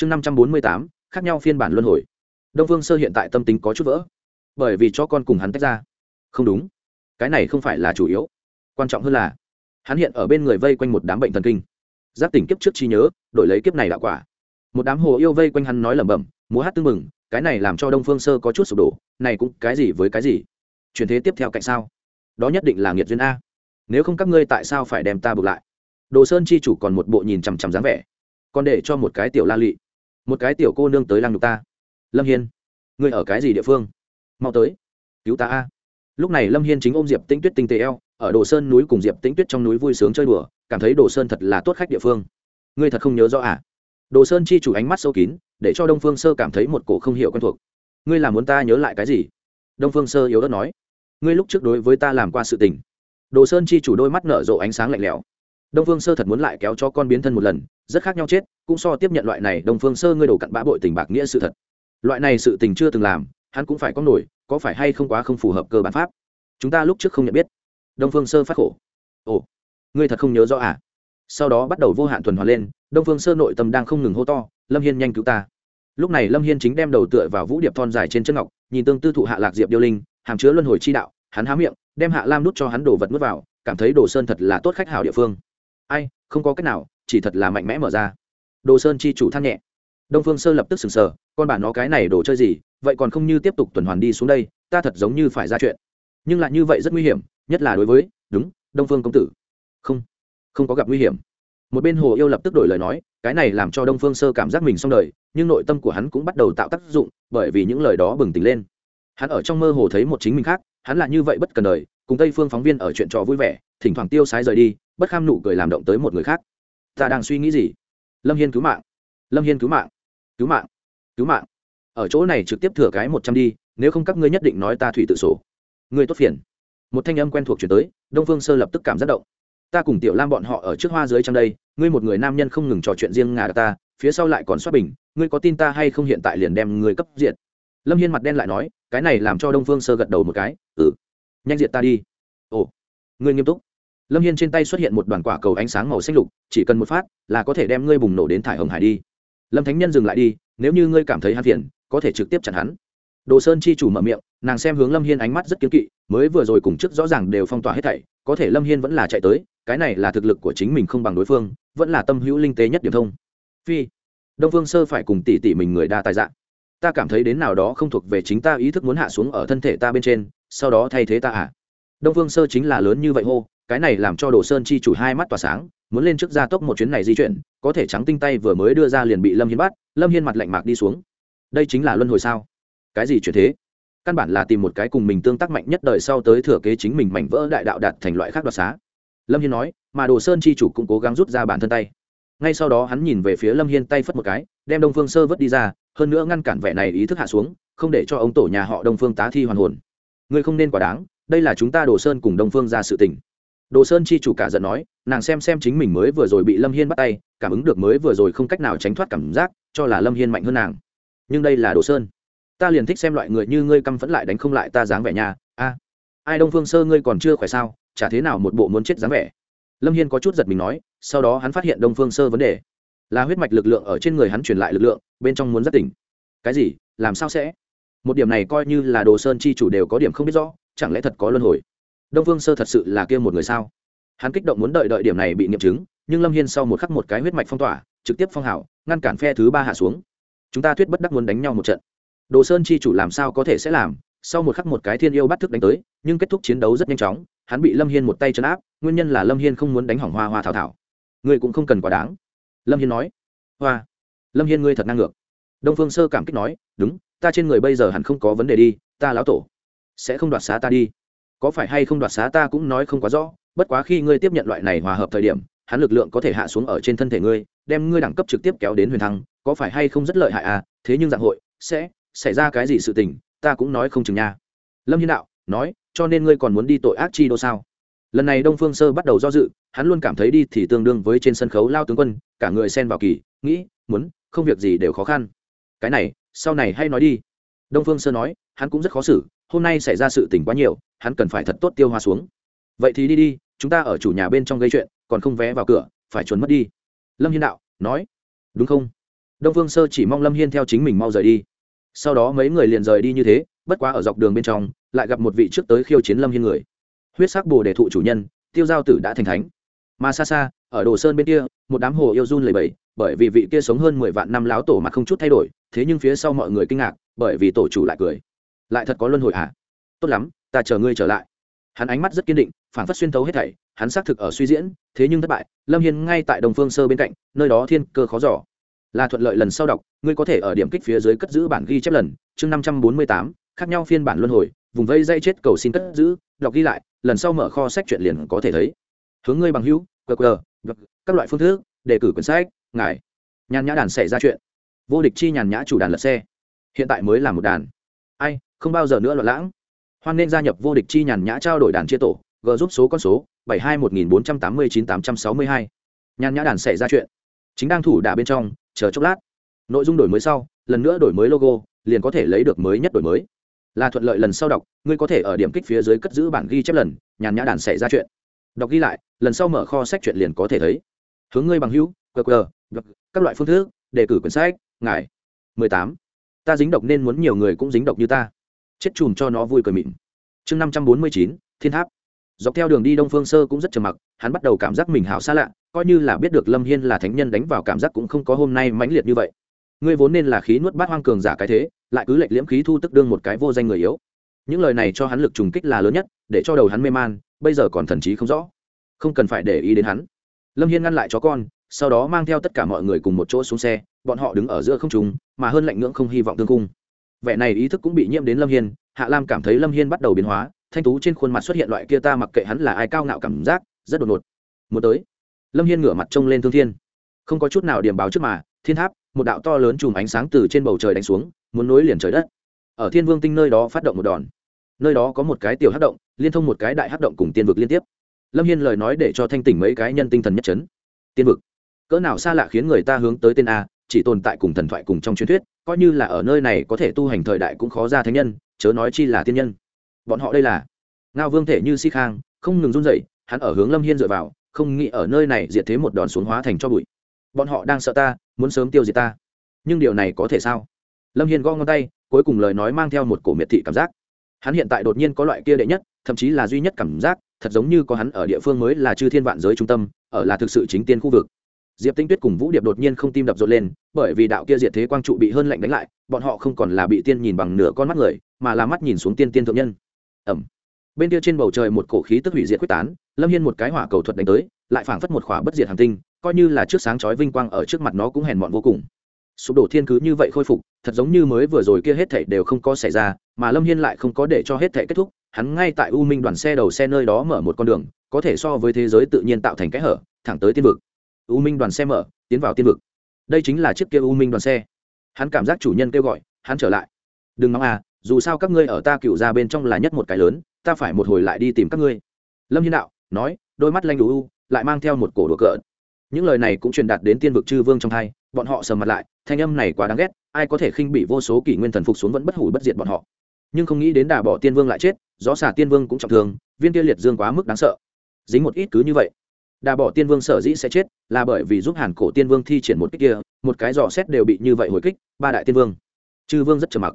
chương năm trăm bốn mươi tám, khác nhau phiên bản luân hồi. Đông phương sơ hiện tại tâm tính có chút vỡ, bởi vì cho con cùng hắn tách ra. Không đúng, cái này không phải là chủ yếu. Quan trọng hơn là, hắn hiện ở bên người vây quanh một đám bệnh thần kinh. Giáp tỉnh kiếp trước trí nhớ, đổi lấy kiếp này đạo quả. Một đám hồ yêu vây quanh hắn nói lẩm bẩm, múa hát tưng mừng cái này làm cho đông phương sơ có chút sụp đổ, này cũng cái gì với cái gì? Chuyển thế tiếp theo cạnh sao? Đó nhất định là nghiệt duyên a. Nếu không các ngươi tại sao phải đem ta buộc lại? Đồ sơn chi chủ còn một bộ nhìn chằm chằm dáng vẻ, còn để cho một cái tiểu la lị một cái tiểu cô nương tới lăng nhục ta. Lâm hiên, ngươi ở cái gì địa phương? Mau tới, cứu ta a. Lúc này lâm hiên chính ôm diệp tĩnh tuyết tinh tế eo, ở đồ sơn núi cùng diệp tĩnh tuyết trong núi vui sướng chơi đùa, cảm thấy đồ sơn thật là tốt khách địa phương. Ngươi thật không nhớ rõ à? Đồ sơn chi chủ ánh mắt sâu kín, để cho đông phương sơ cảm thấy một cổ không hiểu quen thuộc. Ngươi là muốn ta nhớ lại cái gì? Đông phương sơ yếu đất nói. Ngươi lúc trước đối với ta làm qua sự tình. Đồ sơn chi chủ đôi mắt nở rộ ánh sáng lạnh lẽo. Đông phương sơ thật muốn lại kéo cho con biến thân một lần rất khác nhau chết, cũng so tiếp nhận loại này đông phương sơ ngươi đổ cặn bã bội tình bạc nghĩa sự thật. Loại này sự tình chưa từng làm, hắn cũng phải có nổi, có phải hay không quá không phù hợp cơ bản pháp? Chúng ta lúc trước không nhận biết. Đông phương sơ phát khổ. Ồ, ngươi thật không nhớ rõ à? Sau đó bắt đầu vô hạn tuần hoàn lên, đông phương sơ nội tâm đang không ngừng hô to, lâm hiên nhanh cứu ta. Lúc này lâm hiên chính đem đầu tựa vào vũ điệp thon dài trên chân ngọc, nhìn tương tư thụ hạ lạc diệp điêu linh, hàm chứa luân hồi chi đạo, hắn há miệng, đem hạ lam nút cho hắn đổ vật n vào, cảm thấy đồ sơn thật là tốt khách hảo địa phương. Ai, không có cách nào chỉ thật là mạnh mẽ mở ra. Đồ sơn chi chủ than nhẹ. Đông phương sơ lập tức sừng sờ, con bản nó cái này đồ chơi gì, vậy còn không như tiếp tục tuần hoàn đi xuống đây, ta thật giống như phải ra chuyện. Nhưng lại như vậy rất nguy hiểm, nhất là đối với, đúng, đông phương công tử. Không không có gặp nguy hiểm. Một bên hồ yêu lập tức đổi lời nói, cái này làm cho đông phương sơ cảm giác mình xong đời, nhưng nội tâm của hắn cũng bắt đầu tạo tác dụng, bởi vì những lời đó bừng tỉnh lên. Hắn ở trong mơ hồ thấy một chính mình khác, hắn là như vậy bất cần đời, cùng tây phương phóng viên ở chuyện trò vui vẻ, thỉnh thoảng tiêu sái rời đi, bất kham nụ cười làm động tới một người khác ta đang suy nghĩ gì? Lâm hiên cứu mạng. Lâm hiên cứu mạng. Cứu mạng. Cứu mạng. Ở chỗ này trực tiếp thừa cái một trăm đi, nếu không các ngươi nhất định nói ta thủy tự sổ. Ngươi tốt phiền. Một thanh âm quen thuộc chuyển tới, đông phương sơ lập tức cảm giác động. Ta cùng tiểu lam bọn họ ở trước hoa dưới trong đây, ngươi một người nam nhân không ngừng trò chuyện riêng ngà ta, phía sau lại còn xoát bình, ngươi có tin ta hay không hiện tại liền đem ngươi cấp diện lâm hiên mặt đen lại nói, cái này làm cho đông phương sơ gật đầu một cái ừ nhanh diện ta đi. Ồ, ngươi nghiêm túc lâm hiên trên tay xuất hiện một đoàn quả cầu ánh sáng màu xanh lục, chỉ cần một phát là có thể đem ngươi bùng nổ đến thải hồng hải đi. Lâm thánh nhân dừng lại đi, nếu như ngươi cảm thấy hắn phiền, có thể trực tiếp chặn hắn. Đồ sơn chi chủ mở miệng, nàng xem hướng lâm hiên ánh mắt rất kiếm kỵ, mới vừa rồi cùng trước rõ ràng đều phong tỏa hết thảy, có thể lâm hiên vẫn là chạy tới, cái này là thực lực của chính mình không bằng đối phương, vẫn là tâm hữu linh tế nhất điểm thông. Phi, đông phương sơ phải cùng tỷ tỷ mình người đa tài dạng. Ta cảm thấy đến nào đó không thuộc về chính ta ý thức muốn hạ xuống ở thân thể ta bên trên, sau đó thay thế ta à? Đông phương sơ chính là lớn như vậy hô cái này làm cho đồ sơn chi chủ hai mắt tỏa sáng, muốn lên trước gia tốc một chuyến này di chuyển, có thể trắng tinh tay vừa mới đưa ra liền bị lâm hiên bắt, lâm hiên mặt lạnh mạc đi xuống. Đây chính là luân hồi sao? Cái gì chuyển thế? Căn bản là tìm một cái cùng mình tương tác mạnh nhất đời sau tới thừa kế chính mình mảnh vỡ đại đạo đạt thành loại khác đoạt xá. Lâm hiên nói, mà đồ sơn chi chủ cũng cố gắng rút ra bản thân tay. Ngay sau đó hắn nhìn về phía lâm hiên tay phất một cái, đem đông phương sơ vớt đi ra, hơn nữa ngăn cản vẻ này ý thức hạ xuống, không để cho ông tổ nhà họ đông phương tá thi hoàn hồn. Ngươi không nên quả đáng, đây là chúng ta đồ sơn cùng đông phương ra sự tình đồ sơn chi chủ cả giận nói, nàng xem xem chính mình mới vừa rồi bị lâm hiên bắt tay, cảm ứng được mới vừa rồi không cách nào tránh thoát cảm giác, cho là lâm hiên mạnh hơn nàng. Nhưng đây là đồ sơn. Ta liền thích xem loại người như ngươi căm phẫn lại đánh không lại ta dáng vẻ nhà a. Ai đông phương sơ ngươi còn chưa khỏe sao, chả thế nào một bộ muốn chết dáng vẻ. Lâm hiên có chút giật mình nói, sau đó hắn phát hiện đông phương sơ vấn đề. Là huyết mạch lực lượng ở trên người hắn truyền lại lực lượng, bên trong muốn rất tỉnh. Cái gì, làm sao sẽ? Một điểm này coi như là đồ sơn chi chủ đều có điểm không biết rõ, chẳng lẽ thật có luân hồi? Đông phương sơ thật sự là kia một người sao? Hắn kích động muốn đợi đợi điểm này bị nghiệm chứng, nhưng lâm hiên sau một khắc một cái huyết mạch phong tỏa, trực tiếp phong hảo ngăn cản phe thứ ba hạ xuống. Chúng ta thuyết bất đắc muốn đánh nhau một trận. Đồ sơn chi chủ làm sao có thể sẽ làm? Sau một khắc một cái thiên yêu bắt thức đánh tới, nhưng kết thúc chiến đấu rất nhanh chóng, hắn bị lâm hiên một tay chấn áp, nguyên nhân là lâm hiên không muốn đánh hỏng hoa hoa thảo thảo. Ngươi cũng không cần quá đáng. Lâm hiên nói. Hoa. Lâm hiên ngươi thật năng ngược. Đông phương sơ cảm kích nói, đúng, ta trên người bây giờ hẳn không có vấn đề đi, ta lão tổ sẽ không đoạt xá ta đi có phải hay không đoạt xá ta cũng nói không quá rõ, bất quá khi ngươi tiếp nhận loại này hòa hợp thời điểm, hắn lực lượng có thể hạ xuống ở trên thân thể ngươi, đem ngươi đẳng cấp trực tiếp kéo đến huyền thăng, có phải hay không rất lợi hại à? Thế nhưng dạng hội, sẽ xảy ra cái gì sự tình, ta cũng nói không chừng nha. Lâm hiên đạo, nói, cho nên ngươi còn muốn đi tội ác chi đô sao? Lần này đông phương sơ bắt đầu do dự, hắn luôn cảm thấy đi thì tương đương với trên sân khấu lao tướng quân, cả người xen vào kỳ, nghĩ, muốn, không việc gì đều khó khăn. Cái này, sau này hay nói đi. Đông phương sơ nói, hắn cũng rất khó xử, hôm nay xảy ra sự tình quá nhiều hắn cần phải thật tốt tiêu hoa xuống. Vậy thì đi đi, chúng ta ở chủ nhà bên trong gây chuyện, còn không vé vào cửa, phải chuẩn mất đi. Lâm hiên đạo, nói. Đúng không? Đông phương sơ chỉ mong lâm hiên theo chính mình mau rời đi. Sau đó mấy người liền rời đi như thế, bất quá ở dọc đường bên trong, lại gặp một vị trước tới khiêu chiến lâm hiên người. Huyết sắc bồ đề thụ chủ nhân, tiêu giao tử đã thành thánh. Mà xa xa, ở đồ sơn bên kia, một đám hồ yêu run lầy bầy bởi vì vị kia sống hơn mười vạn năm láo tổ mà không chút thay đổi, thế nhưng phía sau mọi người kinh ngạc, bởi vì tổ chủ lại cười. Lại thật có luân hồi à tốt lắm ta chờ ngươi trở lại. Hắn ánh mắt rất kiên định phản phất xuyên thấu hết thảy, hắn xác thực ở suy diễn, thế nhưng thất bại, lâm hiên ngay tại đồng phương sơ bên cạnh, nơi đó thiên cơ khó giỏ là thuận lợi lần sau đọc, ngươi có thể ở điểm kích phía dưới cất giữ bản ghi chép lần, chương năm trăm bốn mươi tám, khác nhau phiên bản luân hồi, vùng vây dây chết cầu xin cất giữ, đọc ghi lại, lần sau mở kho sách chuyện liền có thể thấy. Hướng ngươi bằng hữu qr các loại phương thức, đề cử quyển sách, ngài. Nhàn nhã đàn xảy ra chuyện. Vô địch chi nhàn nhã chủ đàn lật xe. Hiện tại mới là một đàn. Ai, không bao giờ nữa loạn lãng hoan nên gia nhập vô địch chi nhàn nhã trao đổi đàn chia tổ, g giúp số con số, bảy hai một nghìn bốn trăm tám mươi chín tám trăm sáu mươi hai. Nhàn nhã đàn xảy ra chuyện. Chính đang thủ đà bên trong, chờ chốc lát. Nội dung đổi mới sau, lần nữa đổi mới logo, liền có thể lấy được mới nhất đổi mới. Là thuận lợi lần sau đọc, ngươi có thể ở điểm kích phía dưới cất giữ bản ghi chép lần, nhàn nhã đàn xảy ra chuyện. Đọc ghi lại, lần sau mở kho sách chuyện liền có thể thấy. Hướng ngươi bằng hữu qr các loại phương thức, đề cử quyển sách, ngài. Mười tám. Ta dính độc nên muốn nhiều người cũng dính độc như ta chết chùm cho nó vui cười mịn. Chương năm trăm bốn mươi chín, thiên tháp. Dọc theo đường đi đông phương sơ cũng rất trầm mặc, hắn bắt đầu cảm giác mình hào xa lạ, coi như là biết được lâm hiên là thánh nhân đánh vào cảm giác cũng không có hôm nay mãnh liệt như vậy. Ngươi vốn nên là khí nuốt bát hoang cường giả cái thế, lại cứ lệnh liễm khí thu tức đương một cái vô danh người yếu. Những lời này cho hắn lực trùng kích là lớn nhất, để cho đầu hắn mê man, bây giờ còn thần trí không rõ. Không cần phải để ý đến hắn. Lâm hiên ngăn lại chó con, sau đó mang theo tất cả mọi người cùng một chỗ xuống xe, bọn họ đứng ở giữa không trùng mà hơn lạnh ngưỡng không hy vọng tương cung vẻ này ý thức cũng bị nhiễm đến lâm hiên, hạ lam cảm thấy lâm hiên bắt đầu biến hóa, thanh tú trên khuôn mặt xuất hiện loại kia ta mặc kệ hắn là ai cao ngạo cảm giác, rất đột ngột. Muốn tới. Lâm hiên ngửa mặt trông lên thương thiên. Không có chút nào điểm báo trước mà, thiên tháp, một đạo to lớn chùm ánh sáng từ trên bầu trời đánh xuống, muốn nối liền trời đất. Ở thiên vương tinh nơi đó phát động một đòn. Nơi đó có một cái tiểu hát động, liên thông một cái đại hát động cùng tiên vực liên tiếp. Lâm hiên lời nói để cho thanh tỉnh mấy cái nhân tinh thần nhất trấn tiên vực. Cỡ nào xa lạ khiến người ta hướng tới tên a chỉ tồn tại cùng thần thoại cùng trong truyền thuyết, coi như là ở nơi này có thể tu hành thời đại cũng khó ra thánh nhân, chớ nói chi là tiên nhân. Bọn họ đây là ngao vương thể như si khang, không ngừng run dậy hắn ở hướng lâm hiên dựa vào, không nghĩ ở nơi này diệt thế một đòn xuống hóa thành cho bụi. Bọn họ đang sợ ta, muốn sớm tiêu diệt ta. Nhưng điều này có thể sao? Lâm hiên gõ ngón tay, cuối cùng lời nói mang theo một cổ miệt thị cảm giác. Hắn hiện tại đột nhiên có loại kia đệ nhất, thậm chí là duy nhất cảm giác, thật giống như có hắn ở địa phương mới là chư thiên vạn giới trung tâm, ở là thực sự chính tiên khu vực diệp tinh tuyết cùng vũ điệp đột nhiên không tim đập rộn lên, bởi vì đạo kia diệt thế quang trụ bị hơn lạnh đánh lại, bọn họ không còn là bị tiên nhìn bằng nửa con mắt người, mà là mắt nhìn xuống tiên tiên thượng nhân. Ẩm bên kia trên bầu trời một cổ khí tức hủy diệt quyết tán, lâm hiên một cái hỏa cầu thuật đánh tới, lại phảng phất một khỏa bất diệt hàng tinh, coi như là trước sáng chói vinh quang ở trước mặt nó cũng hèn mọn vô cùng. Sụp đổ thiên cứ như vậy khôi phục, thật giống như mới vừa rồi kia hết thảy đều không có xảy ra, mà lâm hiên lại không có để cho hết thảy kết thúc, hắn ngay tại u minh đoàn xe đầu xe nơi đó mở một con đường, có thể so với thế giới tự nhiên tạo thành cái hở, thẳng tới tiên vực u minh đoàn xe mở, tiến vào tiên vực. Đây chính là chiếc kia u minh đoàn xe. Hắn cảm giác chủ nhân kêu gọi, hắn trở lại. Đừng nóng à dù sao các ngươi ở ta cựu ra bên trong là nhất một cái lớn, ta phải một hồi lại đi tìm các ngươi. Lâm hiên đạo, nói, đôi mắt lanh đủ u, lại mang theo một cổ đồ cợt. Những lời này cũng truyền đạt đến tiên vực chư vương trong thai bọn họ sầm mặt lại, thanh âm này quá đáng ghét, ai có thể khinh bị vô số kỷ nguyên thần phục xuống vẫn bất hủ bất diệt bọn họ. Nhưng không nghĩ đến đà bỏ tiên vương lại chết, gió xả tiên vương cũng trọng thương, viên kia liệt dương quá mức đáng sợ. Dính một ít cứ như vậy đà bỏ tiên vương sở dĩ sẽ chết là bởi vì giúp hàn cổ tiên vương thi triển một kích kia, một cái dò xét đều bị như vậy hồi kích, ba đại tiên vương. Chư vương rất trầm mặc.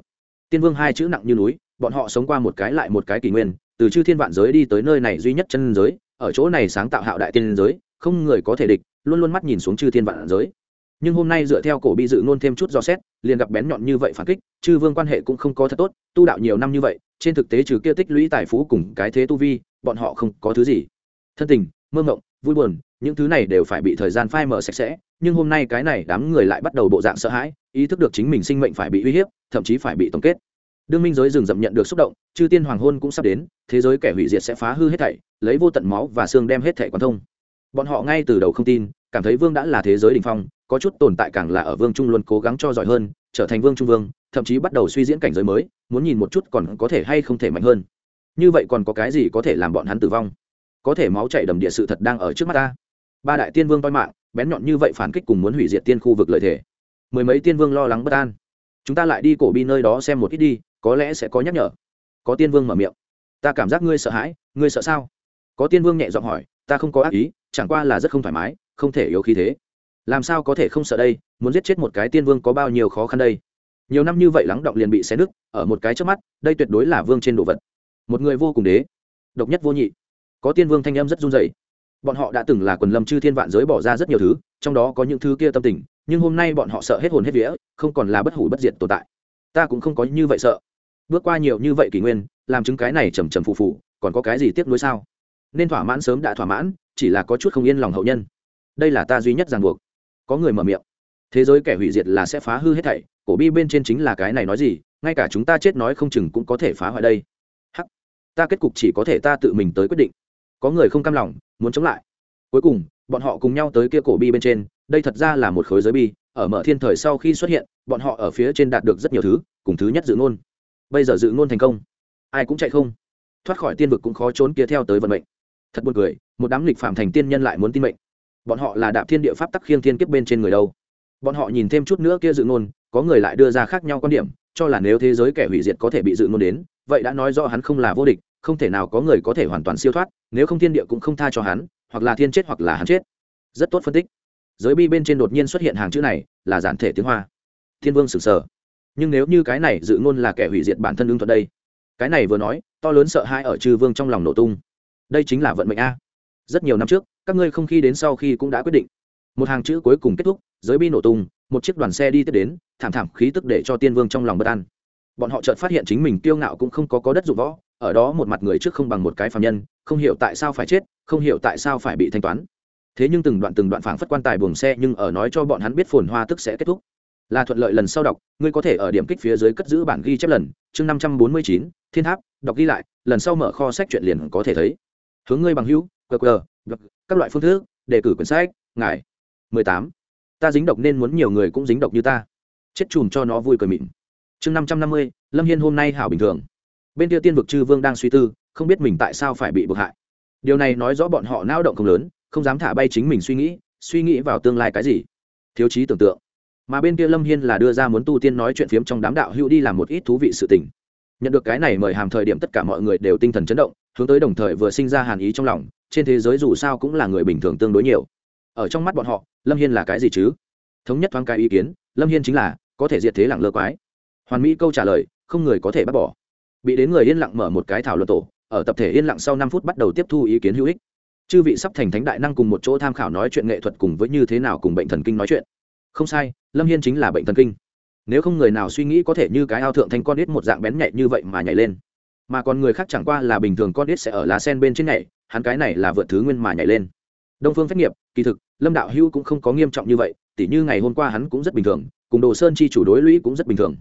Tiên vương hai chữ nặng như núi, bọn họ sống qua một cái lại một cái kỷ nguyên, từ chư thiên vạn giới đi tới nơi này duy nhất chân giới, ở chỗ này sáng tạo hạo đại tiên giới, không người có thể địch, luôn luôn mắt nhìn xuống chư thiên vạn giới. Nhưng hôm nay dựa theo cổ bi dự nôn thêm chút do xét, liền gặp bén nhọn như vậy phản kích, chư vương quan hệ cũng không có thật tốt, tu đạo nhiều năm như vậy, trên thực tế trừ kia tích lũy tài phú cùng cái thế tu vi, bọn họ không có thứ gì. Thân tình, mơ mộng vui buồn, những thứ này đều phải bị thời gian phai mở sạch sẽ, nhưng hôm nay cái này đám người lại bắt đầu bộ dạng sợ hãi, ý thức được chính mình sinh mệnh phải bị uy hiếp, thậm chí phải bị tổng kết. Đương minh giới rừng rậm nhận được xúc động, chư tiên hoàng hôn cũng sắp đến, thế giới kẻ hủy diệt sẽ phá hư hết thảy, lấy vô tận máu và xương đem hết thảy quan thông. Bọn họ ngay từ đầu không tin, cảm thấy vương đã là thế giới đình phong, có chút tồn tại càng là ở vương trung luôn cố gắng cho giỏi hơn, trở thành vương trung vương, thậm chí bắt đầu suy diễn cảnh giới mới, muốn nhìn một chút còn có thể hay không thể mạnh hơn. Như vậy còn có cái gì có thể làm bọn hắn tử vong? Có thể máu chảy đầm địa sự thật đang ở trước mắt ta. Ba đại tiên vương toi mạng, bén nhọn như vậy phản kích cùng muốn hủy diệt tiên khu vực lợi thể mười mấy tiên vương lo lắng bất an. Chúng ta lại đi cổ bi nơi đó xem một ít đi, có lẽ sẽ có nhắc nhở. Có tiên vương mở miệng. Ta cảm giác ngươi sợ hãi, ngươi sợ sao? Có tiên vương nhẹ giọng hỏi, ta không có ác ý, chẳng qua là rất không thoải mái, không thể yếu khí thế. Làm sao có thể không sợ đây? Muốn giết chết một cái tiên vương có bao nhiêu khó khăn đây? Nhiều năm như vậy lắng động liền bị xé nứt, ở một cái trước mắt, đây tuyệt đối là vương trên đồ vật. Một người vô cùng đế. Độc nhất vô nhị có tiên vương thanh âm rất run rẩy, bọn họ đã từng là quần lâm chư thiên vạn giới bỏ ra rất nhiều thứ trong đó có những thứ kia tâm tình nhưng hôm nay bọn họ sợ hết hồn hết vía không còn là bất hủ bất diệt tồn tại. Ta cũng không có như vậy sợ. Bước qua nhiều như vậy kỷ nguyên làm chứng cái này trầm trầm phù phù còn có cái gì tiếc nuối sao? Nên thỏa mãn sớm đã thỏa mãn chỉ là có chút không yên lòng hậu nhân. Đây là ta duy nhất ràng buộc. Có người mở miệng. Thế giới kẻ hủy diệt là sẽ phá hư hết thảy cổ bi bên trên chính là cái này nói gì ngay cả chúng ta chết nói không chừng cũng có thể phá hoại đây. Hắc. Ta kết cục chỉ có thể ta tự mình tới quyết định có người không cam lòng, muốn chống lại. Cuối cùng, bọn họ cùng nhau tới kia cổ bi bên trên, đây thật ra là một khối giới bi, ở mở thiên thời sau khi xuất hiện, bọn họ ở phía trên đạt được rất nhiều thứ, cùng thứ nhất dự ngôn. Bây giờ dự ngôn thành công. Ai cũng chạy không. Thoát khỏi tiên vực cũng khó trốn kia theo tới vận mệnh. Thật buồn cười, một đám lịch phạm thành tiên nhân lại muốn tin mệnh. Bọn họ là đạp thiên địa pháp tắc khiêng thiên kiếp bên trên người đâu. Bọn họ nhìn thêm chút nữa kia dự ngôn có người lại đưa ra khác nhau quan điểm, cho là nếu thế giới kẻ hủy diệt có thể bị dự ngôn đến, vậy đã nói rõ hắn không là vô địch, không thể nào có người có thể hoàn toàn siêu thoát, nếu không thiên địa cũng không tha cho hắn, hoặc là thiên chết hoặc là hắn chết. Rất tốt phân tích. Giới bi bên trên đột nhiên xuất hiện hàng chữ này, là giản thể tiếng hoa. Thiên vương sửng sở nhưng nếu như cái này dự ngôn là kẻ hủy diệt bản thân ưng thuật đây, cái này vừa nói, to lớn sợ hãi ở chư vương trong lòng nổ tung. Đây chính là vận mệnh a. Rất nhiều năm trước, các ngươi không khi đến sau khi cũng đã quyết định. Một hàng chữ cuối cùng kết thúc giới bi nổ tung, một chiếc đoàn xe đi tiếp đến, thảm thảm khí tức để cho tiên vương trong lòng bất an. Bọn họ chợt phát hiện chính mình kiêu ngạo cũng không có có đất dụng võ, ở đó một mặt người trước không bằng một cái phạm nhân, không hiểu tại sao phải chết, không hiểu tại sao phải bị thanh toán. Thế nhưng từng đoạn từng đoạn phảng phất quan tài buồng xe nhưng ở nói cho bọn hắn biết phồn hoa tức sẽ kết thúc. Là thuận lợi lần sau đọc, ngươi có thể ở điểm kích phía dưới cất giữ bản ghi chép lần, chương năm trăm bốn mươi chín, thiên tháp, đọc ghi lại, lần sau mở kho sách chuyện liền có thể thấy. Hướng ngươi bằng hữu qr các loại phương thức, đề cử quyển sách, ngài. mười tám ta dính độc nên muốn nhiều người cũng dính độc như ta. Chết chùm cho nó vui cười mịn. Chương năm trăm năm mươi, lâm hiên hôm nay hảo bình thường. Bên kia tiên vực chư vương đang suy tư, không biết mình tại sao phải bị bực hại. Điều này nói rõ bọn họ não động không lớn, không dám thả bay chính mình suy nghĩ suy nghĩ vào tương lai cái gì. Thiếu trí tưởng tượng. Mà bên kia lâm hiên là đưa ra muốn tu tiên nói chuyện phiếm trong đám đạo hữu đi làm một ít thú vị sự tình. Nhận được cái này mời hàm thời điểm tất cả mọi người đều tinh thần chấn động, hướng tới đồng thời vừa sinh ra hàn ý trong lòng, trên thế giới dù sao cũng là người bình thường tương đối nhiều ở trong mắt bọn họ, lâm hiên là cái gì chứ? Thống nhất thoáng cái ý kiến, lâm hiên chính là, có thể diệt thế lặng lơ quái. Hoàn mỹ câu trả lời, không người có thể bác bỏ. Bị đến người yên lặng mở một cái thảo luận tổ, ở tập thể yên lặng sau năm phút bắt đầu tiếp thu ý kiến hữu ích. Chư vị sắp thành thánh đại năng cùng một chỗ tham khảo nói chuyện nghệ thuật cùng với như thế nào cùng bệnh thần kinh nói chuyện. Không sai, lâm hiên chính là bệnh thần kinh. Nếu không người nào suy nghĩ có thể như cái ao thượng thành con ít một dạng bén nhạy như vậy mà nhảy lên. Mà còn người khác chẳng qua là bình thường con ít sẽ ở lá sen bên trên nhảy, hắn cái này là vượt thứ nguyên mà nhảy lên. Đông phương phép nghiệp, kỳ thực lâm đạo hữu cũng không có nghiêm trọng như vậy, tỉ như ngày hôm qua hắn cũng rất bình thường, cùng đồ sơn chi chủ đối lũy cũng rất bình thường.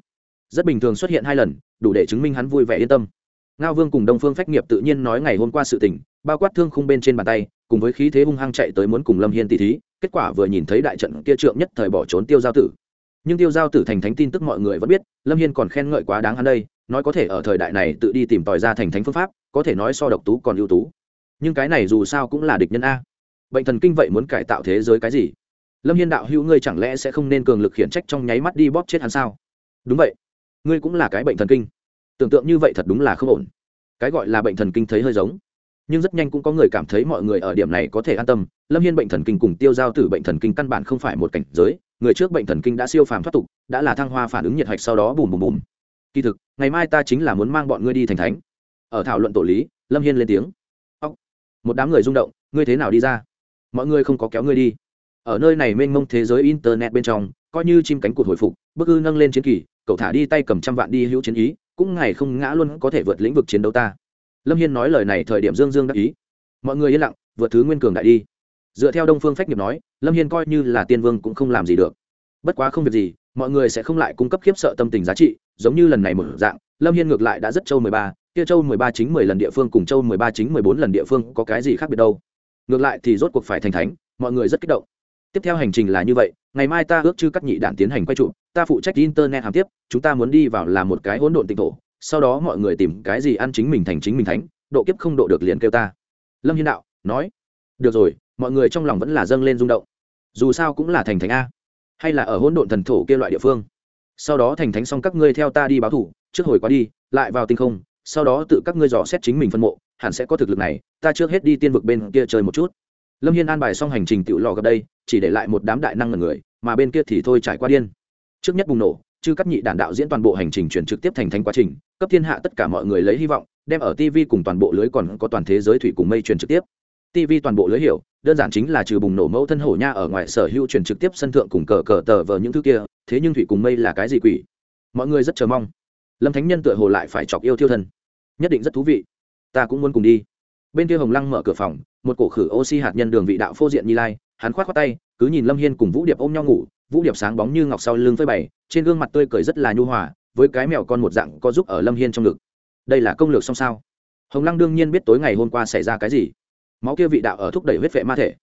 Rất bình thường xuất hiện hai lần, đủ để chứng minh hắn vui vẻ yên tâm. Ngao vương cùng đông phương phách nghiệp tự nhiên nói ngày hôm qua sự tình, bao quát thương khung bên trên bàn tay, cùng với khí thế hung hăng chạy tới muốn cùng lâm hiên tỷ thí, kết quả vừa nhìn thấy đại trận kia trượng nhất thời bỏ trốn tiêu giao tử. Nhưng tiêu giao tử thành thánh tin tức mọi người vẫn biết, lâm hiên còn khen ngợi quá đáng hắn đây, nói có thể ở thời đại này tự đi tìm tòi ra thành thánh phương pháp, có thể nói so độc tú còn ưu tú. Nhưng cái này dù sao cũng là địch nhân a bệnh thần kinh vậy muốn cải tạo thế giới cái gì? Lâm hiên đạo hữu ngươi chẳng lẽ sẽ không nên cường lực khiển trách trong nháy mắt đi bóp chết hắn sao? Đúng vậy. Ngươi cũng là cái bệnh thần kinh. Tưởng tượng như vậy thật đúng là không ổn. Cái gọi là bệnh thần kinh thấy hơi giống. Nhưng rất nhanh cũng có người cảm thấy mọi người ở điểm này có thể an tâm. Lâm hiên bệnh thần kinh cùng tiêu giao tử bệnh thần kinh căn bản không phải một cảnh giới. Người trước bệnh thần kinh đã siêu phàm thoát tục, đã là thăng hoa phản ứng nhiệt hạch sau đó bùm bùm bùm. Kỳ thực, ngày mai ta chính là muốn mang bọn ngươi đi thành thánh. Ở thảo luận tổ lý, lâm hiên lên tiếng. Một đám người rung động, ngươi thế nào đi ra? Mọi người không có kéo ngươi đi. Ở nơi này mênh mông thế giới internet bên trong, coi như chim cánh cụt hồi phục bức ư nâng lên chiến kỳ, cậu thả đi tay cầm trăm vạn đi hữu chiến ý, cũng ngày không ngã luôn có thể vượt lĩnh vực chiến đấu ta. Lâm hiên nói lời này thời điểm dương dương đắc ý. Mọi người yên lặng, vượt thứ nguyên cường đại đi. Dựa theo đông phương phách nghiệp nói, lâm hiên coi như là tiên vương cũng không làm gì được. Bất quá không việc gì, mọi người sẽ không lại cung cấp khiếp sợ tâm tình giá trị, giống như lần này một dạng, lâm hiên ngược lại đã rất châu mười ba, kia châu mười ba chính mười lần địa phương cùng châu mười ba chính mười bốn lần địa phương có cái gì khác biệt đâu? Ngược lại thì rốt cuộc phải thành thánh, mọi người rất kích động. Tiếp theo hành trình là như vậy, ngày mai ta ước chư các nhị đạn tiến hành quay trụ, ta phụ trách internet hàm tiếp, chúng ta muốn đi vào làm một cái hỗn độn tịnh thổ, sau đó mọi người tìm cái gì ăn chính mình thành chính mình thánh, độ kiếp không độ được liền kêu ta. Lâm hiên đạo, nói, được rồi, mọi người trong lòng vẫn là dâng lên rung động. Dù sao cũng là thành thánh a, hay là ở hỗn độn thần thổ kia loại địa phương. Sau đó thành thánh xong các ngươi theo ta đi báo thủ, trước hồi qua đi, lại vào tinh không sau đó tự các ngươi dò xét chính mình phân mộ, hẳn sẽ có thực lực này, ta trước hết đi tiên vực bên kia chơi một chút. Lâm hiên an bài xong hành trình tự lò gặp đây, chỉ để lại một đám đại năng ngần người, mà bên kia thì thôi trải qua điên. Trước nhất bùng nổ, chư cắt nhị đản đạo diễn toàn bộ hành trình chuyển trực tiếp thành thành quá trình, cấp thiên hạ tất cả mọi người lấy hy vọng, đem ở tv cùng toàn bộ lưới còn có toàn thế giới thủy cùng mây truyền trực tiếp. tv toàn bộ lưới hiểu, đơn giản chính là trừ bùng nổ mẫu thân hổ nha ở ngoài sở hữu truyền trực tiếp sân thượng cùng cờ cờ tờ vờ những thứ kia, thế nhưng thủy cùng mây là cái gì quỷ? Mọi người rất chờ mong lâm thánh nhân tựa hồ lại phải chọc yêu thiêu thân. Nhất định rất thú vị. Ta cũng muốn cùng đi. Bên kia hồng lăng mở cửa phòng, một cổ khử oxy hạt nhân đường vị đạo phô diện như lai, hắn khoát khoát tay, cứ nhìn lâm hiên cùng vũ điệp ôm nhau ngủ, vũ điệp sáng bóng như ngọc sau lưng phơi bày, trên gương mặt tươi cười rất là nhu hòa, với cái mèo con một dạng có giúp ở lâm hiên trong ngực. Đây là công lược song sao? Hồng lăng đương nhiên biết tối ngày hôm qua xảy ra cái gì. Máu kia vị đạo ở thúc đẩy huyết vệ ma thể.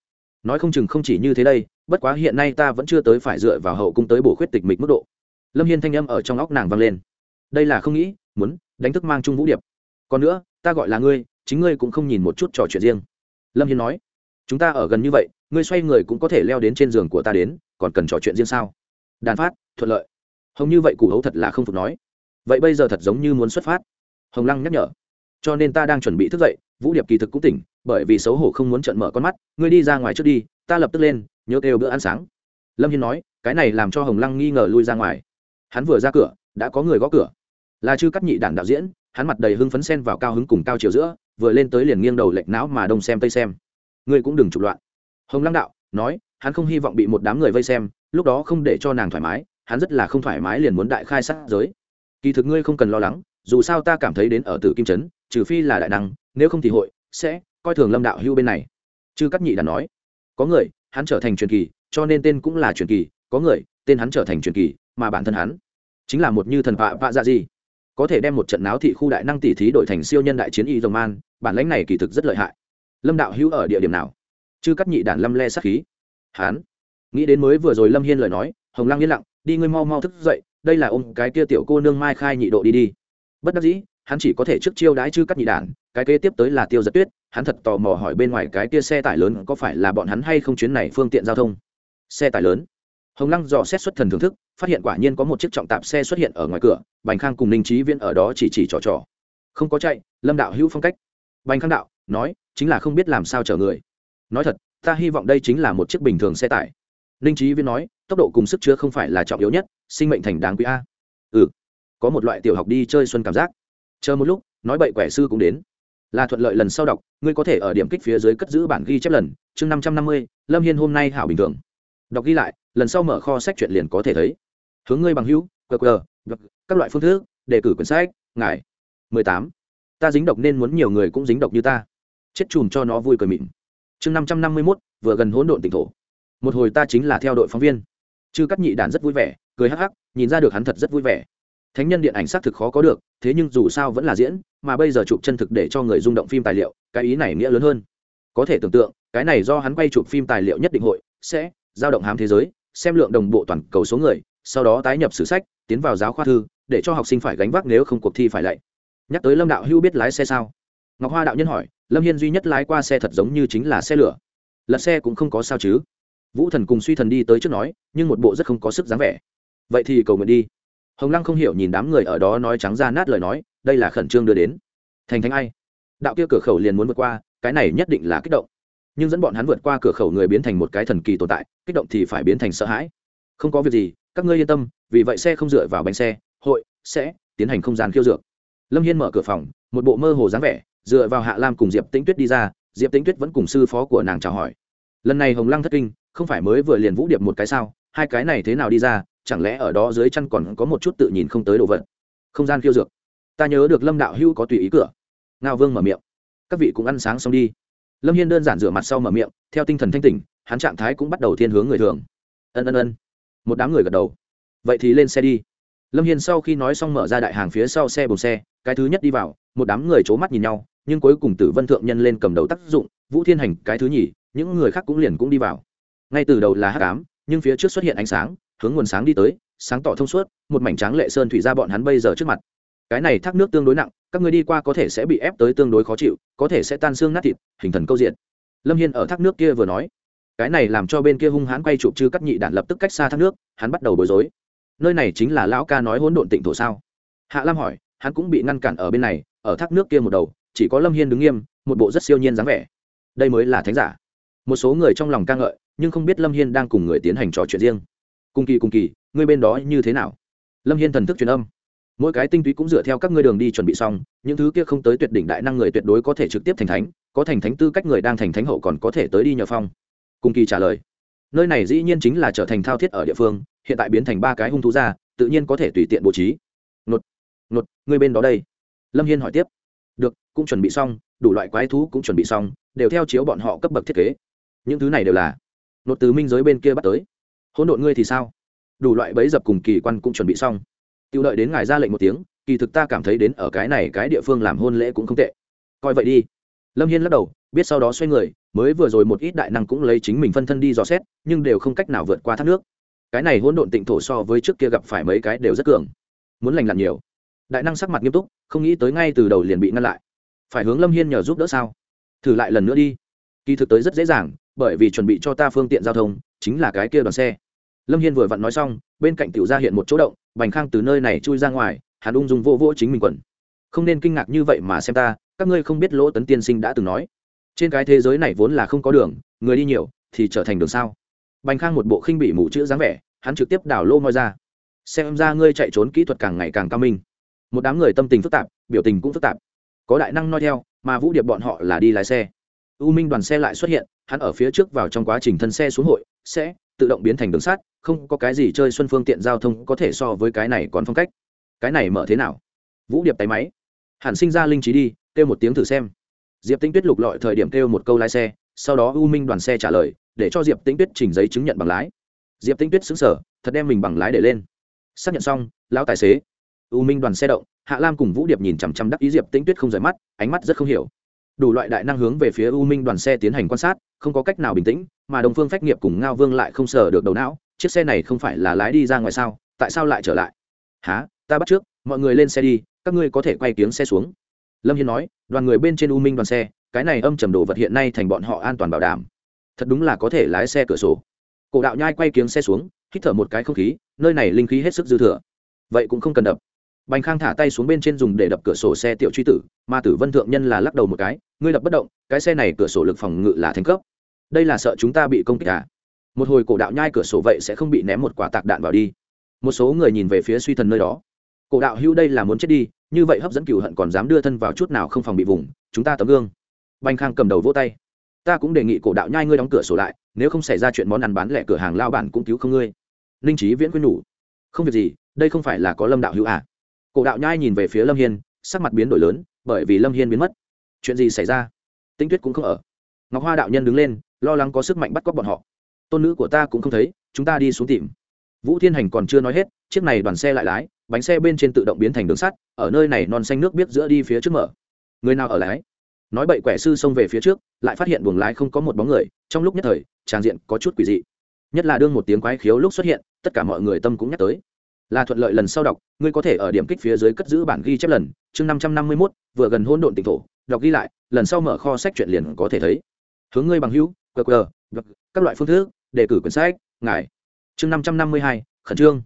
Nói không chừng không chỉ như thế đây, bất quá hiện nay ta vẫn chưa tới phải dựa vào hậu cung tới bổ khuyết tịch mịch mức độ. Lâm hiên thanh âm ở trong óc nàng vang lên đây là không nghĩ, muốn đánh thức mang chung vũ điệp. Còn nữa, ta gọi là ngươi, chính ngươi cũng không nhìn một chút trò chuyện riêng. Lâm hiên nói, chúng ta ở gần như vậy, ngươi xoay người cũng có thể leo đến trên giường của ta đến, còn cần trò chuyện riêng sao? Đàn phát, thuận lợi. Hồng như vậy cụ hấu thật là không phục nói. Vậy bây giờ thật giống như muốn xuất phát. Hồng lăng nhắc nhở, cho nên ta đang chuẩn bị thức dậy, vũ điệp kỳ thực cũng tỉnh, bởi vì xấu hổ không muốn trận mở con mắt, ngươi đi ra ngoài trước đi, ta lập tức lên, nhớ kêu bữa ăn sáng. Lâm hiên nói, cái này làm cho hồng lăng nghi ngờ lui ra ngoài. Hắn vừa ra cửa, đã có người gõ cửa là chư cắt nhị đản đạo diễn, hắn mặt đầy hưng phấn sen vào cao hứng cùng cao chiều giữa, vừa lên tới liền nghiêng đầu lệch não mà đông xem tây xem. Ngươi cũng đừng trục loạn. Hồng lăng đạo nói, hắn không hy vọng bị một đám người vây xem, lúc đó không để cho nàng thoải mái, hắn rất là không thoải mái liền muốn đại khai sát giới. Kỳ thực ngươi không cần lo lắng, dù sao ta cảm thấy đến ở tử kim trấn, trừ phi là đại năng, nếu không thì hội sẽ coi thường lâm đạo hưu bên này. Chư cắt nhị đản nói, có người, hắn trở thành truyền kỳ, cho nên tên cũng là truyền kỳ, có người, tên hắn trở thành truyền kỳ, mà bản thân hắn chính là một như thần vạ vạ dạ gì có thể đem một trận náo thị khu đại năng tỷ thí đổi thành siêu nhân đại chiến y dòng man, bản lãnh này kỳ thực rất lợi hại. Lâm đạo hữu ở địa điểm nào? Chư cắt nhị đàn lâm le sát khí. Hán. Nghĩ đến mới vừa rồi lâm hiên lời nói, hồng lăng yên lặng, đi ngươi mau mau thức dậy, đây là ôm cái kia tiểu cô nương mai khai nhị độ đi đi. Bất đắc dĩ, hắn chỉ có thể trước chiêu đái chư cắt nhị đản cái kế tiếp tới là tiêu giật tuyết, hắn thật tò mò hỏi bên ngoài cái kia xe tải lớn có phải là bọn hắn hay không chuyến này phương tiện giao thông. Xe tải lớn hồng lăng dò xét xuất thần thưởng thức, phát hiện quả nhiên có một chiếc trọng tạp xe xuất hiện ở ngoài cửa, bành khang cùng ninh trí viễn ở đó chỉ chỉ trò trò. Không có chạy, lâm đạo hữu phong cách. Bành khang đạo, nói, chính là không biết làm sao chở người. Nói thật, ta hy vọng đây chính là một chiếc bình thường xe tải. Ninh trí viễn nói, tốc độ cùng sức chứa không phải là trọng yếu nhất, sinh mệnh thành đáng quý a. Ừ có một loại tiểu học đi chơi xuân cảm giác. Chờ một lúc, nói bậy quẻ sư cũng đến. Là thuận lợi lần sau đọc, ngươi có thể ở điểm kích phía dưới cất giữ bản ghi chép lần, chương năm trăm năm mươi, lâm hiên hôm nay hảo bình thường. Đọc ghi lại lần sau mở kho sách chuyện liền có thể thấy. Hướng ngươi bằng hữu qr các loại phương thức, đề cử quyển sách, ngài. Mười tám. Ta dính độc nên muốn nhiều người cũng dính độc như ta. Chết chùm cho nó vui cười mịn. Chương năm trăm năm mươi mốt, vừa gần hỗn độn tỉnh thổ. Một hồi ta chính là theo đội phóng viên. Chư cắt nhị đàn rất vui vẻ, cười hắc hắc, nhìn ra được hắn thật rất vui vẻ. Thánh nhân điện ảnh xác thực khó có được, thế nhưng dù sao vẫn là diễn, mà bây giờ chụp chân thực để cho người rung động phim tài liệu, cái ý này nghĩa lớn hơn. Có thể tưởng tượng, cái này do hắn quay chụp phim tài liệu nhất định hội, sẽ giao động hám thế giới xem lượng đồng bộ toàn cầu số người, sau đó tái nhập sử sách, tiến vào giáo khoa thư, để cho học sinh phải gánh vác nếu không cuộc thi phải lạy. Nhắc tới lâm đạo hưu biết lái xe sao? Ngọc hoa đạo nhân hỏi, lâm hiên duy nhất lái qua xe thật giống như chính là xe lửa. Lật xe cũng không có sao chứ? Vũ thần cùng suy thần đi tới trước nói, nhưng một bộ rất không có sức dáng vẻ. Vậy thì cầu nguyện đi. Hồng lăng không hiểu nhìn đám người ở đó nói trắng ra nát lời nói, đây là khẩn trương đưa đến. Thành thánh ai? Đạo kia cửa khẩu liền muốn vượt qua, cái này nhất định là kích động nhưng dẫn bọn hắn vượt qua cửa khẩu người biến thành một cái thần kỳ tồn tại, kích động thì phải biến thành sợ hãi. Không có việc gì, các ngươi yên tâm, vì vậy xe không dựa vào bánh xe, hội, sẽ tiến hành không gian khiêu dược. Lâm hiên mở cửa phòng, một bộ mơ hồ dáng vẻ, dựa vào hạ lam cùng diệp tĩnh tuyết đi ra, diệp tĩnh tuyết vẫn cùng sư phó của nàng chào hỏi. Lần này hồng lăng thất kinh, không phải mới vừa liền vũ điệp một cái sao, hai cái này thế nào đi ra, chẳng lẽ ở đó dưới chân còn có một chút tự nhìn không tới đồ vật. Không gian khiêu dược. Ta nhớ được lâm đạo hưu có tùy ý cửa. Ngao vương mở miệng. Các vị cũng ăn sáng xong đi lâm hiên đơn giản rửa mặt sau mở miệng, theo tinh thần thanh tỉnh, hắn trạng thái cũng bắt đầu thiên hướng người thường. Ân ân ân. Một đám người gật đầu. Vậy thì lên xe đi. Lâm hiên sau khi nói xong mở ra đại hàng phía sau xe bồn xe, cái thứ nhất đi vào, một đám người c h ố mắt nhìn nhau, nhưng cuối cùng tử vân thượng nhân lên cầm đầu tác dụng, vũ thiên hành cái thứ nhì, những người khác cũng liền cũng đi vào. Ngay từ đầu là h tám nhưng phía trước xuất hiện ánh sáng, hướng nguồn sáng đi tới, sáng tỏ thông suốt, một mảnh tráng lệ sơn thủy ra bọn hắn bây giờ trước mặt cái này thác nước tương đối nặng, các người đi qua có thể sẽ bị ép tới tương đối khó chịu, có thể sẽ tan xương nát thịt, hình thần câu diện lâm hiên ở thác nước kia vừa nói. Cái này làm cho bên kia hung hãn quay chụp chư cắt nhị đạn lập tức cách xa thác nước, hắn bắt đầu bối rối. Nơi này chính là lão ca nói hỗn độn tịnh thổ sao? Hạ lam hỏi, hắn cũng bị ngăn cản ở bên này, ở thác nước kia một đầu, chỉ có lâm hiên đứng nghiêm, một bộ rất siêu nhiên dáng vẻ. Đây mới là thánh giả. Một số người trong lòng ca ngợi, nhưng không biết lâm hiên đang cùng người tiến hành trò chuyện riêng. Cùng kỳ cùng kỳ người bên đó như thế nào? Lâm hiên thần thức truyền âm mỗi cái tinh túy cũng dựa theo các ngươi đường đi chuẩn bị xong, những thứ kia không tới tuyệt đỉnh đại năng người tuyệt đối có thể trực tiếp thành thánh, có thành thánh tư cách người đang thành thánh hậu còn có thể tới đi nhờ phong. Cùng kỳ trả lời. Nơi này dĩ nhiên chính là trở thành thao thiết ở địa phương, hiện tại biến thành ba cái hung thú ra, tự nhiên có thể tùy tiện bố trí. Nột nột người bên đó đây. Lâm hiên hỏi tiếp. Được, cũng chuẩn bị xong, đủ loại quái thú cũng chuẩn bị xong, đều theo chiếu bọn họ cấp bậc thiết kế. Những thứ này đều là nột từ minh giới bên kia bắt tới. Hỗn độn ngươi thì sao? Đủ loại bẫy dập cùng kỳ quan cũng chuẩn bị xong tiêu đợi đến ngài ra lệnh một tiếng, kỳ thực ta cảm thấy đến ở cái này cái địa phương làm hôn lễ cũng không tệ. Coi vậy đi. Lâm hiên lắc đầu, biết sau đó xoay người, mới vừa rồi một ít đại năng cũng lấy chính mình phân thân đi dò xét, nhưng đều không cách nào vượt qua thác nước. Cái này hỗn độn tịnh thổ so với trước kia gặp phải mấy cái đều rất cường. Muốn lành lặn nhiều. Đại năng sắc mặt nghiêm túc, không nghĩ tới ngay từ đầu liền bị ngăn lại. Phải hướng lâm hiên nhờ giúp đỡ sao? Thử lại lần nữa đi. Kỳ thực tới rất dễ dàng, bởi vì chuẩn bị cho ta phương tiện giao thông, chính là cái kia đoàn xe lâm hiên vừa vặn nói xong, bên cạnh tiểu ra hiện một chỗ động, bành khang từ nơi này chui ra ngoài, hắn ung dung vô vô chính mình quần. Không nên kinh ngạc như vậy mà xem ta, các ngươi không biết lỗ tấn tiên sinh đã từng nói. Trên cái thế giới này vốn là không có đường, người đi nhiều, thì trở thành đường sao? Bành khang một bộ khinh bị mù chữ dáng vẻ, hắn trực tiếp đảo lô moi ra. Xem ra ngươi chạy trốn kỹ thuật càng ngày càng cao minh. Một đám người tâm tình phức tạp, biểu tình cũng phức tạp. Có đại năng nói theo, mà vũ điệp bọn họ là đi lái xe. U minh đoàn xe lại xuất hiện, hắn ở phía trước vào trong quá trình thân xe xuống hội, sẽ tự động biến thành đường sắt, không có cái gì chơi xuân phương tiện giao thông có thể so với cái này còn phong cách. Cái này mở thế nào? Vũ điệp tay máy. Hẳn sinh ra linh trí đi, kêu một tiếng thử xem. Diệp tinh tuyết lục lọi thời điểm kêu một câu lái xe, sau đó u minh đoàn xe trả lời, để cho diệp tinh tuyết trình giấy chứng nhận bằng lái. Diệp tinh tuyết xứng sở thật đem mình bằng lái để lên. Xác nhận xong, lão tài xế. U minh đoàn xe động, hạ lam cùng vũ điệp nhìn chằm chằm đắc ý diệp tinh tuyết không rời mắt, ánh mắt rất không hiểu đủ loại đại năng hướng về phía u minh đoàn xe tiến hành quan sát, không có cách nào bình tĩnh, mà đồng phương phách nghiệp cùng ngao vương lại không sờ được đầu não, chiếc xe này không phải là lái đi ra ngoài sao, tại sao lại trở lại? Há ta bắt trước, mọi người lên xe đi, các ngươi có thể quay tiếng xe xuống. Lâm hiên nói, đoàn người bên trên u minh đoàn xe, cái này âm trầm đồ vật hiện nay thành bọn họ an toàn bảo đảm. Thật đúng là có thể lái xe cửa sổ. Cổ đạo nhai quay kiếng xe xuống, hít thở một cái không khí, nơi này linh khí hết sức dư thừa. Vậy cũng không cần đập. Bành khang thả tay xuống bên trên dùng để đập cửa sổ xe tiểu truy tử, mà tử vân thượng nhân là lắc đầu một cái ngươi đập bất động, cái xe này cửa sổ lực phòng ngự là thành cấp. Đây là sợ chúng ta bị công kích à? Một hồi cổ đạo nhai cửa sổ vậy sẽ không bị ném một quả tạc đạn vào đi. Một số người nhìn về phía suy thần nơi đó. Cổ đạo hữu đây là muốn chết đi, như vậy hấp dẫn cựu hận còn dám đưa thân vào chút nào không phòng bị vùng, chúng ta tấm gương. Bành khang cầm đầu vỗ tay. Ta cũng đề nghị cổ đạo nhai ngươi đóng cửa sổ lại, nếu không xảy ra chuyện món ăn bán lẻ cửa hàng lao bản cũng cứu không ngươi. Ninh trí viễn quyên nhủ. Không việc gì, đây không phải là có lâm đạo hữu à? Cổ đạo nhai nhìn về phía lâm hiên, sắc mặt biến đổi lớn, bởi vì lâm hiên biến mất chuyện gì xảy ra? Tinh tuyết cũng không ở. Ngọc hoa đạo nhân đứng lên, lo lắng có sức mạnh bắt cóc bọn họ. Tôn nữ của ta cũng không thấy, chúng ta đi xuống tìm. Vũ thiên hành còn chưa nói hết, chiếc này đoàn xe lại lái, bánh xe bên trên tự động biến thành đường sắt, ở nơi này non xanh nước biết giữa đi phía trước mở. Người nào ở lái? Nói bậy quẻ sư xông về phía trước, lại phát hiện buồng lái không có một bóng người, trong lúc nhất thời, tràng diện có chút quỷ dị. Nhất là đương một tiếng quái khiếu lúc xuất hiện, tất cả mọi người tâm cũng nhắc tới. Là thuận lợi lần sau đọc, ngươi có thể ở điểm kích phía dưới cất giữ bản ghi chép lần, chương năm trăm năm mươi mốt, vừa gần hôn độn tỉnh thổ đọc ghi lại, lần sau mở kho sách chuyện liền có thể thấy. Hướng ngươi bằng hữu qr các loại phương thức, đề cử quyển sách, ngài. Chương năm trăm năm mươi hai, khẩn trương.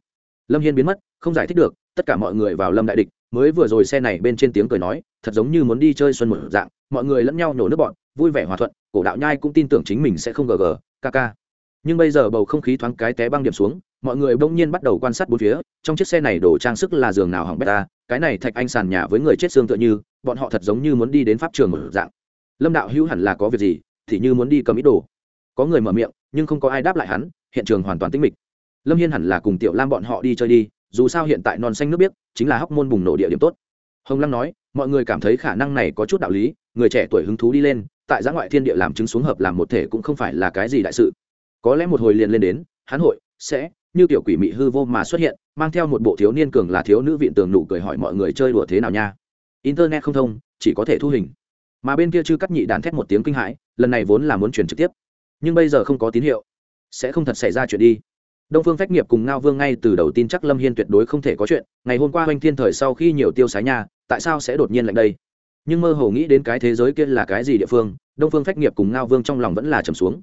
Lâm hiên biến mất, không giải thích được, tất cả mọi người vào lâm đại địch, mới vừa rồi xe này bên trên tiếng cười nói, thật giống như muốn đi chơi xuân một dạng, mọi người lẫn nhau nổ nước bọn, vui vẻ hòa thuận, cổ đạo nhai cũng tin tưởng chính mình sẽ không gg kk nhưng bây giờ bầu không khí thoáng cái té băng điểm xuống, mọi người bỗng nhiên bắt đầu quan sát bốn phía, trong chiếc xe này đổ trang sức là giường nào hỏng beta cái này thạch anh sàn nhà với người chết xương tựa như, bọn họ thật giống như muốn đi đến pháp trường một dạng. Lâm đạo hữu hẳn là có việc gì, thì như muốn đi cầm ít đồ. Có người mở miệng, nhưng không có ai đáp lại hắn, hiện trường hoàn toàn tĩnh mịch. Lâm hiên hẳn là cùng tiểu lam bọn họ đi chơi đi, dù sao hiện tại non xanh nước biếc, chính là hóc môn bùng nổ địa điểm tốt. Hồng lăng nói, mọi người cảm thấy khả năng này có chút đạo lý, người trẻ tuổi hứng thú đi lên, tại giã ngoại thiên địa làm chứng xuống hợp làm một thể cũng không phải là cái gì đại sự có lẽ một hồi liền lên đến, hắn hội sẽ, như tiểu quỷ mị hư vô mà xuất hiện, mang theo một bộ thiếu niên cường là thiếu nữ viện tường nụ cười hỏi mọi người chơi đùa thế nào nha. Internet không thông, chỉ có thể thu hình. Mà bên kia chưa cắt nhị đàn thét một tiếng kinh hãi, lần này vốn là muốn truyền trực tiếp. Nhưng bây giờ không có tín hiệu. Sẽ không thật xảy ra chuyện đi. Đông phương phách nghiệp cùng ngao vương ngay từ đầu tin chắc lâm hiên tuyệt đối không thể có chuyện. Ngày hôm qua oanh thiên thời sau khi nhiều tiêu sái nhà tại sao sẽ đột nhiên lạnh đây? Nhưng mơ hồ nghĩ đến cái thế giới kia là cái gì địa phương, đông phương phách nghiệp cùng ngao vương trong lòng vẫn là trầm xuống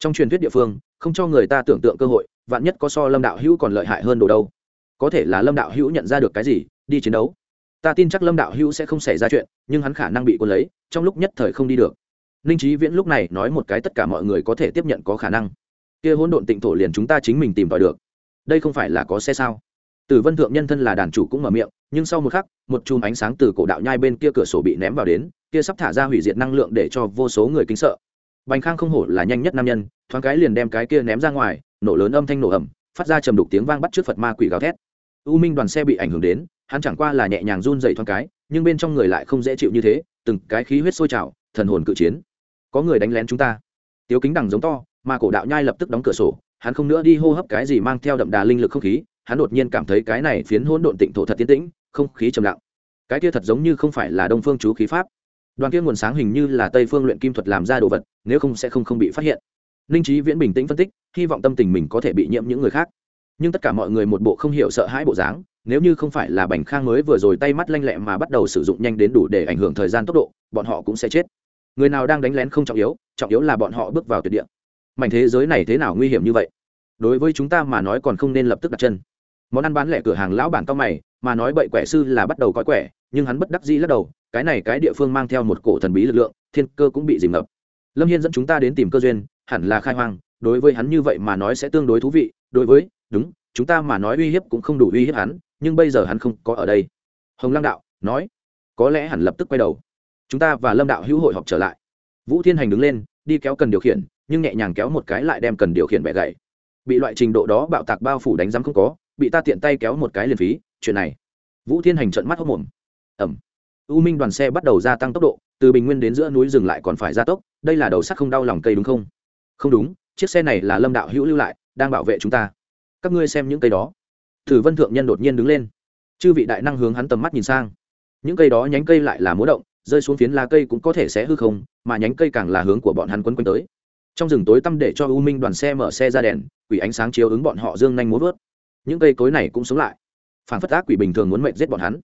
trong truyền thuyết địa phương, không cho người ta tưởng tượng cơ hội, vạn nhất có so lâm đạo hữu còn lợi hại hơn đồ đâu. Có thể là lâm đạo hữu nhận ra được cái gì, đi chiến đấu. Ta tin chắc lâm đạo hữu sẽ không xảy ra chuyện, nhưng hắn khả năng bị quân lấy, trong lúc nhất thời không đi được. Ninh trí viễn lúc này nói một cái tất cả mọi người có thể tiếp nhận có khả năng. Kia hỗn độn tịnh thổ liền chúng ta chính mình tìm tòi được. Đây không phải là có xe sao? Tử vân thượng nhân thân là đàn chủ cũng mở miệng, nhưng sau một khắc, một chùm ánh sáng từ cổ đạo nhai bên kia cửa sổ bị ném vào đến, kia sắp thả ra hủy diệt năng lượng để cho vô số người kinh sợ bành khang không hổ là nhanh nhất nam nhân thoáng cái liền đem cái kia ném ra ngoài nổ lớn âm thanh nổ ầm, phát ra trầm đục tiếng vang bắt trước phật ma quỷ gào thét. U minh đoàn xe bị ảnh hưởng đến hắn chẳng qua là nhẹ nhàng run rẩy thoáng cái nhưng bên trong người lại không dễ chịu như thế từng cái khí huyết sôi trào thần hồn cự chiến. Có người đánh lén chúng ta. Tiếu kính đằng giống to mà cổ đạo nhai lập tức đóng cửa sổ hắn không nữa đi hô hấp cái gì mang theo đậm đà linh lực không khí hắn đột nhiên cảm thấy cái này phiến hỗn độn tịnh thổ thật tiến tĩnh không khí trầm lặng. Cái kia thật giống như không phải là đông phương chú khí pháp đoàn kia nguồn sáng hình như là tây phương luyện kim thuật làm ra đồ vật, nếu không sẽ không không bị phát hiện. Ninh trí viễn bình tĩnh phân tích, hy vọng tâm tình mình có thể bị nhiễm những người khác. Nhưng tất cả mọi người một bộ không hiểu sợ hãi bộ dáng, nếu như không phải là bành khang mới vừa rồi tay mắt lanh lẹ mà bắt đầu sử dụng nhanh đến đủ để ảnh hưởng thời gian tốc độ, bọn họ cũng sẽ chết. Người nào đang đánh lén không trọng yếu trọng yếu là bọn họ bước vào tuyệt địa. Mảnh thế giới này thế nào nguy hiểm như vậy? Đối với chúng ta mà nói còn không nên lập tức đặt chân. Món ăn bán lẻ cửa hàng lão bản cao mày, mà nói bậy quẻ sư là bắt đầu cõi quẻ nhưng hắn bất đắc dĩ lắc đầu, cái này cái địa phương mang theo một cổ thần bí lực lượng, thiên cơ cũng bị dìm ngập. Lâm hiên dẫn chúng ta đến tìm cơ duyên, hẳn là khai hoang, đối với hắn như vậy mà nói sẽ tương đối thú vị, đối với, đúng, chúng ta mà nói uy hiếp cũng không đủ uy hiếp hắn, nhưng bây giờ hắn không có ở đây. Hồng lăng đạo, nói, có lẽ hẳn lập tức quay đầu. Chúng ta và lâm đạo hữu hội họp trở lại. Vũ thiên hành đứng lên, đi kéo cần điều khiển, nhưng nhẹ nhàng kéo một cái lại đem cần điều khiển bẻ gãy. Bị loại trình độ đó bạo tạc bao phủ đánh giẫm không có, bị ta tiện tay kéo một cái liền phí, chuyện này. Vũ thiên hành trận mắt hốc mồm ẩm. U minh đoàn xe bắt đầu gia tăng tốc độ, từ bình nguyên đến giữa núi dừng lại còn phải gia tốc, đây là đầu sắt không đau lòng cây đúng không? Không đúng, chiếc xe này là lâm đạo hữu lưu lại, đang bảo vệ chúng ta. Các ngươi xem những cây đó. Thử vân thượng nhân đột nhiên đứng lên. Chư vị đại năng hướng hắn tầm mắt nhìn sang. Những cây đó nhánh cây lại là múa động, rơi xuống phiến lá cây cũng có thể sẽ hư không, mà nhánh cây càng là hướng của bọn hắn quấn quanh tới. Trong rừng tối tăm để cho u minh đoàn xe mở xe ra đèn, quỷ ánh sáng chiếu ứng bọn họ dương nhanh múa vớt những cây cối này cũng sống lại. Phản phất ác quỷ bình thường muốn mệnh giết bọn hắn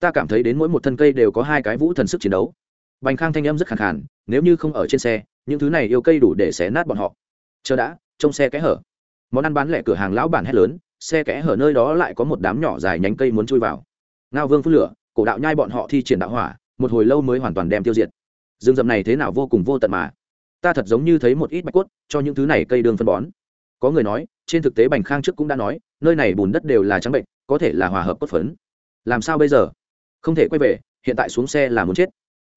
ta cảm thấy đến mỗi một thân cây đều có hai cái vũ thần sức chiến đấu. Bành khang thanh âm rất khẳng khàn, nếu như không ở trên xe, những thứ này yêu cây đủ để xé nát bọn họ. Chờ đã trong xe kẽ hở. Món ăn bán lẻ cửa hàng lão bản hét lớn, xe kẽ hở nơi đó lại có một đám nhỏ dài nhánh cây muốn chui vào. Ngao vương phun lửa, cổ đạo nhai bọn họ thi triển đạo hỏa, một hồi lâu mới hoàn toàn đem tiêu diệt. Rừng rậm này thế nào vô cùng vô tận mà. Ta thật giống như thấy một ít bạch cốt, cho những thứ này cây đường phân bón. Có người nói, trên thực tế bành khang trước cũng đã nói, nơi này bùn đất đều là trắng bệnh, có thể là hòa hợp cốt phấn. Làm sao bây giờ? Không thể quay về, hiện tại xuống xe là muốn chết.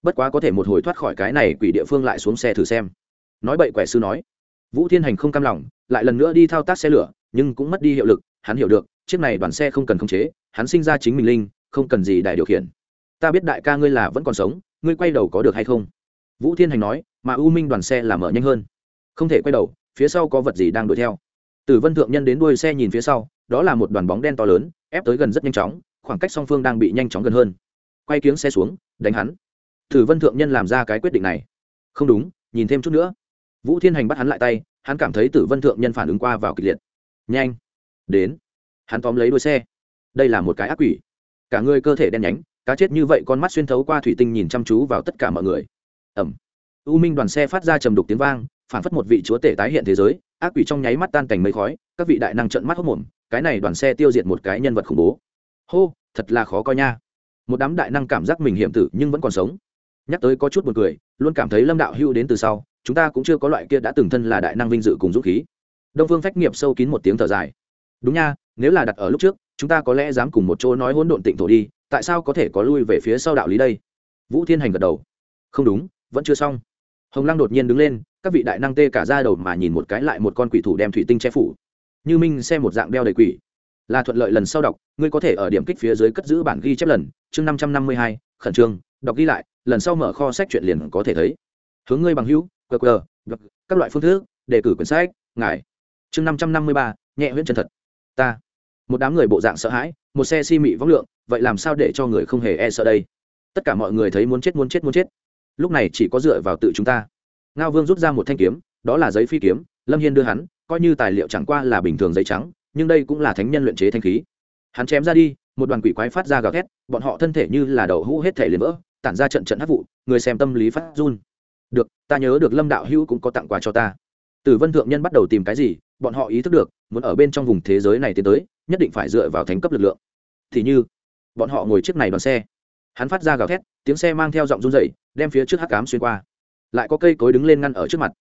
Bất quá có thể một hồi thoát khỏi cái này quỷ địa phương lại xuống xe thử xem. Nói bậy quẻ sư nói. Vũ thiên hành không cam lòng, lại lần nữa đi thao tác xe lửa, nhưng cũng mất đi hiệu lực, hắn hiểu được, chiếc này đoàn xe không cần khống chế, hắn sinh ra chính mình linh, không cần gì đài điều khiển. Ta biết đại ca ngươi là vẫn còn sống, ngươi quay đầu có được hay không? Vũ thiên hành nói, mà u minh đoàn xe là mở nhanh hơn. Không thể quay đầu, phía sau có vật gì đang đuổi theo? Tử vân thượng nhân đến đuôi xe nhìn phía sau, đó là một đoàn bóng đen to lớn, ép tới gần rất nhanh chóng khoảng cách song phương đang bị nhanh chóng gần hơn. Quay kiếng xe xuống, đánh hắn. Tử vân thượng nhân làm ra cái quyết định này. Không đúng, nhìn thêm chút nữa. Vũ thiên hành bắt hắn lại tay, hắn cảm thấy tử vân thượng nhân phản ứng qua vào kịch liệt. Nhanh. Đến. Hắn tóm lấy đuôi xe. Đây là một cái ác quỷ. Cả người cơ thể đen nhánh, cá chết như vậy con mắt xuyên thấu qua thủy tinh nhìn chăm chú vào tất cả mọi người. Ẩm u minh đoàn xe phát ra trầm đục tiếng vang, phản phất một vị chúa tể tái hiện thế giới, ác quỷ trong nháy mắt tan cảnh mây khói, các vị đại năng trận mắt hốc mồm, cái này đoàn xe tiêu diệt một cái nhân vật khủng bố hô, thật là khó coi nha. Một đám đại năng cảm giác mình hiểm tử nhưng vẫn còn sống. Nhắc tới có chút b u ồ n cười, luôn cảm thấy lâm đạo hưu đến từ sau, chúng ta cũng chưa có loại kia đã từng thân là đại năng vinh dự cùng dũng khí. Đông phương phách nghiệp sâu kín một tiếng thở dài. Đúng nha, nếu là đặt ở lúc trước, chúng ta có lẽ dám cùng một chỗ nói hỗn độn tịnh thổ đi, tại sao có thể có lui về phía sau đạo lý đây? Vũ thiên hành gật đầu. Không đúng, vẫn chưa xong. Hồng lăng đột nhiên đứng lên, các vị đại năng tê cả ra đầu mà nhìn một cái lại một con quỷ thủ đem thủy tinh che phủ. Như minh xem một dạng đeo đầy quỷ là thuận lợi lần sau đọc, ngươi có thể ở điểm kích phía dưới cất giữ bản ghi chép lần, chương năm trăm năm mươi hai, khẩn trương, đọc ghi lại, lần sau mở kho sách chuyện liền có thể thấy. Hướng ngươi bằng hữu qr các loại phương thức, đề cử quyển sách, ngài. Chương năm trăm năm mươi ba, nhẹ huyễn chân thật. Ta. Một đám người bộ dạng sợ hãi, một xe si mị vong lượng, vậy làm sao để cho người không hề e sợ đây? Tất cả mọi người thấy muốn chết muốn chết muốn chết. Lúc này chỉ có dựa vào tự chúng ta. Ngao vương rút ra một thanh kiếm, đó là giấy phi kiếm, lâm hiên đưa hắn, coi như tài liệu chẳng qua là bình thường giấy trắng nhưng đây cũng là thánh nhân luyện chế thanh khí. Hắn chém ra đi, một đoàn quỷ quái phát ra gào thét, bọn họ thân thể như là đậu hũ hết thể liền vỡ, tản ra trận trận hát vụ, người xem tâm lý phát run. Được, ta nhớ được lâm đạo hữu cũng có tặng quà cho ta. Tử vân thượng nhân bắt đầu tìm cái gì, bọn họ ý thức được, muốn ở bên trong vùng thế giới này tiến tới, nhất định phải dựa vào thánh cấp lực lượng. Thì như, bọn họ ngồi chiếc này đoàn xe. Hắn phát ra gào thét, tiếng xe mang theo giọng run dậy đem phía trước hắc cám xuyên qua. Lại có cây cối đứng lên ngăn ở trước mặt.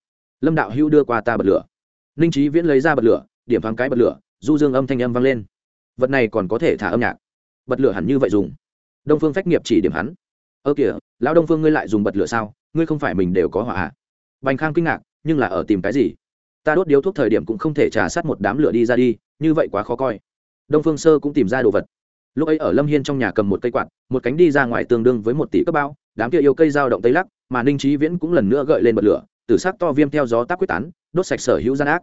Lâm đạo hữu đưa qua ta bật lửa. Ninh trí viễn lấy ra bật lửa, điểm thoáng cái bật lửa du dương âm thanh âm vang lên. Vật này còn có thể thả âm nhạc. Bật lửa hẳn như vậy dùng. Đông phương phách nghiệp chỉ điểm hắn. Ơ kìa, lão đông phương ngươi lại dùng bật lửa sao? Ngươi không phải mình đều có hỏa hạ à? bành khang kinh ngạc, nhưng là ở tìm cái gì? Ta đốt điếu thuốc thời điểm cũng không thể trả sát một đám lửa đi ra đi, như vậy quá khó coi. Đông phương sơ cũng tìm ra đồ vật. Lúc ấy ở lâm hiên trong nhà cầm một cây quạt, một cánh đi ra ngoài tương đương với một tỷ cấp bao, đám kia yêu cây dao động tây lắc, mà ninh trí viễn cũng lần nữa gợi lên bật lửa, tử sắc to viêm theo gió tác quyết tán, đốt sạch sở hữu gian ác.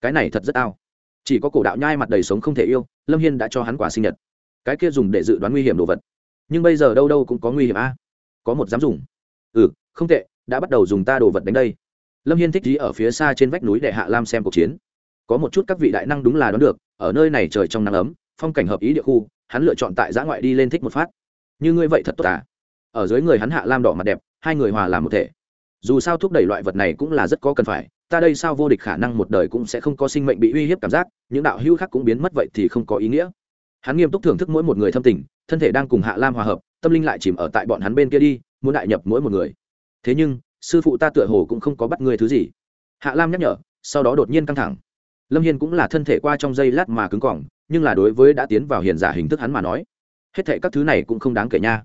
Cái này thật rất ao chỉ có cổ đạo nhai mặt đầy sống không thể yêu, lâm hiên đã cho hắn quả sinh nhật. Cái kia dùng để dự đoán nguy hiểm đồ vật. Nhưng bây giờ đâu đâu cũng có nguy hiểm a. Có một dám dùng. Ừ không tệ, đã bắt đầu dùng ta đồ vật đánh đây. Lâm hiên thích gì ở phía xa trên vách núi để hạ lam xem cuộc chiến. Có một chút các vị đại năng đúng là đoán được, ở nơi này trời trong nắng ấm, phong cảnh hợp ý địa khu, hắn lựa chọn tại giã ngoại đi lên thích một phát. Như ngươi vậy thật tốt à? Ở dưới người hắn hạ lam đỏ mặt đẹp, hai người hòa làm một thể. Dù sao thúc đẩy loại vật này cũng là rất có cần phải ta đây sao vô địch khả năng một đời cũng sẽ không có sinh mệnh bị uy hiếp cảm giác, những đạo hữu khác cũng biến mất vậy thì không có ý nghĩa. Hắn nghiêm túc thưởng thức mỗi một người thâm tình, thân thể đang cùng hạ lam hòa hợp, tâm linh lại chìm ở tại bọn hắn bên kia đi, muốn đại nhập mỗi một người. Thế nhưng, sư phụ ta tựa hồ cũng không có bắt người thứ gì. Hạ lam nhắc nhở, sau đó đột nhiên căng thẳng. Lâm hiên cũng là thân thể qua trong giây lát mà cứng cỏng, nhưng là đối với đã tiến vào hiền giả hình thức hắn mà nói, hết thệ các thứ này cũng không đáng kể nha.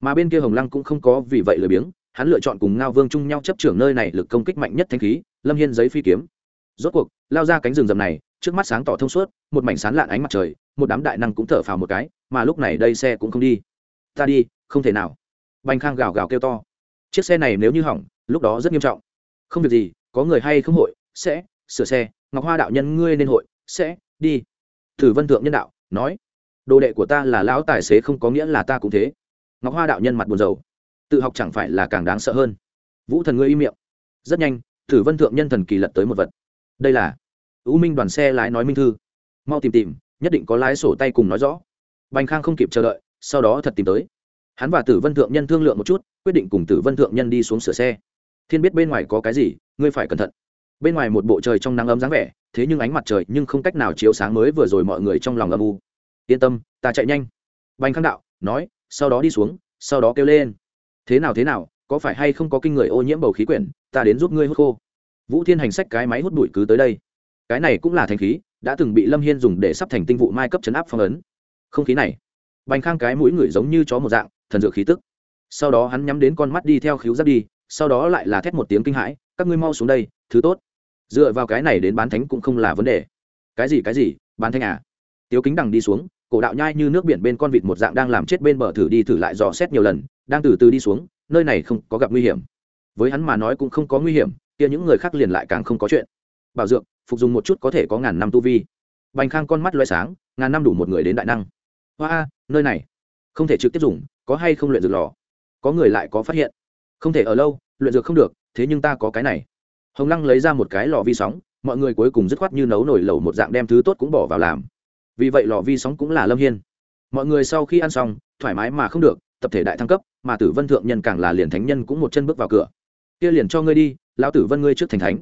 Mà bên kia hồng lăng cũng không có vì vậy lười biếng hắn lựa chọn cùng ngao vương chung nhau chấp trưởng nơi này lực công kích mạnh nhất thanh khí, lâm hiên giấy phi kiếm. Rốt cuộc, lao ra cánh rừng rầm này, trước mắt sáng tỏ thông suốt, một mảnh sán lạn ánh mặt trời, một đám đại năng cũng thở phào một cái, mà lúc này đây xe cũng không đi. Ta đi, không thể nào. Bành khang gào gào kêu to. Chiếc xe này nếu như hỏng, lúc đó rất nghiêm trọng. Không việc gì, có người hay không hội, sẽ sửa xe, ngọc hoa đạo nhân ngươi nên hội, sẽ đi. Thử vân thượng nhân đạo nói. Đồ đệ của ta là lão tài xế không có nghĩa là ta cũng thế. Ngọc hoa đạo nhân mặt buồn rầu tự học chẳng phải là càng đáng sợ hơn. Vũ thần ngươi im miệng. Rất nhanh, thử vân thượng nhân thần kỳ lật tới một vật. Đây là u minh đoàn xe lái nói minh thư. Mau tìm tìm, nhất định có lái sổ tay cùng nói rõ. Bành khang không kịp chờ đợi, sau đó thật tìm tới. Hắn và tử vân thượng nhân thương lượng một chút, quyết định cùng tử vân thượng nhân đi xuống sửa xe. Thiên biết bên ngoài có cái gì, ngươi phải cẩn thận. Bên ngoài một bộ trời trong nắng ấm dáng vẻ, thế nhưng ánh mặt trời nhưng không cách nào chiếu sáng mới vừa rồi mọi người trong lòng âm u. Yên tâm, ta chạy nhanh. Bành khang đạo, nói, sau đó đi xuống, sau đó kêu lên thế nào thế nào, có phải hay không có kinh người ô nhiễm bầu khí quyển, ta đến giúp ngươi hút khô. Vũ thiên hành sách cái máy hút bụi cứ tới đây. Cái này cũng là thành khí, đã từng bị lâm hiên dùng để sắp thành tinh vụ mai cấp chấn áp phong ấn. Không khí này, bành khang cái mũi người giống như chó một dạng, thần dược khí tức. Sau đó hắn nhắm đến con mắt đi theo khíu giáp đi, sau đó lại là thét một tiếng kinh hãi, các ngươi mau xuống đây, thứ tốt. Dựa vào cái này đến bán thánh cũng không là vấn đề. Cái gì cái gì, bán thánh à? Tiếu kính đằng đi xuống, cổ đạo nhai như nước biển bên con vịt một dạng đang làm chết bên bờ thử đi thử lại dò xét nhiều lần đang từ từ đi xuống, nơi này không có gặp nguy hiểm. Với hắn mà nói cũng không có nguy hiểm, kia những người khác liền lại càng không có chuyện. Bảo dược, phục dùng một chút có thể có ngàn năm tu vi. Bành khang con mắt loay sáng, ngàn năm đủ một người đến đại năng. Hoa, nơi này. Không thể trực tiếp dùng, có hay không luyện dược lò? Có người lại có phát hiện. Không thể ở lâu, luyện dược không được, thế nhưng ta có cái này. Hồng lăng lấy ra một cái lò vi sóng, mọi người cuối cùng dứt khoát như nấu nổi lẩu một dạng đem thứ tốt cũng bỏ vào làm. Vì vậy lò vi sóng cũng là lâm hiên. Mọi người sau khi ăn xong, thoải mái mà không được, tập thể đại thăng cấp mà tử vân thượng nhân càng là liền thánh nhân cũng một chân bước vào cửa. Kia liền cho ngươi đi, lão tử vân ngươi trước thành thánh.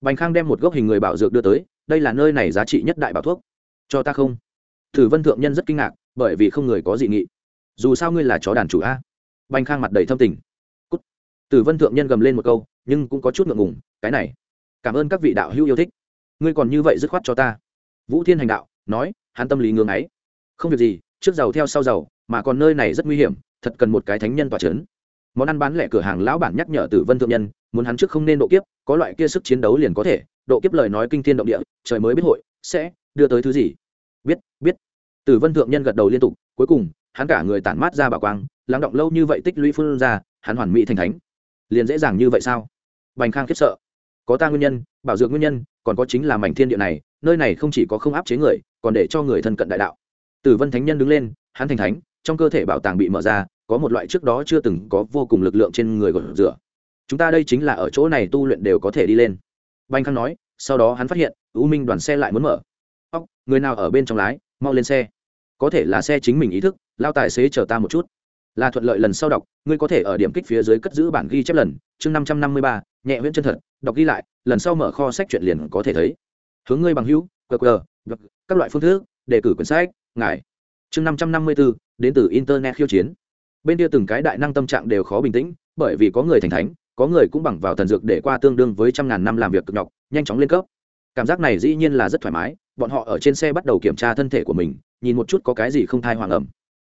Bành khang đem một gốc hình người bảo dược đưa tới, đây là nơi này giá trị nhất đại bảo thuốc. Cho ta không? Tử vân thượng nhân rất kinh ngạc, bởi vì không người có dị nghị. Dù sao ngươi là chó đàn chủ a. Bành khang mặt đầy thâm tình. Cút. tử vân thượng nhân gầm lên một câu, nhưng cũng có chút ngượng ngùng, cái này. Cảm ơn các vị đạo hữu yêu thích. Ngươi còn như vậy dứt khoát cho ta. Vũ thiên hành đạo, nói, hắn tâm lý ngưng ấy. Không việc gì, trước giàu theo sau giàu mà còn nơi này rất nguy hiểm, thật cần một cái thánh nhân tỏa trấn món ăn bán lẻ cửa hàng lão bản nhắc nhở tử vân thượng nhân, muốn hắn trước không nên độ kiếp, có loại kia sức chiến đấu liền có thể, độ kiếp lời nói kinh thiên động địa, trời mới biết hội, sẽ đưa tới thứ gì. Biết biết. Tử vân thượng nhân gật đầu liên tục, cuối cùng, hắn cả người tản mát ra bảo quang, lắng động lâu như vậy tích lũy phương ra, hắn hoàn mỹ thành thánh. Liền dễ dàng như vậy sao? Bành khang khiếp sợ. Có ta nguyên nhân, bảo dược nguyên nhân, còn có chính là mảnh thiên địa này, nơi này không chỉ có không áp chế người, còn để cho người thân cận đại đạo. Tử vân thánh nhân đứng lên, hắn thành thánh trong cơ thể bảo tàng bị mở ra, có một loại trước đó chưa từng có vô cùng lực lượng trên người gột rửa. Chúng ta đây chính là ở chỗ này tu luyện đều có thể đi lên. Banh khang nói, sau đó hắn phát hiện, u minh đoàn xe lại muốn mở. Óc người nào ở bên trong lái, mau lên xe. Có thể là xe chính mình ý thức, lao tài xế chờ ta một chút. Là thuận lợi lần sau đọc, ngươi có thể ở điểm kích phía dưới cất giữ bản ghi chép lần, chương năm trăm năm mươi ba, nhẹ huyễn chân thật, đọc ghi lại, lần sau mở kho sách chuyện liền có thể thấy. Hướng ngươi bằng hữu qr các loại phương thức, đề cử quyển sách, ngài chương năm trăm năm mươi bốn đến từ internet khiêu chiến. Bên kia từng cái đại năng tâm trạng đều khó bình tĩnh, bởi vì có người thành thánh, có người cũng bằng vào thần dược để qua tương đương với trăm ngàn năm làm việc cực nhọc, nhanh chóng lên cấp. Cảm giác này dĩ nhiên là rất thoải mái, bọn họ ở trên xe bắt đầu kiểm tra thân thể của mình, nhìn một chút có cái gì không thai hoàng ẩm.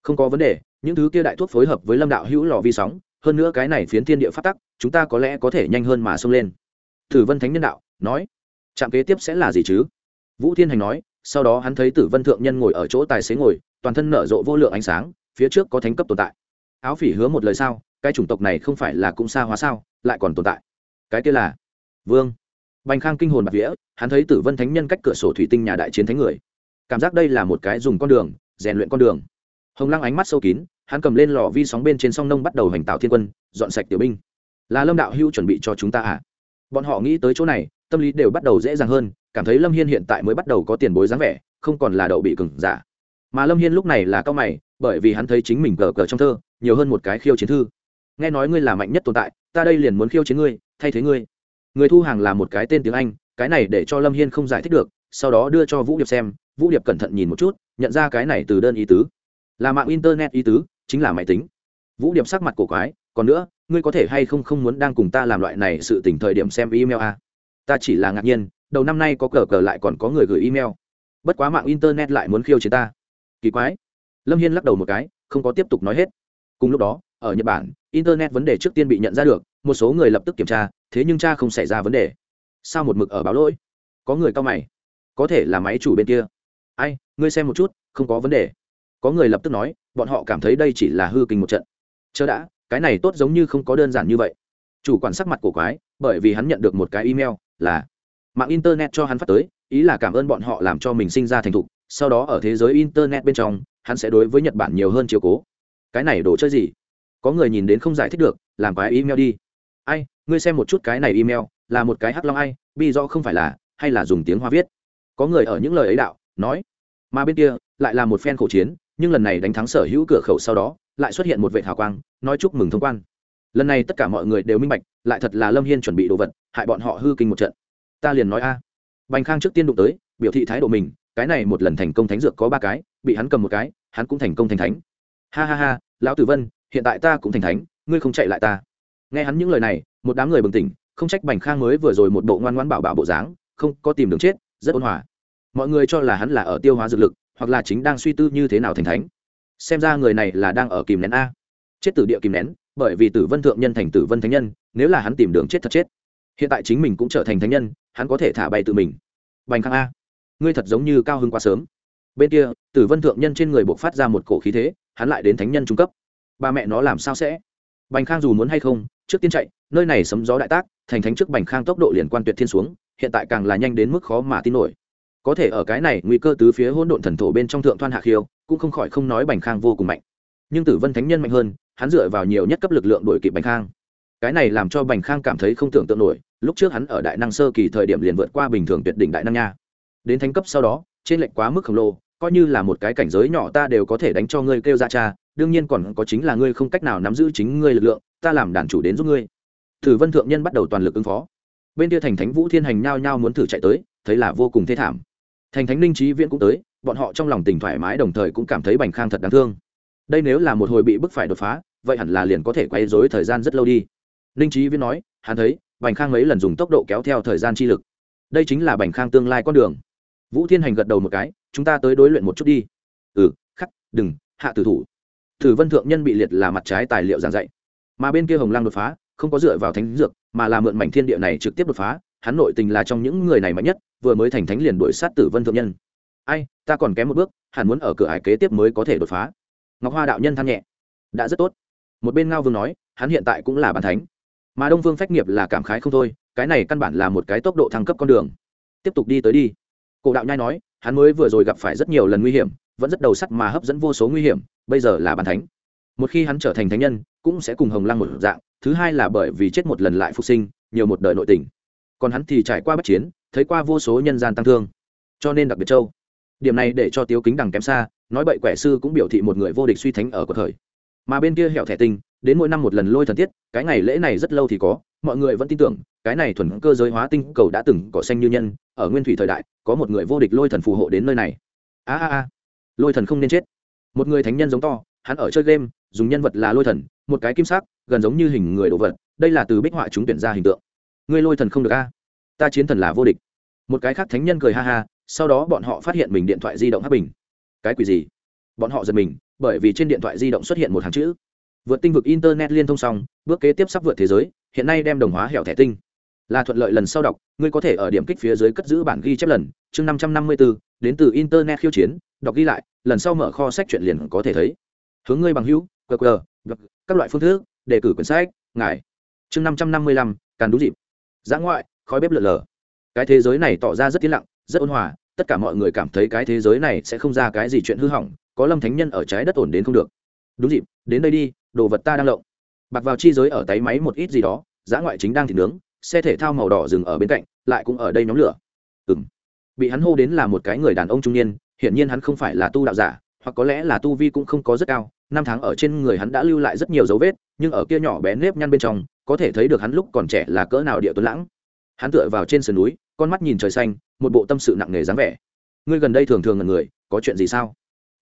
Không có vấn đề, những thứ kia đại thuốc phối hợp với lâm đạo hữu lò vi sóng, hơn nữa cái này phiến thiên địa phát tắc, chúng ta có lẽ có thể nhanh hơn mà xông lên. Thử vân thánh nhân đạo nói, trạm kế tiếp sẽ là gì chứ? Vũ thiên hành nói, sau đó hắn thấy tử vân thượng nhân ngồi ở chỗ tài xế ngồi toàn thân nở rộ vô lượng ánh sáng, phía trước có thánh cấp tồn tại. Áo phỉ hứa một lời sao, cái chủng tộc này không phải là cũng xa hóa sao, lại còn tồn tại. Cái kia là, vương. Bành khang kinh hồn bạc vía, hắn thấy tử vân thánh nhân cách cửa sổ thủy tinh nhà đại chiến thánh người. Cảm giác đây là một cái dùng con đường, rèn luyện con đường. Hồng lăng ánh mắt sâu kín, hắn cầm lên lò vi sóng bên trên song nông bắt đầu hành tạo thiên quân, dọn sạch tiểu binh. Là lâm đạo hưu chuẩn bị cho chúng ta à? Bọn họ nghĩ tới chỗ này, tâm lý đều bắt đầu dễ dàng hơn, cảm thấy lâm hiên hiện tại mới bắt đầu có tiền bối dáng vẻ, không còn là đậu bị cừng giả dạ mà lâm hiên lúc này là cao mày, bởi vì hắn thấy chính mình cờ cờ trong thơ, nhiều hơn một cái khiêu chiến thư. Nghe nói ngươi là mạnh nhất tồn tại, ta đây liền muốn khiêu chiến ngươi, thay thế ngươi. Người thu hàng là một cái tên tiếng anh, cái này để cho lâm hiên không giải thích được, sau đó đưa cho vũ điệp xem, vũ điệp cẩn thận nhìn một chút, nhận ra cái này từ đơn ý tứ. Là mạng internet ý tứ, chính là máy tính. Vũ điệp sắc mặt cổ quái, còn nữa, ngươi có thể hay không không muốn đang cùng ta làm loại này sự tỉnh thời điểm xem email à? ta chỉ là ngạc nhiên, đầu năm nay có cờ cờ lại còn có người gửi email. Bất quá mạng internet lại muốn khiêu chiến ta kỳ quái. Lâm hiên lắc đầu một cái, không có tiếp tục nói hết. Cùng lúc đó, ở nhật bản, internet vấn đề trước tiên bị nhận ra được, một số người lập tức kiểm tra, thế nhưng cha không xảy ra vấn đề. Sao một mực ở báo lỗi? Có người cao mày. Có thể là máy chủ bên kia. Ai, ngươi xem một chút, không có vấn đề. Có người lập tức nói, bọn họ cảm thấy đây chỉ là hư kinh một trận. Chớ đã, cái này tốt giống như không có đơn giản như vậy. Chủ quản sắc mặt của quái, bởi vì hắn nhận được một cái email là, mạng internet cho hắn phát tới, ý là cảm ơn bọn họ làm cho mình sinh ra thành thục sau đó ở thế giới internet bên trong, hắn sẽ đối với nhật bản nhiều hơn chiều cố. Cái này đồ chơi gì? Có người nhìn đến không giải thích được, làm cái email đi. Ai, ngươi xem một chút cái này email, là một cái hắc long ai, bi do không phải là, hay là dùng tiếng hoa viết? Có người ở những lời ấy đạo, nói, mà bên kia, lại là một phen khẩu chiến, nhưng lần này đánh thắng sở hữu cửa khẩu sau đó, lại xuất hiện một vệ hào quang, nói chúc mừng thông quan. Lần này tất cả mọi người đều minh bạch, lại thật là lâm hiên chuẩn bị đồ vật, hại bọn họ hư kinh một trận. Ta liền nói a. À. bành khang trước tiên đụng tới, biểu thị thái độ mình cái này một lần thành công thánh dược có ba cái, bị hắn cầm một cái, hắn cũng thành công thành thánh. Ha ha ha, lão tử vân, hiện tại ta cũng thành thánh, ngươi không chạy lại ta. Nghe hắn những lời này, một đám người bừng tỉnh, không trách bành khang mới vừa rồi một bộ ngoan ngoãn bảo bảo bộ dáng, không có tìm đường chết, rất ôn hòa. Mọi người cho là hắn là ở tiêu hóa dược lực, hoặc là chính đang suy tư như thế nào thành thánh. Xem ra người này là đang ở kìm nén a. Chết tử địa kìm nén, bởi vì tử vân thượng nhân thành tử vân thánh nhân, nếu là hắn tìm đường chết thật chết. Hiện tại chính mình cũng trở thành thánh nhân, hắn có thể thả bay tự mình. Bành khang a ngươi thật giống như cao hơn quá sớm. Bên kia, tử vân thượng nhân trên người buộc phát ra một cổ khí thế, hắn lại đến thánh nhân trung cấp. Ba mẹ nó làm sao sẽ? Bành khang dù muốn hay không, trước tiên chạy, nơi này sấm gió đại tác, thành thánh trước bành khang tốc độ liền quan tuyệt thiên xuống, hiện tại càng là nhanh đến mức khó mà tin nổi. Có thể ở cái này nguy cơ tứ phía hỗn độn thần thổ bên trong thượng thoan hạ khiêu, cũng không khỏi không nói bành khang vô cùng mạnh. Nhưng tử vân thánh nhân mạnh hơn, hắn dựa vào nhiều nhất cấp lực lượng đổi kịp bành khang. Cái này làm cho bành khang cảm thấy không tưởng tượng nổi, lúc trước hắn ở đại năng sơ kỳ thời điểm liền vượt qua bình thường tuyệt đỉnh đại năng nha đến thánh cấp sau đó, trên lệnh quá mức khổng lồ, coi như là một cái cảnh giới nhỏ ta đều có thể đánh cho ngươi kêu ra cha, đương nhiên còn có chính là ngươi không cách nào nắm giữ chính ngươi lực lượng, ta làm đàn chủ đến giúp ngươi. Thử vân thượng nhân bắt đầu toàn lực ứng phó. Bên kia thành thánh vũ thiên hành nhao nhao muốn thử chạy tới, thấy là vô cùng thê thảm. Thành thánh ninh trí viễn cũng tới, bọn họ trong lòng tình thoải mái đồng thời cũng cảm thấy bành khang thật đáng thương. Đây nếu là một hồi bị bức phải đột phá, vậy hẳn là liền có thể quay dối thời gian rất lâu đi. Ninh trí viễn nói, hắn thấy, bành khang mấy lần dùng tốc độ kéo theo thời gian chi lực. Đây chính là bành khang tương lai con đường vũ thiên hành gật đầu một cái, chúng ta tới đối luyện một chút đi. Ừ khắc, đừng, hạ tử thủ. Thử vân thượng nhân bị liệt là mặt trái tài liệu giảng dạy. Mà bên kia hồng lăng đột phá, không có dựa vào thánh dược, mà là mượn mảnh thiên địa này trực tiếp đột phá, hắn nội tình là trong những người này mạnh nhất, vừa mới thành thánh liền đuổi sát tử vân thượng nhân. Ai, ta còn kém một bước, hẳn muốn ở cửa hải kế tiếp mới có thể đột phá. Ngọc hoa đạo nhân than nhẹ. Đã rất tốt. Một bên ngao vương nói, hắn hiện tại cũng là bàn thánh. Mà đông vương phách nghiệp là cảm khái không thôi, cái này căn bản là một cái tốc độ thăng cấp con đường. Tiếp tục đi tới đi cổ đạo nhai nói, hắn mới vừa rồi gặp phải rất nhiều lần nguy hiểm, vẫn rất đầu sắt mà hấp dẫn vô số nguy hiểm, bây giờ là bàn thánh. Một khi hắn trở thành thánh nhân, cũng sẽ cùng hồng lăng một dạng, thứ hai là bởi vì chết một lần lại phục sinh, nhiều một đời nội tình. Còn hắn thì trải qua bất chiến, thấy qua vô số nhân gian tăng thương. Cho nên đặc biệt châu điểm này để cho tiếu kính đằng kém xa, nói bậy quẻ sư cũng biểu thị một người vô địch suy thánh ở cuộc thời. Mà bên kia hẹo thẻ tinh đến mỗi năm một lần lôi thần tiết, cái ngày lễ này rất lâu thì có mọi người vẫn tin tưởng, cái này thuần cơ giới hóa tinh cầu đã từng cỏ xanh như nhân, ở nguyên thủy thời đại, có một người vô địch lôi thần phù hộ đến nơi này. A a a. Lôi thần không nên chết. Một người thánh nhân giống to, hắn ở chơi game, dùng nhân vật là lôi thần, một cái kim sắc, gần giống như hình người đồ vật, đây là từ bích họa chúng tuyển ra hình tượng. Ngươi lôi thần không được a. Ta chiến thần là vô địch. Một cái khác thánh nhân cười ha ha, sau đó bọn họ phát hiện mình điện thoại di động hấp bình. Cái quỷ gì? Bọn họ giật mình, bởi vì trên điện thoại di động xuất hiện một hàng chữ. Vượt tinh vực internet liên thông xong, bước kế tiếp sắp vượt thế giới hiện nay đem đồng hóa hẻo thẻ tinh. Là thuận lợi lần sau đọc, ngươi có thể ở điểm kích phía dưới cất giữ bản ghi chép lần, chương năm trăm năm mươi bốn đến từ internet khiêu chiến, đọc ghi lại, lần sau mở kho sách chuyện liền có thể thấy. Hướng ngươi bằng hữu qr các loại phương thức, đề cử quyển sách, ngài. Chương năm trăm năm mươi lăm, càn đúng dịp. Giã ngoại, khói bếp lượn lờ cái thế giới này tỏ ra rất yên lặng, rất ôn hòa, tất cả mọi người cảm thấy cái thế giới này sẽ không ra cái gì chuyện hư hỏng, có lâm thánh nhân ở trái đất ổn đến không được. Đúng dịp, đến đây đi, đồ vật ta đang lộng bạc vào chi giới ở tay máy một ít gì đó, giã ngoại chính đang thịt nướng, xe thể thao màu đỏ dừng ở bên cạnh, lại cũng ở đây nhóm lửa. Ừng bị hắn hô đến là một cái người đàn ông trung niên, hiển nhiên hắn không phải là tu đạo giả, hoặc có lẽ là tu vi cũng không có rất cao, năm tháng ở trên người hắn đã lưu lại rất nhiều dấu vết, nhưng ở kia nhỏ bé nếp nhăn bên trong, có thể thấy được hắn lúc còn trẻ là cỡ nào địa tuấn lãng. Hắn tựa vào trên sườn núi, con mắt nhìn trời xanh, một bộ tâm sự nặng nề dáng vẻ. Ngươi gần đây thường thường là người, có chuyện gì sao?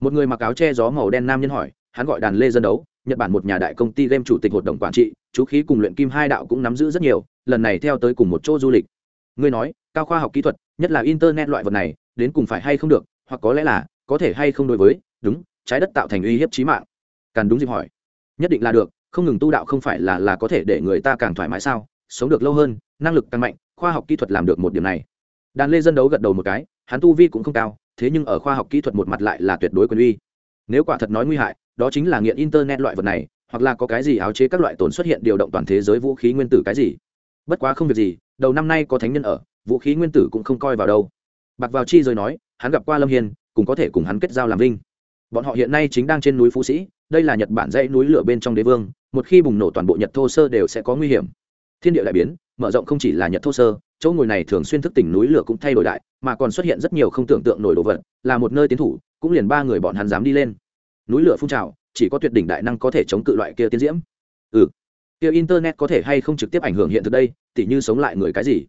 Một người mặc áo che gió màu đen nam nhân hỏi, hắn gọi đàn lê dân đấu nhật bản một nhà đại công ty game chủ tịch hội đồng quản trị, chú khí cùng luyện kim hai đạo cũng nắm giữ rất nhiều, lần này theo tới cùng một chỗ du lịch. Ngươi nói, cao khoa học kỹ thuật, nhất là internet loại vật này, đến cùng phải hay không được, hoặc có lẽ là, có thể hay không đối với, đúng, trái đất tạo thành uy hiếp chí mạng. Càn đúng dịp hỏi. Nhất định là được, không ngừng tu đạo không phải là là có thể để người ta càng thoải mái sao, sống được lâu hơn, năng lực càng mạnh, khoa học kỹ thuật làm được một điểm này. Đàn lê dân đấu gật đầu một cái, hắn tu vi cũng không cao, thế nhưng ở khoa học kỹ thuật một mặt lại là tuyệt đối quyền uy. Nếu quả thật nói nguy hại đó chính là nghiện internet loại vật này, hoặc là có cái gì áo chế các loại tổn xuất hiện điều động toàn thế giới vũ khí nguyên tử cái gì. Bất quá không việc gì, đầu năm nay có thánh nhân ở, vũ khí nguyên tử cũng không coi vào đâu. Bạc vào chi rồi nói, hắn gặp qua lâm hiền cũng có thể cùng hắn kết giao làm vinh. Bọn họ hiện nay chính đang trên núi phú sĩ, đây là nhật bản dãy núi lửa bên trong đế vương, một khi bùng nổ toàn bộ nhật thô sơ đều sẽ có nguy hiểm. Thiên địa đại biến, mở rộng không chỉ là nhật thô sơ, chỗ ngồi này thường xuyên thức tỉnh núi lửa cũng thay đổi đại, mà còn xuất hiện rất nhiều không tưởng tượng nổi đồ vật, là một nơi tiến thủ, cũng liền ba người bọn hắn dám đi lên núi lửa phun trào, chỉ có tuyệt đỉnh đại năng có thể chống cự loại kia tiến diễm. Ừ. Kia internet có thể hay không trực tiếp ảnh hưởng hiện thực đây, tỉ như sống lại người cái gì?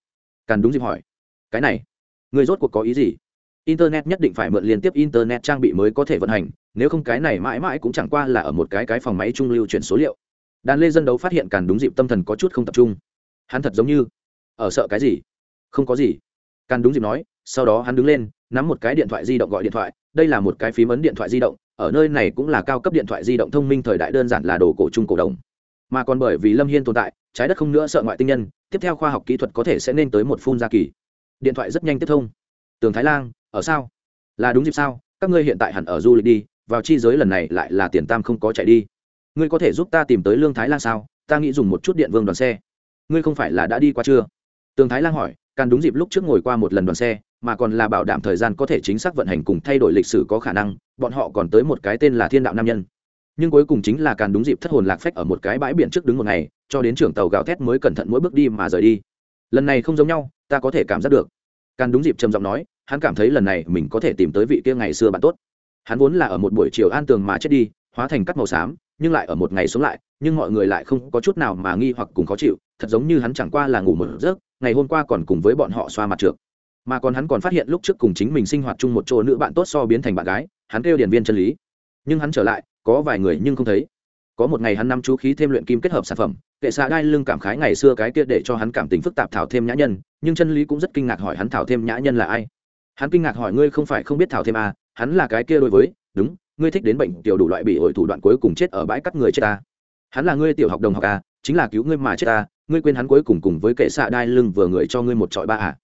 Cần đúng dịp hỏi. Cái này, người rốt cuộc có ý gì? Internet nhất định phải mượn liên tiếp internet trang bị mới có thể vận hành, nếu không cái này mãi mãi cũng chẳng qua là ở một cái cái phòng máy trung lưu chuyển số liệu. Đàn lê dân đấu phát hiện càn đúng dịp tâm thần có chút không tập trung. Hắn thật giống như, ở sợ cái gì? Không có gì. Càn đúng dịp nói, sau đó hắn đứng lên, nắm một cái điện thoại di động gọi điện thoại, đây là một cái phím ấn điện thoại di động ở nơi này cũng là cao cấp điện thoại di động thông minh thời đại đơn giản là đồ cổ chung cổ đồng. Mà còn bởi vì lâm hiên tồn tại, trái đất không nữa sợ ngoại tinh nhân, tiếp theo khoa học kỹ thuật có thể sẽ nên tới một phun gia kỳ. Điện thoại rất nhanh tiếp thông. Tường thái lan ở sao? Là đúng dịp sao? Các ngươi hiện tại hẳn ở du lịch đi, vào chi giới lần này lại là tiền tam không có chạy đi. Ngươi có thể giúp ta tìm tới lương thái lan sao? Ta nghĩ dùng một chút điện vương đoàn xe. Ngươi không phải là đã đi qua chưa? Tường thái lan hỏi càng đúng dịp lúc trước ngồi qua một lần đoàn xe mà còn là bảo đảm thời gian có thể chính xác vận hành cùng thay đổi lịch sử có khả năng, bọn họ còn tới một cái tên là thiên đạo nam nhân. Nhưng cuối cùng chính là càn đúng dịp thất hồn lạc phách ở một cái bãi biển trước đứng một ngày, cho đến trưởng tàu gào thét mới cẩn thận mỗi bước đi mà rời đi. Lần này không giống nhau, ta có thể cảm giác được. Càn đúng dịp trầm giọng nói, hắn cảm thấy lần này mình có thể tìm tới vị kia ngày xưa bạn tốt. Hắn vốn là ở một buổi chiều an tường mà chết đi, hóa thành cắt màu xám, nhưng lại ở một ngày sống lại, nhưng mọi người lại không có chút nào mà nghi hoặc cùng khó chịu, thật giống như hắn chẳng qua là ngủ một giấc, ngày hôm qua còn cùng với bọn họ xoa mặt trượt mà còn hắn còn phát hiện lúc trước cùng chính mình sinh hoạt chung một chỗ nữ bạn tốt so biến thành bạn gái hắn kêu điển viên chân lý. Nhưng hắn trở lại có vài người nhưng không thấy. Có một ngày hắn năm chú khí thêm luyện kim kết hợp sản phẩm kệ xạ đai lưng cảm khái ngày xưa cái kia để cho hắn cảm tình phức tạp thảo thêm nhã nhân nhưng chân lý cũng rất kinh ngạc hỏi hắn thảo thêm nhã nhân là ai. Hắn kinh ngạc hỏi ngươi không phải không biết thảo thêm à, hắn là cái kia đối với đúng ngươi thích đến bệnh tiểu đủ loại bị ổi thủ đoạn cuối cùng chết ở bãi cắt người chết ta. Hắn là ngươi tiểu học đồng học à, chính là cứu ngươi mà chết ta ngươi quên hắn cuối cùng cùng với kệ xạ đai lưng vừa người cho ngươi một trọi ba à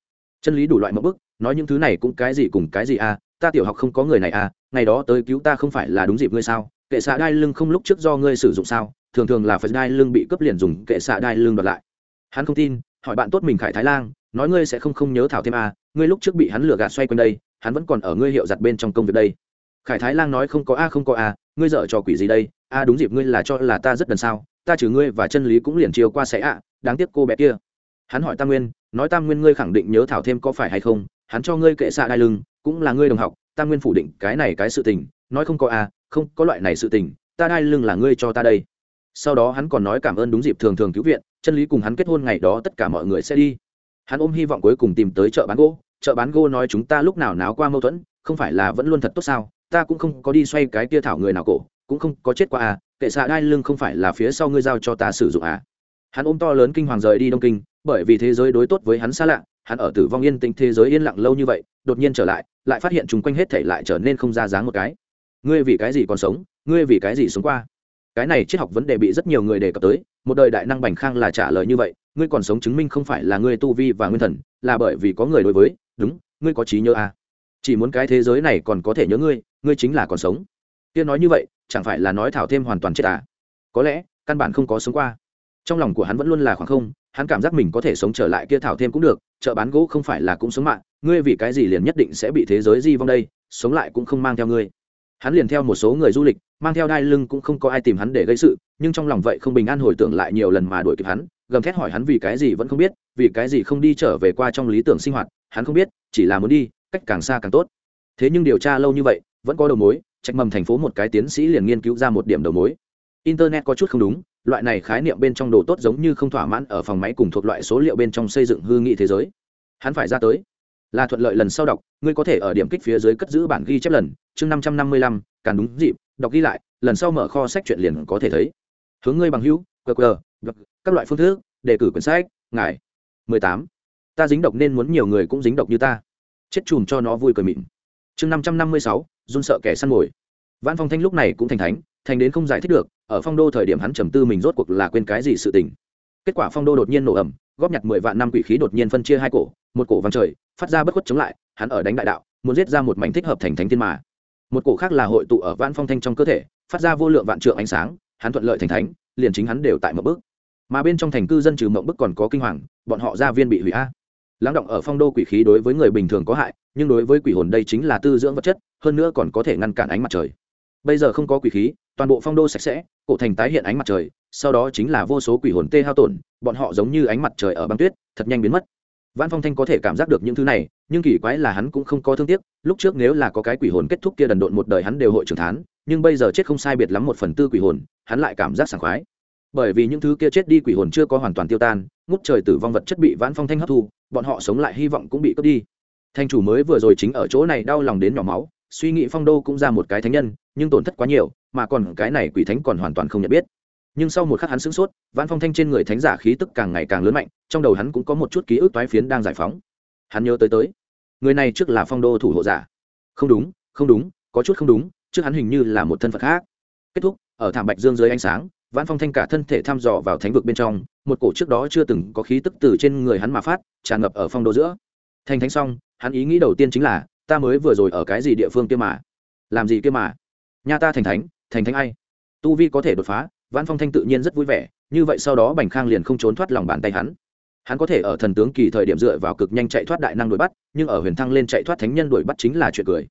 chân lý đủ loại mẫu bức, nói những thứ này cũng cái gì cùng cái gì à ta tiểu học không có người này à ngày đó tới cứu ta không phải là đúng dịp ngươi sao, kệ xạ đai lưng không lúc trước do ngươi sử dụng sao, thường thường là phải đai lưng bị cướp liền dùng kệ xạ đai lưng đoạt lại. Hắn không tin, hỏi bạn tốt mình khải thái lan nói ngươi sẽ không không nhớ thảo thêm à ngươi lúc trước bị hắn lừa gạt xoay quanh đây, hắn vẫn còn ở ngươi hiệu giặt bên trong công việc đây. Khải thái lan nói không có a không có a, ngươi dở trò quỷ gì đây, a đúng dịp ngươi là cho là ta rất đần sao, ta trừ ngươi và chân lý cũng liền chiều qua sẽ ạ đáng tiếc cô bé kia. Hắn hỏi tam nguyên nói tam nguyên ngươi khẳng định nhớ thảo thêm có phải hay không, hắn cho ngươi kệ xạ đai lưng, cũng là ngươi đồng học, tam nguyên phủ định cái này cái sự tình, nói không có a không, có loại này sự tình, ta đai lưng là ngươi cho ta đây. Sau đó hắn còn nói cảm ơn đúng dịp thường thường cứu viện, chân lý cùng hắn kết hôn ngày đó tất cả mọi người sẽ đi. Hắn ôm hy vọng cuối cùng tìm tới chợ bán gỗ, chợ bán gỗ nói chúng ta lúc nào náo qua mâu thuẫn, không phải là vẫn luôn thật tốt sao, ta cũng không có đi xoay cái kia thảo người nào cổ, cũng không có chết qua à kệ xạ đai lưng không phải là phía sau ngươi giao cho ta sử dụng à hắn ôm to lớn kinh hoàng rời đi đông kinh, bởi vì thế giới đối tốt với hắn xa lạ, hắn ở tử vong yên tĩnh, thế giới yên lặng lâu như vậy, đột nhiên trở lại lại phát hiện chung quanh hết thể lại trở nên không ra dáng một cái. Ngươi vì cái gì còn sống? Ngươi vì cái gì sống qua? Cái này triết học vấn đề bị rất nhiều người đề cập tới, một đời đại năng bành khang là trả lời như vậy, ngươi còn sống chứng minh không phải là ngươi tu vi và nguyên thần, là bởi vì có người đối với, đúng, ngươi có trí nhớ à. chỉ muốn cái thế giới này còn có thể nhớ ngươi ngươi chính là còn sống. Tiên nói như vậy, chẳng phải là nói thảo thêm hoàn toàn chết à? Có lẽ, căn bản không có sống qua trong lòng của hắn vẫn luôn là khoảng không, hắn cảm giác mình có thể sống trở lại kia thảo thêm cũng được, chợ bán gỗ không phải là cũng sống mạng, ngươi vì cái gì liền nhất định sẽ bị thế giới di vong đây, sống lại cũng không mang theo ngươi. Hắn liền theo một số người du lịch, mang theo đai lưng cũng không có ai tìm hắn để gây sự, nhưng trong lòng vậy không bình an hồi tưởng lại nhiều lần mà đuổi kịp hắn, gầm thét hỏi hắn vì cái gì vẫn không biết, vì cái gì không đi trở về qua trong lý tưởng sinh hoạt, hắn không biết, chỉ là muốn đi, cách càng xa càng tốt. Thế nhưng điều tra lâu như vậy, vẫn có đầu mối, trạch mầm thành phố một cái tiến sĩ liền nghiên cứu ra một điểm đầu mối. Internet có chút không đúng loại này khái niệm bên trong đồ tốt giống như không thỏa mãn ở phòng máy cùng thuộc loại số liệu bên trong xây dựng hư nghị thế giới. Hắn phải ra tới. Là thuận lợi lần sau đọc, ngươi có thể ở điểm kích phía dưới cất giữ bản ghi chép lần, chương năm trăm năm mươi lăm, càng đúng dịp, đọc ghi lại, lần sau mở kho sách chuyện liền có thể thấy. Hướng ngươi bằng hữu qr các loại phương thức, đề cử quyển sách, ngài. mười tám. Ta dính độc nên muốn nhiều người cũng dính độc như ta. Chết chùm cho nó vui cười mịn. Chương năm trăm năm mươi sáu, run sợ kẻ săn mồi. Văn phong thanh lúc này cũng thành thánh thành đến không giải thích được, ở phong đô thời điểm hắn trầm tư mình rốt cuộc là quên cái gì sự tình. Kết quả phong đô đột nhiên nổ ẩm góp nhặt mười vạn năm quỷ khí đột nhiên phân chia hai cổ, một cổ vàng trời, phát ra bất khuất chống lại, hắn ở đánh đại đạo, muốn giết ra một mảnh thích hợp thành thánh thiên mà. Một cổ khác là hội tụ ở vạn phong thanh trong cơ thể, phát ra vô lượng vạn trượng ánh sáng, hắn thuận lợi thành thánh, liền chính hắn đều tại một bước mà bên trong thành cư dân trừ mộng bức còn có kinh hoàng, bọn họ gia viên bị hủy a. Lắng động ở phong đô quỷ khí đối với người bình thường có hại, nhưng đối với quỷ hồn đây chính là tư dưỡng vật chất, hơn nữa còn có thể ngăn cản ánh mặt trời. Bây giờ không có quỷ khí toàn bộ phong đô sạch sẽ, cổ thành tái hiện ánh mặt trời, sau đó chính là vô số quỷ hồn tê hao tổn, bọn họ giống như ánh mặt trời ở băng tuyết, thật nhanh biến mất. Văn phong thanh có thể cảm giác được những thứ này, nhưng kỳ quái là hắn cũng không có thương tiếc, lúc trước nếu là có cái quỷ hồn kết thúc kia đần độn một đời hắn đều hội trưởng thán, nhưng bây giờ chết không sai biệt lắm một phần tư quỷ hồn, hắn lại cảm giác sảng khoái. Bởi vì những thứ kia chết đi quỷ hồn chưa có hoàn toàn tiêu tan, ngút trời tử vong vật chất bị vãn phong thanh hấp thu, bọn họ sống lại hy vọng cũng bị cướp đi. Thanh chủ mới vừa rồi chính ở chỗ này đau lòng đến nhỏ máu, suy nghĩ phong đô cũng ra một cái thánh nhân, nhưng tổn thất quá nhiều mà còn cái này quỷ thánh còn hoàn toàn không nhận biết. Nhưng sau một khắc hắn sửng sốt vạn phong thanh trên người thánh giả khí tức càng ngày càng lớn mạnh, trong đầu hắn cũng có một chút ký ức toái phiến đang giải phóng. Hắn nhớ tới tới, người này trước là phong đô thủ hộ giả. Không đúng không đúng, có chút không đúng, trước hắn hình như là một thân phận khác. Kết thúc, ở thảm bạch dương dưới ánh sáng, vãn phong thanh cả thân thể thăm dò vào thánh vực bên trong, một cổ trước đó chưa từng có khí tức từ trên người hắn mà phát, tràn ngập ở phong đô giữa. Thành thánh xong, hắn ý nghĩ đầu tiên chính là, ta mới vừa rồi ở cái gì địa phương kia mà? Làm gì kia mà? Nhà ta thành thánh thành thánh ai. Tu vi có thể đột phá, vãn phong thanh tự nhiên rất vui vẻ, như vậy sau đó bành khang liền không trốn thoát lòng bàn tay hắn. Hắn có thể ở thần tướng kỳ thời điểm dựa vào cực nhanh chạy thoát đại năng đuổi bắt, nhưng ở huyền thăng lên chạy thoát thánh nhân đuổi bắt chính là chuyện cười.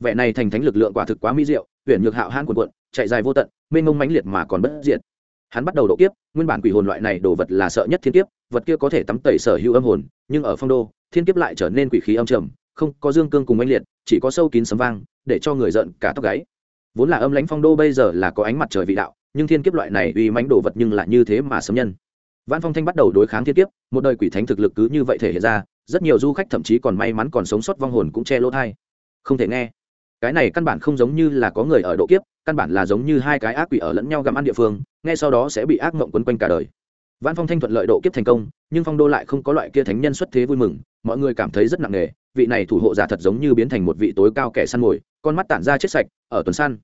Vẻ này thành thánh lực lượng quả thực quá mỹ diệu, huyền nhược hạo hãn quần quận chạy dài vô tận, mênh mông mãnh liệt mà còn bất diệt. Hắn bắt đầu độ kiếp, nguyên bản quỷ hồn loại này đồ vật là sợ nhất thiên kiếp, vật kia có thể tắm tẩy sở hữu âm hồn, nhưng ở phong đô, thiên kiếp lại trở nên quỷ khí âm trầm, không có dương cương cùng mãnh liệt, chỉ có sâu kín sấm vang, để cho người giận cả tóc gáy vốn là âm lãnh phong đô bây giờ là có ánh mặt trời vị đạo, nhưng thiên kiếp loại này uy mánh đồ vật nhưng lại như thế mà sấm nhân. Văn phong thanh bắt đầu đối kháng thiên kiếp, một đời quỷ thánh thực lực cứ như vậy thể hiện ra, rất nhiều du khách thậm chí còn may mắn còn sống sót vong hồn cũng che lỗ thai. Không thể nghe. Cái này căn bản không giống như là có người ở độ kiếp, căn bản là giống như hai cái ác quỷ ở lẫn nhau gặm ăn địa phương, nghe sau đó sẽ bị ác mộng quấn quanh cả đời. Văn phong thanh thuận lợi độ kiếp thành công, nhưng phong đô lại không có loại kia thánh nhân xuất thế vui mừng, mọi người cảm thấy rất nặng nề, vị này thủ hộ giả thật giống như biến thành một vị tối cao kẻ săn mồi, con mắt tản ra chết sạch, ở tuần săn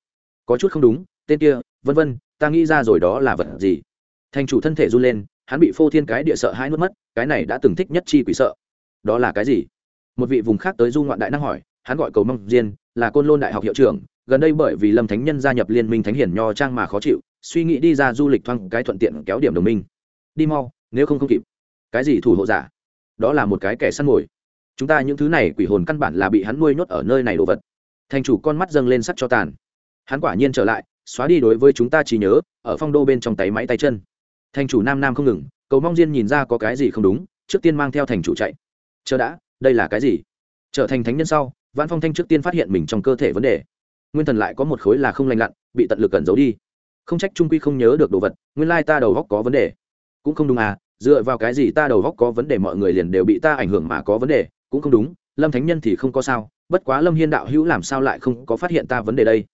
có chút không đúng, tên kia, vân vân, ta nghĩ ra rồi đó là vật gì? Thành chủ thân thể run lên, hắn bị phô thiên cái địa sợ hai nuốt mất, cái này đã từng thích nhất chi quỷ sợ. Đó là cái gì? Một vị vùng khác tới du ngoạn đại năng hỏi, hắn gọi cầu mong diên, là côn lôn đại học hiệu trưởng, gần đây bởi vì lâm thánh nhân gia nhập liên minh thánh hiển nho trang mà khó chịu, suy nghĩ đi ra du lịch thoang cái thuận tiện kéo điểm đồng minh. Đi mau, nếu không không kịp. Cái gì thủ hộ giả? Đó là một cái kẻ săn mồi. Chúng ta những thứ này quỷ hồn căn bản là bị hắn nuôi nhốt ở nơi này đồ vật. Thành chủ con mắt dâng lên sắt cho tàn hắn quả nhiên trở lại, xóa đi đối với chúng ta chỉ nhớ, ở phong đô bên trong tay máy tay chân. Thành chủ nam nam không ngừng, cầu mong diên nhìn ra có cái gì không đúng, trước tiên mang theo thành chủ chạy. Chờ đã, đây là cái gì? Trở thành thánh nhân sau văn phong thanh trước tiên phát hiện mình trong cơ thể vấn đề. Nguyên thần lại có một khối là không lành lặn, bị tận lực cẩn giấu đi. Không trách trung quy không nhớ được đồ vật, nguyên lai ta đầu góc có vấn đề. Cũng không đúng à dựa vào cái gì ta đầu góc có vấn đề mọi người liền đều bị ta ảnh hưởng mà có vấn đề, cũng không đúng, lâm thánh nhân thì không có sao, bất quá lâm hiên đạo hữu làm sao lại không có phát hiện ta vấn đề đây?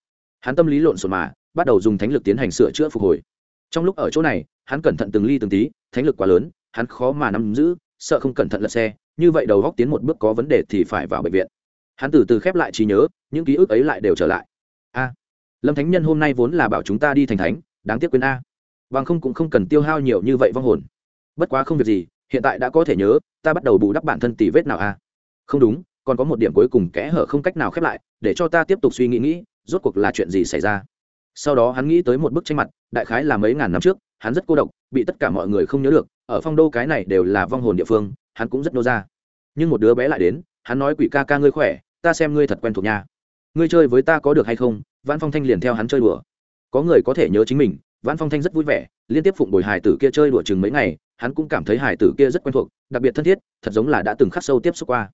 Hắn tâm lý lộn xộn mà, bắt đầu dùng thánh lực tiến hành sửa chữa phục hồi. Trong lúc ở chỗ này, hắn cẩn thận từng ly từng tí, thánh lực quá lớn, hắn khó mà nắm giữ, sợ không cẩn thận lật xe, như vậy đầu góc tiến một bước có vấn đề thì phải vào bệnh viện. Hắn từ từ khép lại trí nhớ, những ký ức ấy lại đều trở lại. A, lâm thánh nhân hôm nay vốn là bảo chúng ta đi thành thánh, đáng tiếc quên a. Bằng không cũng không cần tiêu hao nhiều như vậy vong hồn. Bất quá không việc gì, hiện tại đã có thể nhớ, ta bắt đầu bù đắp bản thân tỷ vết nào a. Không đúng, còn có một điểm cuối cùng kẽ hở không cách nào khép lại, để cho ta tiếp tục suy nghĩ nghĩ rốt cuộc là chuyện gì xảy ra? Sau đó hắn nghĩ tới một bức tranh mặt, đại khái là mấy ngàn năm trước, hắn rất cô độc, bị tất cả mọi người không nhớ được, ở phong đô cái này đều là vong hồn địa phương, hắn cũng rất nô ra. Nhưng một đứa bé lại đến, hắn nói, quỷ ca ca ngươi khỏe, ta xem ngươi thật quen thuộc nhà ngươi chơi với ta có được hay không? Văn phong thanh liền theo hắn chơi đùa. Có người có thể nhớ chính mình văn phong thanh rất vui vẻ, liên tiếp phụng bồi hải tử kia chơi đùa chừng mấy ngày, hắn cũng cảm thấy hải tử kia rất quen thuộc, đặc biệt thân thiết, thật giống là đã từng khắc sâu tiếp xúc qua.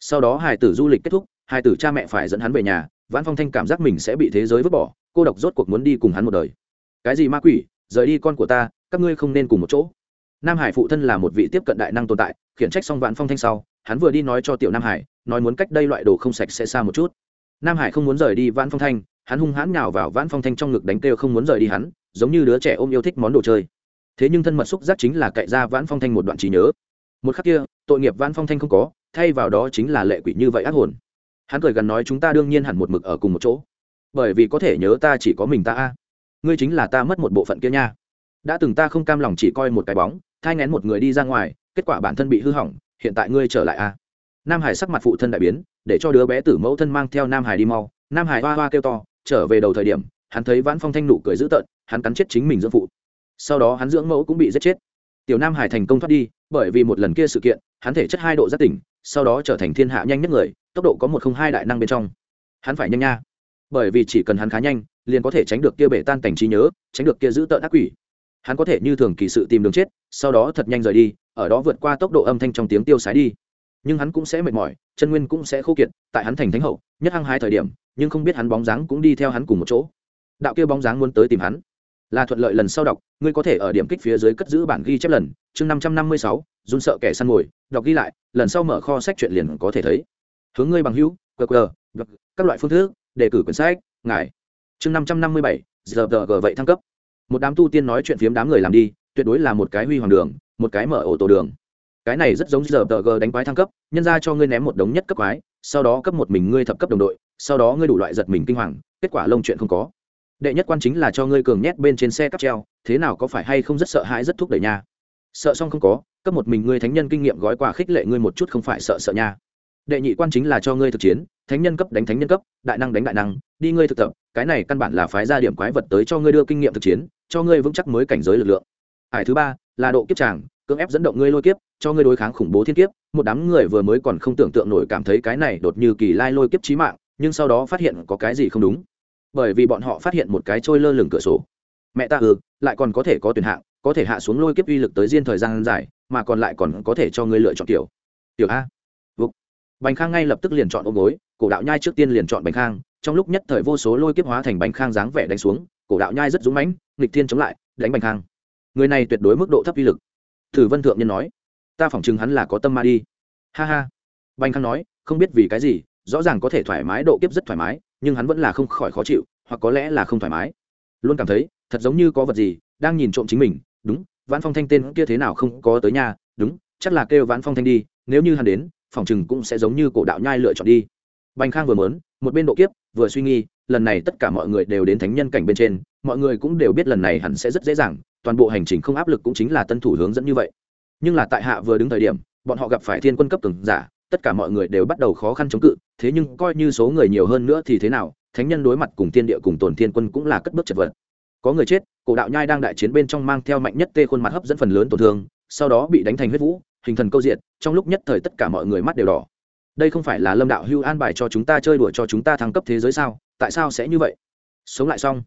Sau đó hải tử du lịch kết thúc hải tử cha mẹ phải dẫn hắn về nhà văn phong thanh cảm giác mình sẽ bị thế giới vứt bỏ, cô độc rốt cuộc muốn đi cùng hắn một đời. Cái gì ma quỷ, rời đi con của ta, các ngươi không nên cùng một chỗ. Nam hải phụ thân là một vị tiếp cận đại năng tồn tại, khiển trách xong Vãn phong thanh sau, hắn vừa đi nói cho tiểu nam hải, nói muốn cách đây loại đồ không sạch sẽ xa một chút. Nam hải không muốn rời đi vãn phong thanh, hắn hung hãn nhào vào vãn phong thanh trong ngực đánh kêu không muốn rời đi hắn, giống như đứa trẻ ôm yêu thích món đồ chơi. Thế nhưng thân mật xúc giác chính là cậy ra vãn phong thanh một đoạn trí nhớ. Một khắc kia, tội nghiệp vãn phong thanh không có, thay vào đó chính là lệ quỷ như vậy ác hồn hắn cười gần nói chúng ta đương nhiên hẳn một mực ở cùng một chỗ. Bởi vì có thể nhớ ta chỉ có mình ta a. Ngươi chính là ta mất một bộ phận kia nha. Đã từng ta không cam lòng chỉ coi một cái bóng, thai ngén một người đi ra ngoài, kết quả bản thân bị hư hỏng, hiện tại ngươi trở lại a. Nam hải sắc mặt phụ thân đại biến, để cho đứa bé tử mẫu thân mang theo nam hải đi mau. Nam hải hoa hoa kêu to, trở về đầu thời điểm, hắn thấy vãn phong thanh nụ cười dữ tợn, hắn cắn chết chính mình dưỡng phụ. Sau đó hắn dưỡng mẫu cũng bị giết chết. Tiểu nam hải thành công thoát đi, bởi vì một lần kia sự kiện, hắn thể chất hai độ giác tỉnh, sau đó trở thành thiên hạ nhanh nhất người tốc độ có một không hai đại năng bên trong. Hắn phải nhanh nha. Bởi vì chỉ cần hắn khá nhanh, liền có thể tránh được kia bể tan cảnh trí nhớ, tránh được kia giữ tợn ác quỷ. Hắn có thể như thường kỳ sự tìm đường chết, sau đó thật nhanh rời đi, ở đó vượt qua tốc độ âm thanh trong tiếng tiêu sái đi. Nhưng hắn cũng sẽ mệt mỏi, chân nguyên cũng sẽ khô kiệt, tại hắn thành thánh hậu, nhất hăng hai thời điểm, nhưng không biết hắn bóng dáng cũng đi theo hắn cùng một chỗ. Đạo kia bóng dáng muốn tới tìm hắn. Là thuận lợi lần sau đọc, ngươi có thể ở điểm kích phía dưới cất giữ bản ghi chép lần, chương năm trăm năm mươi sáu, run sợ kẻ săn mồi, đọc ghi lại, lần sau mở kho sách chuyện liền có thể thấy hướng ngươi bằng hữu qr các loại phương thức đề cử quyển sách, ngài. Chương năm trăm năm mươi bảy, giờ g vậy thăng cấp. Một đám tu tiên nói chuyện phiếm đám người làm đi, tuyệt đối là một cái huy hoàng đường, một cái mở ổ tổ đường. Cái này rất giống giờ tờ g đánh quái thăng cấp, nhân ra cho ngươi ném một đống nhất cấp quái, sau đó cấp một mình ngươi thập cấp đồng đội, sau đó ngươi đủ loại giật mình kinh hoàng, kết quả lông chuyện không có. Đệ nhất quan chính là cho ngươi cường nhét bên trên xe cắp treo, thế nào có phải hay không rất sợ hãi rất thúc đẩy nha. Sợ xong không có, cấp một mình ngươi thánh nhân kinh nghiệm gói quà khích lệ ngươi một chút không phải sợ sợ nha đệ nhị quan chính là cho ngươi thực chiến, thánh nhân cấp đánh thánh nhân cấp, đại năng đánh đại năng, đi ngươi thực tập, cái này căn bản là phái ra điểm quái vật tới cho ngươi đưa kinh nghiệm thực chiến, cho ngươi vững chắc mới cảnh giới lực lượng. Ải thứ ba, là độ kiếp tràng cưỡng ép dẫn động ngươi lôi kiếp, cho ngươi đối kháng khủng bố thiên kiếp. Một đám người vừa mới còn không tưởng tượng nổi cảm thấy cái này đột như kỳ lai lôi kiếp chí mạng, nhưng sau đó phát hiện có cái gì không đúng. Bởi vì bọn họ phát hiện một cái trôi lơ lửng cửa sổ. Mẹ ta ừ lại còn có thể có tuyển hạng, có thể hạ xuống lôi kiếp uy lực tới riêng thời gian dài, mà còn lại còn có thể cho ngươi lựa chọn tiểu. Tiểu a bành khang ngay lập tức liền chọn ôm gối, cổ đạo nhai trước tiên liền chọn bành khang, trong lúc nhất thời vô số lôi kiếp hóa thành bành khang dáng vẻ đánh xuống, cổ đạo nhai rất dũng mãnh, nghịch thiên chống lại, đánh bành khang. Người này tuyệt đối mức độ thấp uy lực. Thử vân thượng nhân nói, ta phỏng chừng hắn là có tâm ma đi. Ha ha. Bành khang nói, không biết vì cái gì, rõ ràng có thể thoải mái, độ kiếp rất thoải mái, nhưng hắn vẫn là không khỏi khó chịu, hoặc có lẽ là không thoải mái. Luôn cảm thấy, thật giống như có vật gì đang nhìn trộm chính mình, đúng, vãn phong thanh tên kia thế nào không có tới nhà, đúng, chắc là kêu vãn phong thanh đi, nếu như hắn đến phòng chừng cũng sẽ giống như cổ đạo nhai lựa chọn đi. Bành khang vừa mớn một bên độ kiếp, vừa suy nghi lần này tất cả mọi người đều đến thánh nhân cảnh bên trên, mọi người cũng đều biết lần này hẳn sẽ rất dễ dàng, toàn bộ hành trình không áp lực cũng chính là tân thủ hướng dẫn như vậy. Nhưng là tại hạ vừa đứng thời điểm, bọn họ gặp phải thiên quân cấp cường giả, tất cả mọi người đều bắt đầu khó khăn chống cự, thế nhưng coi như số người nhiều hơn nữa thì thế nào, thánh nhân đối mặt cùng tiên địa cùng tổn thiên quân cũng là cất bước chật vật. Có người chết, cổ đạo nhai đang đại chiến bên trong mang theo mạnh nhất tê khuôn mặt hấp dẫn phần lớn tổn thương, sau đó bị đánh thành huyết vũ hình thần câu diện trong lúc nhất thời tất cả mọi người mắt đều đỏ. Đây không phải là lâm đạo hưu an bài cho chúng ta chơi đùa cho chúng ta thăng cấp thế giới sao? Tại sao sẽ như vậy? Sống lại xong.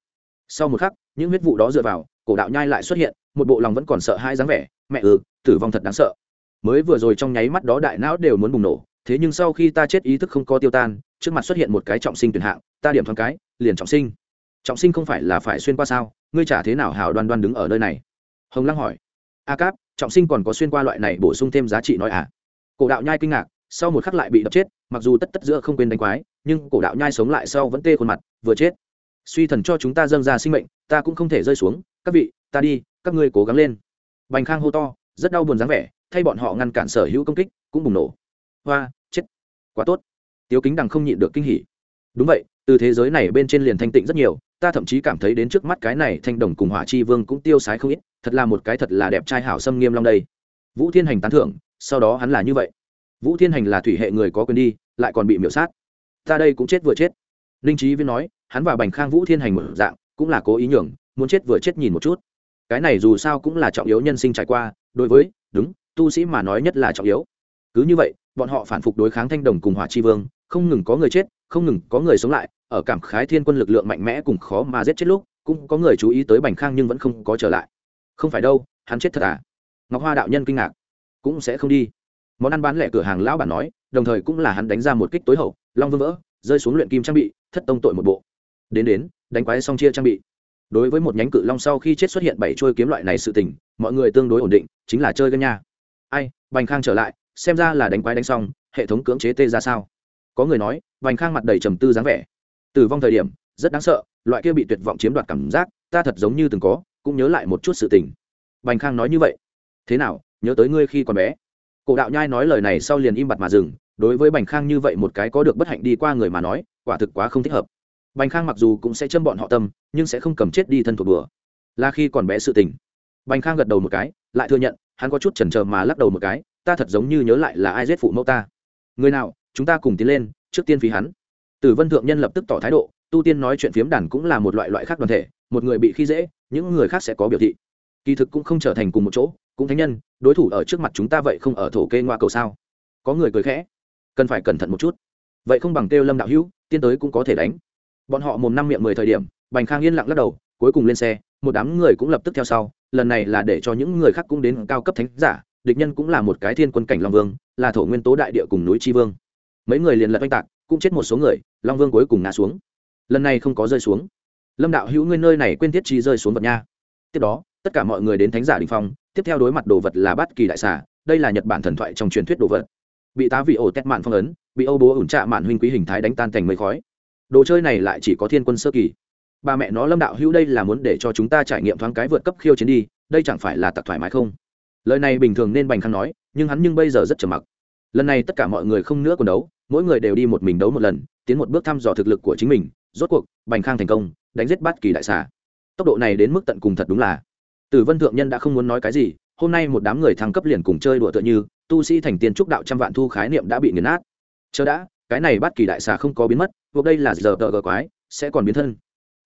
Sau một khắc, những huyết vụ đó dựa vào, cổ đạo nhai lại xuất hiện, một bộ lòng vẫn còn sợ hai dáng vẻ, mẹ ừ tử vong thật đáng sợ. Mới vừa rồi trong nháy mắt đó đại não đều muốn bùng nổ, thế nhưng sau khi ta chết ý thức không có tiêu tan, trước mặt xuất hiện một cái trọng sinh tuyển hạng, ta điểm thoáng cái, liền trọng sinh. Trọng sinh không phải là phải xuyên qua sao? Ngươi trả thế nào hào đoan đoan đứng ở nơi này? Hồng lăng hỏi. A cáp trọng sinh còn có xuyên qua loại này bổ sung thêm giá trị nói à. Cổ đạo nhai kinh ngạc, sau một khắc lại bị đập chết, mặc dù tất tất giữa không quên đánh quái, nhưng cổ đạo nhai sống lại sau vẫn tê khuôn mặt, vừa chết. Suy thần cho chúng ta dâng ra sinh mệnh, ta cũng không thể rơi xuống, các vị, ta đi, các ngươi cố gắng lên. Bành khang hô to, rất đau buồn dáng vẻ, thay bọn họ ngăn cản sở hữu công kích, cũng bùng nổ. Hoa, chết. Quá tốt. Tiếu kính đằng không nhịn được kinh hỉ. Đúng vậy, từ thế giới này bên trên liền thanh tịnh rất nhiều ta thậm chí cảm thấy đến trước mắt cái này thanh đồng cùng hỏa chi vương cũng tiêu sái không ít, thật là một cái thật là đẹp trai hảo xâm nghiêm long đây. Vũ thiên hành tán thưởng, sau đó hắn là như vậy. Vũ thiên hành là thủy hệ người có quyền đi, lại còn bị miễu sát. Ta đây cũng chết vừa chết. Linh trí viên nói, hắn và bành khang vũ thiên hành một dạng, cũng là cố ý nhường, muốn chết vừa chết nhìn một chút. Cái này dù sao cũng là trọng yếu nhân sinh trải qua, đối với, đúng, tu sĩ mà nói nhất là trọng yếu. Cứ như vậy, bọn họ phản phục đối kháng thanh đồng cùng hỏa chi vương, không ngừng có người chết, không ngừng có người sống lại ở cảm khái thiên quân lực lượng mạnh mẽ cùng khó mà giết chết lúc, cũng có người chú ý tới bành khang nhưng vẫn không có trở lại. Không phải đâu, hắn chết thật à? Ngọc hoa đạo nhân kinh ngạc. Cũng sẽ không đi. Món ăn bán lẻ cửa hàng lão bản nói, đồng thời cũng là hắn đánh ra một kích tối hậu, long vương vỡ, rơi xuống luyện kim trang bị, thất tông tội một bộ. Đến đến, đánh quái xong chia trang bị. Đối với một nhánh cự long sau khi chết xuất hiện bảy trôi kiếm loại này sự tình, mọi người tương đối ổn định, chính là chơi gân nha. Ai, bành khang trở lại, xem ra là đánh quái đánh xong, hệ thống cưỡng chế tê ra sao? Có người nói, bành khang mặt đầy trầm tư dáng vẻ tử vong thời điểm, rất đáng sợ, loại kia bị tuyệt vọng chiếm đoạt cảm giác, ta thật giống như từng có, cũng nhớ lại một chút sự tình. Bành khang nói như vậy. Thế nào, nhớ tới ngươi khi còn bé? Cổ đạo nhai nói lời này sau liền im bặt mà dừng, đối với bành khang như vậy một cái có được bất hạnh đi qua người mà nói, quả thực quá không thích hợp. Bành khang mặc dù cũng sẽ châm bọn họ tâm, nhưng sẽ không cầm chết đi thân thuộc bừa là khi còn bé sự tình. Bành khang gật đầu một cái, lại thừa nhận, hắn có chút chần chờ mà lắc đầu một cái, ta thật giống như nhớ lại là ai giết phụ mẫu ta. Người nào, chúng ta cùng tiến lên, trước tiên phí hắn tử vân thượng nhân lập tức tỏ thái độ, tu tiên nói chuyện phiếm đàn cũng là một loại loại khác đoàn thể, một người bị khi dễ, những người khác sẽ có biểu thị. Kỳ thực cũng không trở thành cùng một chỗ, cũng thánh nhân, đối thủ ở trước mặt chúng ta vậy không ở thổ kê ngoa cầu sao? Có người cười khẽ. Cần phải cẩn thận một chút. Vậy không bằng kêu lâm đạo hữu, tiên tới cũng có thể đánh. Bọn họ mồm năm miệng mười thời điểm, bành khang yên lặng lắc đầu, cuối cùng lên xe, một đám người cũng lập tức theo sau, lần này là để cho những người khác cũng đến cao cấp thánh giả, địch nhân cũng là một cái thiên quân cảnh long vương, là thổ nguyên tố đại địa cùng núi tri vương. Mấy người liền lật oanh tạc cũng chết một số người, long vương cuối cùng ngã xuống. Lần này không có rơi xuống. Lâm đạo hữu ngươi nơi này quên thiết chi rơi xuống vật nha. Tiếp đó, tất cả mọi người đến thánh giả đình phong, tiếp theo đối mặt đồ vật là bát kỳ đại xà, đây là nhật bản thần thoại trong truyền thuyết đồ vật. Bị tá vị ổ tét mạn phong ấn, bị âu bố ủn trạ mạn huynh quý hình thái đánh tan thành mây khói. Đồ chơi này lại chỉ có thiên quân sơ kỳ. Ba mẹ nó lâm đạo hữu đây là muốn để cho chúng ta trải nghiệm thoáng cái vượt cấp khiêu chiến đi, đây chẳng phải là tặc thoải mái không? Lời này bình thường nên bành khăn nói, nhưng hắn nhưng bây giờ rất trầm mặc lần này tất cả mọi người không nữa còn đấu, mỗi người đều đi một mình đấu một lần, tiến một bước thăm dò thực lực của chính mình, rốt cuộc, bành khang thành công, đánh giết bát kỳ đại xà. Tốc độ này đến mức tận cùng thật đúng là. Tử vân thượng nhân đã không muốn nói cái gì, hôm nay một đám người thăng cấp liền cùng chơi đùa tựa như, tu sĩ thành tiên trúc đạo trăm vạn thu khái niệm đã bị nghiền nát. Chờ đã, cái này bát kỳ đại xà không có biến mất buộc đây là giờ tờ gờ quái, sẽ còn biến thân.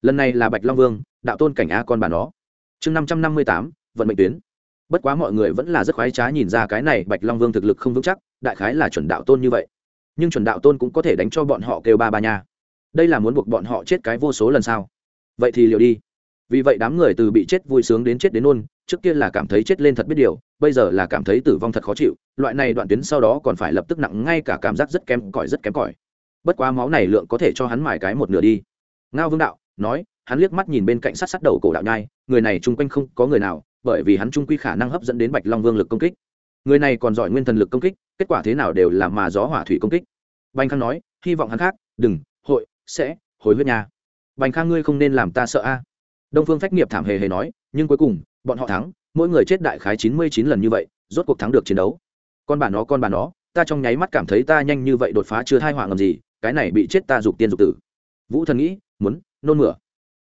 Lần này là bạch long vương, đạo tôn cảnh a con bà nó. Chương năm trăm năm mươi tám, vận mệnh tuyến bất quá mọi người vẫn là rất khoái trá nhìn ra cái này bạch long vương thực lực không vững chắc, đại khái là chuẩn đạo tôn như vậy. Nhưng chuẩn đạo tôn cũng có thể đánh cho bọn họ kêu ba ba nha. Đây là muốn buộc bọn họ chết cái vô số lần sao? Vậy thì liệu đi. Vì vậy đám người từ bị chết vui sướng đến chết đến nôn, trước kia là cảm thấy chết lên thật biết điều, bây giờ là cảm thấy tử vong thật khó chịu, loại này đoạn tuyến sau đó còn phải lập tức nặng ngay cả cảm giác rất kém cỏi, rất kém cỏi. Bất quá máu này lượng có thể cho hắn mài cái một nửa đi. Ngao vương đạo nói, hắn liếc mắt nhìn bên cạnh sát sát đầu cổ đạo nhai, người này chung quanh không có người nào bởi vì hắn trung quy khả năng hấp dẫn đến bạch long vương lực công kích. Người này còn giỏi nguyên thần lực công kích, kết quả thế nào đều là mà gió hỏa thủy công kích. Bành khang nói, hy vọng hắn khác, đừng, hội, sẽ, hồi huyết nhà bành khang ngươi không nên làm ta sợ a. Đông phương phách nghiệp thảm hề hề nói, nhưng cuối cùng, bọn họ thắng, mỗi người chết đại khái chín mươi chín lần như vậy, rốt cuộc thắng được chiến đấu. Con bà nó, con bà nó, ta trong nháy mắt cảm thấy ta nhanh như vậy đột phá chưa thai họa ngầm gì, cái này bị chết ta dục tiên dục tử. Vũ thần nghĩ, muốn, nôn mửa.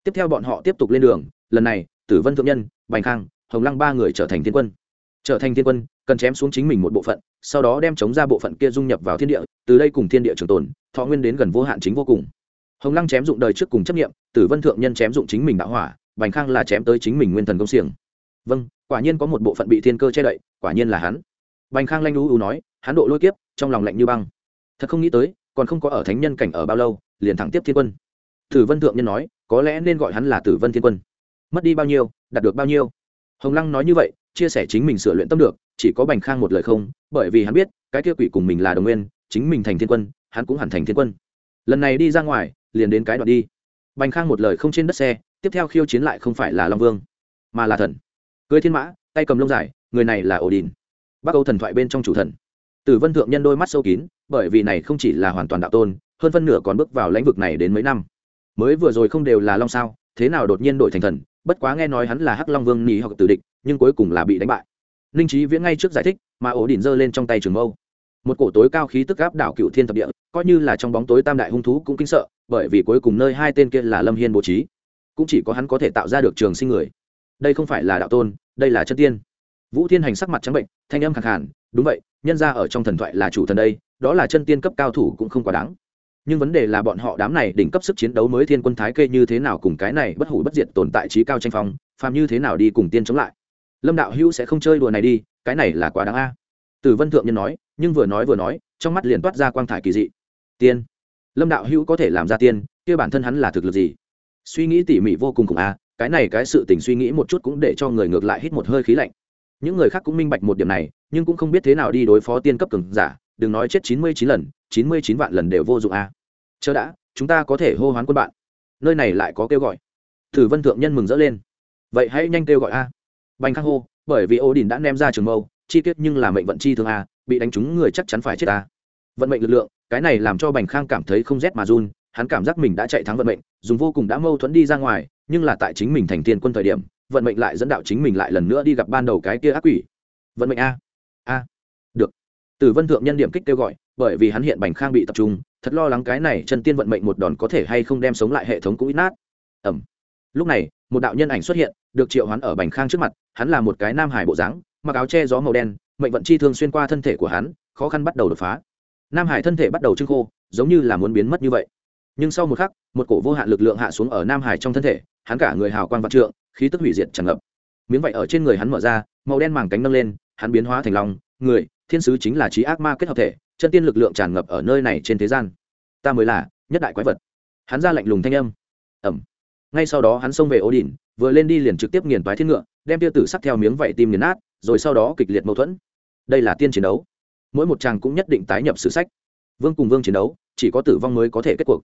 Tiếp theo bọn họ tiếp tục lên đường, lần này, tử vân thượng nhân, bành khang hồng lăng ba người trở thành thiên quân. Trở thành thiên quân, cần chém xuống chính mình một bộ phận, sau đó đem chống ra bộ phận kia dung nhập vào thiên địa, từ đây cùng thiên địa trường tồn, thọ nguyên đến gần vô hạn chính vô cùng. Hồng lăng chém dụng đời trước cùng chấp nghiệm tử vân thượng nhân chém dụng chính mình đạo hỏa, bành khang là chém tới chính mình nguyên thần công xiềng. Vâng quả nhiên có một bộ phận bị thiên cơ che đậy, quả nhiên là hắn. Bành khang lanh lũ u nói, hắn độ lôi kiếp, trong lòng lạnh như băng. Thật không nghĩ tới, còn không có ở thánh nhân cảnh ở bao lâu, liền thẳng tiếp thiên quân. Tử vân thượng nhân nói, có lẽ nên gọi hắn là tử vân thiên quân. Mất đi bao nhiêu, đạt được bao nhiêu? Hồng lăng nói như vậy, chia sẻ chính mình sửa luyện tâm được, chỉ có bành khang một lời không, bởi vì hắn biết, cái kia quỷ cùng mình là đồng nguyên, chính mình thành thiên quân, hắn cũng hẳn thành thiên quân. Lần này đi ra ngoài, liền đến cái đoạn đi. Bành khang một lời không trên đất xe, tiếp theo khiêu chiến lại không phải là long vương, mà là thần. Cưới thiên mã, tay cầm lông dài, người này là ổ đình bắc âu thần thoại bên trong chủ thần. Tử vân thượng nhân đôi mắt sâu kín, bởi vì này không chỉ là hoàn toàn đạo tôn, hơn phân nửa còn bước vào lãnh vực này đến mấy năm. Mới vừa rồi không đều là long sao, thế nào đột nhiên đổi thành thần bất quá nghe nói hắn là hắc long vương nhì hoặc tử địch, nhưng cuối cùng là bị đánh bại. Ninh trí viễn ngay trước giải thích, mà ổ đỉnh giơ lên trong tay trường mâu. Một cổ tối cao khí tức áp đảo cựu thiên thập địa, coi như là trong bóng tối tam đại hung thú cũng kinh sợ, bởi vì cuối cùng nơi hai tên kia là lâm hiên bố trí. Cũng chỉ có hắn có thể tạo ra được trường sinh người. Đây không phải là đạo tôn, đây là chân tiên. Vũ thiên hành sắc mặt trắng bệnh, thanh âm khẳng hẳn đúng vậy, nhân ra ở trong thần thoại là chủ thần đây, đó là chân tiên cấp cao thủ cũng không quá đáng nhưng vấn đề là bọn họ đám này đỉnh cấp sức chiến đấu mới thiên quân thái kê như thế nào cùng cái này bất hủ bất diệt tồn tại trí cao tranh phong, phàm như thế nào đi cùng tiên chống lại. Lâm đạo hữu sẽ không chơi đùa này đi, cái này là quá đáng a. Tử vân thượng nhân nói, nhưng vừa nói vừa nói, trong mắt liền toát ra quang thải kỳ dị. Tiên. Lâm đạo hữu có thể làm ra tiên, kia bản thân hắn là thực lực gì? Suy nghĩ tỉ mỉ vô cùng cùng a, cái này cái sự tình suy nghĩ một chút cũng để cho người ngược lại hít một hơi khí lạnh. Những người khác cũng minh bạch một điểm này, nhưng cũng không biết thế nào đi đối phó tiên cấp cường giả đừng nói chết chín mươi chín lần, chín mươi chín vạn lần đều vô dụng à. a Chớ đã, chúng ta có thể hô hoán quân bạn. Nơi này lại có kêu gọi. Thử vân thượng nhân mừng rỡ lên. Vậy hãy nhanh kêu gọi a. Bành khang hô, bởi vì ô đình đã ném ra trường mâu, chi tiết nhưng là mệnh vận chi thường a, bị đánh trúng người chắc chắn phải chết a. Vận mệnh lực lượng, cái này làm cho bành khang cảm thấy không rét mà run, hắn cảm giác mình đã chạy thắng vận mệnh, dùng vô cùng đã mâu thuẫn đi ra ngoài, nhưng là tại chính mình thành tiên quân thời điểm, vận mệnh lại dẫn đạo chính mình lại lần nữa đi gặp ban đầu cái kia ác quỷ. Vận mệnh a. A. Tử vân thượng nhân điểm kích kêu gọi, bởi vì hắn hiện bành khang bị tập trung, thật lo lắng cái này chân tiên vận mệnh một đòn có thể hay không đem sống lại hệ thống cũng ít nát. Ẩm lúc này, một đạo nhân ảnh xuất hiện, được triệu hoán ở bành khang trước mặt, hắn là một cái nam hải bộ dáng, mặc áo che gió màu đen, mệnh vận chi thương xuyên qua thân thể của hắn, khó khăn bắt đầu đột phá. Nam hải thân thể bắt đầu trưng khô, giống như là muốn biến mất như vậy. Nhưng sau một khắc, một cổ vô hạn lực lượng hạ xuống ở nam hải trong thân thể, hắn cả người hào quang vạn trượng, khí tức hủy diệt tràn ngập. Miếng vảy ở trên người hắn mở ra, màu đen màng cánh nâng lên, hắn biến hóa thành long, người thiên sứ chính là trí ác ma kết hợp thể, chân tiên lực lượng tràn ngập ở nơi này trên thế gian. Ta mới là nhất đại quái vật. Hắn ra lạnh lùng thanh âm. Ẩm. Ngay sau đó hắn xông về ố đỉnh vừa lên đi liền trực tiếp nghiền toái thiên ngựa, đem tiêu tử sắc theo miếng vảy tim nghiền nát, rồi sau đó kịch liệt mâu thuẫn. Đây là tiên chiến đấu. Mỗi một chàng cũng nhất định tái nhập sử sách. Vương cùng vương chiến đấu, chỉ có tử vong mới có thể kết cuộc.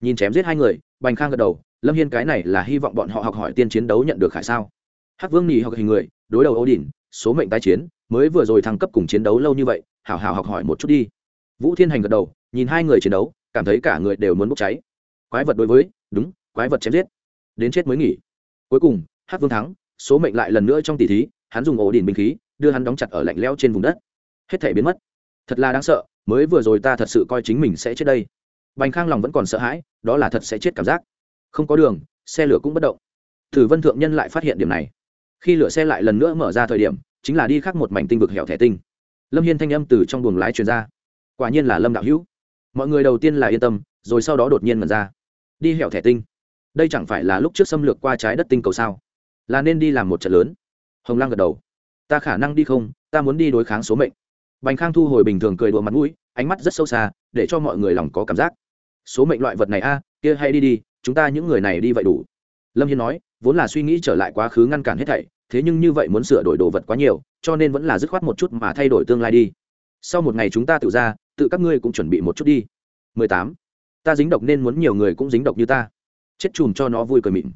Nhìn chém giết hai người, bành khang gật đầu, lâm hiên cái này là hy vọng bọn họ học hỏi tiên chiến đấu nhận được khải sao. Hắc vương nhì học hình người, đối đầu ố đỉnh số mệnh tái chiến mới vừa rồi thăng cấp cùng chiến đấu lâu như vậy, hảo hảo học hỏi một chút đi. Vũ thiên hành gật đầu, nhìn hai người chiến đấu, cảm thấy cả người đều muốn bốc cháy. Quái vật đối với, đúng, quái vật chém giết. Đến chết mới nghỉ. Cuối cùng hát vương thắng, số mệnh lại lần nữa trong tỷ thí, hắn dùng ổ đỉnh binh khí, đưa hắn đóng chặt ở lạnh leo trên vùng đất. Hết thể biến mất. Thật là đáng sợ, mới vừa rồi ta thật sự coi chính mình sẽ chết đây. Bành khang lòng vẫn còn sợ hãi, đó là thật sẽ chết cảm giác. Không có đường, xe lửa cũng bất động. Thử vân thượng nhân lại phát hiện điểm này. Khi lửa xe lại lần nữa mở ra thời điểm chính là đi khắc một mảnh tinh vực hẻo thẻ tinh. Lâm hiên thanh âm từ trong buồng lái truyền ra. Quả nhiên là lâm đạo hữu. Mọi người đầu tiên là yên tâm, rồi sau đó đột nhiên mật ra. Đi hẻo thẻ tinh. Đây chẳng phải là lúc trước xâm lược qua trái đất tinh cầu sao? Là nên đi làm một trận lớn. Hồng lăng gật đầu. Ta khả năng đi không, ta muốn đi đối kháng số mệnh. Bành khang thu hồi bình thường cười đùa mặt mũi, ánh mắt rất sâu xa, để cho mọi người lòng có cảm giác. Số mệnh loại vật này a, kia hay đi đi, chúng ta những người này đi vậy đủ. Lâm hiên nói, vốn là suy nghĩ trở lại quá khứ ngăn cản hết thảy thế nhưng như vậy muốn sửa đổi đồ vật quá nhiều cho nên vẫn là dứt khoát một chút mà thay đổi tương lai đi. Sau một ngày chúng ta tự ra tự các ngươi cũng chuẩn bị một chút đi. 18. ta dính độc nên muốn nhiều người cũng dính độc như ta. Chết chùm cho nó vui cười mịn.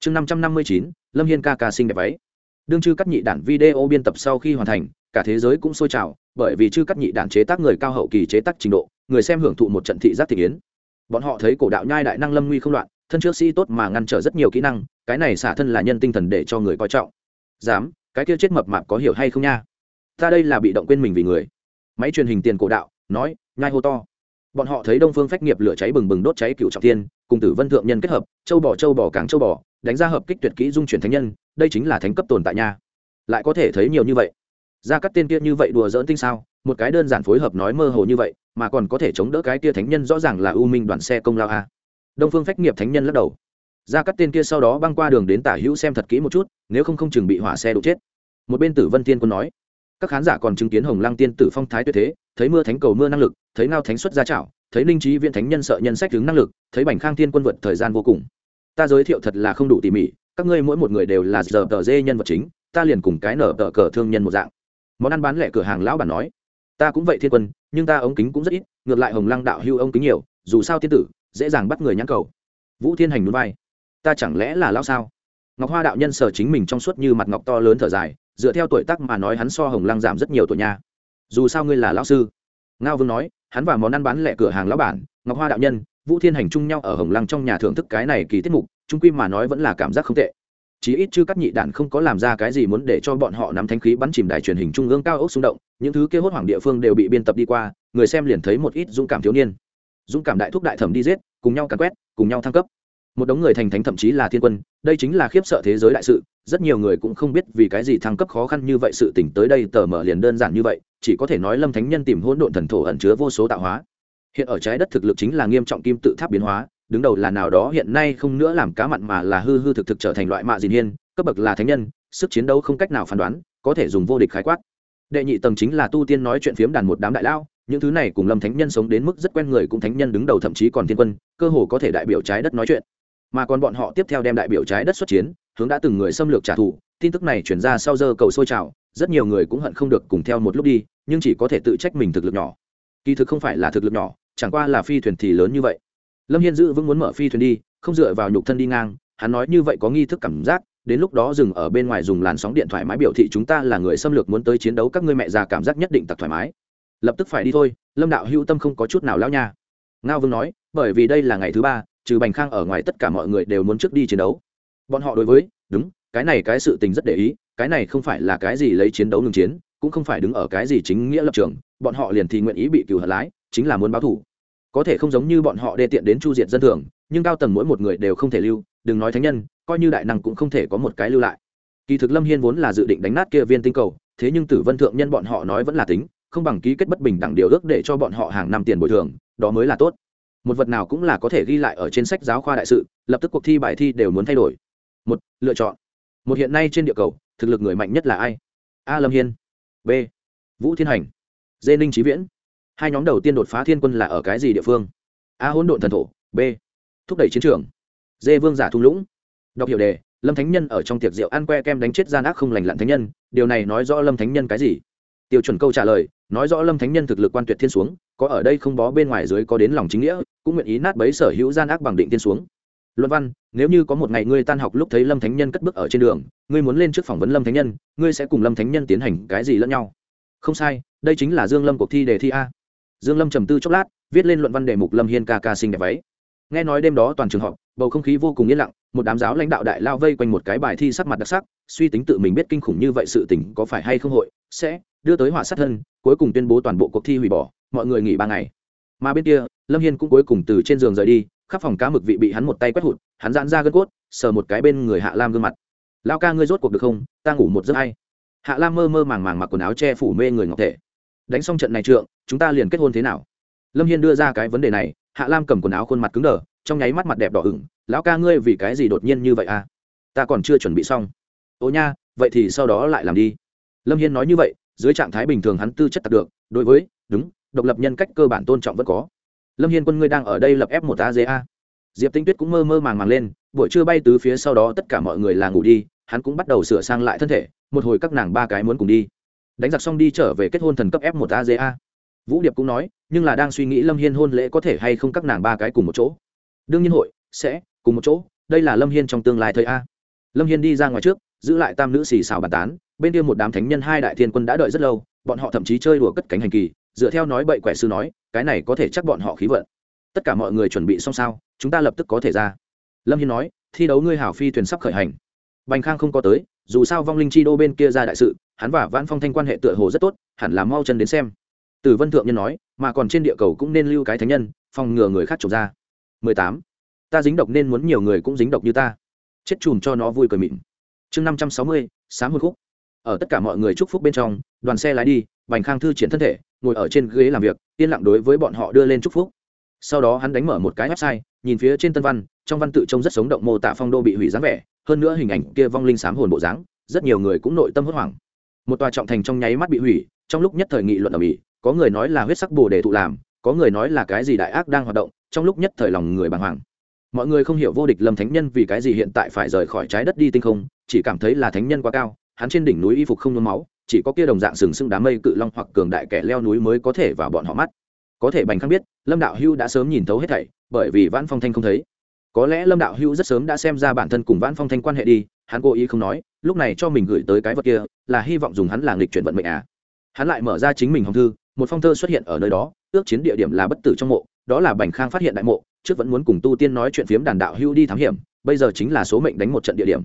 Chương 559, lâm hiên ca ca sinh đẹp váy đương chư cắt nhị đản video biên tập sau khi hoàn thành cả thế giới cũng sôi trào bởi vì chư cắt nhị đản chế tác người cao hậu kỳ chế tác trình độ người xem hưởng thụ một trận thị giác thị yến bọn họ thấy cổ đạo nhai đại năng lâm nguy không loạn thân trước sĩ tốt mà ngăn trở rất nhiều kỹ năng cái này xả thân là nhân tinh thần để cho người coi trọng dám, cái kia chết mập mạp có hiểu hay không nha? Ta đây là bị động quên mình vì người. Máy truyền hình tiền cổ đạo, nói, nhai hô to. Bọn họ thấy đông phương phách nghiệp lửa cháy bừng bừng đốt cháy cựu trọng tiên cùng tử vân thượng nhân kết hợp, châu bò châu bò càng châu bò, đánh ra hợp kích tuyệt kỹ dung chuyển thánh nhân, đây chính là thánh cấp tồn tại nha. Lại có thể thấy nhiều như vậy. Ra các tên kia như vậy đùa dỡn tinh sao, một cái đơn giản phối hợp nói mơ hồ như vậy, mà còn có thể chống đỡ cái kia thánh nhân rõ ràng là ưu minh đoàn xe công lao a. Đông phương phách nghiệp thánh nhân lắc đầu ra cắt tên kia sau đó băng qua đường đến tả hữu xem thật kỹ một chút, nếu không không chừng bị hỏa xe đụng chết. Một bên tử vân tiên quân nói, các khán giả còn chứng kiến hồng lăng tiên tử phong thái tuyệt thế, thấy mưa thánh cầu mưa năng lực, thấy ngao thánh xuất ra trảo, thấy linh trí viện thánh nhân sợ nhân sách đứng năng lực, thấy bành khang tiên quân vượt thời gian vô cùng. Ta giới thiệu thật là không đủ tỉ mỉ, các ngươi mỗi một người đều là giờ tờ dê nhân vật chính, ta liền cùng cái nở tờ cờ thương nhân một dạng. Món ăn bán lẻ cửa hàng lão bản nói, ta cũng vậy thiên quân, nhưng ta ống kính cũng rất ít, ngược lại hồng lăng đạo hưu ống kính nhiều, dù sao tiên tử, dễ dàng bắt người nhãn cầu. Vũ thiên hành núi vai ta chẳng lẽ là lão sao? Ngọc hoa đạo nhân sở chính mình trong suốt như mặt ngọc to lớn thở dài, dựa theo tuổi tác mà nói hắn so hồng lăng giảm rất nhiều tuổi nha. Dù sao ngươi là lão sư. Ngao vương nói, hắn và món ăn bán lẻ cửa hàng lão bản, ngọc hoa đạo nhân, vũ thiên hành chung nhau ở hồng lăng trong nhà thưởng thức cái này kỳ tiết mục trung quy mà nói vẫn là cảm giác không tệ. Chí ít chứ các nhị đản không có làm ra cái gì muốn để cho bọn họ nắm thanh khí bắn chìm đài truyền hình trung ương cao ốc xung động, những thứ kia hốt hoảng địa phương đều bị biên tập đi qua, người xem liền thấy một ít dũng cảm thiếu niên. Dũng cảm đại thúc đại thẩm đi giết, cùng nhau càn quét, cùng nhau thăng cấp một đống người thành thánh thậm chí là thiên quân, đây chính là khiếp sợ thế giới đại sự, rất nhiều người cũng không biết vì cái gì thăng cấp khó khăn như vậy sự tỉnh tới đây tờ mở liền đơn giản như vậy, chỉ có thể nói lâm thánh nhân tìm hỗn độn thần thổ ẩn chứa vô số tạo hóa. Hiện ở trái đất thực lực chính là nghiêm trọng kim tự tháp biến hóa, đứng đầu là nào đó hiện nay không nữa làm cá mặn mà là hư hư thực thực trở thành loại mạ dìn hiên, cấp bậc là thánh nhân, sức chiến đấu không cách nào phán đoán, có thể dùng vô địch khái quát. Đệ nhị tầng chính là tu tiên nói chuyện phiếm đàn một đám đại lao những thứ này cùng lâm thánh nhân sống đến mức rất quen người cũng thánh nhân đứng đầu thậm chí còn thiên quân, cơ hồ có thể đại biểu trái đất nói chuyện mà còn bọn họ tiếp theo đem đại biểu trái đất xuất chiến, hướng đã từng người xâm lược trả thù. Tin tức này chuyển ra sau giờ cầu sôi trào, rất nhiều người cũng hận không được cùng theo một lúc đi, nhưng chỉ có thể tự trách mình thực lực nhỏ. Kỳ thực không phải là thực lực nhỏ, chẳng qua là phi thuyền thì lớn như vậy. Lâm hiên dự vững muốn mở phi thuyền đi, không dựa vào nhục thân đi ngang, hắn nói như vậy có nghi thức cảm giác, đến lúc đó dừng ở bên ngoài dùng làn sóng điện thoại mái biểu thị chúng ta là người xâm lược muốn tới chiến đấu, các ngươi mẹ già cảm giác nhất định tặc thoải mái. Lập tức phải đi thôi, lâm đạo hữu tâm không có chút nào lao nha. Ngao vương nói, bởi vì đây là ngày thứ ba trừ bành khang ở ngoài tất cả mọi người đều muốn trước đi chiến đấu. Bọn họ đối với, đúng, cái này cái sự tình rất để ý, cái này không phải là cái gì lấy chiến đấu ngừng chiến, cũng không phải đứng ở cái gì chính nghĩa lập trường, bọn họ liền thì nguyện ý bị cừu hận lái, chính là muốn báo thủ có thể không giống như bọn họ đê tiện đến chu diệt dân thường, nhưng cao tầng mỗi một người đều không thể lưu, đừng nói thánh nhân, coi như đại năng cũng không thể có một cái lưu lại. Kỳ thực lâm hiên vốn là dự định đánh nát kia viên tinh cầu, thế nhưng tử vân thượng nhân bọn họ nói vẫn là tính, không bằng ký kết bất bình đẳng điều ước để cho bọn họ hàng năm tiền bồi thường, đó mới là tốt một vật nào cũng là có thể ghi lại ở trên sách giáo khoa đại sự, lập tức cuộc thi bài thi đều muốn thay đổi. Một, lựa chọn. Một hiện nay trên địa cầu, thực lực người mạnh nhất là ai? A. Lâm hiên. B. Vũ thiên hành. D ninh trí viễn. Hai nhóm đầu tiên đột phá thiên quân là ở cái gì địa phương? A. Hỗn độn thần thổ. B. Thúc đẩy chiến trường. D vương giả thung lũng. Đọc hiểu đề, lâm thánh nhân ở trong tiệc rượu ăn que kem đánh chết gian ác không lành lặn thánh nhân, điều này nói rõ lâm thánh nhân cái gì? Tiêu chuẩn câu trả lời nói rõ lâm thánh nhân thực lực quan tuyệt thiên xuống, có ở đây không bó bên ngoài dưới có đến lòng chính nghĩa, cũng nguyện ý nát bấy sở hữu gian ác bằng định tiên xuống. Luận văn, nếu như có một ngày ngươi tan học lúc thấy lâm thánh nhân cất bước ở trên đường, ngươi muốn lên trước phỏng vấn lâm thánh nhân, ngươi sẽ cùng lâm thánh nhân tiến hành cái gì lẫn nhau? Không sai, đây chính là dương lâm cuộc thi đề thi a. Dương lâm trầm tư chốc lát, viết lên luận văn đề mục lâm hiên ca ca sinh đẹp váy. Nghe nói đêm đó toàn trường họp, bầu không khí vô cùng yên lặng, một đám giáo lãnh đạo đại lao vây quanh một cái bài thi sắc mặt đặc sắc, suy tính tự mình biết kinh khủng như vậy sự tình có phải hay không hội, sẽ đưa tới họa sát thân, cuối cùng tuyên bố toàn bộ cuộc thi hủy bỏ, mọi người nghỉ ba ngày. Mà bên kia, lâm hiên cũng cuối cùng từ trên giường rời đi, khắp phòng cá mực vị bị hắn một tay quét hụt, hắn giãn ra gân cốt, sờ một cái bên người hạ lam gương mặt. Lao ca ngươi rốt cuộc được không? Ta ngủ một giấc hay. Hạ lam mơ mơ màng màng mặc quần áo che phủ mê người ngọc thể. Đánh xong trận này trượng, chúng ta liền kết hôn thế nào? Lâm hiên đưa ra cái vấn đề này, hạ lam cầm quần áo khuôn mặt cứng đờ, trong nháy mắt mặt đẹp đỏ ửng, lão ca ngươi vì cái gì đột nhiên như vậy à? Ta còn chưa chuẩn bị xong. Ố nha, vậy thì sau đó lại làm đi. Lâm hiên nói như vậy dưới trạng thái bình thường hắn tư chất đạt được, đối với, đúng, độc lập nhân cách cơ bản tôn trọng vẫn có. Lâm hiên quân ngươi đang ở đây lập f một aza diệp tinh tuyết cũng mơ mơ màng màng lên, buổi trưa bay tứ phía sau đó tất cả mọi người là ngủ đi, hắn cũng bắt đầu sửa sang lại thân thể, một hồi các nàng ba cái muốn cùng đi. Đánh giặc xong đi trở về kết hôn thần cấp f một aza vũ điệp cũng nói, nhưng là đang suy nghĩ lâm hiên hôn lễ có thể hay không các nàng ba cái cùng một chỗ. Đương nhiên hội, sẽ, cùng một chỗ, đây là lâm hiên trong tương lai thời a. Lâm hiên đi ra ngoài trước, giữ lại tam nữ xì xào bàn tán bên kia một đám thánh nhân hai đại thiên quân đã đợi rất lâu bọn họ thậm chí chơi đùa cất cánh hành kỳ dựa theo nói bậy quẻ sư nói cái này có thể chắc bọn họ khí vận. Tất cả mọi người chuẩn bị xong sao chúng ta lập tức có thể ra. Lâm hiên nói thi đấu ngươi hảo phi thuyền sắp khởi hành. Bành khang không có tới dù sao vong linh chi đô bên kia ra đại sự hắn và vãn phong thanh quan hệ tựa hồ rất tốt hẳn là mau chân đến xem. Từ vân thượng nhân nói mà còn trên địa cầu cũng nên lưu cái thánh nhân phòng ngừa người khác trộm ra. 18. ta dính độc nên muốn nhiều người cũng dính độc như ta. Chết chùm cho nó vui cười mịn. Chương 560, sáng hôn khúc ở tất cả mọi người chúc phúc bên trong, đoàn xe lái đi, bành khang thư triển thân thể, ngồi ở trên ghế làm việc, yên lặng đối với bọn họ đưa lên chúc phúc. Sau đó hắn đánh mở một cái website, nhìn phía trên tân văn, trong văn tự trông rất sống động mô tả phong đô bị hủy dáng vẻ, hơn nữa hình ảnh kia vong linh sám hồn bộ dáng, rất nhiều người cũng nội tâm hốt hoảng. Một tòa trọng thành trong nháy mắt bị hủy, trong lúc nhất thời nghị luận ở mỹ có người nói là huyết sắc bồ đề thụ làm, có người nói là cái gì đại ác đang hoạt động, trong lúc nhất thời lòng người bàng hoàng. Mọi người không hiểu vô địch lâm thánh nhân vì cái gì hiện tại phải rời khỏi trái đất đi tinh không, chỉ cảm thấy là thánh nhân quá cao hắn trên đỉnh núi y phục không nhuốm máu, chỉ có kia đồng dạng sừng sững đám mây cự long hoặc cường đại kẻ leo núi mới có thể vào bọn họ mắt. Có thể bành khang biết, lâm đạo hưu đã sớm nhìn thấu hết thảy, bởi vì vãn phong thanh không thấy. Có lẽ lâm đạo hưu rất sớm đã xem ra bản thân cùng vãn phong thanh quan hệ đi, hắn cố ý không nói, lúc này cho mình gửi tới cái vật kia, là hy vọng dùng hắn làng lịch chuyển vận mệnh à. Hắn lại mở ra chính mình hồng thư, một phong thơ xuất hiện ở nơi đó, ước chiến địa điểm là bất tử trong mộ, đó là bành khang phát hiện đại mộ, trước vẫn muốn cùng tu tiên nói chuyện phiếm đàn đạo hưu đi thám hiểm, bây giờ chính là số mệnh đánh một trận địa điểm.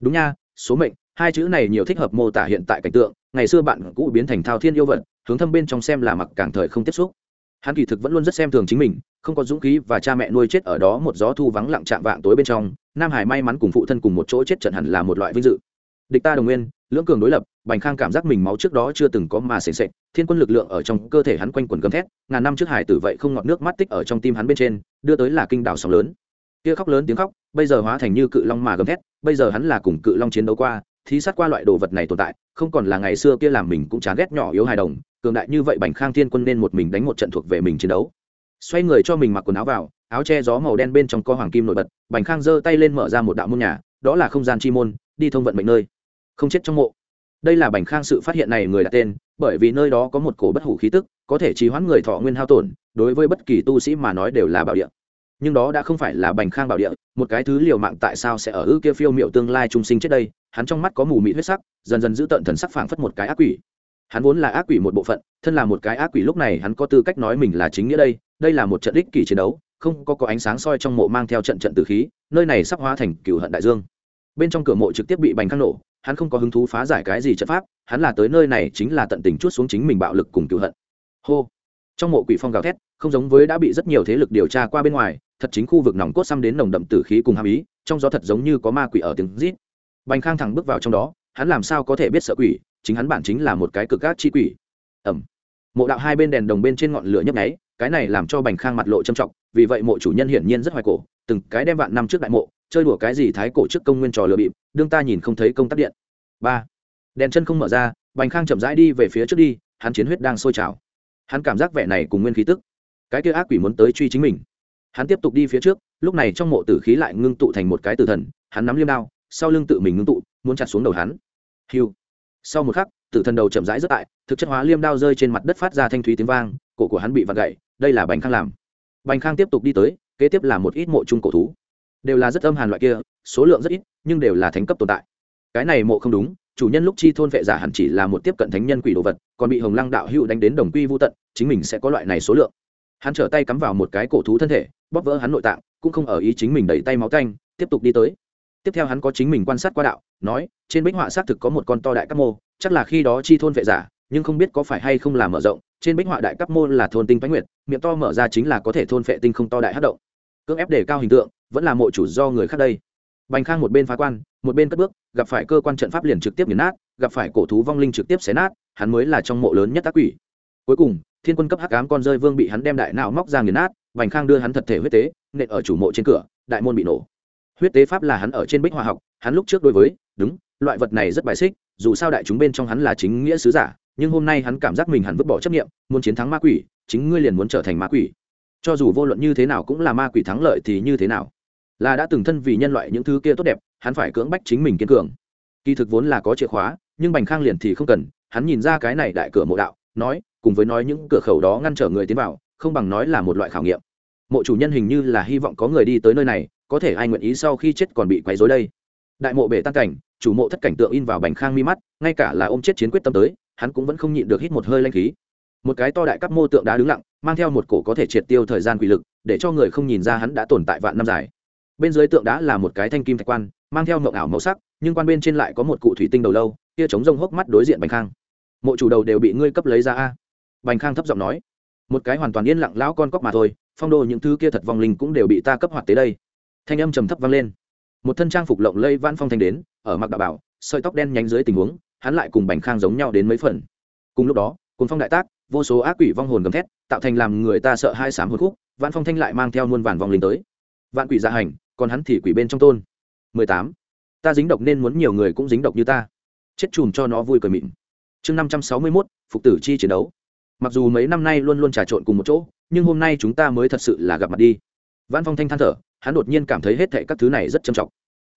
Đúng nha, số mệnh hai chữ này nhiều thích hợp mô tả hiện tại cảnh tượng, ngày xưa bạn cũ biến thành thao thiên yêu vật, hướng thâm bên trong xem là mặc càng thời không tiếp xúc. Hắn kỳ thực vẫn luôn rất xem thường chính mình, không có dũng khí và cha mẹ nuôi chết ở đó một gió thu vắng lặng chạm vạng tối bên trong, nam hải may mắn cùng phụ thân cùng một chỗ chết trận hẳn là một loại vinh dự. Địch ta đồng nguyên, lưỡng cường đối lập, bành khang cảm giác mình máu trước đó chưa từng có mà sền sệt, thiên quân lực lượng ở trong cơ thể hắn quanh quần gầm thét, ngàn năm trước hải tử vậy không ngọt nước mắt tích ở trong tim hắn bên trên, đưa tới là kinh đảo sóng lớn. Kia khóc lớn tiếng khóc, bây giờ hóa thành như cự long mà gầm thét, bây giờ hắn là cùng cự long chiến đấu qua thí sát qua loại đồ vật này tồn tại, không còn là ngày xưa kia làm mình cũng chán ghét nhỏ yếu hài đồng, cường đại như vậy bành khang thiên quân nên một mình đánh một trận thuộc về mình chiến đấu. Xoay người cho mình mặc quần áo vào, áo che gió màu đen bên trong co hoàng kim nổi bật, bành khang giơ tay lên mở ra một đạo môn nhà, đó là không gian chi môn, đi thông vận mệnh nơi. Không chết trong mộ. Đây là bành khang sự phát hiện này người đặt tên, bởi vì nơi đó có một cổ bất hủ khí tức, có thể trì hoãn người thọ nguyên hao tổn, đối với bất kỳ tu sĩ mà nói đều là bảo địa nhưng đó đã không phải là bành khang bảo địa, một cái thứ liều mạng tại sao sẽ ở ư kia phiêu miệu tương lai trung sinh trước đây, hắn trong mắt có mù mị huyết sắc, dần dần giữ tợn thần sắc phảng phất một cái ác quỷ. Hắn vốn là ác quỷ một bộ phận, thân là một cái ác quỷ lúc này hắn có tư cách nói mình là chính nghĩa đây đây là một trận ích kỷ chiến đấu, không có có ánh sáng soi trong mộ mang theo trận trận tử khí, nơi này sắp hóa thành cựu hận đại dương. Bên trong cửa mộ trực tiếp bị bành khang nổ, hắn không có hứng thú phá giải cái gì trận pháp, hắn là tới nơi này chính là tận tình chút xuống chính mình bạo lực cùng cựu hận. Hô. Trong mộ quỷ phong gào thét, không giống với đã bị rất nhiều thế lực điều tra qua bên ngoài thật chính khu vực nòng cốt xăm đến nồng đậm tử khí cùng hàm ý, trong gió thật giống như có ma quỷ ở tiếng rít. Bành khang thẳng bước vào trong đó, hắn làm sao có thể biết sợ quỷ, chính hắn bản chính là một cái cực gác chi quỷ. Ẩm mộ đạo hai bên đèn đồng bên trên ngọn lửa nhấp nháy, cái này làm cho bành khang mặt lộ trầm trọng, vì vậy mộ chủ nhân hiển nhiên rất hoài cổ, từng cái đem vạn năm trước đại mộ, chơi đùa cái gì thái cổ trước công nguyên trò lừa bịp, đương ta nhìn không thấy công tắc điện. Ba. Đèn chân không mở ra, bành khang chậm rãi đi về phía trước đi, hắn chiến huyết đang sôi trào. Hắn cảm giác vẻ này cùng nguyên khí tức. Cái kia ác quỷ muốn tới truy chính mình hắn tiếp tục đi phía trước, lúc này trong mộ tử khí lại ngưng tụ thành một cái tử thần, hắn nắm liêm đao, sau lưng tự mình ngưng tụ, muốn chặt xuống đầu hắn. Hiu. Sau một khắc, tử thần đầu chậm rãi rất tại, thực chất hóa liêm đao rơi trên mặt đất phát ra thanh thúy tiếng vang, cổ của hắn bị vặt gậy đây là bành khang làm. Bành khang tiếp tục đi tới, kế tiếp là một ít mộ chung cổ thú. Đều là rất âm hàn loại kia, số lượng rất ít, nhưng đều là thánh cấp tồn tại. Cái này mộ không đúng, chủ nhân lúc chi thôn vệ giả hẳn chỉ là một tiếp cận thánh nhân quỷ đồ vật, còn bị hồng lăng đạo hữu đánh đến đồng quy vô tận, chính mình sẽ có loại này số lượng hắn trở tay cắm vào một cái cổ thú thân thể, bóp vỡ hắn nội tạng, cũng không ở ý chính mình đẩy tay máu tanh tiếp tục đi tới. Tiếp theo hắn có chính mình quan sát qua đạo, nói, trên bích họa xác thực có một con to đại các mô, chắc là khi đó chi thôn vệ giả, nhưng không biết có phải hay không là mở rộng, trên bích họa đại cấp mô là thôn tinh bánh nguyệt, miệng to mở ra chính là có thể thôn vệ tinh không to đại hát động. Cưỡng ép để cao hình tượng, vẫn là mộ chủ do người khác đây. Bành khang một bên phá quan, một bên cất bước, gặp phải cơ quan trận pháp liền trực tiếp nghiền nát, gặp phải cổ thú vong linh trực tiếp xé nát, hắn mới là trong mộ lớn nhất tác quỷ. Cuối cùng thiên quân cấp hắc ám con rơi vương bị hắn đem đại não móc ra nghiền nát, bành khang đưa hắn thật thể huyết tế, nện ở chủ mộ trên cửa, đại môn bị nổ. Huyết tế pháp là hắn ở trên bích hòa học, hắn lúc trước đối với, đúng, loại vật này rất bài xích, dù sao đại chúng bên trong hắn là chính nghĩa sứ giả, nhưng hôm nay hắn cảm giác mình hẳn vứt bỏ chấp nghiệm muốn chiến thắng ma quỷ, chính ngươi liền muốn trở thành ma quỷ. Cho dù vô luận như thế nào cũng là ma quỷ thắng lợi thì như thế nào? Là đã từng thân vì nhân loại những thứ kia tốt đẹp, hắn phải cưỡng bách chính mình kiên cường. Kỳ thực vốn là có chìa khóa, nhưng bành khang liền thì không cần, hắn nhìn ra cái này đại cửa mộ đạo, nói cùng với nói những cửa khẩu đó ngăn trở người tiến vào, không bằng nói là một loại khảo nghiệm. Mộ chủ nhân hình như là hy vọng có người đi tới nơi này, có thể ai nguyện ý sau khi chết còn bị quấy rối đây. Đại mộ bể tan cảnh, chủ mộ thất cảnh tượng in vào bành khang mi mắt, ngay cả là ôm chết chiến quyết tâm tới, hắn cũng vẫn không nhịn được hít một hơi lanh khí. Một cái to đại cấp mô tượng đá đứng lặng, mang theo một cổ có thể triệt tiêu thời gian quỷ lực, để cho người không nhìn ra hắn đã tồn tại vạn năm dài. Bên dưới tượng đá là một cái thanh kim thạch quan, mang theo mộng ảo màu sắc, nhưng quan bên trên lại có một cụ thủy tinh đầu lâu, kia chống rông hốc mắt đối diện bành khang. Mộ chủ đầu đều bị ngươi cấp lấy ra a bành khang thấp giọng nói một cái hoàn toàn yên lặng lão con cóc mà thôi phong đồ những thứ kia thật vong linh cũng đều bị ta cấp hoạt tới đây. Thanh âm trầm thấp vang lên. Một thân trang phục lộng lây vãn phong thanh đến ở mặc đạo bảo sợi tóc đen nhánh dưới tình huống hắn lại cùng bành khang giống nhau đến mấy phần. Cùng lúc đó cùng phong đại tác vô số ác quỷ vong hồn gầm thét tạo thành làm người ta sợ hai sám hồn khúc vãn phong thanh lại mang theo muôn vàn vong linh tới. Vạn quỷ gia dạ hành còn hắn thì quỷ bên trong tôn. 18. ta dính độc nên muốn nhiều người cũng dính độc như ta. Chết chùm cho nó vui cười mịn. Chương 561, phục tử chi chiến đấu mặc dù mấy năm nay luôn luôn trà trộn cùng một chỗ, nhưng hôm nay chúng ta mới thật sự là gặp mặt đi. Văn phong thanh than thở, hắn đột nhiên cảm thấy hết thệ các thứ này rất trầm trọng.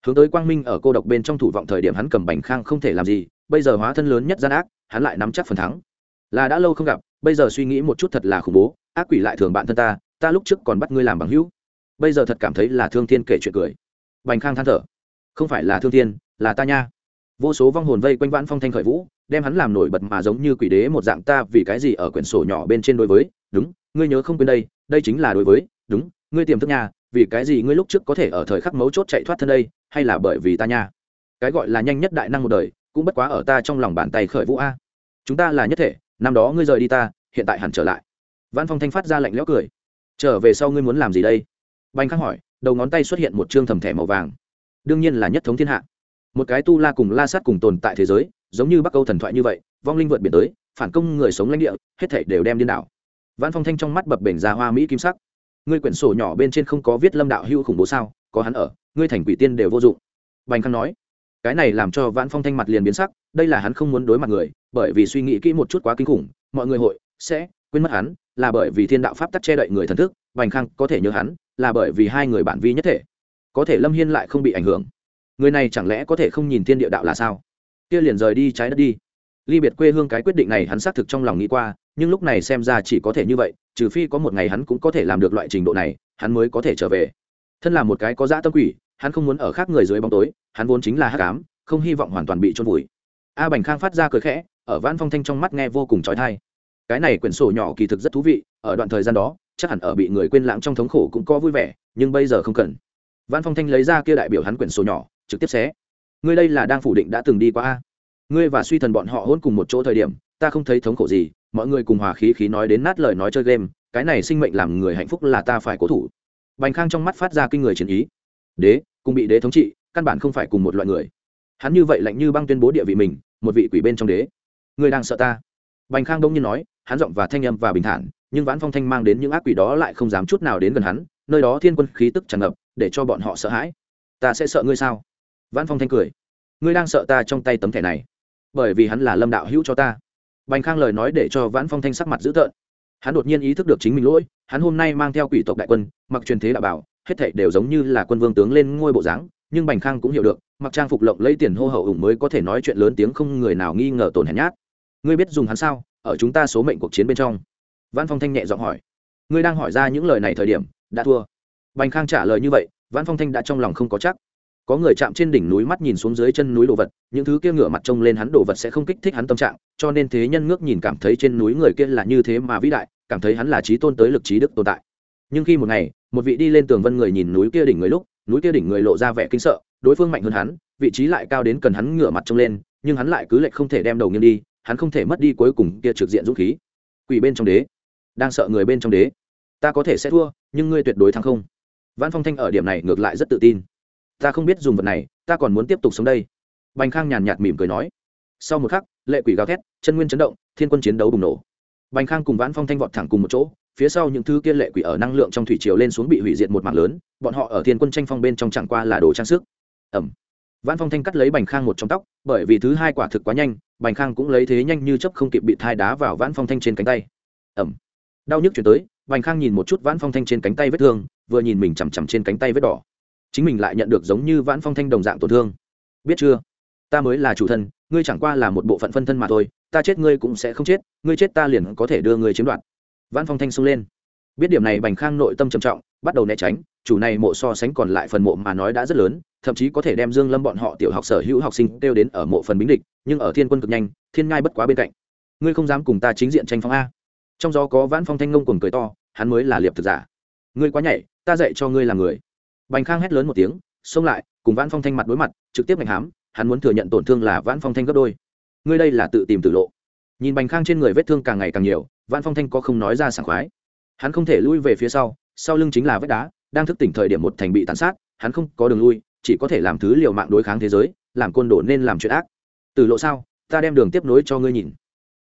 Hướng tới quang minh ở cô độc bên trong thủ vọng thời điểm hắn cầm bành khang không thể làm gì, bây giờ hóa thân lớn nhất gian ác, hắn lại nắm chắc phần thắng. Là đã lâu không gặp, bây giờ suy nghĩ một chút thật là khủng bố, ác quỷ lại thường bạn thân ta ta lúc trước còn bắt ngươi làm bằng hữu. Bây giờ thật cảm thấy là thương thiên kể chuyện cười. Bành khang than thở, không phải là thương thiên, là ta nha vô số vong hồn vây quanh vãn phong thanh khởi vũ, đem hắn làm nổi bật mà giống như quỷ đế một dạng ta vì cái gì ở quyển sổ nhỏ bên trên đối với? Đúng, ngươi nhớ không quên đây đây chính là đối với. Đúng, ngươi tiềm thức nha vì cái gì ngươi lúc trước có thể ở thời khắc mấu chốt chạy thoát thân đây, hay là bởi vì ta nha cái gọi là nhanh nhất đại năng một đời, cũng bất quá ở ta trong lòng bàn tay khởi vũ a. Chúng ta là nhất thể, năm đó ngươi rời đi ta, hiện tại hẳn trở lại. Văn phong thanh phát ra lạnh lẽo cười. Trở về sau ngươi muốn làm gì đây? Banh khắc hỏi, đầu ngón tay xuất hiện một chương thầm thẻ màu vàng. Đương nhiên là nhất thống thiên hạ một cái tu la cùng la sát cùng tồn tại thế giới, giống như bắc câu thần thoại như vậy, vong linh vượt biển tới, phản công người sống lãnh địa, hết thảy đều đem điên đảo. Văn phong thanh trong mắt bập bềnh ra hoa mỹ kim sắc. Ngươi quyển sổ nhỏ bên trên không có viết lâm đạo hưu khủng bố sao, có hắn ở, ngươi thành quỷ tiên đều vô dụng. Bành khang nói, cái này làm cho vãn phong thanh mặt liền biến sắc, đây là hắn không muốn đối mặt người, bởi vì suy nghĩ kỹ một chút quá kinh khủng, mọi người hội sẽ quên mất hắn, là bởi vì thiên đạo pháp tắc che đậy người thần thức, bành khang có thể nhớ hắn, là bởi vì hai người bản vi nhất thể. Có thể lâm hiên lại không bị ảnh hưởng người này chẳng lẽ có thể không nhìn thiên địa đạo là sao? Kia liền rời đi trái đất đi. Ly biệt quê hương cái quyết định này hắn xác thực trong lòng nghĩ qua, nhưng lúc này xem ra chỉ có thể như vậy, trừ phi có một ngày hắn cũng có thể làm được loại trình độ này, hắn mới có thể trở về. Thân là một cái có dã tâm quỷ, hắn không muốn ở khác người dưới bóng tối, hắn vốn chính là hắc ám, không hy vọng hoàn toàn bị trôn vùi. A bành khang phát ra cười khẽ, ở văn phong thanh trong mắt nghe vô cùng trói thai cái này quyển sổ nhỏ kỳ thực rất thú vị, ở đoạn thời gian đó, chắc hẳn ở bị người quên lãng trong thống khổ cũng có vui vẻ, nhưng bây giờ không cần. Văn phong thanh lấy ra kia đại biểu hắn quyển sổ nhỏ trực tiếp xé. Ngươi đây là đang phủ định đã từng đi qua a? Ngươi và suy thần bọn họ hôn cùng một chỗ thời điểm, ta không thấy thống khổ gì, mọi người cùng hòa khí khí nói đến nát lời nói chơi game, cái này sinh mệnh làm người hạnh phúc là ta phải cố thủ. Bành khang trong mắt phát ra kinh người chiến ý. Đế, cùng bị đế thống trị, căn bản không phải cùng một loại người. Hắn như vậy lạnh như băng tuyên bố địa vị mình, một vị quỷ bên trong đế. Ngươi đang sợ ta? Bành khang đông nhiên nói, hắn giọng và thanh âm và bình thản, nhưng vãn phong thanh mang đến những ác quỷ đó lại không dám chút nào đến gần hắn, nơi đó thiên quân khí tức tràn ngập, để cho bọn họ sợ hãi. Ta sẽ sợ ngươi sao? Vãn phong thanh cười. Ngươi đang sợ ta trong tay tấm thẻ này? Bởi vì hắn là lâm đạo hữu cho ta. Bành khang lời nói để cho vãn phong thanh sắc mặt dữ tợn. Hắn đột nhiên ý thức được chính mình lỗi, hắn hôm nay mang theo quỷ tộc đại quân, mặc truyền thế đạo bảo, hết thảy đều giống như là quân vương tướng lên ngôi bộ dáng, nhưng bành khang cũng hiểu được, mặc trang phục lộng lấy tiền hô hậu ủng mới có thể nói chuyện lớn tiếng không người nào nghi ngờ tổn hèn nhát. Ngươi biết dùng hắn sao? Ở chúng ta số mệnh cuộc chiến bên trong. Văn phong thanh nhẹ giọng hỏi. Ngươi đang hỏi ra những lời này thời điểm, đã thua. Bành khang trả lời như vậy văn phong thanh đã trong lòng không có chắc có người chạm trên đỉnh núi mắt nhìn xuống dưới chân núi đồ vật, những thứ kia ngửa mặt trông lên hắn đồ vật sẽ không kích thích hắn tâm trạng, cho nên thế nhân ngước nhìn cảm thấy trên núi người kia là như thế mà vĩ đại, cảm thấy hắn là trí tôn tới lực trí đức tồn tại. Nhưng khi một ngày, một vị đi lên tường vân người nhìn núi kia đỉnh người lúc, núi kia đỉnh người lộ ra vẻ kinh sợ, đối phương mạnh hơn hắn, vị trí lại cao đến cần hắn ngửa mặt trông lên, nhưng hắn lại cứ lệch không thể đem đầu nghiêng đi, hắn không thể mất đi cuối cùng kia trực diện dũng khí. Quỷ bên trong đế. Đang sợ người bên trong đế. Ta có thể sẽ thua, nhưng ngươi tuyệt đối thắng không. Văn phong thanh ở điểm này ngược lại rất tự tin ta không biết dùng vật này, ta còn muốn tiếp tục sống đây. Bành khang nhàn nhạt mỉm cười nói. Sau một khắc, lệ quỷ gào thét, chân nguyên chấn động, thiên quân chiến đấu bùng nổ. Bành khang cùng vãn phong thanh vọt thẳng cùng một chỗ, phía sau những thứ kia lệ quỷ ở năng lượng trong thủy triều lên xuống bị hủy diệt một mạng lớn, bọn họ ở thiên quân tranh phong bên trong chẳng qua là đồ trang sức. Ẩm vãn phong thanh cắt lấy bành khang một trong tóc, bởi vì thứ hai quả thực quá nhanh, bành khang cũng lấy thế nhanh như chấp không kịp bị thai đá vào vãn phong thanh trên cánh tay. Ẩm đau nhức chuyển tới, bành khang nhìn một chút vãn phong thanh trên cánh tay vết thương, vừa nhìn mình chằm chằm trên cánh tay vết đỏ chính mình lại nhận được giống như vãn phong thanh đồng dạng tổn thương. Biết chưa? Ta mới là chủ thân, ngươi chẳng qua là một bộ phận phân thân mà thôi, ta chết ngươi cũng sẽ không chết, ngươi chết ta liền có thể đưa ngươi chiếm đoạt. Vãn phong thanh xông lên. Biết điểm này bành khang nội tâm trầm trọng, bắt đầu né tránh, chủ này mộ so sánh còn lại phần mộ mà nói đã rất lớn, thậm chí có thể đem dương lâm bọn họ tiểu học sở hữu học sinh kêu đến ở mộ phần bính địch, nhưng ở thiên quân cực nhanh, thiên ngai bất quá bên cạnh. Ngươi không dám cùng ta chính diện tranh phong a. Trong gió có vãn phong thanh ngông cuồng cười to, hắn mới là liệp thực giả. Ngươi quá nhảy ta dạy cho ngươi làm người bành khang hét lớn một tiếng, xông lại, cùng vãn phong thanh mặt đối mặt, trực tiếp ngành hám, hắn muốn thừa nhận tổn thương là vãn phong thanh gấp đôi. Ngươi đây là tự tìm tự lộ. Nhìn bành khang trên người vết thương càng ngày càng nhiều, vãn phong thanh có không nói ra sảng khoái. Hắn không thể lui về phía sau sau lưng chính là vách đá, đang thức tỉnh thời điểm một thành bị tàn sát, hắn không có đường lui, chỉ có thể làm thứ liều mạng đối kháng thế giới, làm côn đồ nên làm chuyện ác. Từ lộ sao, ta đem đường tiếp nối cho ngươi nhìn.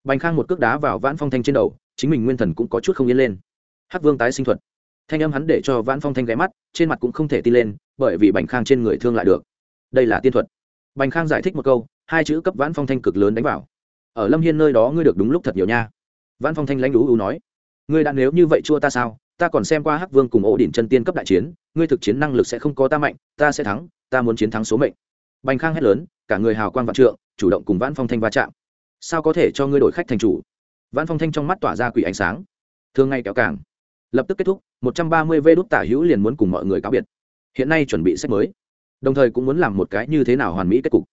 Bành khang một cước đá vào vãn phong thanh trên đầu, chính mình nguyên thần cũng có chút không yên lên. Hắc vương tái sinh thuật thanh âm hắn để cho vãn phong thanh ghé mắt, trên mặt cũng không thể tin lên, bởi vì bành khang trên người thương lại được. Đây là tiên thuật. Bành khang giải thích một câu, hai chữ cấp vãn phong thanh cực lớn đánh vào. Ở lâm hiên nơi đó ngươi được đúng lúc thật nhiều nha. Vãn phong thanh lãnh lũ u nói, ngươi đã nếu như vậy chua ta sao? Ta còn xem qua hắc vương cùng ổ đỉnh chân tiên cấp đại chiến, ngươi thực chiến năng lực sẽ không có ta mạnh, ta sẽ thắng, ta muốn chiến thắng số mệnh. Bành khang hét lớn, cả người hào quang vạn trượng, chủ động cùng vãn phong thanh va chạm. Sao có thể cho ngươi đổi khách thành chủ? Vãn phong thanh trong mắt tỏa ra quỷ ánh sáng. Thường ngày kéo càng lập tức kết thúc 130 v đút tả hữu liền muốn cùng mọi người cáo biệt. Hiện nay chuẩn bị sách mới. Đồng thời cũng muốn làm một cái như thế nào hoàn mỹ kết cục.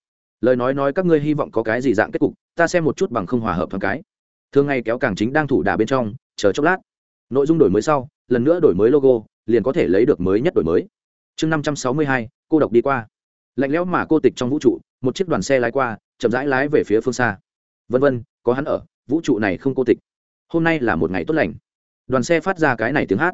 Lời nói nói các ngươi hy vọng có cái gì dạng kết cục, ta xem một chút bằng không hòa hợp thoáng cái. Thường ngày kéo càng chính đang thủ đà bên trong, chờ chốc lát. Nội dung đổi mới sau, lần nữa đổi mới logo, liền có thể lấy được mới nhất đổi mới. Chương năm trăm sáu mươi hai, cô độc đi qua. Lạnh lẽo mà cô tịch trong vũ trụ, một chiếc đoàn xe lái qua, chậm rãi lái về phía phương xa. Vân vân, có hắn ở, vũ trụ này không cô tịch. Hôm nay là một ngày tốt lành đoàn xe phát ra cái này tiếng hát.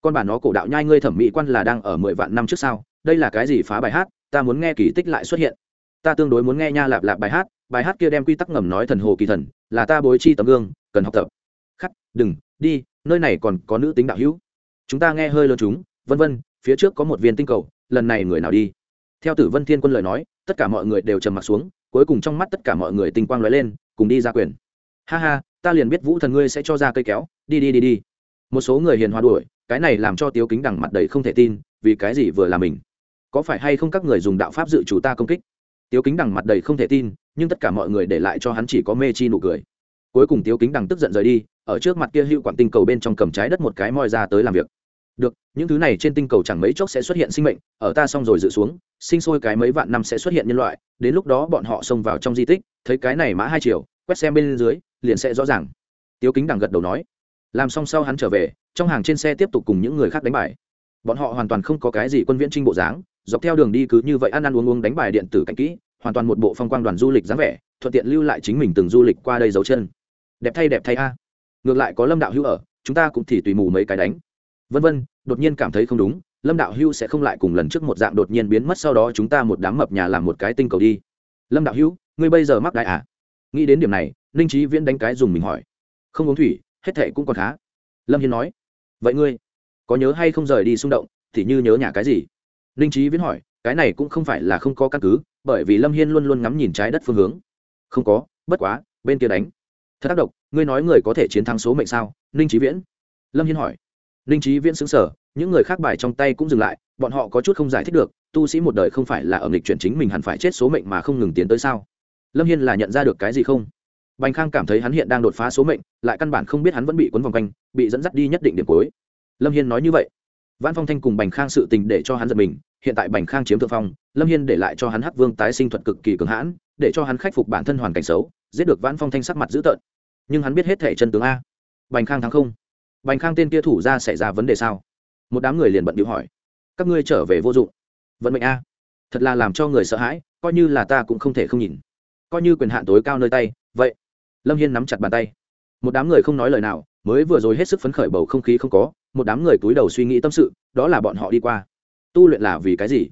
Con bản nó cổ đạo nhai ngươi thẩm mỹ quan là đang ở mười vạn năm trước sau, đây là cái gì phá bài hát, ta muốn nghe kỳ tích lại xuất hiện. Ta tương đối muốn nghe nha lạp lạp bài hát bài hát kia đem quy tắc ngầm nói thần hồ kỳ thần, là ta bối chi tấm gương, cần học tập. Khắc, đừng, đi, nơi này còn có nữ tính đạo hữu. Chúng ta nghe hơi lơ chúng, vân vân, phía trước có một viên tinh cầu, lần này người nào đi? Theo tử vân thiên quân lời nói, tất cả mọi người đều trầm m ặ t xuống, cuối cùng trong mắt tất cả mọi người tinh quang lóe lên, cùng đi ra quyền. Ha ha, ta liền biết vũ thần ngươi sẽ cho ra cây kéo, đi đi đi đi một số người hiền hòa đuổi, cái này làm cho tiếu kính đằng mặt đầy không thể tin, vì cái gì vừa là mình? Có phải hay không các người dùng đạo pháp dự chủ ta công kích? Tiếu kính đằng mặt đầy không thể tin, nhưng tất cả mọi người để lại cho hắn chỉ có mê chi nụ cười. Cuối cùng tiếu kính đằng tức giận rời đi, ở trước mặt kia hữu quản tinh cầu bên trong cầm trái đất một cái moi ra tới làm việc. Được, những thứ này trên tinh cầu chẳng mấy chốc sẽ xuất hiện sinh mệnh, ở ta xong rồi dự xuống, sinh sôi cái mấy vạn năm sẽ xuất hiện nhân loại, đến lúc đó bọn họ xông vào trong di tích, thấy cái này mã hai chiều, quét xem bên dưới, liền sẽ rõ ràng. Tiếu kính đằng gật đầu nói làm xong sau hắn trở về, trong hàng trên xe tiếp tục cùng những người khác đánh bài. Bọn họ hoàn toàn không có cái gì quân viễn trinh bộ dáng, dọc theo đường đi cứ như vậy ăn ăn uống uống đánh bài điện tử cảnh kỹ, hoàn toàn một bộ phong quang đoàn du lịch dáng vẻ, thuận tiện lưu lại chính mình từng du lịch qua đây dấu chân. Đẹp thay đẹp thay a. Ngược lại có lâm đạo hữu ở, chúng ta cũng thì tùy mù mấy cái đánh. Vân vân, đột nhiên cảm thấy không đúng, lâm đạo hữu sẽ không lại cùng lần trước một dạng đột nhiên biến mất sau đó chúng ta một đám mập nhà làm một cái tinh cầu đi. Lâm đạo hữu, ngươi bây giờ mắc đại à? Nghĩ đến điểm này, ninh trí viễn đánh cái dùng mình hỏi. Không uống thủy hết thệ cũng còn khá. Lâm hiên nói, vậy ngươi có nhớ hay không rời đi xung động, thì như nhớ nhà cái gì? Ninh trí viễn hỏi, cái này cũng không phải là không có căn cứ, bởi vì lâm hiên luôn luôn ngắm nhìn trái đất phương hướng. Không có, bất quá, bên kia đánh. Thật tác động ngươi nói người có thể chiến thắng số mệnh sao? Ninh trí viễn. Lâm hiên hỏi. Ninh trí viễn xứng sở những người khác bài trong tay cũng dừng lại, bọn họ có chút không giải thích được, tu sĩ một đời không phải là ở nghịch chuyển chính mình hẳn phải chết số mệnh mà không ngừng tiến tới sao? Lâm hiên là nhận ra được cái gì không? Bành khang cảm thấy hắn hiện đang đột phá số mệnh, lại căn bản không biết hắn vẫn bị cuốn vòng quanh, bị dẫn dắt đi nhất định điểm cuối. Lâm hiên nói như vậy. Vãn phong thanh cùng bành khang sự tình để cho hắn giật mình, hiện tại bành khang chiếm thượng phong, lâm hiên để lại cho hắn hắc vương tái sinh thuật cực kỳ cường hãn, để cho hắn khắc phục bản thân hoàn cảnh xấu, giết được Vãn phong thanh sắc mặt dữ tợn. Nhưng hắn biết hết thể chân tướng a. Bành khang thắng không? Bành khang tên kia thủ ra xảy ra vấn đề sao? Một đám người liền bận điệu hỏi. Các ngươi trở về vô dụng. Vận mệnh a. Thật là làm cho người sợ hãi, coi như là ta cũng không thể không nhìn. Coi như quyền hạn tối cao nơi tay, vậy lâm hiên nắm chặt bàn tay. Một đám người không nói lời nào, mới vừa rồi hết sức phấn khởi bầu không khí không có, một đám người túi đầu suy nghĩ tâm sự, đó là bọn họ đi qua. Tu luyện là vì cái gì?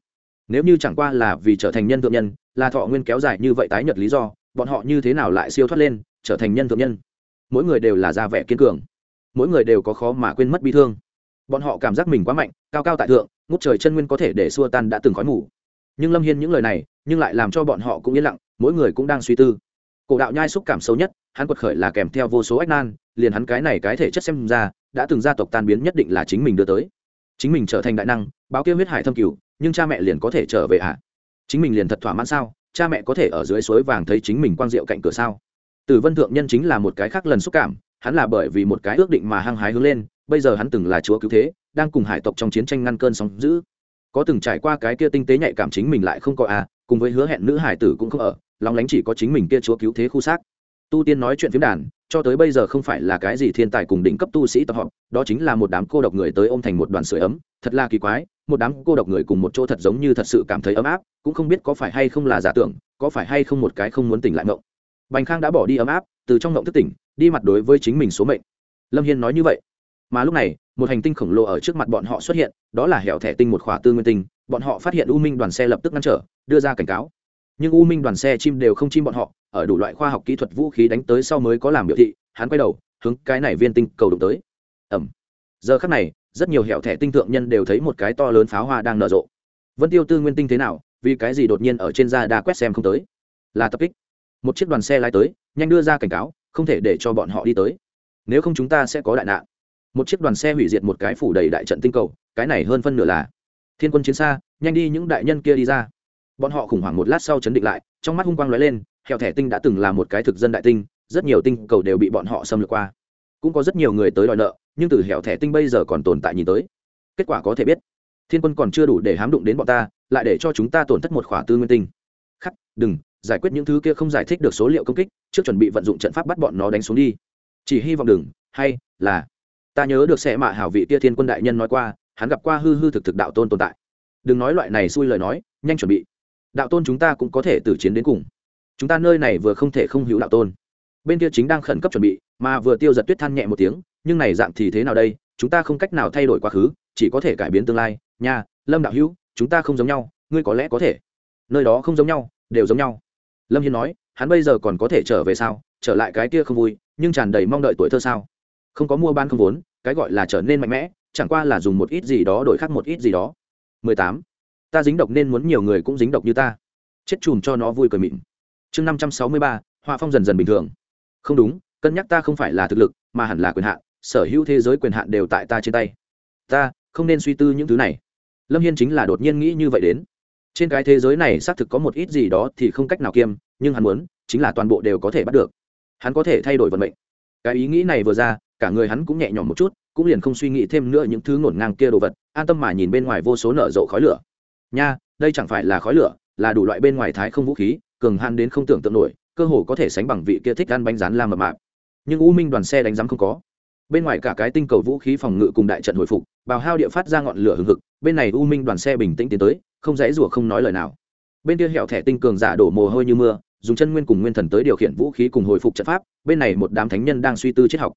Nếu như chẳng qua là vì trở thành nhân thượng nhân, là thọ nguyên kéo dài như vậy tái nhật lý do, bọn họ như thế nào lại siêu thoát lên, trở thành nhân thượng nhân? Mỗi người đều là ra vẻ kiên cường. Mỗi người đều có khó mà quên mất bi thương. Bọn họ cảm giác mình quá mạnh, cao cao tại thượng, ngút trời chân nguyên có thể để xua tan đã từng khói mù. Nhưng lâm hiên những lời này, nhưng lại làm cho bọn họ cũng yên lặng, mỗi người cũng đang suy tư. Cổ đạo nhai xúc cảm xấu nhất hắn quật khởi là kèm theo vô số ách nan, liền hắn cái này cái thể chất xem ra, đã từng gia tộc tan biến nhất định là chính mình đưa tới. Chính mình trở thành đại năng, báo kêu huyết hải thâm cửu, nhưng cha mẹ liền có thể trở về ạ. À? chính mình liền thật thỏa mãn sao? Cha mẹ có thể ở dưới suối vàng thấy chính mình quang diệu cạnh cửa sao? Tử vân thượng nhân chính là một cái khác lần xúc cảm, hắn là bởi vì một cái ước định mà hăng hái hướng lên, bây giờ hắn từng là chúa cứu thế, đang cùng hải tộc trong chiến tranh ngăn cơn sóng giữ có từng trải qua cái kia tinh tế nhạy cảm chính mình lại không có à cùng với hứa hẹn nữ hải tử cũng không ở lòng lánh chỉ có chính mình kia chúa cứu thế khu xác tu tiên nói chuyện phiếm đàn, cho tới bây giờ không phải là cái gì thiên tài cùng đỉnh cấp tu sĩ tập họp đó chính là một đám cô độc người tới ôm thành một đoàn sưởi ấm, thật là kỳ quái, một đám cô độc người cùng một chỗ thật giống như thật sự cảm thấy ấm áp, cũng không biết có phải hay không là giả tưởng, có phải hay không một cái không muốn tỉnh lại mộng. Bành khang đã bỏ đi ấm áp, từ trong mộng thức tỉnh, đi mặt đối với chính mình số mệnh. Lâm hiên nói như vậy. Mà lúc này, một hành tinh khổng lồ ở trước mặt bọn họ xuất hiện, đó là hẻo thẻ tinh một khỏa tư nguyên tinh, bọn họ phát hiện u minh đoàn xe lập tức ngăn trở, đưa ra cảnh cáo nhưng u minh đoàn xe chim đều không chim bọn họ, ở đủ loại khoa học kỹ thuật vũ khí đánh tới sau mới có làm biểu thị, hắn quay đầu, hướng cái này viên tinh cầu đụng tới. Ẩm giờ khắc này, rất nhiều hẻo thẻ tinh thượng nhân đều thấy một cái to lớn pháo hoa đang nở rộ. Vân tiêu tư nguyên tinh thế nào, vì cái gì đột nhiên ở trên da đa quét xem không tới? Là tập kích. Một chiếc đoàn xe lái tới, nhanh đưa ra cảnh cáo, không thể để cho bọn họ đi tới. Nếu không chúng ta sẽ có đại nạn. Một chiếc đoàn xe hủy diệt một cái phủ đầy đại trận tinh cầu, cái này hơn phân nửa là thiên quân chiến xa, nhanh đi những đại nhân kia đi ra bọn họ khủng hoảng một lát sau chấn định lại, trong mắt hung quang lóe lên, hẻo thẻ tinh đã từng là một cái thực dân đại tinh, rất nhiều tinh cầu đều bị bọn họ xâm lược qua. Cũng có rất nhiều người tới đòi nợ, nhưng từ hẻo thẻ tinh bây giờ còn tồn tại nhìn tới. Kết quả có thể biết, thiên quân còn chưa đủ để hám đụng đến bọn ta, lại để cho chúng ta tổn thất một khỏa tư nguyên tinh. Khắc, đừng, giải quyết những thứ kia không giải thích được số liệu công kích, trước chuẩn bị vận dụng trận pháp bắt bọn nó đánh xuống đi. Chỉ hy vọng đừng, hay là, ta nhớ được xe mạ hảo vị tia thiên quân đại nhân nói qua, hắn gặp qua hư hư thực thực đạo tôn tồn tại. Đừng nói loại này xui lời nói, nhanh chuẩn bị đạo tôn chúng ta cũng có thể tử chiến đến cùng. Chúng ta nơi này vừa không thể không hữu đạo tôn. Bên kia chính đang khẩn cấp chuẩn bị, mà vừa tiêu giật tuyết than nhẹ một tiếng, nhưng này dạng thì thế nào đây? Chúng ta không cách nào thay đổi quá khứ, chỉ có thể cải biến tương lai. Nha, lâm đạo hữu, chúng ta không giống nhau, ngươi có lẽ có thể. Nơi đó không giống nhau, đều giống nhau. Lâm hiên nói, hắn bây giờ còn có thể trở về sao? Trở lại cái kia không vui, nhưng tràn đầy mong đợi tuổi thơ sao? Không có mua ban không vốn, cái gọi là trở nên mạnh mẽ, chẳng qua là dùng một ít gì đó đổi khác một ít gì đó. 18 ta dính độc nên muốn nhiều người cũng dính độc như ta. Chết chùm cho nó vui cười mịn. Chương 563, họa phong dần dần bình thường. Không đúng cân nhắc ta không phải là thực lực mà hẳn là quyền hạn sở hữu thế giới quyền hạn đều tại ta trên tay. Ta không nên suy tư những thứ này. Lâm hiên chính là đột nhiên nghĩ như vậy đến. Trên cái thế giới này xác thực có một ít gì đó thì không cách nào kiêm nhưng hắn muốn chính là toàn bộ đều có thể bắt được. Hắn có thể thay đổi vận mệnh. Cái ý nghĩ này vừa ra cả người hắn cũng nhẹ nhõm một chút cũng liền không suy nghĩ thêm nữa những thứ ngổn ngang kia đồ vật an tâm mà nhìn bên ngoài vô số nở rộ khói lửa nha, đây chẳng phải là khói lửa, là đủ loại bên ngoài thái không vũ khí, cường han đến không tưởng tượng nổi, cơ hồ có thể sánh bằng vị kia thích ăn bánh rán la mập mạp. Nhưng u minh đoàn xe đánh giám không có. Bên ngoài cả cái tinh cầu vũ khí phòng ngự cùng đại trận hồi phục, bào hao địa phát ra ngọn lửa hừng hực, bên này u minh đoàn xe bình tĩnh tiến tới, không dãy rủa không nói lời nào. Bên kia hẹo thẻ tinh cường giả đổ mồ hôi như mưa, dùng chân nguyên cùng nguyên thần tới điều khiển vũ khí cùng hồi phục trận pháp, bên này một đám thánh nhân đang suy tư triết học.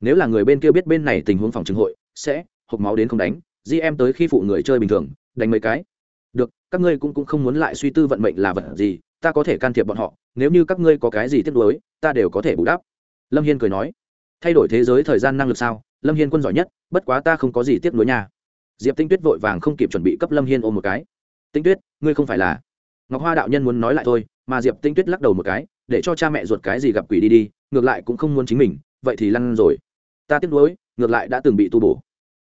Nếu là người bên kia biết bên này tình huống phòng chứng hội, sẽ hộp máu đến không đánh di em tới khi phụ người chơi bình thường, đánh mấy cái được các ngươi cũng, cũng không muốn lại suy tư vận mệnh là vật gì ta có thể can thiệp bọn họ nếu như các ngươi có cái gì tiếp nối ta đều có thể bù đắp. Lâm hiên cười nói. Thay đổi thế giới thời gian năng lực sao? Lâm hiên quân giỏi nhất bất quá ta không có gì tiếp nối nhà diệp tinh tuyết vội vàng không kịp chuẩn bị cấp lâm hiên ôm một cái. Tinh tuyết ngươi không phải là ngọc hoa đạo nhân muốn nói lại thôi mà diệp tinh tuyết lắc đầu một cái để cho cha mẹ ruột cái gì gặp quỷ đi đi ngược lại cũng không muốn chính mình vậy thì lăn rồi. Ta tiếc nuối ngược lại đã từng bị tu bổ.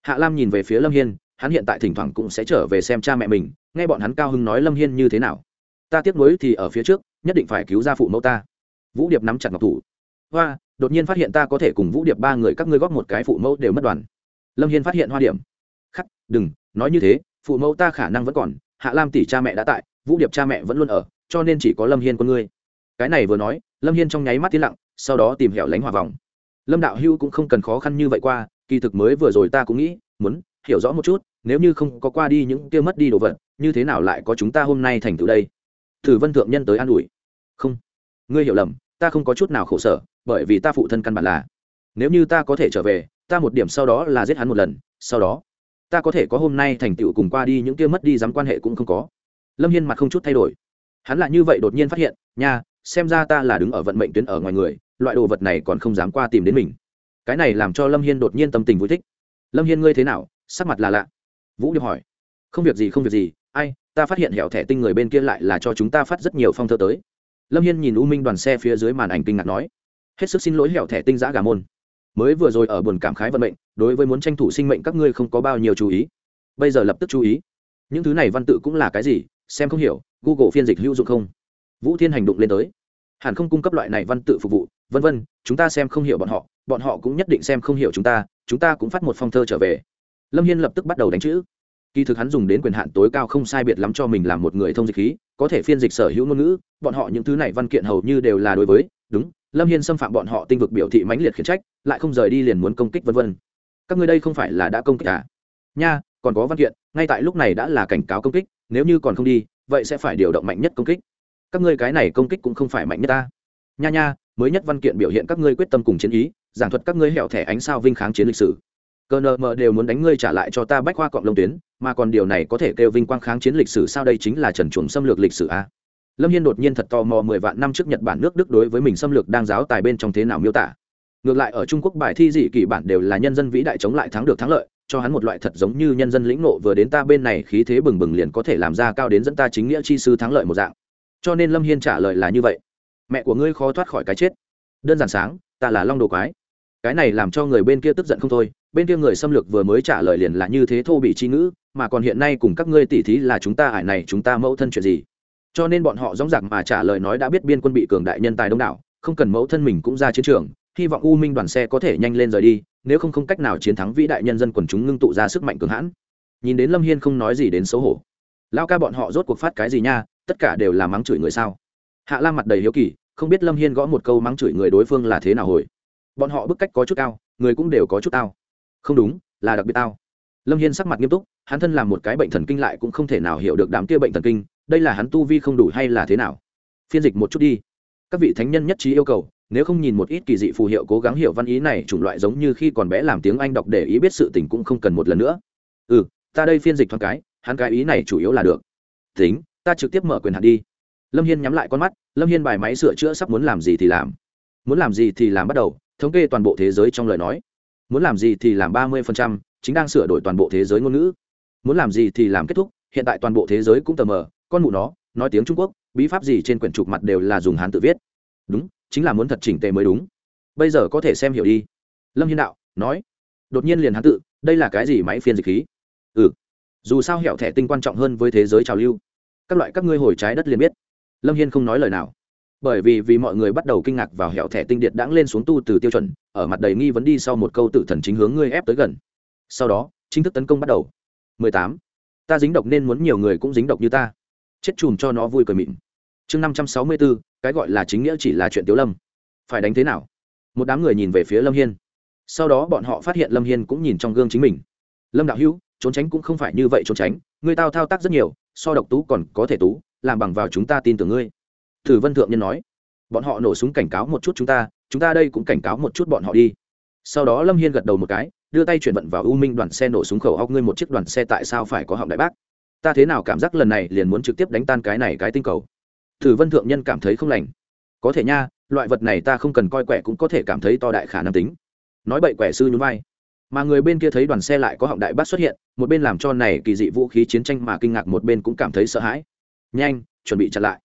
Hạ lam nhìn về phía lâm hiên hắn hiện tại thỉnh thoảng cũng sẽ trở về xem cha mẹ mình, nghe bọn hắn cao hưng nói lâm hiên như thế nào. Ta tiếc nuối thì ở phía trước, nhất định phải cứu ra phụ mẫu ta. Vũ điệp nắm chặt ngọc thủ. Hoa, đột nhiên phát hiện ta có thể cùng vũ điệp ba người các ngươi góp một cái phụ mẫu đều mất đoàn. Lâm hiên phát hiện hoa điểm. Khắc, đừng, nói như thế, phụ mẫu ta khả năng vẫn còn, hạ lam tỷ cha mẹ đã tại, vũ điệp cha mẹ vẫn luôn ở, cho nên chỉ có lâm hiên con ngươi. Cái này vừa nói, lâm hiên trong nháy mắt t lặng, sau đó tìm hẻo lánh hòa vòng. Lâm đạo hưu cũng không cần khó khăn như vậy qua, kỳ thực mới vừa rồi ta cũng nghĩ, muốn hiểu rõ một chút, nếu như không có qua đi những kia mất đi đồ vật, như thế nào lại có chúng ta hôm nay thành tựu đây? Thử vân thượng nhân tới an ủi. Không. Ngươi hiểu lầm, ta không có chút nào khổ sở, bởi vì ta phụ thân căn bản là. Nếu như ta có thể trở về, ta một điểm sau đó là giết hắn một lần, sau đó, ta có thể có hôm nay thành tựu cùng qua đi những kia mất đi dám quan hệ cũng không có. Lâm hiên mặt không chút thay đổi. Hắn là như vậy đột nhiên phát hiện, nha, xem ra ta là đứng ở vận mệnh tuyến ở ngoài người, loại đồ vật này còn không dám qua tìm đến mình. Cái này làm cho lâm hiên đột nhiên tâm tình vui thích. Lâm hiên ngươi thế nào? Sắc mặt là lạ. Vũ điệp hỏi, không việc gì, không việc gì. Ai, ta phát hiện hẻo thẻ tinh người bên kia lại là cho chúng ta phát rất nhiều phong thơ tới. Lâm hiên nhìn u minh đoàn xe phía dưới màn ảnh kinh ngạc nói, hết sức xin lỗi hẻo thẻ tinh giã gà môn. Mới vừa rồi ở buồn cảm khái vận mệnh, đối với muốn tranh thủ sinh mệnh các ngươi không có bao nhiêu chú ý. Bây giờ lập tức chú ý. Những thứ này văn tự cũng là cái gì, xem không hiểu, google phiên dịch hữu dụng không? Vũ thiên hành động lên tới, hẳn không cung cấp loại này văn tự phục vụ, vân vân, chúng ta xem không hiểu bọn họ bọn họ cũng nhất định xem không hiểu chúng ta chúng ta cũng phát một phong thơ trở về lâm hiên lập tức bắt đầu đánh chữ. Kỳ thực hắn dùng đến quyền hạn tối cao không sai biệt lắm cho mình làm một người thông dịch khí, có thể phiên dịch sở hữu ngôn ngữ, bọn họ những thứ này văn kiện hầu như đều là đối với, đúng, lâm hiên xâm phạm bọn họ tinh vực biểu thị mãnh liệt khiển trách, lại không rời đi liền muốn công kích vân vân. Các ngươi đây không phải là đã công kích à? Nha, còn có văn kiện, ngay tại lúc này đã là cảnh cáo công kích, nếu như còn không đi, vậy sẽ phải điều động mạnh nhất công kích. Các ngươi cái này công kích cũng không phải mạnh nhất ta. Nha nha, mới nhất văn kiện biểu hiện các ngươi quyết tâm cùng chiến ý, giảng thuật các ngươi hẹo thẻ ánh sao vinh kháng chiến lịch sử cờ nờ mờ đều muốn đánh ngươi trả lại cho ta bách khoa cọng lông tuyến, mà còn điều này có thể kêu vinh quang kháng chiến lịch sử sao đây chính là trần chuồng xâm lược lịch sử a. Lâm hiên đột nhiên thật tò mò mười vạn năm trước nhật bản nước đức đối với mình xâm lược đang giáo tài bên trong thế nào miêu tả. Ngược lại ở trung quốc bài thi dị kỷ bản đều là nhân dân vĩ đại chống lại thắng được thắng lợi, cho hắn một loại thật giống như nhân dân lĩnh nộ vừa đến ta bên này khí thế bừng bừng liền có thể làm ra cao đến dẫn ta chính nghĩa chi sư thắng lợi một dạng. Cho nên lâm hiên trả lời là như vậy. Mẹ của ngươi khó thoát khỏi cái chết. Đơn giản sáng, ta là long đồ quái cái này làm cho người bên kia tức giận không thôi, bên kia người xâm lược vừa mới trả lời liền là như thế thô bị chi ngữ, mà còn hiện nay cùng các ngươi tỉ thí là chúng ta ải này, chúng ta mẫu thân chuyện gì? Cho nên bọn họ dóng dạc mà trả lời nói đã biết biên quân bị cường đại nhân tài đông đảo, không cần mẫu thân mình cũng ra chiến trường, hy vọng u minh đoàn xe có thể nhanh lên rời đi, nếu không không cách nào chiến thắng vĩ đại nhân dân quần chúng ngưng tụ ra sức mạnh cường hãn. Nhìn đến lâm hiên không nói gì đến xấu hổ. Lao ca bọn họ rốt cuộc phát cái gì nha, tất cả đều là mắng chửi người sao? Hạ la mặt đầy hiếu kỳ, không biết lâm hiên gõ một câu mắng chửi người đối phương là thế nào hồi bọn họ bức cách có chút cao, người cũng đều có chút tao. Không đúng, là đặc biệt tao. Lâm hiên sắc mặt nghiêm túc, hắn thân làm một cái bệnh thần kinh lại cũng không thể nào hiểu được đám kia bệnh thần kinh, đây là hắn tu vi không đủ hay là thế nào? Phiên dịch một chút đi. Các vị thánh nhân nhất trí yêu cầu, nếu không nhìn một ít kỳ dị phù hiệu cố gắng hiểu văn ý này, chủng loại giống như khi còn bé làm tiếng anh đọc để ý biết sự tình cũng không cần một lần nữa. Ừ ta đây phiên dịch thoáng cái, hắn cái ý này chủ yếu là được. Tính, ta trực tiếp mở quyền hạn đi. Lâm hiên nhắm lại con mắt, lâm hiên bài máy sửa chữa sắp muốn làm gì thì làm. Muốn làm gì thì làm bắt đầu thống kê toàn bộ thế giới trong lời nói. Muốn làm gì thì làm ba mươi phần trăm, chính đang sửa đổi toàn bộ thế giới ngôn ngữ. Muốn làm gì thì làm kết thúc, hiện tại toàn bộ thế giới cũng tờ mờ, con mụ nó, nói tiếng trung quốc, bí pháp gì trên quyển trục mặt đều là dùng hán tự viết. Đúng, chính là muốn thật chỉnh tề mới đúng. Bây giờ có thể xem hiểu đi. Lâm hiên đạo, nói. Đột nhiên liền hán tự, đây là cái gì máy phiên dịch khí? Ừ. Dù sao hẹo thẻ tinh quan trọng hơn với thế giới trào lưu. Các loại các ngươi hồi trái đất liền biết. Lâm hiên không nói lời nào bởi vì vì mọi người bắt đầu kinh ngạc vào hẻo thẻ tinh điện đãng lên xuống tu từ tiêu chuẩn ở mặt đầy nghi vấn đi sau một câu tự thần chính hướng ngươi ép tới gần. Sau đó chính thức tấn công bắt đầu. 18. ta dính độc nên muốn nhiều người cũng dính độc như ta. Chết chùm cho nó vui cười mịn. Chương 564, cái gọi là chính nghĩa chỉ là chuyện tiếu lâm. Phải đánh thế nào? Một đám người nhìn về phía lâm hiên. Sau đó bọn họ phát hiện lâm hiên cũng nhìn trong gương chính mình. Lâm đạo hữu trốn tránh cũng không phải như vậy trốn tránh người tao thao tác rất nhiều so độc tú còn có thể tú làm bằng vào chúng ta tin tưởng ngươi thử vân thượng nhân nói, bọn họ nổ súng cảnh cáo một chút chúng ta chúng ta đây cũng cảnh cáo một chút bọn họ đi. Sau đó lâm hiên gật đầu một cái, đưa tay chuyển vận vào u minh đoàn xe nổ súng khẩu hóc ngươi một chiếc đoàn xe tại sao phải có họng đại bác? Ta thế nào cảm giác lần này liền muốn trực tiếp đánh tan cái này cái tinh cầu? Thử vân thượng nhân cảm thấy không lành. Có thể nha, loại vật này ta không cần coi quẻ cũng có thể cảm thấy to đại khả năng tính. Nói bậy quẻ sư nhún vai. Mà người bên kia thấy đoàn xe lại có họng đại bác xuất hiện, một bên làm cho này kỳ dị vũ khí chiến tranh mà kinh ngạc, một bên cũng cảm thấy sợ hãi. Nhanh, chuẩn bị chặn lại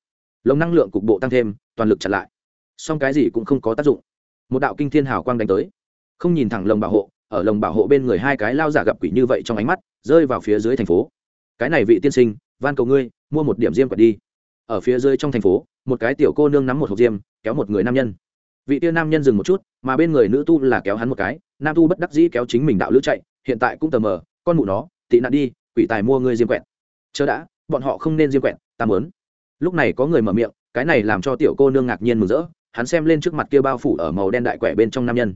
lồng năng lượng cục bộ tăng thêm, toàn lực chặn lại. Song cái gì cũng không có tác dụng. Một đạo kinh thiên hào quang đánh tới. Không nhìn thẳng lồng bảo hộ, ở lồng bảo hộ bên người hai cái lao giả gặp quỷ như vậy trong ánh mắt, rơi vào phía dưới thành phố. Cái này vị tiên sinh, van cầu ngươi, mua một điểm diêm quẹt đi. Ở phía dưới trong thành phố, một cái tiểu cô nương nắm một hộp diêm, kéo một người nam nhân. Vị tiên nam nhân dừng một chút, mà bên người nữ tu là kéo hắn một cái, nam tu bất đắc dĩ kéo chính mình đạo lữ chạy, hiện tại cũng tờ mờ, con mụ nó, tị nạn đi, quỷ tài mua ngươi diêm quẹt. Chớ đã, bọn họ không nên diêm quẹt, ta mớn lúc này có người mở miệng, cái này làm cho tiểu cô nương ngạc nhiên mừng rỡ, hắn xem lên trước mặt kia bao phủ ở màu đen đại quẻ bên trong nam nhân.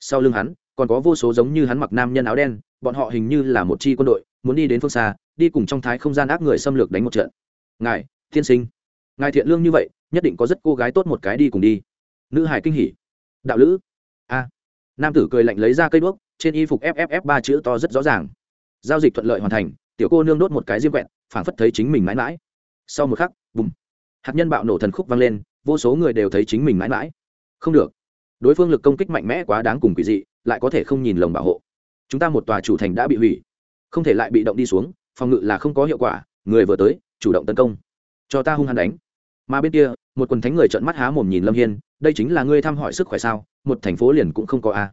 Sau lưng hắn, còn có vô số giống như hắn mặc nam nhân áo đen, bọn họ hình như là một chi quân đội, muốn đi đến phương xa, đi cùng trong thái không gian ác người xâm lược đánh một trận. Ngài thiên sinh. Ngài thiện lương như vậy, nhất định có rất cô gái tốt một cái đi cùng đi. Nữ hải kinh hỉ. Đạo lữ. A. Nam tử cười lạnh lấy ra cây đuốc, trên y phục fff ba chữ to rất rõ ràng. Giao dịch thuận lợi hoàn thành, tiểu cô nương đốt một cái diêm quẹt, phảng phất thấy chính mình mãi mãi sau một khắc, bùm, hạt nhân bạo nổ thần khúc vang lên, vô số người đều thấy chính mình mãi mãi. Không được. Đối phương lực công kích mạnh mẽ quá đáng cùng quỷ dị, lại có thể không nhìn lồng bảo hộ. Chúng ta một tòa chủ thành đã bị hủy. Không thể lại bị động đi xuống, phòng ngự là không có hiệu quả, người vừa tới, chủ động tấn công. Cho ta hung hăng đánh. Mà bên kia, một quần thánh người trợn mắt há mồm nhìn lâm hiên, đây chính là ngươi thăm hỏi sức khỏe sao, một thành phố liền cũng không có a.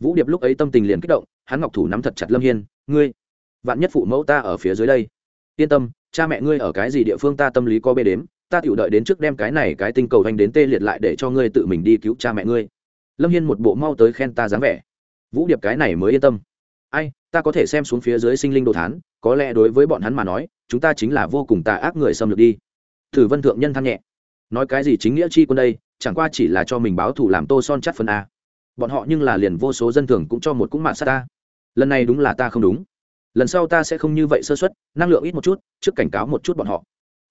Vũ điệp lúc ấy tâm tình liền kích động, hắn ngọc thủ nắm thật chặt lâm hiên, ngươi, vạn nhất phụ mẫu ta ở phía dưới đây yên tâm, cha mẹ ngươi ở cái gì địa phương ta tâm lý có bê đếm, ta tự đợi đến trước đem cái này cái tinh cầu hành đến tê liệt lại để cho ngươi tự mình đi cứu cha mẹ ngươi. Lâm hiên một bộ mau tới khen ta dáng vẻ. Vũ điệp cái này mới yên tâm. Ai, ta có thể xem xuống phía dưới sinh linh đồ thán, có lẽ đối với bọn hắn mà nói, chúng ta chính là vô cùng tà ác người xâm lược đi. Thử vân thượng nhân than nhẹ. Nói cái gì chính nghĩa chi quân đây, chẳng qua chỉ là cho mình báo thù làm tô son chắt phần a. Bọn họ nhưng là liền vô số dân thường cũng cho một cũng mạng sát ta. Lần này đúng là ta không đúng lần sau ta sẽ không như vậy sơ xuất năng lượng ít một chút, trước cảnh cáo một chút bọn họ.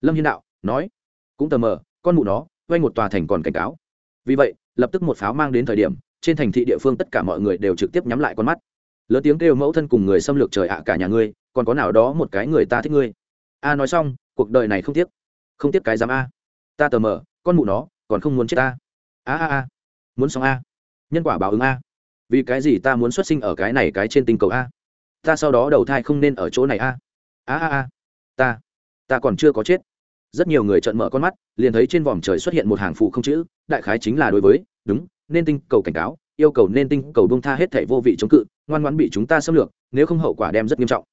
Lâm hiên đạo nói. Cũng tờ mờ, con mụ nó quanh một tòa thành còn cảnh cáo. Vì vậy, lập tức một pháo mang đến thời điểm, trên thành thị địa phương tất cả mọi người đều trực tiếp nhắm lại con mắt. Lớn tiếng kêu mẫu thân cùng người xâm lược trời ạ, cả nhà ngươi, còn có nào đó một cái người ta thích ngươi. A nói xong, cuộc đời này không tiếc. Không tiếc cái dám a. Ta tờ mờ, con mụ nó, còn không muốn chết ta. A a a. Muốn xong a. Nhân quả báo ứng a. Vì cái gì ta muốn xuất sinh ở cái này cái trên tinh cầu a? Ta sau đó đầu thai không nên ở chỗ này a. A a a. Ta ta còn chưa có chết. Rất nhiều người trợn mở con mắt, liền thấy trên vòm trời xuất hiện một hàng phụ không chữ, đại khái chính là đối với, đúng, nên tinh cầu cảnh cáo, yêu cầu nên tinh cầu bông tha hết thảy vô vị chống cự, ngoan ngoãn bị chúng ta xâm lược, nếu không hậu quả đem rất nghiêm trọng.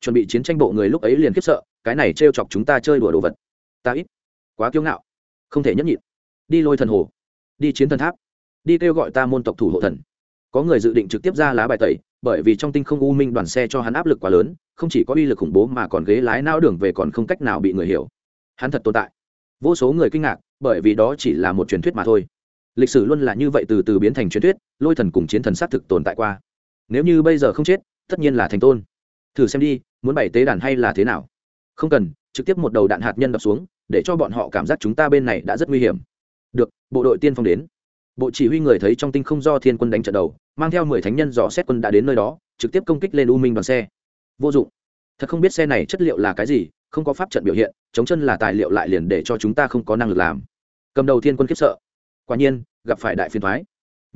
Chuẩn bị chiến tranh bộ người lúc ấy liền khiếp sợ, cái này t chọc chúng ta chơi đùa đồ vật. Ta ít, quá kiêu ngạo, không thể nhấp nhịn. Đi lôi thần hồ, đi chiến thần tháp, đi kêu gọi ta môn tộc thủ hộ thần. Có người dự định trực tiếp ra lá bài tẩy bởi vì trong tinh không u minh đoàn xe cho hắn áp lực quá lớn, không chỉ có uy lực khủng bố mà còn ghế lái não đường về còn không cách nào bị người hiểu. Hắn thật tồn tại. Vô số người kinh ngạc, bởi vì đó chỉ là một truyền thuyết mà thôi. Lịch sử luôn là như vậy từ từ biến thành truyền thuyết, lôi thần cùng chiến thần xác thực tồn tại qua. Nếu như bây giờ không chết, tất nhiên là thành tôn. Thử xem đi, muốn bày tế đàn hay là thế nào? Không cần, trực tiếp một đầu đạn hạt nhân đập xuống, để cho bọn họ cảm giác chúng ta bên này đã rất nguy hiểm. Được, bộ đội tiên phong đến bộ chỉ huy người thấy trong tinh không do thiên quân đánh trận đầu, mang theo mười thánh nhân dò xét quân đã đến nơi đó, trực tiếp công kích lên u minh đoàn xe. Vô dụng. Thật không biết xe này chất liệu là cái gì, không có pháp trận biểu hiện, chống chân là tài liệu lại liền để cho chúng ta không có năng lực làm. Cầm đầu thiên quân khiếp sợ. Quả nhiên, gặp phải đại phiên thoái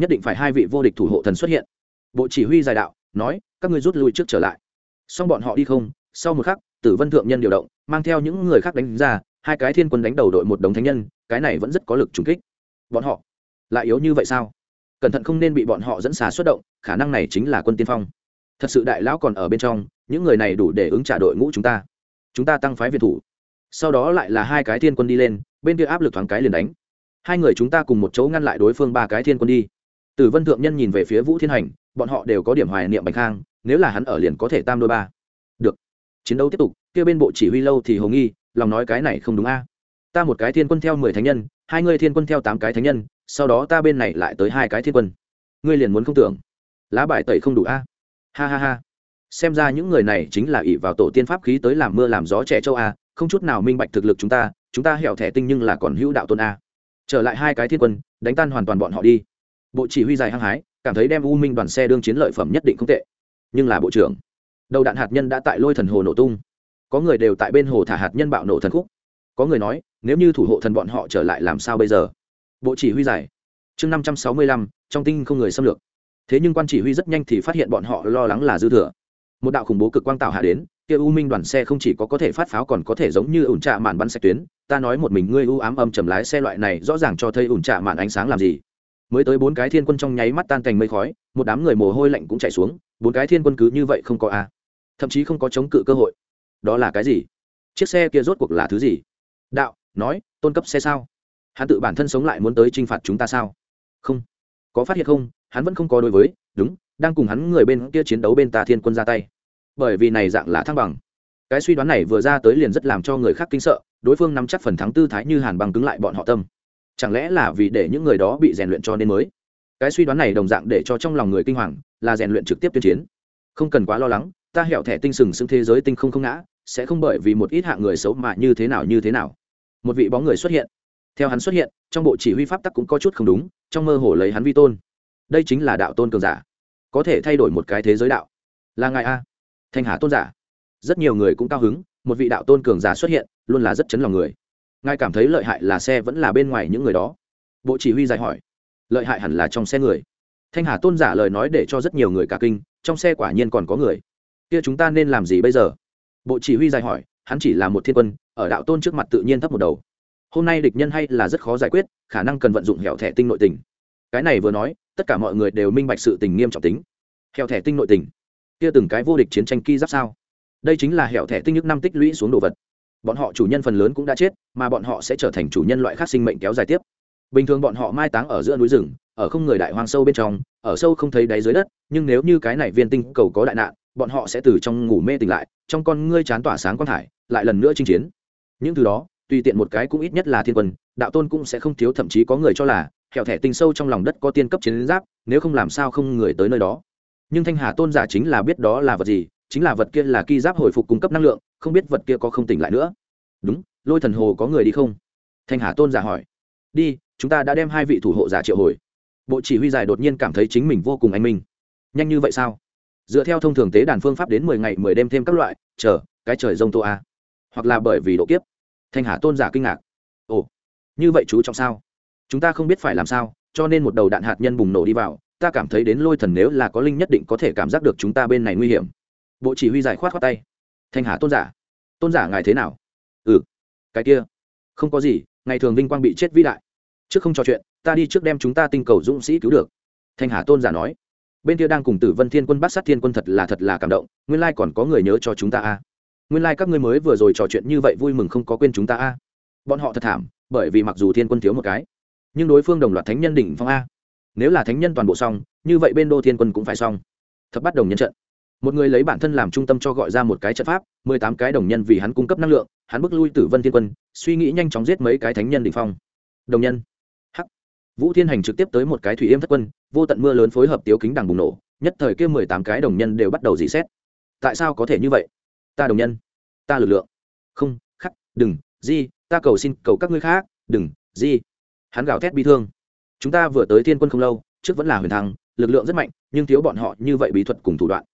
nhất định phải hai vị vô địch thủ hộ thần xuất hiện. Bộ chỉ huy giải đạo, nói, các ngươi rút lui trước trở lại. Xong bọn họ đi không, sau một khắc, tử vân thượng nhân điều động, mang theo những người khác đánh ra, hai cái thiên quân đánh đầu đội một đống thánh nhân, cái này vẫn rất có lực trùng kích. Bọn họ lại yếu như vậy sao? Cẩn thận không nên bị bọn họ dẫn xà xuất động, khả năng này chính là quân tiên phong. Thật sự đại lão còn ở bên trong, những người này đủ để ứng trả đội ngũ chúng ta. Chúng ta tăng phái việt thủ. Sau đó lại là hai cái thiên quân đi lên, bên kia áp lực thoáng cái liền đánh. Hai người chúng ta cùng một chỗ ngăn lại đối phương ba cái thiên quân đi. Từ vân thượng nhân nhìn về phía vũ thiên hành, bọn họ đều có điểm hoài niệm bạch khang, nếu là hắn ở liền có thể tam đôi ba. Được. Chiến đấu tiếp tục, kia bên bộ chỉ huy lâu thì hồng nghi, lòng nói cái này không đúng a. Ta một cái thiên quân theo mười thánh nhân, hai người thiên quân theo tám cái thánh nhân sau đó ta bên này lại tới hai cái thiên quân. Ngươi liền muốn không tưởng. Lá bài tẩy không đủ a. Ha ha ha. Xem ra những người này chính là ỷ vào tổ tiên pháp khí tới làm mưa làm gió trẻ châu a, không chút nào minh bạch thực lực chúng ta chúng ta hẻo thẻ tinh nhưng là còn hữu đạo tôn a. Trở lại hai cái thiên quân, đánh tan hoàn toàn bọn họ đi. Bộ chỉ huy dài hăng hái, cảm thấy đem u minh đoàn xe đương chiến lợi phẩm nhất định không tệ. Nhưng là bộ trưởng, đầu đạn hạt nhân đã tại lôi thần hồ nổ tung. Có người đều tại bên hồ thả hạt nhân bạo nổ thần khúc. Có người nói, nếu như thủ hộ thần bọn họ trở lại làm sao bây giờ? Bộ chỉ huy giải chương năm trăm sáu mươi lăm, trong tinh không người xâm lược. Thế nhưng quan chỉ huy rất nhanh thì phát hiện bọn họ lo lắng là dư thừa. Một đạo khủng bố cực quang tạo hạ đến, kia u minh đoàn xe không chỉ có có thể phát pháo còn có thể giống như ủn trạ màn bắn sạch tuyến. Ta nói một mình ngươi u ám âm chầm lái xe loại này rõ ràng cho thấy ủn trạ màn ánh sáng làm gì. Mới tới bốn cái thiên quân trong nháy mắt tan thành mây khói, một đám người mồ hôi lạnh cũng chạy xuống, bốn cái thiên quân cứ như vậy không có a. Thậm chí không có chống cự cơ hội. Đó là cái gì? Chiếc xe kia rốt cuộc là thứ gì? Đạo, nói, tôn cấp xe sao? Hắn tự bản thân sống lại muốn tới t r i n h phạt chúng ta sao? Không. Có phát hiện không? Hắn vẫn không có đối với, đúng, đang cùng hắn người bên kia chiến đấu bên ta thiên quân ra tay. Bởi vì này dạng là thăng bằng. Cái suy đoán này vừa ra tới liền rất làm cho người khác kinh sợ, đối phương nắm chắc phần thắng tư thái như hàn bằng cứng lại bọn họ tâm. Chẳng lẽ là vì để những người đó bị rèn luyện cho nên mới? Cái suy đoán này đồng dạng để cho trong lòng người kinh hoàng, là rèn luyện trực tiếp tuyên chiến. Không cần quá lo lắng, ta hẹo thẻ tinh sừng xưng thế giới tinh không không ngã, sẽ không bởi vì một ít hạng người xấu mà như thế nào, như thế nào. Một vị bóng người xuất hiện theo hắn xuất hiện, trong bộ chỉ huy pháp tắc cũng có chút không đúng, trong mơ hồ lấy hắn vi tôn. Đây chính là đạo tôn cường giả. Có thể thay đổi một cái thế giới đạo. Là ngài a? Thanh hà tôn giả. Rất nhiều người cũng cao hứng, một vị đạo tôn cường giả xuất hiện, luôn là rất chấn lòng người. Ngài cảm thấy lợi hại là xe vẫn là bên ngoài những người đó? Bộ chỉ huy giải hỏi. Lợi hại hẳn là trong xe người. Thanh hà tôn giả lời nói để cho rất nhiều người cả kinh, trong xe quả nhiên còn có người. Kia chúng ta nên làm gì bây giờ? Bộ chỉ huy giải hỏi, hắn chỉ là một thiên quân, ở đạo tôn trước mặt tự nhiên thấp một đầu hôm nay địch nhân hay là rất khó giải quyết, khả năng cần vận dụng hẻo thẻ tinh nội tình. Cái này vừa nói, tất cả mọi người đều minh bạch sự tình nghiêm trọng tính. Hẻo thẻ tinh nội tình? Kia từng cái vô địch chiến tranh ki giáp sao? Đây chính là hẻo thẻ tinh nhức năm tích lũy xuống đồ vật. Bọn họ chủ nhân phần lớn cũng đã chết, mà bọn họ sẽ trở thành chủ nhân loại khác sinh mệnh kéo dài tiếp. Bình thường bọn họ mai táng ở giữa núi rừng, ở không người đại hoang sâu bên trong, ở sâu không thấy đáy dưới đất, nhưng nếu như cái này viên tinh cầu có đại nạn, bọn họ sẽ từ trong ngủ mê tỉnh lại, trong con ngươi chán tỏa sáng quang thải, lại lần nữa chinh chiến. Những từ đó tùy tiện một cái cũng ít nhất là thiên quân, đạo tôn cũng sẽ không thiếu, thậm chí có người cho là hẹo thẻ tinh sâu trong lòng đất có tiên cấp chiến giáp, nếu không làm sao không người tới nơi đó. Nhưng thanh hà tôn giả chính là biết đó là vật gì, chính là vật kia là ki giáp hồi phục cung cấp năng lượng, không biết vật kia có không tỉnh lại nữa. Đúng, lôi thần hồ có người đi không? Thanh hà tôn giả hỏi. Đi, chúng ta đã đem hai vị thủ hộ giả triệu hồi. Bộ chỉ huy giải đột nhiên cảm thấy chính mình vô cùng anh minh. Nhanh như vậy sao? Dựa theo thông thường tế đàn phương pháp đến mười ngày mười đêm thêm các loại, chờ, cái trời rông tô a. Hoặc là bởi vì độ kiếp thanh hà tôn giả kinh ngạc. Ồ, như vậy chú trọng sao? Chúng ta không biết phải làm sao, cho nên một đầu đạn hạt nhân bùng nổ đi vào, ta cảm thấy đến lôi thần nếu là có linh nhất định có thể cảm giác được chúng ta bên này nguy hiểm. Bộ chỉ huy giải khoát khoát tay. Thanh hà tôn giả tôn giả ngài thế nào? Ừ cái kia, không có gì, ngày thường vinh quang bị chết vĩ đại. Trước không trò chuyện, ta đi trước đem chúng ta tinh cầu dũng sĩ cứu được. Thanh hà tôn giả nói. Bên kia đang cùng tử vân thiên quân bắt sát thiên quân thật là thật là cảm động, nguyên lai còn có người nhớ cho chúng ta a nguyên lai các ngươi mới vừa rồi trò chuyện như vậy vui mừng không có quên chúng ta a. Bọn họ thật thảm, bởi vì mặc dù thiên quân thiếu một cái, nhưng đối phương đồng loạt thánh nhân đỉnh phong a. Nếu là thánh nhân toàn bộ xong, như vậy bên đô thiên quân cũng phải xong. Thập bắt đồng nhân trận. Một người lấy bản thân làm trung tâm cho gọi ra một cái trận pháp, mười tám cái đồng nhân vì hắn cung cấp năng lượng, hắn bước lui tử vân thiên quân, suy nghĩ nhanh chóng giết mấy cái thánh nhân đ ỉ n h phong. Đồng nhân. Hắc. Vũ thiên hành trực tiếp tới một cái thủy yêm thất quân, vô tận mưa lớn phối hợp tiếu kính đằng bùng nổ, nhất thời kia mười tám cái đồng nhân đều bắt đầu dỉ xét. Tại sao có thể như vậy? Ta đồng nhân. Ta lực lượng. Không, khắc, đừng, di, ta cầu xin cầu các ngươi khác, đừng, di. Hắn gào thét bi thương. Chúng ta vừa tới thiên quân không lâu, trước vẫn là huyền thăng, lực lượng rất mạnh, nhưng thiếu bọn họ như vậy bí thuật cùng thủ đoạn.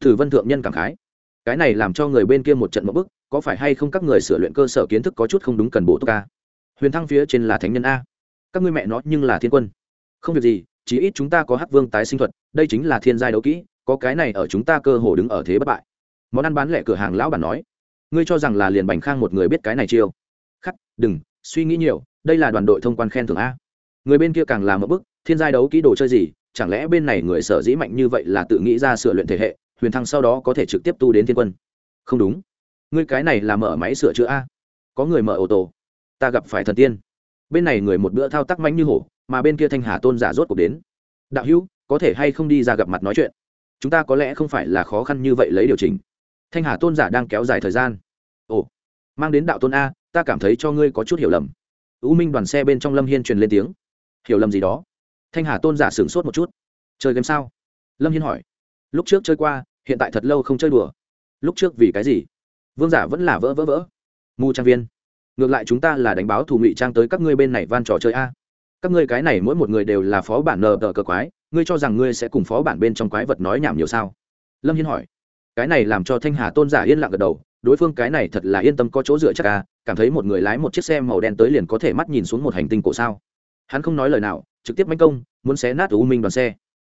Thử vân thượng nhân cảm khái. Cái này làm cho người bên kia một trận mẫu bức, có phải hay không các người sửa luyện cơ sở kiến thức có chút không đúng cần bổ túc ca? Huyền thăng phía trên là thánh nhân a. Các ngươi mẹ nó nhưng là thiên quân. Không việc gì, chí ít chúng ta có hắc vương tái sinh thuật, đây chính là thiên giai đấu kỹ, có cái này ở chúng ta cơ hồ đứng ở thế bất bại món ăn bán lẻ cửa hàng lão bản nói, ngươi cho rằng là liền bành khang một người biết cái này chiêu? Khắc, đừng, suy nghĩ nhiều, đây là đoàn đội thông quan khen thưởng a. Người bên kia càng làm một bức, thiên giai đấu kỹ đồ chơi gì, chẳng lẽ bên này người sở dĩ mạnh như vậy là tự nghĩ ra sửa luyện thể hệ, huyền thăng sau đó có thể trực tiếp tu đến thiên quân? Không đúng. Ngươi cái này là mở máy sửa chữa a. Có người mở ô tô. Ta gặp phải thần tiên. Bên này người một bữa thao tác mạnh như hổ, mà bên kia thanh hà tôn giả rốt cuộc đến. Đạo hữu, có thể hay không đi ra gặp mặt nói chuyện? Chúng ta có lẽ không phải là khó khăn như vậy lấy điều chỉnh thanh hà tôn giả đang kéo dài thời gian. Ồ, mang đến đạo tôn a, ta cảm thấy cho ngươi có chút hiểu lầm. U minh đoàn xe bên trong lâm hiên truyền lên tiếng. Hiểu lầm gì đó? Thanh hà tôn giả sửng sốt một chút. Chơi game sao? Lâm hiên hỏi. Lúc trước chơi qua, hiện tại thật lâu không chơi đùa. Lúc trước vì cái gì? Vương giả vẫn là vỡ vỡ vỡ. Mù trang viên. Ngược lại chúng ta là đánh báo thủ ngụy trang tới các ngươi bên này van trò chơi a. Các ngươi cái này mỗi một người đều là phó bản nờ tờ cờ quái, ngươi cho rằng ngươi sẽ cùng phó bản bên trong quái vật nói nhảm nhiều sao? Lâm hiên hỏi cái này làm cho thanh hà tôn giả yên lặng gật đầu đối phương cái này thật là yên tâm có chỗ dựa chắc à cảm thấy một người lái một chiếc xe màu đen tới liền có thể mắt nhìn xuống một hành tinh cổ sao. Hắn không nói lời nào, trực tiếp manh công, muốn xé nát u minh đoàn xe.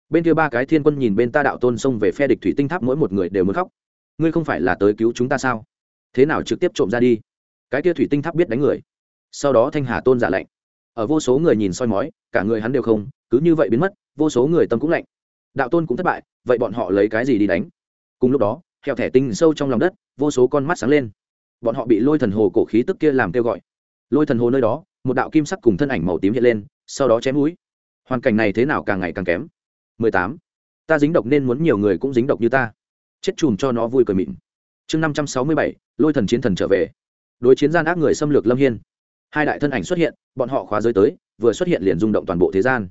Bên kia ba cái thiên quân nhìn bên ta đạo tôn xông về phe địch thủy tinh tháp mỗi một người đều muốn khóc. Ngươi không phải là tới cứu chúng ta sao? Thế nào trực tiếp trộm ra đi? Cái kia thủy tinh tháp biết đánh người. Sau đó thanh hà tôn giả lạnh. Ở vô số người nhìn soi mói, cả người hắn đều không, cứ như vậy biến mất, vô số người tâm cũng lạnh. Đạo tôn cũng thất bại, vậy bọn họ lấy cái gì đi đánh? Cùng lúc đó theo thẻ tinh sâu trong lòng đất vô số con mắt sáng lên. Bọn họ bị lôi thần hồ cổ khí tức kia làm kêu gọi. Lôi thần hồ nơi đó một đạo kim sắc cùng thân ảnh màu tím hiện lên sau đó chém mũi. Hoàn cảnh này thế nào càng ngày càng kém. 18. ta dính độc nên muốn nhiều người cũng dính độc như ta. Chết chùm cho nó vui cười mịn. Chương 567, lôi thần chiến thần trở về. Đối chiến gian ác người xâm lược lâm hiên. Hai đại thân ảnh xuất hiện bọn họ khóa giới tới vừa xuất hiện liền rung động toàn bộ thế gian.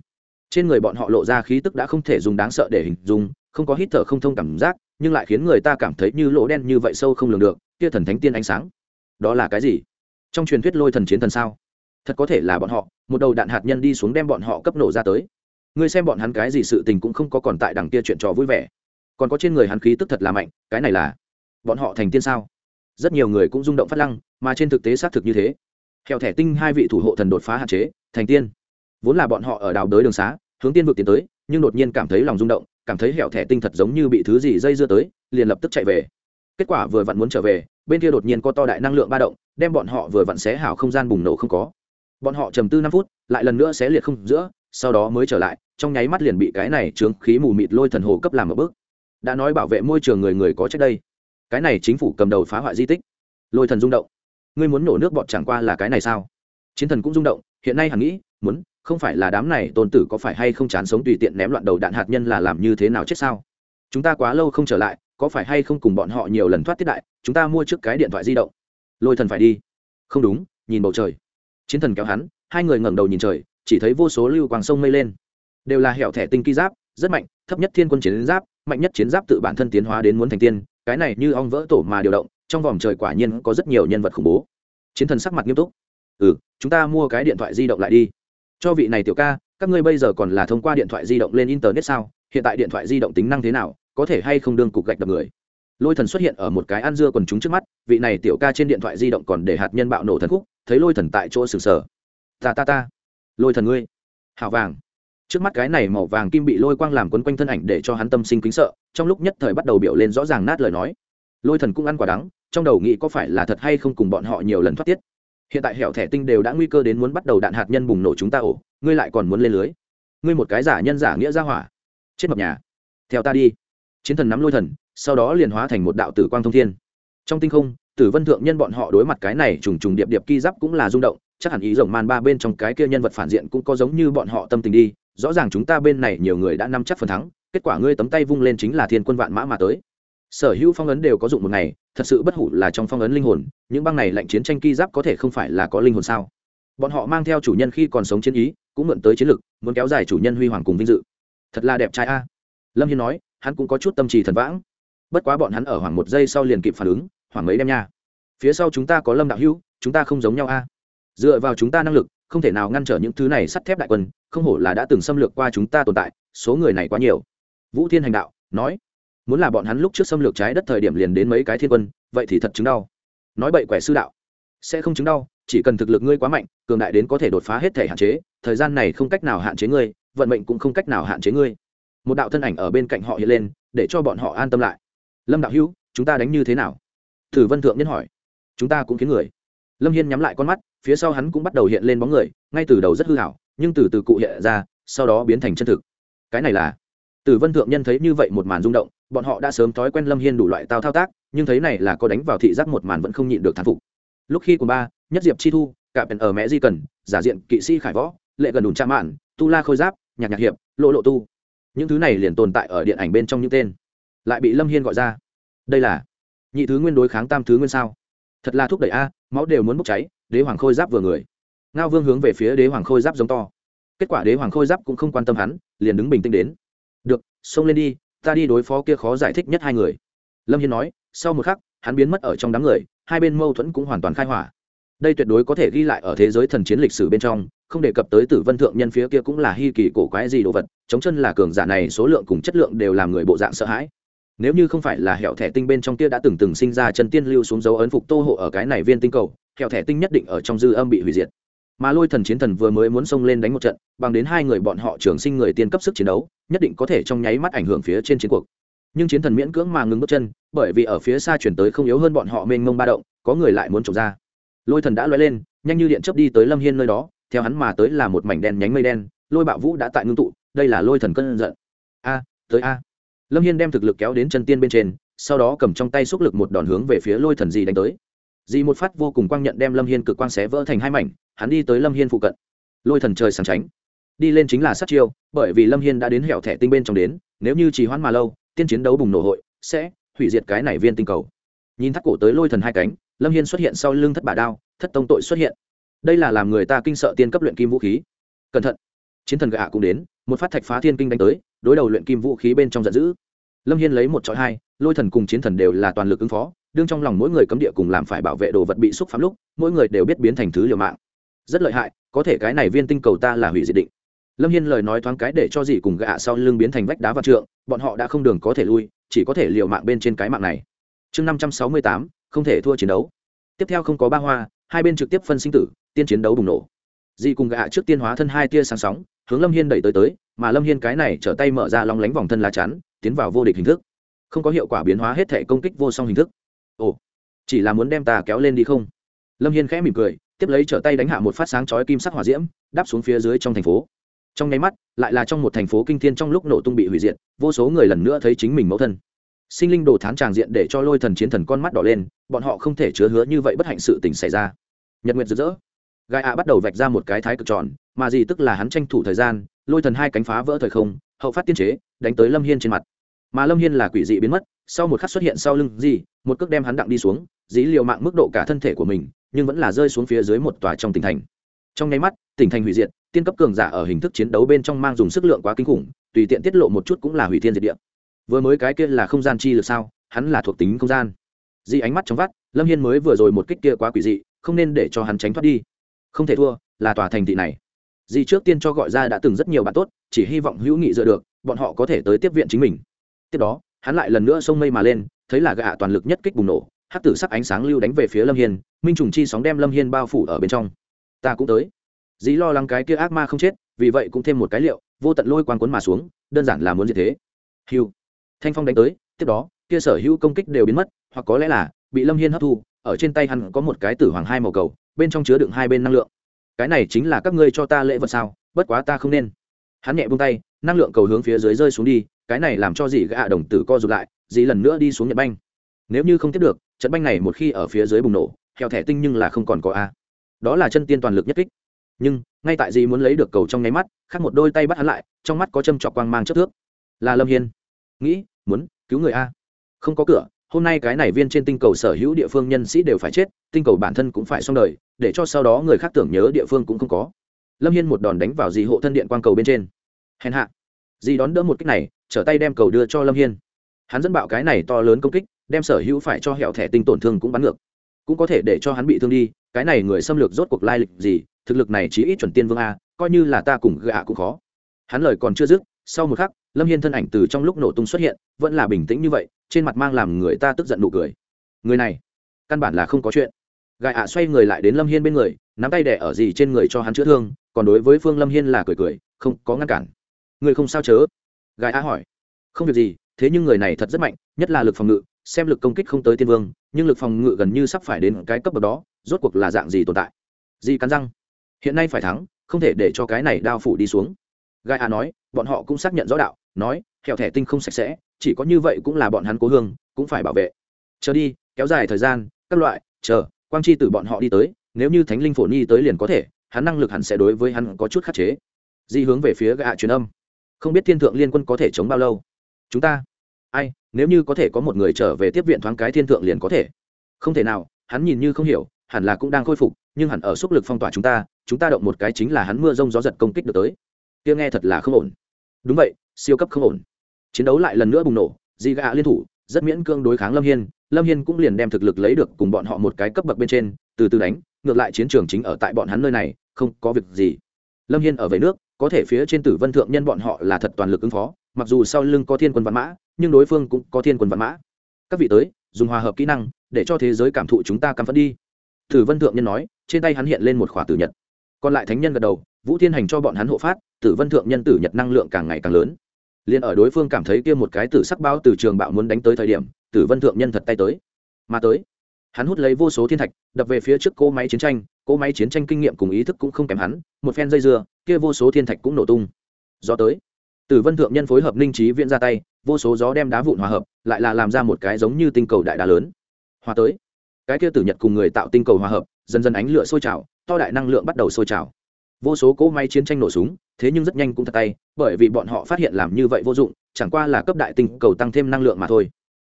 Trên người bọn họ lộ ra khí tức đã không thể dùng đáng sợ để hình dung không có hít thở không thông cảm giác nhưng lại khiến người ta cảm thấy như lỗ đen như vậy sâu không lường được, kia thần thánh tiên ánh sáng. Đó là cái gì? Trong truyền thuyết lôi thần chiến thần sao? Thật có thể là bọn họ, một đầu đạn hạt nhân đi xuống đem bọn họ cấp nổ ra tới. Ngươi xem bọn hắn cái gì sự tình cũng không có còn tại đằng kia chuyện trò vui vẻ. Còn có trên người hắn khí tức thật là mạnh, cái này là bọn họ thành tiên sao? Rất nhiều người cũng rung động phát lăng, mà trên thực tế xác thực như thế. Theo thẻ tinh hai vị thủ hộ thần đột phá hạn chế, thành tiên. Vốn là bọn họ ở đào đới đường xá, hướng tiên vực tiến tới, nhưng đột nhiên cảm thấy lòng rung động cảm thấy hẻo thẻ tinh thật giống như bị thứ gì dây dưa tới, liền lập tức chạy về. Kết quả vừa vặn muốn trở về, bên kia đột nhiên có to đại năng lượng ba động, đem bọn họ vừa vặn xé hảo không gian bùng nổ không có. Bọn họ trầm tư năm phút, lại lần nữa xé liệt không giữa, sau đó mới trở lại, trong nháy mắt liền bị cái này trướng khí mù mịt lôi thần hồ cấp làm ở bước. Đã nói bảo vệ môi trường người người có trách đây. Cái này chính phủ cầm đầu phá hoại di tích. Lôi thần rung động. Ngươi muốn nổ nước bọt chẳng qua là cái này sao? Chiến thần cũng rung động, hiện nay hẳn nghĩ, muốn không phải là đám này tôn tử có phải hay không chán sống tùy tiện ném loạn đầu đạn hạt nhân là làm như thế nào chết sao? Chúng ta quá lâu không trở lại, có phải hay không cùng bọn họ nhiều lần thoát tiết đại, chúng ta mua trước cái điện thoại di động. Lôi thần phải đi. Không đúng, nhìn bầu trời. Chiến thần kéo hắn, hai người ngẩng đầu nhìn trời, chỉ thấy vô số lưu quang sông mây lên. Đều là hẹo thẻ tinh ký giáp, rất mạnh, thấp nhất thiên quân chiến giáp, mạnh nhất chiến giáp tự bản thân tiến hóa đến muốn thành tiên, cái này như ong vỡ tổ mà điều động, trong vòng trời quả nhiên có rất nhiều nhân vật khủng bố. Chiến thần sắc mặt nghiêm túc. Ừ chúng ta mua cái điện thoại di động lại đi cho vị này tiểu ca, các ngươi bây giờ còn là thông qua điện thoại di động lên internet sao? Hiện tại điện thoại di động tính năng thế nào? Có thể hay không đương cục gạch đập người? Lôi thần xuất hiện ở một cái ăn dưa quần chúng trước mắt, vị này tiểu ca trên điện thoại di động còn để hạt nhân bạo nổ thần khúc, thấy lôi thần tại chỗ sừng sờ. Ta ta ta. Lôi thần ngươi. Hào vàng. Trước mắt cái này màu vàng kim bị lôi quang làm quấn quanh thân ảnh để cho hắn tâm sinh kính sợ, trong lúc nhất thời bắt đầu biểu lên rõ ràng nát lời nói. Lôi thần cũng ăn quả đắng, trong đầu nghĩ có phải là thật hay không cùng bọn họ nhiều lần thoát tiết hiện tại hẻo thẻ tinh đều đã nguy cơ đến muốn bắt đầu đạn hạt nhân bùng nổ chúng ta ổ, ngươi lại còn muốn lên lưới. Ngươi một cái giả nhân giả nghĩa ra hỏa. Chết mập nhà. Theo ta đi. Chiến thần nắm lôi thần, sau đó liền hóa thành một đạo tử quang thông thiên. Trong tinh không, tử vân thượng nhân bọn họ đối mặt cái này trùng trùng điệp điệp ki giáp cũng là rung động, chắc hẳn ý rồng man ba bên trong cái kia nhân vật phản diện cũng có giống như bọn họ tâm tình đi, rõ ràng chúng ta bên này nhiều người đã nắm chắc phần thắng, kết quả ngươi tấm tay vung lên chính là thiên quân vạn mã mà tới. Sở hữu phong ấn đều có dụng một ngày thật sự bất hủ là trong phong ấn linh hồn, những băng này lệnh chiến tranh ki giáp có thể không phải là có linh hồn sao? Bọn họ mang theo chủ nhân khi còn sống chiến ý, cũng mượn tới chiến lực, muốn kéo dài chủ nhân huy hoàng cùng vinh dự. Thật là đẹp trai a. Lâm hiên nói, hắn cũng có chút tâm trì thần vãng. Bất quá bọn hắn ở khoảng một giây sau liền kịp phản ứng khoảng mấy đem nha. Phía sau chúng ta có lâm đạo hữu, chúng ta không giống nhau a. Dựa vào chúng ta năng lực, không thể nào ngăn trở những thứ này sắt thép đại quân, không hổ là đã từng xâm lược qua chúng ta tồn tại, số người này quá nhiều. Vũ thiên hành đạo, nói muốn là bọn hắn lúc trước xâm lược trái đất thời điểm liền đến mấy cái thiên quân, vậy thì thật chứng đau. Nói bậy quẻ sư đạo, sẽ không chứng đau, chỉ cần thực lực ngươi quá mạnh, cường đại đến có thể đột phá hết thể hạn chế, thời gian này không cách nào hạn chế ngươi, vận mệnh cũng không cách nào hạn chế ngươi. Một đạo thân ảnh ở bên cạnh họ hiện lên, để cho bọn họ an tâm lại. Lâm đạo hữu, chúng ta đánh như thế nào? Thử vân thượng nhân hỏi. Chúng ta cũng khiến người. Lâm hiên nhắm lại con mắt, phía sau hắn cũng bắt đầu hiện lên bóng người, ngay từ đầu rất hư hảo nhưng từ từ cụ hiện ra, sau đó biến thành chân thực. Cái này là? Tử vân thượng nhân thấy như vậy một màn rung động bọn họ đã sớm thói quen lâm hiên đủ loại tao thao tác, nhưng thấy này là có đánh vào thị giác một màn vẫn không nhịn được thán phục. Lúc khi của ba, nhất diệp chi thu, cả bèn ở mẹ di cần, giả diện kỵ sĩ khải võ, lệ gần đùn cha mạn, tu la khôi giáp, nhạc nhạc hiệp, lộ lộ tu. Những thứ này liền tồn tại ở điện ảnh bên trong những tên. Lại bị lâm hiên gọi ra. Đây là nhị thứ nguyên đối kháng tam thứ nguyên sao? Thật là thúc đẩy a, máu đều muốn bốc cháy, đế hoàng khôi giáp vừa người. Ngao vương hướng về phía đế hoàng khôi giáp giống to. Kết quả đế hoàng khôi giáp cũng không quan tâm hắn, liền đứng bình tĩnh đến. Được, xông lên đi ta đi đối phó kia khó giải thích nhất hai người. Lâm hiên nói, sau một khắc, hắn biến mất ở trong đám người, hai bên mâu thuẫn cũng hoàn toàn khai hỏa. Đây tuyệt đối có thể ghi lại ở thế giới thần chiến lịch sử bên trong, không đề cập tới tử vân thượng nhân phía kia cũng là hy kỳ cổ quái gì đồ vật, chống chân là cường giả này, số lượng cùng chất lượng đều làm người bộ dạng sợ hãi. Nếu như không phải là hẹo thẻ tinh bên trong kia đã từng từng sinh ra chân tiên lưu xuống dấu ấn phục tô hộ ở cái này viên tinh cầu hẹo thẻ tinh nhất định ở trong dư âm bị hủy diệt mà lôi thần chiến thần vừa mới muốn xông lên đánh một trận, bằng đến hai người bọn họ trường sinh người tiên cấp sức chiến đấu, nhất định có thể trong nháy mắt ảnh hưởng phía trên chiến cuộc. Nhưng chiến thần miễn cưỡng mà ngừng bước chân, bởi vì ở phía xa chuyển tới không yếu hơn bọn họ mênh mông ba động, có người lại muốn trộm ra. Lôi thần đã loay lên, nhanh như điện chấp đi tới lâm hiên nơi đó, theo hắn mà tới là một mảnh đen nhánh mây đen, lôi bạo vũ đã tại ngưng tụ, đây là lôi thần cân giận. A, tới a. Lâm hiên đem thực lực kéo đến chân tiên bên trên, sau đó cầm trong tay xúc lực một đòn hướng về phía lôi thần gì đánh tới di một phát vô cùng quang nhận đem lâm hiên cực quang xé vỡ thành hai mảnh, hắn đi tới lâm hiên phụ cận. Lôi thần trời sàng tránh đi lên chính là sát chiêu, bởi vì lâm hiên đã đến hẻo thẻ tinh bên trong đến, nếu như trì hoãn mà lâu, tiên chiến đấu bùng nổ hội sẽ hủy diệt cái này viên tinh cầu. Nhìn thắt cổ tới lôi thần hai cánh, lâm hiên xuất hiện sau lưng thất bà đao, thất tông tội xuất hiện. Đây là làm người ta kinh sợ tiên cấp luyện kim vũ khí. Cẩn thận. Chiến thần gạ cũng đến, một phát thạch phá thiên kinh đánh tới, đối đầu luyện kim vũ khí bên trong giận dữ. Lâm hiên lấy một trọi hai, lôi thần cùng chiến thần đều là toàn lực ứng phó đương trong lòng mỗi người cấm địa cùng làm phải bảo vệ đồ vật bị xúc phạm lúc, mỗi người đều biết biến thành thứ liều mạng. Rất lợi hại, có thể cái này viên tinh cầu ta là hủy diệt định. Lâm hiên lời nói thoáng cái để cho dì cùng gạ sau lưng biến thành vách đá và trượng, bọn họ đã không đường có thể lui, chỉ có thể liều mạng bên trên cái mạng này. Chương năm trăm sáu mươi tám, không thể thua chiến đấu. Tiếp theo không có ba hoa, hai bên trực tiếp phân sinh tử, tiên chiến đấu bùng nổ. Dì cùng gạ trước tiên hóa thân hai tia sáng sóng, hướng lâm hiên đẩy tới tới, mà lâm hiên cái này trở tay mở ra long lánh vòng thân lá chắn, tiến vào vô địch hình thức. Không có hiệu quả biến hóa hết thể công kích vô song hình thức ồ, chỉ là muốn đem ta kéo lên đi không? Lâm hiên khẽ mỉm cười, tiếp lấy trở tay đánh hạ một phát sáng chói kim sắc hỏa diễm, đáp xuống phía dưới trong thành phố. Trong nháy mắt, lại là trong một thành phố kinh thiên trong lúc nổ tung bị hủy diệt, vô số người lần nữa thấy chính mình mẫu thân. Sinh linh đồ thán tràng diện để cho lôi thần chiến thần con mắt đỏ lên, bọn họ không thể chứa hứa như vậy bất hạnh sự tình xảy ra. Nhật nguyệt rực rỡ. Gai ạ bắt đầu vạch ra một cái thái cực tròn, mà gì tức là hắn tranh thủ thời gian, lôi thần hai cánh phá vỡ thời không, hậu phát tiên chế, đánh tới lâm hiên trên mặt. Mà lâm hiên là quỷ dị biến mất sau một khắc xuất hiện sau lưng gì một cước đem hắn đặng đi xuống, dí liều mạng mức độ cả thân thể của mình, nhưng vẫn là rơi xuống phía dưới một tòa trong tỉnh thành. Trong nháy mắt, tỉnh thành hủy diệt, tiên cấp cường giả ở hình thức chiến đấu bên trong mang dùng sức lượng quá kinh khủng, tùy tiện tiết lộ một chút cũng là hủy thiên diệt địa. Vừa mới cái kia là không gian chi lực sao, hắn là thuộc tính không gian. Di ánh mắt trong vắt, lâm hiên mới vừa rồi một kích kia quá quỷ dị, không nên để cho hắn tránh thoát đi. Không thể thua, là tòa thành thị này. Di trước tiên cho gọi ra đã từng rất nhiều bạn tốt, chỉ hy vọng hữu nghị dựa được, bọn họ có thể tới tiếp viện chính mình. Tiếp đó hắn lại lần nữa sông mây mà lên, thấy là gạ toàn lực nhất kích bùng nổ hát tử sắc ánh sáng lưu đánh về phía lâm hiên, minh trùng chi sóng đem lâm hiên bao phủ ở bên trong. Ta cũng tới. Dĩ lo lắng cái kia ác ma không chết, vì vậy cũng thêm một cái liệu, vô tận lôi quang cuốn mà xuống, đơn giản là muốn gì thế. Hiu thanh phong đánh tới, tiếp đó, kia sở hữu công kích đều biến mất, hoặc có lẽ là, bị lâm hiên hấp thu, ở trên tay hắn có một cái tử hoàng hai màu cầu, bên trong chứa đựng hai bên năng lượng. Cái này chính là các ngươi cho ta lễ vật sao, bất quá ta không nên. Hắn nhẹ buông tay, năng lượng cầu hướng phía dưới rơi xuống đi cái này làm cho dì gạ đồng tử co rụt lại, dì lần nữa đi xuống nhật banh. Nếu như không tiếp được, trận banh này một khi ở phía dưới bùng nổ theo thẻ tinh nhưng là không còn có a. Đó là chân tiên toàn lực nhất kích. Nhưng, ngay tại dì muốn lấy được cầu trong nháy mắt, khác một đôi tay bắt hắn lại, trong mắt có châm trọc quang mang chất thước. Là lâm hiên. Nghĩ, muốn, cứu người a. Không có cửa, hôm nay cái này viên trên tinh cầu sở hữu địa phương nhân sĩ đều phải chết, tinh cầu bản thân cũng phải xong đời, để cho sau đó người khác tưởng nhớ địa phương cũng không có. Lâm hiên một đòn đánh vào dì hộ thân điện quang cầu bên trên. Hèn hạ. Dì đón đỡ một cách này trở tay đem cầu đưa cho lâm hiên. Hắn dẫn bạo cái này to lớn công kích, đem sở hữu phải cho hẹo thẻ tinh tổn thương cũng bắn ngược. Cũng có thể để cho hắn bị thương đi, cái này người xâm lược rốt cuộc lai lịch gì, thực lực này chỉ ít chuẩn tiên vương a, coi như là ta cùng gạ cũng khó. Hắn lời còn chưa dứt, sau một khắc, lâm hiên thân ảnh từ trong lúc nổ tung xuất hiện, vẫn là bình tĩnh như vậy, trên mặt mang làm người ta tức giận nụ cười. Người này, căn bản là không có chuyện. Gạ ạ xoay người lại đến lâm hiên bên người, nắm tay đẻ ở gì trên người cho hắn chữa thương, còn đối với phương lâm hiên là cười cười, không có ngăn cản. Người không sao chớ gạ A hỏi, không việc gì, thế nhưng người này thật rất mạnh, nhất là lực phòng ngự, xem lực công kích không tới tiên vương, nhưng lực phòng ngự gần như sắp phải đến cái cấp bậc đó, rốt cuộc là dạng gì tồn tại? Di cắn răng, hiện nay phải thắng, không thể để cho cái này đao phủ đi xuống. Gai a nói, bọn họ cũng xác nhận rõ đạo, nói, kẹo thẻ tinh không sạch sẽ, chỉ có như vậy cũng là bọn hắn cố hương, cũng phải bảo vệ. Chờ đi, kéo dài thời gian, các loại, chờ, quang chi từ bọn họ đi tới, nếu như thánh linh phổ nhi tới liền có thể, hắn năng lực hẳn sẽ đối với hắn có chút khắc chế. Di hướng về phía gạ truyền âm không biết thiên thượng liên quân có thể chống bao lâu. Chúng ta, ai, nếu như có thể có một người trở về tiếp viện thoáng cái thiên thượng liền có thể. Không thể nào, hắn nhìn như không hiểu, hẳn là cũng đang khôi phục, nhưng hẳn ở sức lực phong tỏa chúng ta chúng ta động một cái chính là hắn mưa rông gió giật công kích được tới. Kia nghe thật là không ổn. Đúng vậy, siêu cấp không ổn. Chiến đấu lại lần nữa bùng nổ, di gạ liên thủ, rất miễn cương đối kháng lâm hiên lâm hiên cũng liền đem thực lực lấy được cùng bọn họ một cái cấp bậc bên trên, từ từ đánh, ngược lại chiến trường chính ở tại bọn hắn nơi này, không có việc gì. Lâm hiên ở về nước có thể phía trên tử vân thượng nhân bọn họ là thật toàn lực ứng phó, mặc dù sau lưng có thiên quân văn mã, nhưng đối phương cũng có thiên quân văn mã. Các vị tới, dùng hòa hợp kỹ năng, để cho thế giới cảm thụ chúng ta cắm phẫn đi. Tử vân thượng nhân nói, trên tay hắn hiện lên một khỏa tử nhật. Còn lại thánh nhân gật đầu, vũ thiên hành cho bọn hắn hộ phát, tử vân thượng nhân tử nhật năng lượng càng ngày càng lớn. Liền ở đối phương cảm thấy kia một cái tử sắc bao từ trường bạo muốn đánh tới thời điểm, tử vân thượng nhân thật tay tới. Mà tới. Hắn hút lấy vô số thiên thạch, đập về phía trước cỗ máy chiến tranh, cỗ máy chiến tranh kinh nghiệm cùng ý thức cũng không kém hắn, một phen dây dưa kia vô số thiên thạch cũng nổ tung. Gió tới. Tử vân thượng nhân phối hợp ninh trí viễn ra tay, vô số gió đem đá vụn hòa hợp, lại là làm ra một cái giống như tinh cầu đại đá lớn. Hòa tới. Cái kia tử nhật cùng người tạo tinh cầu hòa hợp, dần dần ánh lửa sôi trào, to đại năng lượng bắt đầu sôi trào. Vô số cỗ máy chiến tranh nổ súng, thế nhưng rất nhanh cũng thật tay, bởi vì bọn họ phát hiện làm như vậy vô dụng, chẳng qua là cấp đại tinh cầu tăng thêm năng lượng mà thôi.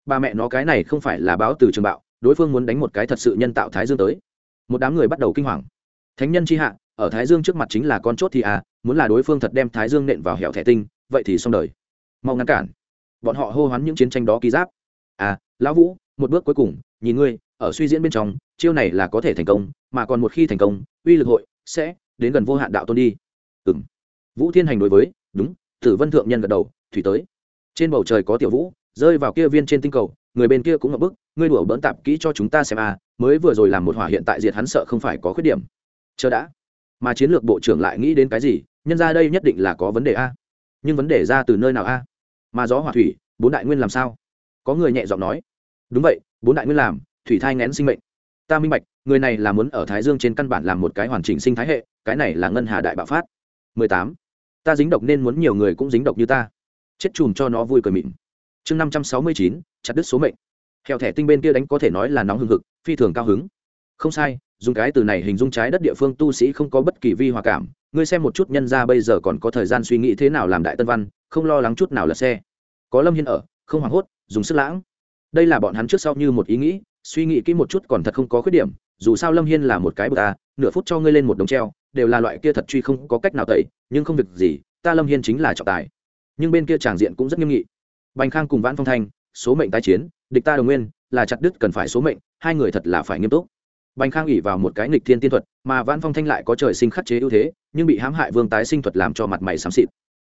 Ba mẹ nó cái này không phải là báo từ trường bạo, đối phương muốn đánh một cái thật sự nhân tạo thái dương tới. Một đám người bắt đầu kinh hoàng. Thánh nhân chi hạ ở thái dương trước mặt chính là con chốt thì à muốn là đối phương thật đem thái dương nện vào hẻo thẻ tinh, vậy thì xong đời. Mau ngăn cản. Bọn họ hô hoán những chiến tranh đó ký giáp. À lão vũ, một bước cuối cùng, nhìn ngươi, ở suy diễn bên trong, chiêu này là có thể thành công, mà còn một khi thành công, uy lực hội sẽ đến gần vô hạn đạo tôn đi. Ừ m vũ thiên hành đối với, đúng, tử vân thượng nhân gật đầu, thủy tới. Trên bầu trời có tiểu vũ, rơi vào kia viên trên tinh cầu, người bên kia cũng ngập bức, ngươi đùa bỡn tạp kỹ cho chúng ta xem à mới vừa rồi làm một hỏa hiện tại diệt hắn sợ không phải có khuyết điểm. Chờ đã mà chiến lược bộ trưởng lại nghĩ đến cái gì? Nhân ra đây nhất định là có vấn đề a. Nhưng vấn đề ra từ nơi nào a? Mà gió hỏa thủy bốn đại nguyên làm sao? Có người nhẹ giọng nói. Đúng vậy bốn đại nguyên làm thủy thai ngén sinh mệnh. Ta minh bạch người này là muốn ở thái dương trên căn bản làm một cái hoàn chỉnh sinh thái hệ cái này là ngân hà đại bạo phát. 18. ta dính độc nên muốn nhiều người cũng dính độc như ta. Chết chùm cho nó vui cười mịn. Chương 569, chặt đứt số mệnh. Heo thẻ tinh bên kia đánh có thể nói là nóng hừng hực phi thường cao hứng. Không sai dùng cái từ này hình dung trái đất địa phương tu sĩ không có bất kỳ vi hòa cảm. Ngươi xem một chút nhân ra bây giờ còn có thời gian suy nghĩ thế nào làm đại tân văn, không lo lắng chút nào là xe. Có lâm hiên ở, không hoảng hốt, dùng sức lãng. Đây là bọn hắn trước sau như một ý nghĩ, suy nghĩ kỹ một chút còn thật không có khuyết điểm, dù sao lâm hiên là một cái bờ ta, nửa phút cho ngươi lên một đồng treo, đều là loại kia thật truy không có cách nào tẩy, nhưng không việc gì, ta lâm hiên chính là trọng tài. Nhưng bên kia tràng diện cũng rất nghiêm nghị. Bành khang cùng vãn phong thanh, số mệnh tái chiến, địch ta đồng nguyên, là chặt đứt cần phải số mệnh, hai người thật là phải nghiêm túc bành khang ủy vào một cái nghịch thiên tiên thuật, mà vãn phong thanh lại có trời sinh khắc chế ưu thế, nhưng bị hãm hại vương tái sinh thuật làm cho mặt mày xám xịt.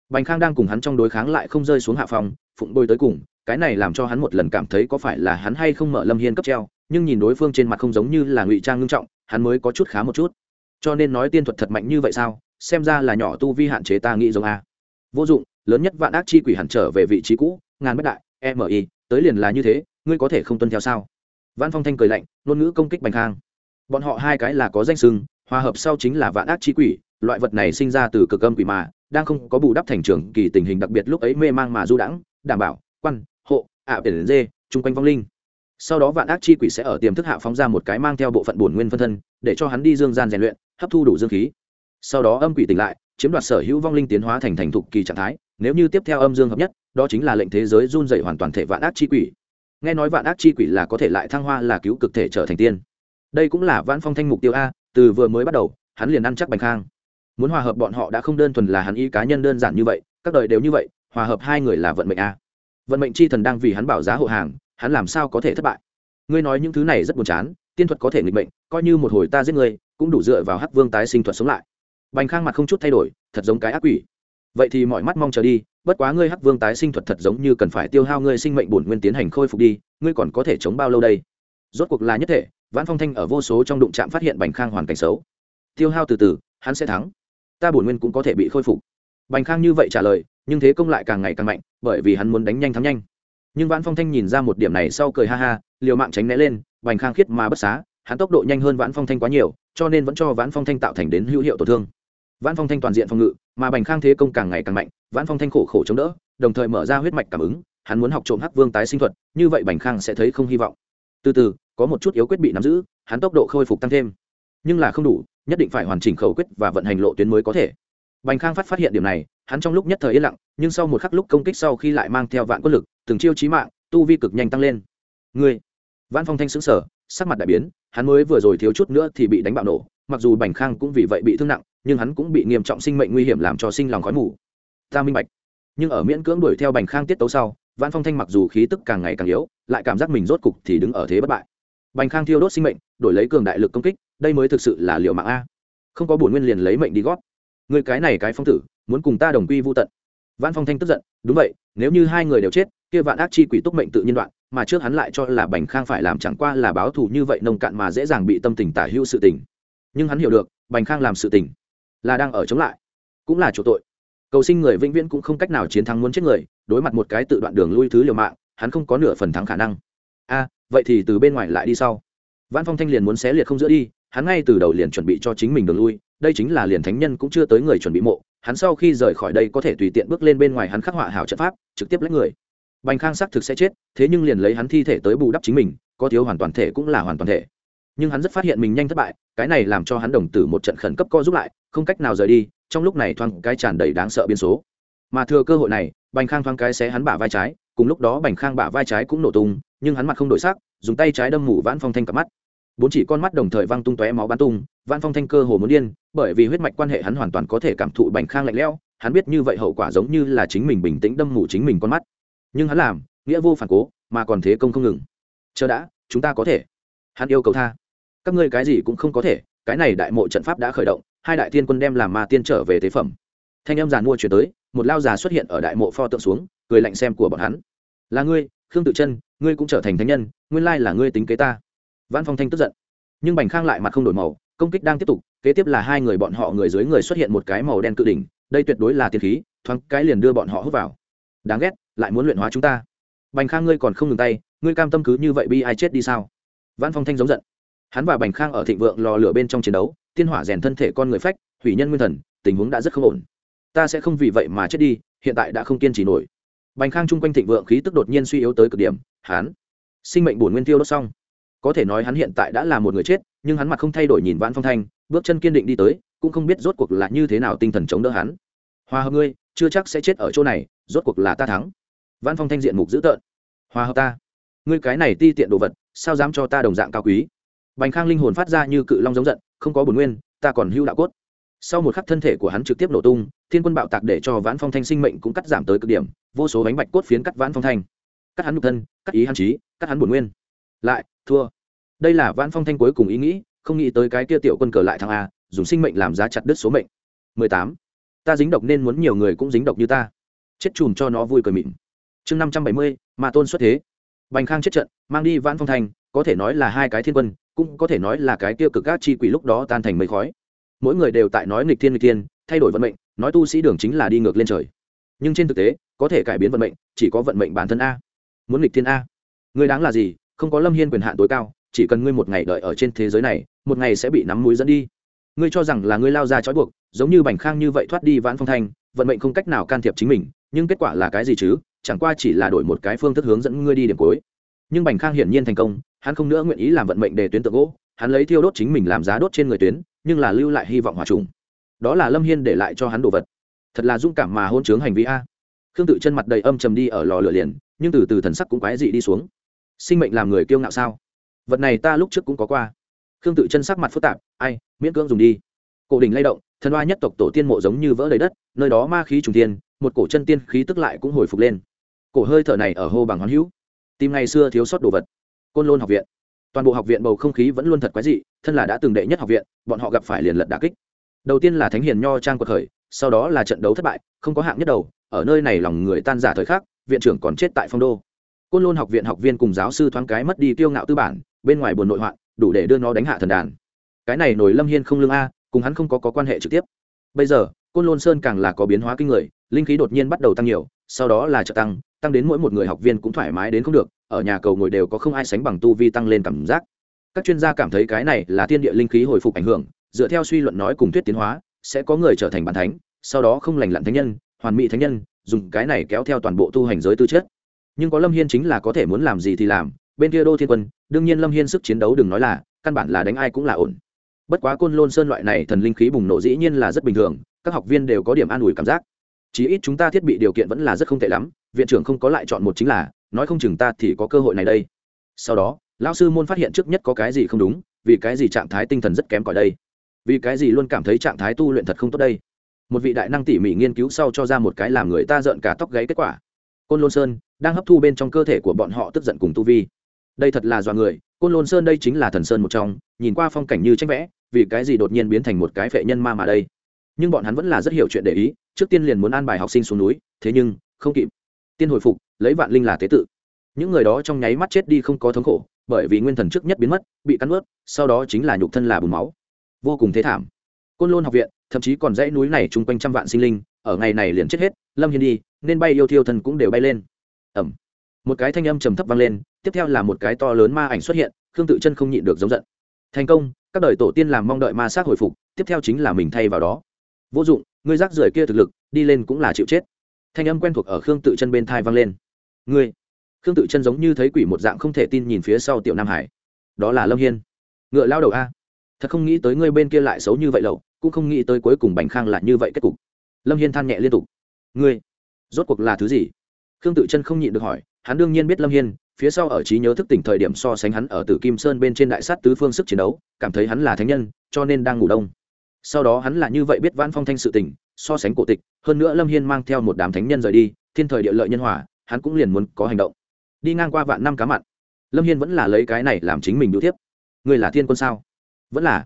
Bành khang đang cùng hắn trong đối kháng lại không rơi xuống hạ phòng phụng bôi tới cùng, cái này làm cho hắn một lần cảm thấy có phải là hắn hay không mở lâm hiên cấp treo, nhưng nhìn đối phương trên mặt không giống như là ngụy trang ngưng trọng, hắn mới có chút khá một chút. Cho nên nói tiên thuật thật mạnh như vậy sao? Xem ra là nhỏ tu vi hạn chế ta nghĩ giống a. Vô dụng, lớn nhất vạn ác chi quỷ hẳn trở về vị trí cũ, ngàn bất đại mi tới liền là như thế, ngươi có thể không tuân theo sao? Văn phong thanh cười lạnh, ngôn ngữ công kích bành khang bọn họ hai cái là có danh sưng hòa hợp sau chính là vạn ác chi quỷ, loại vật này sinh ra từ cực âm quỷ mà, đang không có bù đắp thành trường kỳ tình hình đặc biệt lúc ấy mê mang mà du đãng, đảm bảo, quan, hộ, ạ biển dê, chung quanh vong linh. Sau đó vạn ác chi quỷ sẽ ở tiềm thức hạ phóng ra một cái mang theo bộ phận bổn nguyên phân thân, để cho hắn đi dương gian rèn luyện, hấp thu đủ dương khí. Sau đó âm quỷ tỉnh lại, chiếm đoạt sở hữu vong linh tiến hóa thành thành thục kỳ trạng thái, nếu như tiếp theo âm dương hợp nhất, đó chính là lệnh thế giới run dày hoàn toàn thể vạn ác chi quỷ. Nghe nói vạn ác chi quỷ là có thể lại thăng hoa là cứu cực thể trở thành tiên đây cũng là vãn phong thanh mục tiêu a, từ vừa mới bắt đầu, hắn liền ăn chắc bành khang. Muốn hòa hợp bọn họ đã không đơn thuần là hắn y cá nhân đơn giản như vậy, các đời đều như vậy, hòa hợp hai người là vận mệnh a. Vận mệnh chi thần đang vì hắn bảo giá hộ hàng, hắn làm sao có thể thất bại? Ngươi nói những thứ này rất buồn chán, tiên thuật có thể nghịch bệnh coi như một hồi ta giết ngươi, cũng đủ dựa vào hắc vương tái sinh thuật sống lại. Bành khang mặt không chút thay đổi, thật giống cái ác quỷ. Vậy thì mọi mắt mong chờ đi, bất quá ngươi hắc vương tái sinh thuật thật giống như cần phải tiêu hao ngươi sinh mệnh bổn nguyên tiến hành khôi phục đi, ngươi còn có thể chống bao lâu đây? Rốt cuộc là nhất thể vãn phong thanh ở vô số trong đụng trạm phát hiện bành khang hoàn cảnh xấu. Tiêu hao từ từ, hắn sẽ thắng. Ta bổn nguyên cũng có thể bị khôi phục. Bành khang như vậy trả lời, nhưng thế công lại càng ngày càng mạnh, bởi vì hắn muốn đánh nhanh thắng nhanh. Nhưng vãn phong thanh nhìn ra một điểm này sau cười ha ha, liều mạng tránh né lên, bành khang khiết mà bất xá, hắn tốc độ nhanh hơn vãn phong thanh quá nhiều, cho nên vẫn cho vãn phong thanh tạo thành đến hữu hiệu tổn thương. Vãn phong thanh toàn diện phòng ngự, mà bành khang thế công càng ngày càng mạnh, vãn phong thanh khổ khổ chống đỡ, đồng thời mở ra huyết mạch cảm ứng, hắn muốn học trộm hắc vương tái sinh thuật, như vậy bành khang sẽ thấy không hy vọng. Từ từ có một chút yếu quyết bị nắm giữ hắn tốc độ khôi phục tăng thêm. Nhưng là không đủ nhất định phải hoàn chỉnh khẩu quyết và vận hành lộ tuyến mới có thể. Bành khang phát phát hiện điểm này hắn trong lúc nhất thời yên lặng nhưng sau một khắc lúc công kích sau khi lại mang theo vạn quân lực từng chiêu chí mạng tu vi cực nhanh tăng lên. Người, vãn phong thanh xứng sở sắc mặt đại biến hắn mới vừa rồi thiếu chút nữa thì bị đánh bạo nổ mặc dù bành khang cũng vì vậy bị thương nặng nhưng hắn cũng bị nghiêm trọng sinh mệnh nguy hiểm làm cho sinh lòng khói mù. Ta minh bạch. Nhưng ở miễn cưỡng đuổi theo bành khang tiết tấu sau vãn phong thanh mặc dù khí tức càng ngày càng yếu lại cảm giác mình rốt cục thì đứng ở thế bất bại bành khang thiêu đốt sinh mệnh, đổi lấy cường đại lực công kích, đây mới thực sự là liệu mạng a. Không có bổn nguyên liền lấy mệnh đi gót người cái này cái phong tử, muốn cùng ta đồng quy vô tận. Vãn phong thanh tức giận, đúng vậy, nếu như hai người đều chết, kia vạn ác chi quỷ túc mệnh tự nhiên đoạn, mà trước hắn lại cho là bành khang phải làm chẳng qua là báo thù như vậy nông cạn mà dễ dàng bị tâm tình tả hữu sự tình. Nhưng hắn hiểu được, bành khang làm sự tình là đang ở chống lại, cũng là chỗ tội. Cầu sinh người vĩnh viễn cũng không cách nào chiến thắng muốn chết người, đối mặt một cái tự đoạn đường lui thứ liều mạng, hắn không có nửa phần thắng khả năng. A vậy thì từ bên ngoài lại đi sau. Văn phong thanh liền muốn xé liệt không giữa đi, hắn ngay từ đầu liền chuẩn bị cho chính mình đường lui, đây chính là liền thánh nhân cũng chưa tới người chuẩn bị mộ, hắn sau khi rời khỏi đây có thể tùy tiện bước lên bên ngoài hắn khắc họa hảo trận pháp, trực tiếp lấy người. Bành khang xác thực sẽ chết, thế nhưng liền lấy hắn thi thể tới bù đắp chính mình, có thiếu hoàn toàn thể cũng là hoàn toàn thể. Nhưng hắn rất phát hiện mình nhanh thất bại, cái này làm cho hắn đồng tử một trận khẩn cấp co giúp lại, không cách nào rời đi, trong lúc này thoáng cái tràn đầy đáng sợ biên số. Mà thừa cơ hội này, bành khang thoáng cái xé hắn bả vai trái, cùng lúc đó bành khang bả vai trái cũng nổ tung nhưng hắn mặt không đổi sắc, dùng tay trái đâm mù vãn phong thanh cặp mắt. Bốn chỉ con mắt đồng thời văng tung tóe máu bắn tung, vãn phong thanh cơ hồ muốn điên, bởi vì huyết mạch quan hệ hắn hoàn toàn có thể cảm thụ bành khang lạnh lẽo, hắn biết như vậy hậu quả giống như là chính mình bình tĩnh đâm mù chính mình con mắt. Nhưng hắn làm, nghĩa vô phản cố, mà còn thế công không ngừng. Chờ đã, chúng ta có thể. Hắn yêu cầu tha. Các ngươi cái gì cũng không có thể, cái này đại mộ trận pháp đã khởi động, hai đại tiên quân đem làm ma tiên trở về tế phẩm. Thanh em giàn mua chuyển tới, một lao già xuất hiện ở đại mộ pho tượng xuống, cười lạnh xem của bọn hắn. Là ngươi khương tự chân, ngươi cũng trở thành thánh nhân, nguyên lai là ngươi tính kế ta. Văn phong thanh tức giận. Nhưng bành khang lại mặt không đổi màu, công kích đang tiếp tục, kế tiếp là hai người bọn họ người dưới người xuất hiện một cái màu đen cự đỉnh, đây tuyệt đối là tiền khí, thoáng cái liền đưa bọn họ hút vào. Đáng ghét, lại muốn luyện hóa chúng ta. Bành khang ngươi còn không ngừng tay, ngươi cam tâm cứ như vậy bi ai chết đi sao? Văn phong thanh giống giận. Hắn và bành khang ở thịnh vượng lò lửa bên trong chiến đấu, tiên hỏa rèn thân thể con người phách, hủy nhân nguyên thần, tình huống đã rất không ổn. Ta sẽ không vì vậy mà chết đi, hiện tại đã không kiên trì nổi bành khang chung quanh thịnh vượng khí tức đột nhiên suy yếu tới cực điểm, hắn, sinh mệnh bổn nguyên tiêu đốt xong. Có thể nói hắn hiện tại đã là một người chết, nhưng hắn mặt không thay đổi nhìn vãn phong thanh, bước chân kiên định đi tới, cũng không biết rốt cuộc là như thế nào tinh thần chống đỡ hắn. Hòa hợp ngươi, chưa chắc sẽ chết ở chỗ này, rốt cuộc là ta thắng. Vãn phong thanh diện mục dữ tợn. Hòa hợp ta. Ngươi cái này ti tiện đồ vật, sao dám cho ta đồng dạng cao quý? Bành khang linh hồn phát ra như cự long giống giận, không có bổn nguyên, ta còn hưu đạo cốt sau một khắc thân thể của hắn trực tiếp nổ tung thiên quân bạo tạc để cho vãn phong thanh sinh mệnh cũng cắt giảm tới cực điểm vô số bánh bạch cốt phiến cắt vãn phong thanh. Cắt hắn nhục thân cắt ý hắn trí cắt hắn bổn nguyên. Lại thua. Đây là vãn phong thanh cuối cùng ý nghĩ không nghĩ tới cái kia tiểu quân cờ lại thằng a dùng sinh mệnh làm giá chặt đứt số mệnh. 18. ta dính độc nên muốn nhiều người cũng dính độc như ta. Chết chùm cho nó vui cười mịn. Chương 570, mà tôn xuất thế. Bành khang chết trận mang đi vãn phong thanh có thể nói là hai cái thiên quân cũng có thể nói là cái tiêu cực các chi quỷ lúc đó tan thành mây khói mỗi người đều tại nói nghịch thiên nghịch thiên, thay đổi vận mệnh, nói tu sĩ đường chính là đi ngược lên trời. Nhưng trên thực tế, có thể cải biến vận mệnh, chỉ có vận mệnh bản thân a. Muốn nghịch thiên a. Người đáng là gì? Không có lâm hiên quyền hạn tối cao, chỉ cần ngươi một ngày đợi ở trên thế giới này, một ngày sẽ bị nắm mũi dẫn đi. Ngươi cho rằng là ngươi lao ra trói buộc, giống như bành khang như vậy thoát đi vãn phong thanh, vận mệnh không cách nào can thiệp chính mình, nhưng kết quả là cái gì chứ? Chẳng qua chỉ là đổi một cái phương thức hướng dẫn ngươi đi điểm cuối. Nhưng bành khang hiển nhiên thành công, hắn không nữa nguyện ý làm vận mệnh để tuyến tượng gỗ, hắn lấy thiêu đốt chính mình làm giá đốt trên người tuyến nhưng là lưu lại hy vọng hòa trùng. Đó là lâm hiên để lại cho hắn đồ vật. Thật là dũng cảm mà hôn chướng hành vi a. Khương tự chân mặt đầy âm trầm đi ở lò lửa liền, nhưng từ từ thần sắc cũng quái dị đi xuống. Sinh mệnh làm người kiêu ngạo sao? Vật này ta lúc trước cũng có qua. Khương tự chân sắc mặt phức tạp, ai, miễn cưỡng dùng đi. Cổ đỉnh lay động, thần oa nhất tộc tổ tiên mộ giống như vỡ đầy đất, nơi đó ma khí trùng tiên một cổ chân tiên khí tức lại cũng hồi phục lên. Cổ hơi thở này ở hô bằng hoán hữu. Tìm ngày xưa thiếu sót đồ vật. Côn lôn học viện toàn bộ học viện bầu không khí vẫn luôn thật quái dị thân là đã từng đệ nhất học viện bọn họ gặp phải liền lật đà kích. Đầu tiên là thánh hiền nho trang quật khởi sau đó là trận đấu thất bại không có hạng nhất đầu ở nơi này lòng người tan giả thời khắc viện trưởng còn chết tại phong đô. Côn lôn học viện học viên cùng giáo sư thoáng cái mất đi tiêu ngạo tư bản bên ngoài buồn nội hoạn đủ để đưa nó đánh hạ thần đàn. Cái này nổi lâm hiên không lương a cùng hắn không có, có quan hệ trực tiếp. Bây giờ côn lôn sơn càng là có biến hóa kinh người linh khí đột nhiên bắt đầu tăng nhiều sau đó là trợ tăng tăng đến mỗi một người học viên cũng thoải mái đến không được, ở nhà cầu ngồi đều có không ai sánh bằng tu vi tăng lên cảm giác. Các chuyên gia cảm thấy cái này là thiên địa linh khí hồi phục ảnh hưởng, dựa theo suy luận nói cùng thuyết tiến hóa, sẽ có người trở thành bản thánh, sau đó không lành lặn thánh nhân, hoàn mỹ thánh nhân, dùng cái này kéo theo toàn bộ tu hành giới tư chất. Nhưng có lâm hiên chính là có thể muốn làm gì thì làm, bên kia đô thiên quân, đương nhiên lâm hiên sức chiến đấu đừng nói là, căn bản là đánh ai cũng là ổn. Bất quá côn lôn sơn loại này thần linh khí bùng nổ dĩ nhiên là rất bình thường, các học viên đều có điểm an ủi cảm giác chí ít chúng ta thiết bị điều kiện vẫn là rất không tệ lắm, viện trưởng không có lại chọn một chính là, nói không chừng ta thì có cơ hội này đây. Sau đó, lão sư môn phát hiện trước nhất có cái gì không đúng, vì cái gì trạng thái tinh thần rất kém cỏi đây? Vì cái gì luôn cảm thấy trạng thái tu luyện thật không tốt đây? Một vị đại năng tỉ mỉ nghiên cứu sau cho ra một cái làm người ta rợn cả tóc gáy kết quả. Côn lôn sơn đang hấp thu bên trong cơ thể của bọn họ tức giận cùng tu vi. Đây thật là do người, côn lôn sơn đây chính là thần sơn một trong, nhìn qua phong cảnh như tranh vẽ, vì cái gì đột nhiên biến thành một cái phệ nhân ma mà đây? Nhưng bọn hắn vẫn là rất hiểu chuyện để ý trước tiên liền muốn an bài học sinh xuống núi, thế nhưng, không kịp. Tiên hồi phục, lấy vạn linh là tế tự. Những người đó trong nháy mắt chết đi không có thống khổ, bởi vì nguyên thần trước nhất biến mất, bị cắn ướt sau đó chính là nhục thân là bùn máu. Vô cùng thế thảm. Côn lôn học viện, thậm chí còn dãy núi này chung quanh trăm vạn sinh linh, ở ngày này liền chết hết, lâm hiên đi, nên bay yêu thiêu thần cũng đều bay lên. Ẩm một cái thanh âm trầm thấp vang lên, tiếp theo là một cái to lớn ma ảnh xuất hiện, khương tự chân không nhịn được giống giận. Thành công, các đời tổ tiên làm mong đợi ma sát hồi phục, tiếp theo chính là mình thay vào đó. Vô dụng ngươi rác rưởi kia thực lực, đi lên cũng là chịu chết. Thanh âm quen thuộc ở khương tự chân bên thai vang lên. Ngươi, khương tự chân giống như thấy quỷ một dạng không thể tin nhìn phía sau tiểu nam hải. Đó là lâm hiên. Ngựa lao đầu a. Thật không nghĩ tới ngươi bên kia lại xấu như vậy lậu, cũng không nghĩ tới cuối cùng bành khang lại như vậy kết cục. Lâm hiên than nhẹ liên tục. Ngươi, rốt cuộc là thứ gì? Khương tự chân không nhịn được hỏi, hắn đương nhiên biết lâm hiên, phía sau ở trí nhớ thức tỉnh thời điểm so sánh hắn ở tử kim sơn bên trên đại sát tứ phương sức chiến đấu, cảm thấy hắn là thánh nhân, cho nên đang ngủ đông sau đó hắn là như vậy biết vãn phong thanh sự tình, so sánh cổ tịch, hơn nữa lâm hiên mang theo một đám thánh nhân rời đi, thiên thời địa lợi nhân hòa, hắn cũng liền muốn có hành động. Đi ngang qua vạn năm cá mặn, lâm hiên vẫn là lấy cái này làm chính mình đ tiếp người là thiên quân sao? Vẫn là.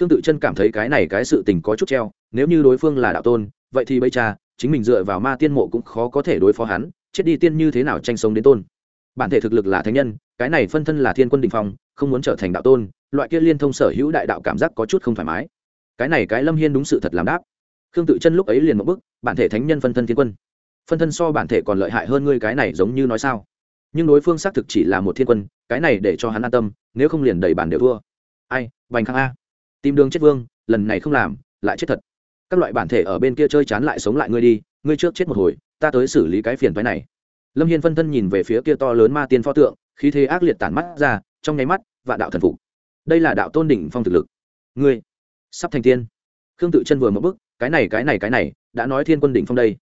Khương tự chân cảm thấy cái này cái sự tình có chút treo, nếu như đối phương là đạo tôn, vậy thì bây cha, chính mình dựa vào ma tiên mộ cũng khó có thể đối phó hắn, chết đi tiên như thế nào tranh sống đến tôn. Bản thể thực lực là thánh nhân, cái này phân thân là thiên quân đình phong, không muốn trở thành đạo tôn, loại kia liên thông sở hữu đại đạo cảm giác có chút không thoải mái cái này cái lâm hiên đúng sự thật làm đáp. Khương tự chân lúc ấy liền một bức bản thể thánh nhân phân thân thiên quân. Phân thân so bản thể còn lợi hại hơn ngươi cái này giống như nói sao? Nhưng đối phương xác thực chỉ là một thiên quân, cái này để cho hắn an tâm, nếu không liền đầy bản đều thua. Ai, bành khang a. Tìm đường chết vương, lần này không làm, lại chết thật. Các loại bản thể ở bên kia chơi chán lại sống lại ngươi đi, ngươi trước chết một hồi, ta tới xử lý cái phiền phái này. Lâm hiên phân thân nhìn về phía kia to lớn ma tiên pho tượng, khí thế ác liệt tản mắt ra, trong nháy mắt và đạo thần phục. Đây là đạo tôn đỉnh phong thực lực. Ngươi sắp thành tiên. Khương tự chân vừa mất bức cái này cái này cái này, đã nói thiên quân đỉnh phong đây.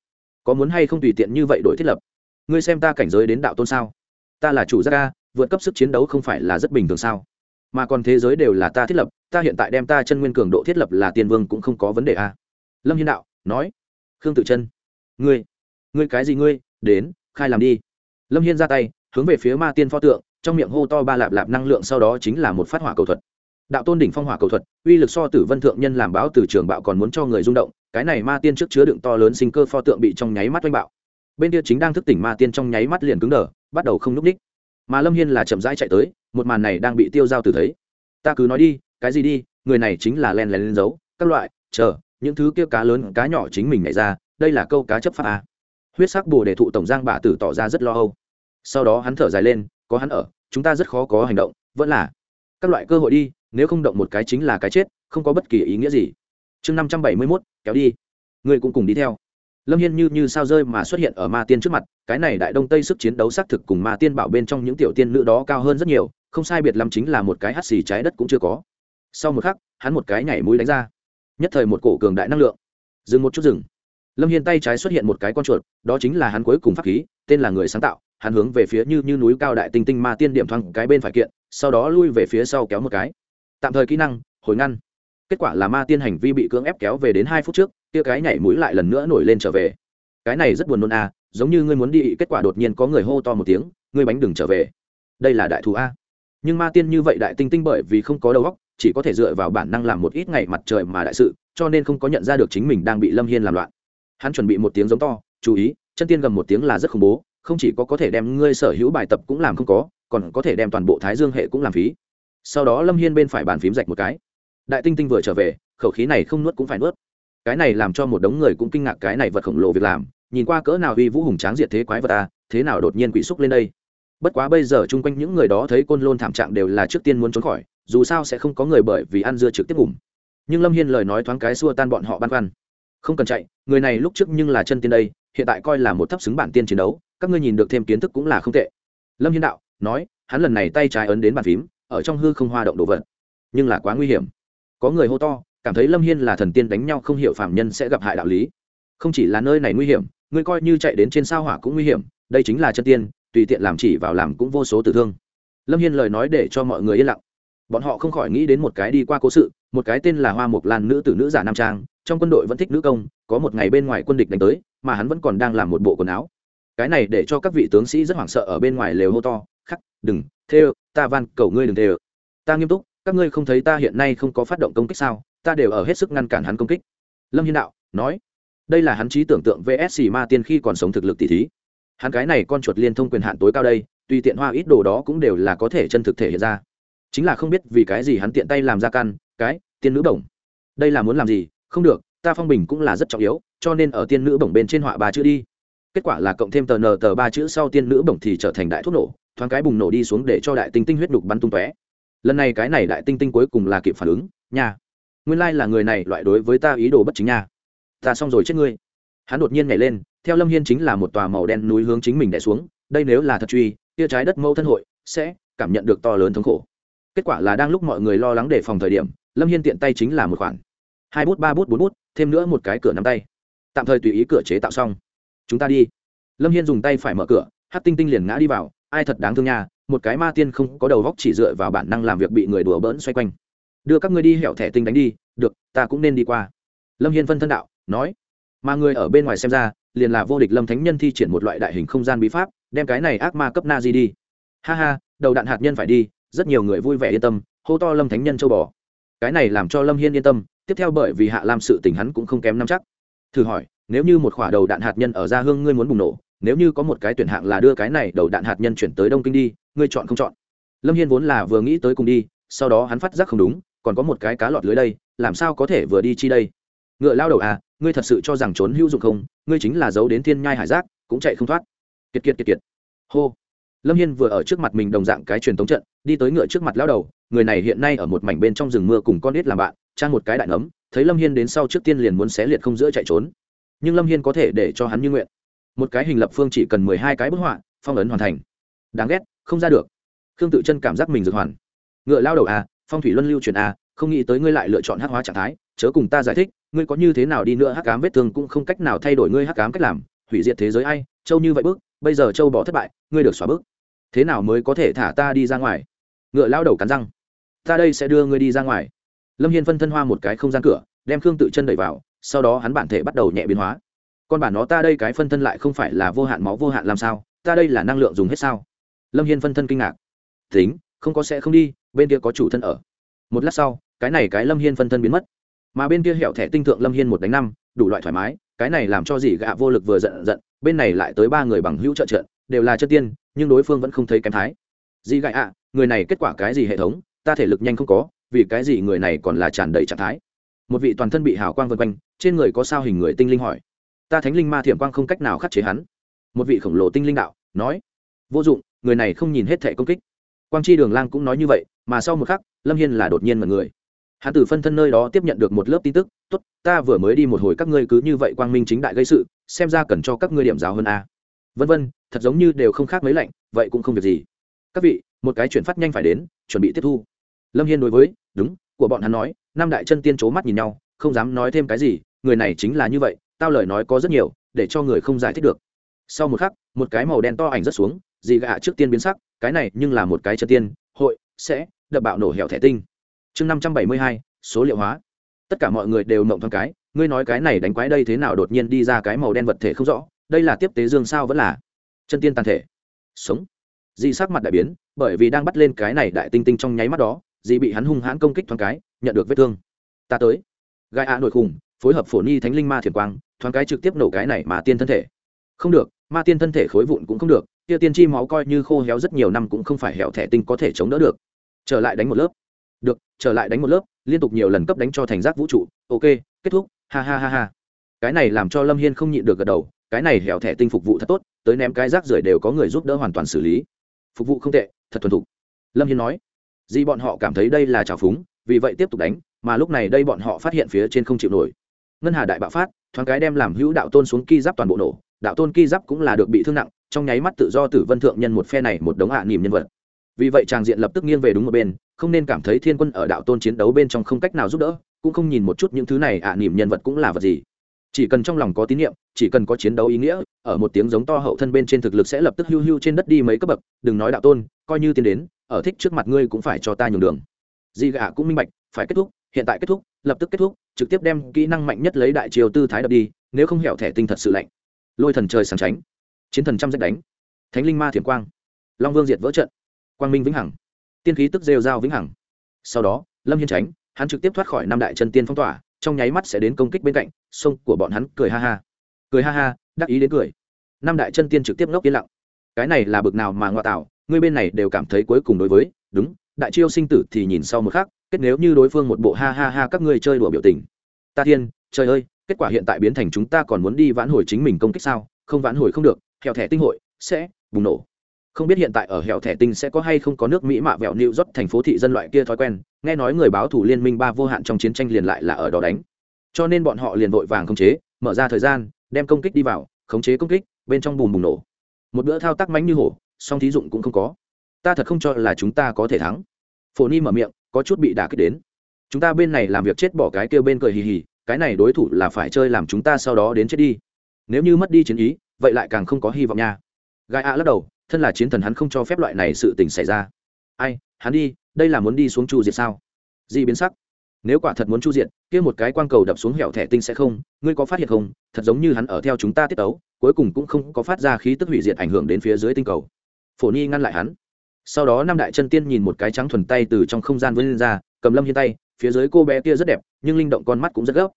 Có muốn hay không tùy tiện như vậy đổi thiết lập? Ngươi xem ta cảnh giới đến đạo tôn sao? Ta là chủ gia ca vượt cấp sức chiến đấu không phải là rất bình thường sao? Mà còn thế giới đều là ta thiết lập, ta hiện tại đem ta chân nguyên cường độ thiết lập là tiên vương cũng không có vấn đề a à. lâm hiên đạo, nói. Khương tự chân, ngươi ngươi cái gì ngươi? Đến, khai làm đi. Lâm hiên ra tay, hướng về phía ma tiên pho tượng, trong miệng hô to ba lạp lạp năng lượng sau đó chính là một phát hỏa cầu thuật đạo tôn đỉnh phong hỏa cầu thuật, uy lực so tử vân thượng nhân làm báo từ trường bạo còn muốn cho người rung động, cái này ma tiên trước chứa đựng to lớn sinh cơ pho tượng bị trong nháy mắt oanh bạo. Bên kia chính đang thức tỉnh ma tiên trong nháy mắt liền cứng đờ, bắt đầu không n ú c ních. Mà lâm hiên là chậm rãi chạy tới, một màn này đang bị tiêu dao từ thấy. Ta cứ nói đi, cái gì đi, người này chính là len lén lên giấu, các loại, chờ, những thứ kia cá lớn, cá nhỏ chính mình nhảy ra, đây là câu cá chấp pháp à. huyết sắc bồ đề thụ tổng giang bà tử tỏ ra rất lo âu. Sau đó hắn thở dài lên, có hắn ở, chúng ta rất khó có hành động, vẫn là, các loại cơ hội đi nếu không động một cái chính là cái chết, không có bất kỳ ý nghĩa gì. Chương năm trăm bảy mươi mốt, kéo đi. Ngươi cũng cùng đi theo. Lâm hiên như như sao rơi mà xuất hiện ở ma tiên trước mặt, cái này đại đông tây sức chiến đấu xác thực cùng ma tiên bảo bên trong những tiểu tiên nữ đó cao hơn rất nhiều, không sai biệt lắm chính là một cái hắt xì trái đất cũng chưa có. Sau một khắc, hắn một cái nhảy mũi đánh ra. Nhất thời một cổ cường đại năng lượng. Dừng một chút dừng. Lâm hiên tay trái xuất hiện một cái con chuột, đó chính là hắn cuối cùng pháp khí, tên là người sáng tạo. Hắn hướng về phía như như núi cao đại tinh tinh ma tiên điểm thoáng cái bên phải kiện, sau đó lui về phía sau kéo một cái tạm thời kỹ năng, hồi ngăn. Kết quả là ma tiên hành vi bị cưỡng ép kéo về đến hai phút trước, kia cái nhảy mũi lại lần nữa nổi lên trở về. Cái này rất buồn nôn à giống như ngươi muốn đi, kết quả đột nhiên có người hô to một tiếng, ngươi bánh đừng trở về. Đây là đại thù a. Nhưng ma tiên như vậy đại tinh tinh bởi vì không có đầu óc, chỉ có thể dựa vào bản năng làm một ít ngày mặt trời mà đại sự, cho nên không có nhận ra được chính mình đang bị lâm hiên làm loạn. Hắn chuẩn bị một tiếng giống to, chú ý, chân tiên gầm một tiếng là rất khủng bố, không chỉ có có thể đem ngươi sở hữu bài tập cũng làm không có, còn có thể đem toàn bộ thái dương hệ cũng làm phí sau đó lâm hiên bên phải bàn phím rạch một cái đại tinh tinh vừa trở về khẩu khí này không nuốt cũng phải nuốt cái này làm cho một đống người cũng kinh ngạc cái này vật khổng lồ việc làm nhìn qua cỡ nào uy vũ hùng tráng diệt thế quái vật ta thế nào đột nhiên quỷ xúc lên đây? Bất quá bây giờ chung quanh những người đó thấy côn lôn thảm trạng đều là trước tiên muốn trốn khỏi, dù sao sẽ không có người bởi vì ăn dưa trực tiếp ngủm. Nhưng lâm hiên lời nói thoáng cái xua tan bọn họ băn khoăn. Không cần chạy, người này lúc trước nhưng là chân tiên đây, hiện tại coi là một thấp xứng bản tiên chiến đấu, các ngươi nhìn được thêm kiến thức cũng là không tệ. Lâm hiên đạo, nói, hắn lần này tay trái ấn đến bàn phím ở trong hư không hoa động đồ vật. Nhưng là quá nguy hiểm. Có người hô to, cảm thấy lâm hiên là thần tiên đánh nhau không hiểu phạm nhân sẽ gặp hại đạo lý. Không chỉ là nơi này nguy hiểm ngươi coi như chạy đến trên sao hỏa cũng nguy hiểm, đây chính là chân tiên, tùy tiện làm chỉ vào làm cũng vô số tử thương. Lâm hiên lời nói để cho mọi người yên lặng. Bọn họ không khỏi nghĩ đến một cái đi qua cố sự, một cái tên là hoa mộc lan nữ tử nữ giả nam trang, trong quân đội vẫn thích nữ công, có một ngày bên ngoài quân địch đánh tới, mà hắn vẫn còn đang làm một bộ quần áo. Cái này để cho các vị tướng sĩ rất hoảng sợ ở bên ngoài lều hô to, khắc, đừng thê ta van, cầu ngươi đừng thê ta nghiêm túc, các ngươi không thấy ta hiện nay không có phát động công kích sao? Ta đều ở hết sức ngăn cản hắn công kích. Lâm hiên đạo, nói, đây là hắn trí tưởng tượng vsc ma tiên khi còn sống thực lực tỷ thí. Hắn cái này con chuột liên thông quyền hạn tối cao đây, tùy tiện hoa ít đồ đó cũng đều là có thể chân thực thể hiện ra. Chính là không biết vì cái gì hắn tiện tay làm ra căn, cái, tiên nữ bổng. Đây là muốn làm gì? Không được, ta phong bình cũng là rất trọng yếu, cho nên ở tiên nữ bổng bên trên họa bà chữ đi kết quả là cộng thêm tờ n, tờ ba chữ sau tiên nữ bổng thì trở thành đại thuốc nổ, thoáng cái bùng nổ đi xuống để cho đại tinh tinh huyết đục bắn tung tóe. Lần này cái này đại tinh tinh cuối cùng là kịp phản ứng, nha. Nguyên lai là người này loại đối với ta ý đồ bất chính nha. Ta xong rồi chết ngươi. Hắn đột nhiên nhảy lên, theo lâm hiên chính là một tòa màu đen núi hướng chính mình đẻ xuống, đây nếu là thật truy tia trái đất mâu thân hội, sẽ cảm nhận được to lớn thống khổ. Kết quả là đang lúc mọi người lo lắng đề phòng thời điểm, lâm hiên tiện tay chính là một khoản. Hai bút, ba bút, bốn bút, thêm nữa một cái cửa nắm tay. Tạm thời tùy ý cửa chế tạo xong chúng ta đi. Lâm hiên dùng tay phải mở cửa hát tinh tinh liền ngã đi vào. Ai thật đáng thương nha, một cái ma tiên không có đầu góc chỉ dựa vào bản năng làm việc bị người đùa bỡn xoay quanh. Đưa các ngươi đi hẹo thẻ tinh đánh đi, được, ta cũng nên đi qua. Lâm hiên phân thân đạo, nói. Mà người ở bên ngoài xem ra, liền là vô địch lâm thánh nhân thi triển một loại đại hình không gian bí pháp, đem cái này ác ma cấp na di đi. Ha ha, đầu đạn hạt nhân phải đi, rất nhiều người vui vẻ yên tâm, hô to lâm thánh nhân châu bò. Cái này làm cho lâm hiên yên tâm, tiếp theo bởi vì hạ lam sự tình hắn cũng không kém năm chắc thử hỏi, nếu như một quả đầu đạn hạt nhân ở gia hương ngươi muốn bùng nổ, nếu như có một cái tuyển hạng là đưa cái này đầu đạn hạt nhân chuyển tới đông kinh đi, ngươi chọn không chọn? Lâm hiên vốn là vừa nghĩ tới cùng đi, sau đó hắn phát giác không đúng, còn có một cái cá lọt lưới đây, làm sao có thể vừa đi chi đây? Ngựa lao đầu à ngươi thật sự cho rằng trốn hữu dụng không? Ngươi chính là giấu đến thiên nhai hải giác, cũng chạy không thoát. Kiệt kiệt kiệt kiệt. Hô. Lâm hiên vừa ở trước mặt mình đồng dạng cái truyền thống trận, đi tới ngựa trước mặt lao đầu, người này hiện nay ở một mảnh bên trong rừng mưa cùng con nít làm bạn, trang một cái đại nấm thấy lâm hiên đến sau trước tiên liền muốn xé liệt không giữa chạy trốn. Nhưng lâm hiên có thể để cho hắn như nguyện. Một cái hình lập phương chỉ cần mười hai cái bức họa, phong ấn hoàn thành. Đáng ghét, không ra được. Khương tự chân cảm giác mình dược hoàn. Ngựa lao đầu à phong thủy luân lưu truyền à không nghĩ tới ngươi lại lựa chọn hắc hóa trạng thái, chớ cùng ta giải thích, ngươi có như thế nào đi nữa hắc cám vết thương cũng không cách nào thay đổi ngươi hắc cám cách làm, hủy diệt thế giới ai, châu như vậy bước, bây giờ châu bỏ thất bại, ngươi được xóa bước. Thế nào mới có thể thả ta đi ra ngoài? Ngựa lao đầu cắn răng. Ta đây sẽ đưa ngươi đi ra ngoài lâm hiên phân thân hoa một cái không gian cửa, đem khương tự chân đẩy vào, sau đó hắn bản thể bắt đầu nhẹ biến hóa. Con bản nó ta đây cái phân thân lại không phải là vô hạn máu vô hạn làm sao? Ta đây là năng lượng dùng hết sao? Lâm hiên phân thân kinh ngạc. Tính, không có sẽ không đi, bên kia có chủ thân ở. Một lát sau, cái này cái lâm hiên phân thân biến mất. Mà bên kia hẹo thẻ tinh thượng lâm hiên một đánh năm, đủ loại thoải mái, cái này làm cho dì gạ vô lực vừa giận giận, bên này lại tới ba người bằng hữu trợ trận đều là chất tiên, nhưng đối phương vẫn không thấy kém thái. Dì gạ ạ, người này kết quả cái gì hệ thống, ta thể lực nhanh không có vì cái gì người này còn là tràn đầy trạng thái? Một vị toàn thân bị hào quang vân quanh, trên người có sao hình người tinh linh hỏi. Ta thánh linh ma thiểm quang không cách nào khắc chế hắn. Một vị khổng lồ tinh linh đạo, nói. Vô dụng, người này không nhìn hết thẻ công kích. Quang chi đường lang cũng nói như vậy, mà sau một khắc, lâm hiên là đột nhiên mật người. Hắn từ phân thân nơi đó tiếp nhận được một lớp tin tức, tốt, ta vừa mới đi một hồi các ngươi cứ như vậy quang minh chính đại gây sự, xem ra cần cho các ngươi điểm giáo hơn a. Vân vân, thật giống như đều không khác mấy lạnh, vậy cũng không việc gì. Các vị, một cái chuyển phát nhanh phải đến, chuẩn bị tiếp thu lâm hiên đối với, đúng, của bọn hắn nói, năm đại chân tiên c mắt nhìn nhau, không dám nói thêm cái gì, người này chính là như vậy, tao lời nói có rất nhiều, để cho người không giải thích được. Sau một khắc, một cái màu đen to ảnh rất xuống dì gạ trước tiên biến sắc, cái này nhưng là một cái chân tiên, hội, sẽ, đập bạo nổ hẻo thẻ tinh. Chương năm trăm bảy mươi hai, số liệu hóa. Tất cả mọi người đều mộng thoáng cái, ngươi nói cái này đánh quái đây thế nào đột nhiên đi ra cái màu đen vật thể không rõ, đây là tiếp tế dương sao vẫn là chân tiên tàn thể. Sống. Di sắc mặt đại biến, bởi vì đang bắt lên cái này đại tinh tinh trong nháy mắt đó dì bị hắn hung hãn công kích thoáng cái, nhận được vết thương. Ta tới. Gai ạ nội khủng phối hợp phổ ni thánh linh ma thiền quang, thoáng cái trực tiếp nổ cái này mà tiên thân thể. Không được, ma tiên thân thể khối vụn cũng không được, kia tiên chi máu coi như khô héo rất nhiều năm cũng không phải hẹo thẻ tinh có thể chống đỡ được. Trở lại đánh một lớp. Được, trở lại đánh một lớp, liên tục nhiều lần cấp đánh cho thành giác vũ trụ. Ok, kết thúc. Ha ha ha ha. Cái này làm cho lâm hiên không nhịn được gật đầu, cái này hẹo thẻ tinh phục vụ thật tốt, tới ném cái rác rưởi đều có người giúp đỡ hoàn toàn xử lý. Phục vụ không tệ, thật thuần thục. Lâm hiên nói. Dì bọn họ cảm thấy đây là trào phúng, vì vậy tiếp tục đánh, mà lúc này đây bọn họ phát hiện phía trên không chịu nổi. Ngân hà đại bạo phát, thoáng cái đem làm hữu đạo tôn xuống ki giáp toàn bộ nổ, đạo tôn ki giáp cũng là được bị thương nặng, trong nháy mắt tự do tử vân thượng nhân một phe này một đống hạ à nhân vật. Vì vậy chàng diện lập tức nghiêng về đúng một bên, không nên cảm thấy thiên quân ở đạo tôn chiến đấu bên trong không cách nào giúp đỡ, cũng không nhìn một chút những thứ này ạ à nhân vật cũng là vật gì. Chỉ cần trong lòng có tín nhiệm chỉ cần có chiến đấu ý nghĩa, ở một tiếng giống to hậu thân bên trên thực lực sẽ lập tức hưu hưu trên đất đi mấy cấp bậc, đừng nói đạo tôn, coi như tiến đến ở thích trước mặt ngươi cũng phải cho ta nhường đường. Di gạ cũng minh bạch, phải kết thúc, hiện tại kết thúc, lập tức kết thúc, trực tiếp đem kỹ năng mạnh nhất lấy đại chiều tư thái đập đi, nếu không hẹo thẻ tinh thật sự lạnh. Lôi thần trời sáng tránh chiến thần trăm rách đánh, thánh linh ma thiểm quang, long vương diệt vỡ trận, quang minh vĩnh hằng, tiên khí tức rêu dao vĩnh hằng. Sau đó, lâm hiên tránh hắn trực tiếp thoát khỏi năm đại chân tiên phong tỏa, trong nháy mắt sẽ đến công kích bên cạnh, sông của bọn hắn cười ha ha. Cười ha ha, đắc ý đến cười. Năm đại chân tiên trực tiếp ngốc yên lặng. Cái này là bực nào mà ngoại tạo ngươi bên này đều cảm thấy cuối cùng đối với, đúng, đại chiêu sinh tử thì nhìn sau một khắc, kết nếu như đối phương một bộ ha ha ha các ngươi chơi đùa biểu tình. Ta thiên, trời ơi, kết quả hiện tại biến thành chúng ta còn muốn đi vãn hồi chính mình công kích sao? Không vãn hồi không được hẹo thẻ tinh hội sẽ bùng nổ. Không biết hiện tại ở hẹo thẻ tinh sẽ có hay không có nước mỹ mạ vẹo nịu rót thành phố thị dân loại kia thói quen, nghe nói người báo thủ liên minh ba vô hạn trong chiến tranh liền lại là ở đó đánh. Cho nên bọn họ liền vội vàng khống chế, mở ra thời gian, đem công kích đi vào, khống chế công kích, bên trong bùm bùng nổ. Một bữa thao tác mánh như hổ song thí dụng cũng không có. Ta thật không cho là chúng ta có thể thắng. Phổ ni mở miệng, có chút bị đả kích đến. Chúng ta bên này làm việc chết bỏ cái kêu bên cười hì hì, cái này đối thủ là phải chơi làm chúng ta sau đó đến chết đi. Nếu như mất đi chiến ý, vậy lại càng không có hy vọng nha. Gai a lắc đầu, thân là chiến thần hắn không cho phép loại này sự tình xảy ra. Ai, hắn đi, đây là muốn đi xuống chu diệt sao? Di biến sắc. Nếu quả thật muốn chu diệt, kia một cái quang cầu đập xuống hẻo thẻ tinh sẽ không, ngươi có phát hiện không? Thật giống như hắn ở theo chúng ta tiết tấu, cuối cùng cũng không có phát ra khí tức hủy diệt ảnh hưởng đến phía dưới tinh cầu phổ nhi ngăn lại hắn. Sau đó năm đại chân tiên nhìn một cái trắng thuần tay từ trong không gian vươn lên ra, cầm lâm hiên tay, phía dưới cô bé kia rất đẹp, nhưng linh động con mắt cũng rất gấp.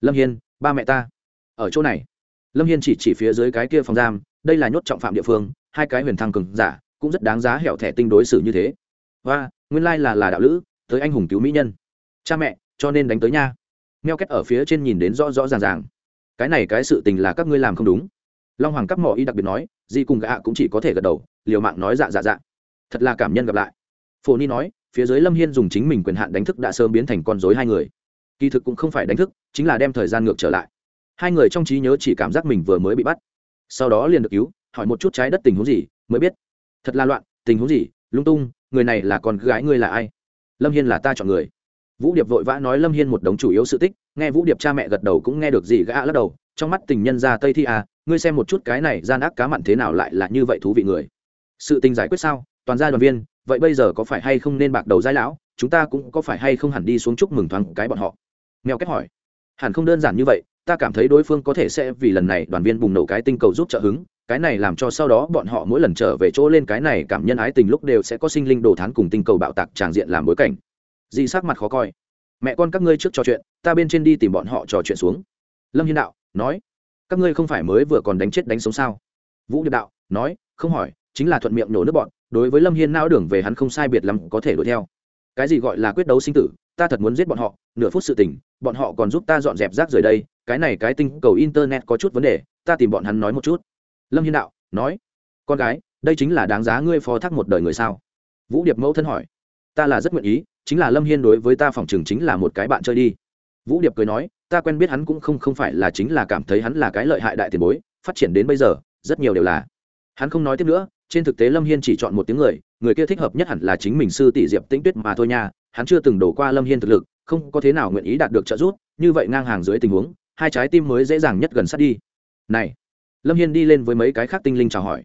Lâm hiên, ba mẹ ta. Ở chỗ này. Lâm hiên chỉ chỉ phía dưới cái kia phòng giam, đây là nhốt trọng phạm địa phương, hai cái huyền thăng cường giả, cũng rất đáng giá hẻo thẻ tinh đối xử như thế. Và nguyên lai là là đạo lữ, tới anh hùng cứu mỹ nhân. Cha mẹ, cho nên đánh tới nha. Meo kết ở phía trên nhìn đến rõ rõ ràng ràng. Cái này cái sự tình là các ngươi làm không đúng long hoàng cắp mỏ y đặc biệt nói, di cùng gạ cũng chỉ có thể gật đầu, liều mạng nói dạ dạ dạ. Thật là cảm nhân gặp lại. Phổ ni nói, phía dưới lâm hiên dùng chính mình quyền hạn đánh thức đã sớm biến thành con dối hai người. Kỳ thực cũng không phải đánh thức, chính là đem thời gian ngược trở lại. Hai người trong trí nhớ chỉ cảm giác mình vừa mới bị bắt. Sau đó liền được cứu, hỏi một chút trái đất tình huống gì, mới biết. Thật là loạn, tình huống gì, lung tung, người này là con gái ngươi là ai? Lâm hiên là ta chọn người. Vũ điệp vội vã nói lâm hiên một đống chủ yếu sự tích, nghe vũ điệp cha mẹ gật đầu cũng nghe được gì gã lắc đầu, trong mắt tình nhân ra tây thi à ngươi xem một chút cái này gian ác cá mặn thế nào lại là như vậy thú vị người. Sự tình giải quyết sao? Toàn gia đoàn viên, vậy bây giờ có phải hay không nên bạc đầu giai lão? Chúng ta cũng có phải hay không hẳn đi xuống chúc mừng thoáng cái bọn họ? Mèo kết hỏi. Hẳn không đơn giản như vậy, ta cảm thấy đối phương có thể sẽ vì lần này đoàn viên bùng nổ cái tinh cầu giúp trợ hứng, cái này làm cho sau đó bọn họ mỗi lần trở về chỗ lên cái này cảm nhân ái tình lúc đều sẽ có sinh linh đồ thán cùng tinh cầu bạo tạc tràng diện làm bối cảnh. Di sắc mặt khó coi. Mẹ con các ngươi trước trò chuyện, ta bên trên đi tìm bọn họ trò chuyện xuống. Lâm hiên đạo, nói các ngươi không phải mới vừa còn đánh chết đánh sống sao? Vũ điệp đạo nói, không hỏi, chính là thuận miệng nổ nước bọn, đối với lâm hiên nao đường về hắn không sai biệt lắm có thể đuổi theo. Cái gì gọi là quyết đấu sinh tử, ta thật muốn giết bọn họ, nửa phút sự tình, bọn họ còn giúp ta dọn dẹp rác rời đây, cái này cái tinh cầu internet có chút vấn đề, ta tìm bọn hắn nói một chút. Lâm hiên đạo nói, con gái, đây chính là đáng giá ngươi phó thác một đời người sao? Vũ điệp mẫu thân hỏi, ta là rất nguyện ý, chính là lâm hiên đối với ta phòng trường chính là một cái bạn chơi đi. Vũ điệp cười nói ta quen biết hắn cũng không không phải là chính là cảm thấy hắn là cái lợi hại đại tiền bối, phát triển đến bây giờ, rất nhiều đều là. Hắn không nói tiếp nữa, trên thực tế lâm hiên chỉ chọn một tiếng người người kia thích hợp nhất hẳn là chính mình sư tỷ diệp tĩnh tuyết mà thôi nha, hắn chưa từng đổ qua lâm hiên thực lực, không có thế nào nguyện ý đạt được trợ giúp, như vậy ngang hàng dưới tình huống, hai trái tim mới dễ dàng nhất gần sát đi. Này, lâm hiên đi lên với mấy cái khác tinh linh chào hỏi.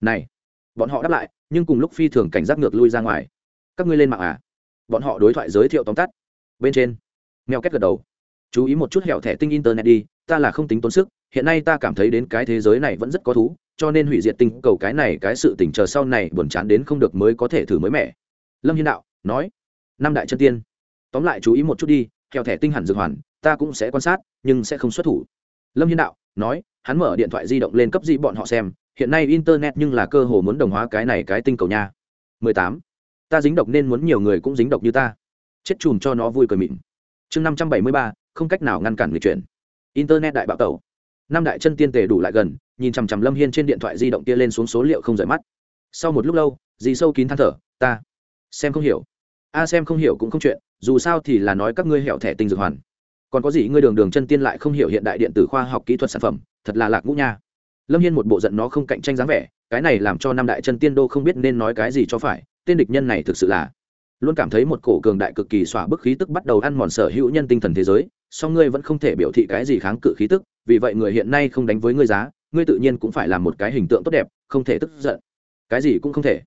Này, bọn họ đáp lại, nhưng cùng lúc phi thường cảnh giác ngược lui ra ngoài. Các ngươi lên mạng à? Bọn họ đối thoại giới thiệu tóm tắt. Bên trên, mèo kết gật đầu chú ý một chút hẹo thẻ tinh internet đi ta là không tính tốn sức hiện nay ta cảm thấy đến cái thế giới này vẫn rất có thú cho nên hủy diệt tinh cầu cái này cái sự tỉnh chờ sau này buồn chán đến không được mới có thể thử mới mẻ. Lâm hiên đạo nói năm đại chân tiên. Tóm lại chú ý một chút đi theo thẻ tinh hẳn dược hoàn ta cũng sẽ quan sát nhưng sẽ không xuất thủ. Lâm hiên đạo nói hắn mở điện thoại di động lên cấp di bọn họ xem hiện nay internet nhưng là cơ hồ muốn đồng hóa cái này cái tinh cầu nha. 18. ta dính độc nên muốn nhiều người cũng dính độc như ta. Chết chùm cho nó vui cười mịn. Chương 573, không cách nào ngăn cản người chuyển. Internet đại bạo tẩu. Năm đại chân tiên tề đủ lại gần, nhìn chằm chằm lâm hiên trên điện thoại di động kia lên xuống số liệu không rời mắt. Sau một lúc lâu, dì sâu kín than thở, ta xem không hiểu. A, xem không hiểu cũng không chuyện, dù sao thì là nói các ngươi hẹo thẻ tinh dược hoàn. Còn có gì ngươi đường đường chân tiên lại không hiểu hiện đại điện tử khoa học kỹ thuật sản phẩm, thật là lạc ngũ nha. Lâm hiên một bộ giận nó không cạnh tranh dáng vẻ, cái này làm cho năm đại chân tiên đô không biết nên nói cái gì cho phải, tên địch nhân này thực sự là luôn cảm thấy một cổ cường đại cực kỳ xỏa bức khí tức bắt đầu ăn mòn sở hữu nhân tinh thần thế giới song ngươi vẫn không thể biểu thị cái gì kháng cự khí tức, vì vậy người hiện nay không đánh với ngươi giá, ngươi tự nhiên cũng phải làm một cái hình tượng tốt đẹp, không thể tức giận. Cái gì cũng không thể.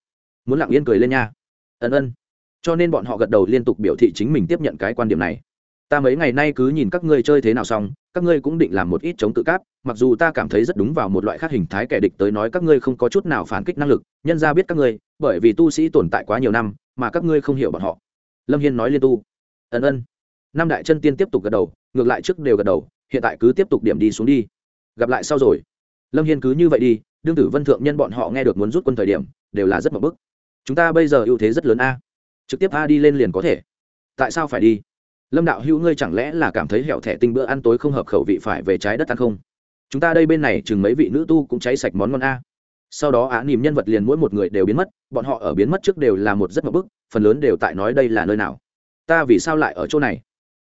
Muốn lặng yên cười lên nha. Ân ân. Cho nên bọn họ gật đầu liên tục biểu thị chính mình tiếp nhận cái quan điểm này. Ta mấy ngày nay cứ nhìn các ngươi chơi thế nào xong, các ngươi cũng định làm một ít chống tự cáp, mặc dù ta cảm thấy rất đúng vào một loại khác hình thái kẻ địch tới nói các ngươi không có chút nào phản kích năng lực, nhân ra biết các ngươi, bởi vì tu sĩ tồn tại quá nhiều năm, mà các ngươi không hiểu bọn họ. Lâm hiên nói liên tu. Ân ân năm đại chân tiên tiếp tục gật đầu, ngược lại trước đều gật đầu, hiện tại cứ tiếp tục điểm đi xuống đi. Gặp lại sau rồi. Lâm hiên cứ như vậy đi, đương tử vân thượng nhân bọn họ nghe được muốn rút quân thời điểm, đều là rất mập bức. Chúng ta bây giờ ưu thế rất lớn a. Trực tiếp a đi lên liền có thể. Tại sao phải đi? Lâm đạo hữu ngươi chẳng lẽ là cảm thấy hẹo thẻ tinh bữa ăn tối không hợp khẩu vị phải về trái đất ăn không? Chúng ta đây bên này chừng mấy vị nữ tu cũng cháy sạch món ngon a. Sau đó á nìm nhân vật liền mỗi một người đều biến mất, bọn họ ở biến mất trước đều là một rất mập bức, phần lớn đều tại nói đây là nơi nào. Ta vì sao lại ở chỗ này?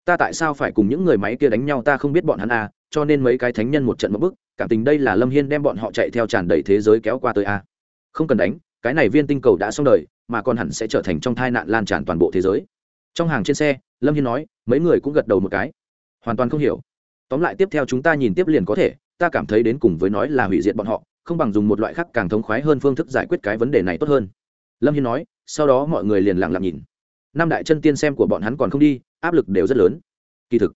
Ta tại sao phải cùng những người máy kia đánh nhau, ta không biết bọn hắn à cho nên mấy cái thánh nhân một trận một bức, cảm tình đây là lâm hiên đem bọn họ chạy theo tràn đầy thế giới kéo qua tới a không cần đánh, cái này viên tinh cầu đã xong đời, mà còn hẳn sẽ trở thành trong tai nạn lan tràn toàn bộ thế giới. Trong hàng trên xe, lâm hiên nói, mấy người cũng gật đầu một cái. Hoàn toàn không hiểu. Tóm lại tiếp theo chúng ta nhìn tiếp liền có thể, ta cảm thấy đến cùng với nói là hủy diệt bọn họ, không bằng dùng một loại khác càng thống khoái hơn phương thức giải quyết cái vấn đề này tốt hơn. Lâm hiên nói, sau đó mọi người liền lặng lặng nhìn. Năm đại chân tiên xem của bọn hắn còn không đi áp lực đều rất lớn. Kỳ thực,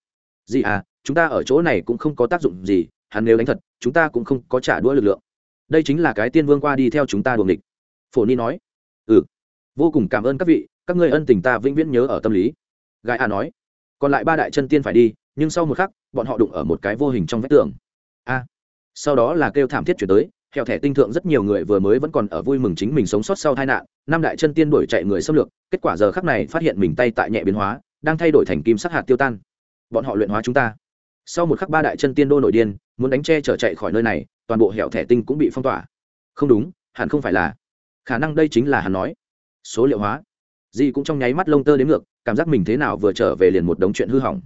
gì à chúng ta ở chỗ này cũng không có tác dụng gì, hắn nếu đánh thật, chúng ta cũng không có trả đũa lực lượng. Đây chính là cái tiên vương qua đi theo chúng ta đuồng địch phổ ni nói. Ừ. Vô cùng cảm ơn các vị, các ngươi ân tình ta vĩnh viễn nhớ ở tâm lý. Gái a nói. Còn lại ba đại chân tiên phải đi, nhưng sau một khắc, bọn họ đụng ở một cái vô hình trong vách tường. A. Sau đó là kêu thảm thiết chuyển tới hẹo thẻ tinh thượng rất nhiều người vừa mới vẫn còn ở vui mừng chính mình sống sót sau tai nạn, năm đại chân tiên đuổi chạy người xâm lược, kết quả giờ khắc này phát hiện mình tay tại nhẹ biến hóa đang thay đổi thành kim sắc hạt tiêu tan. Bọn họ luyện hóa chúng ta. Sau một khắc ba đại chân tiên đô nổi điên, muốn đánh che trở chạy khỏi nơi này, toàn bộ hẻo thẻ tinh cũng bị phong tỏa. Không đúng, hẳn không phải là. Khả năng đây chính là hắn nói. Số liệu hóa. Di cũng trong nháy mắt lông tơ đến ngược, cảm giác mình thế nào vừa trở về liền một đống chuyện hư hỏng.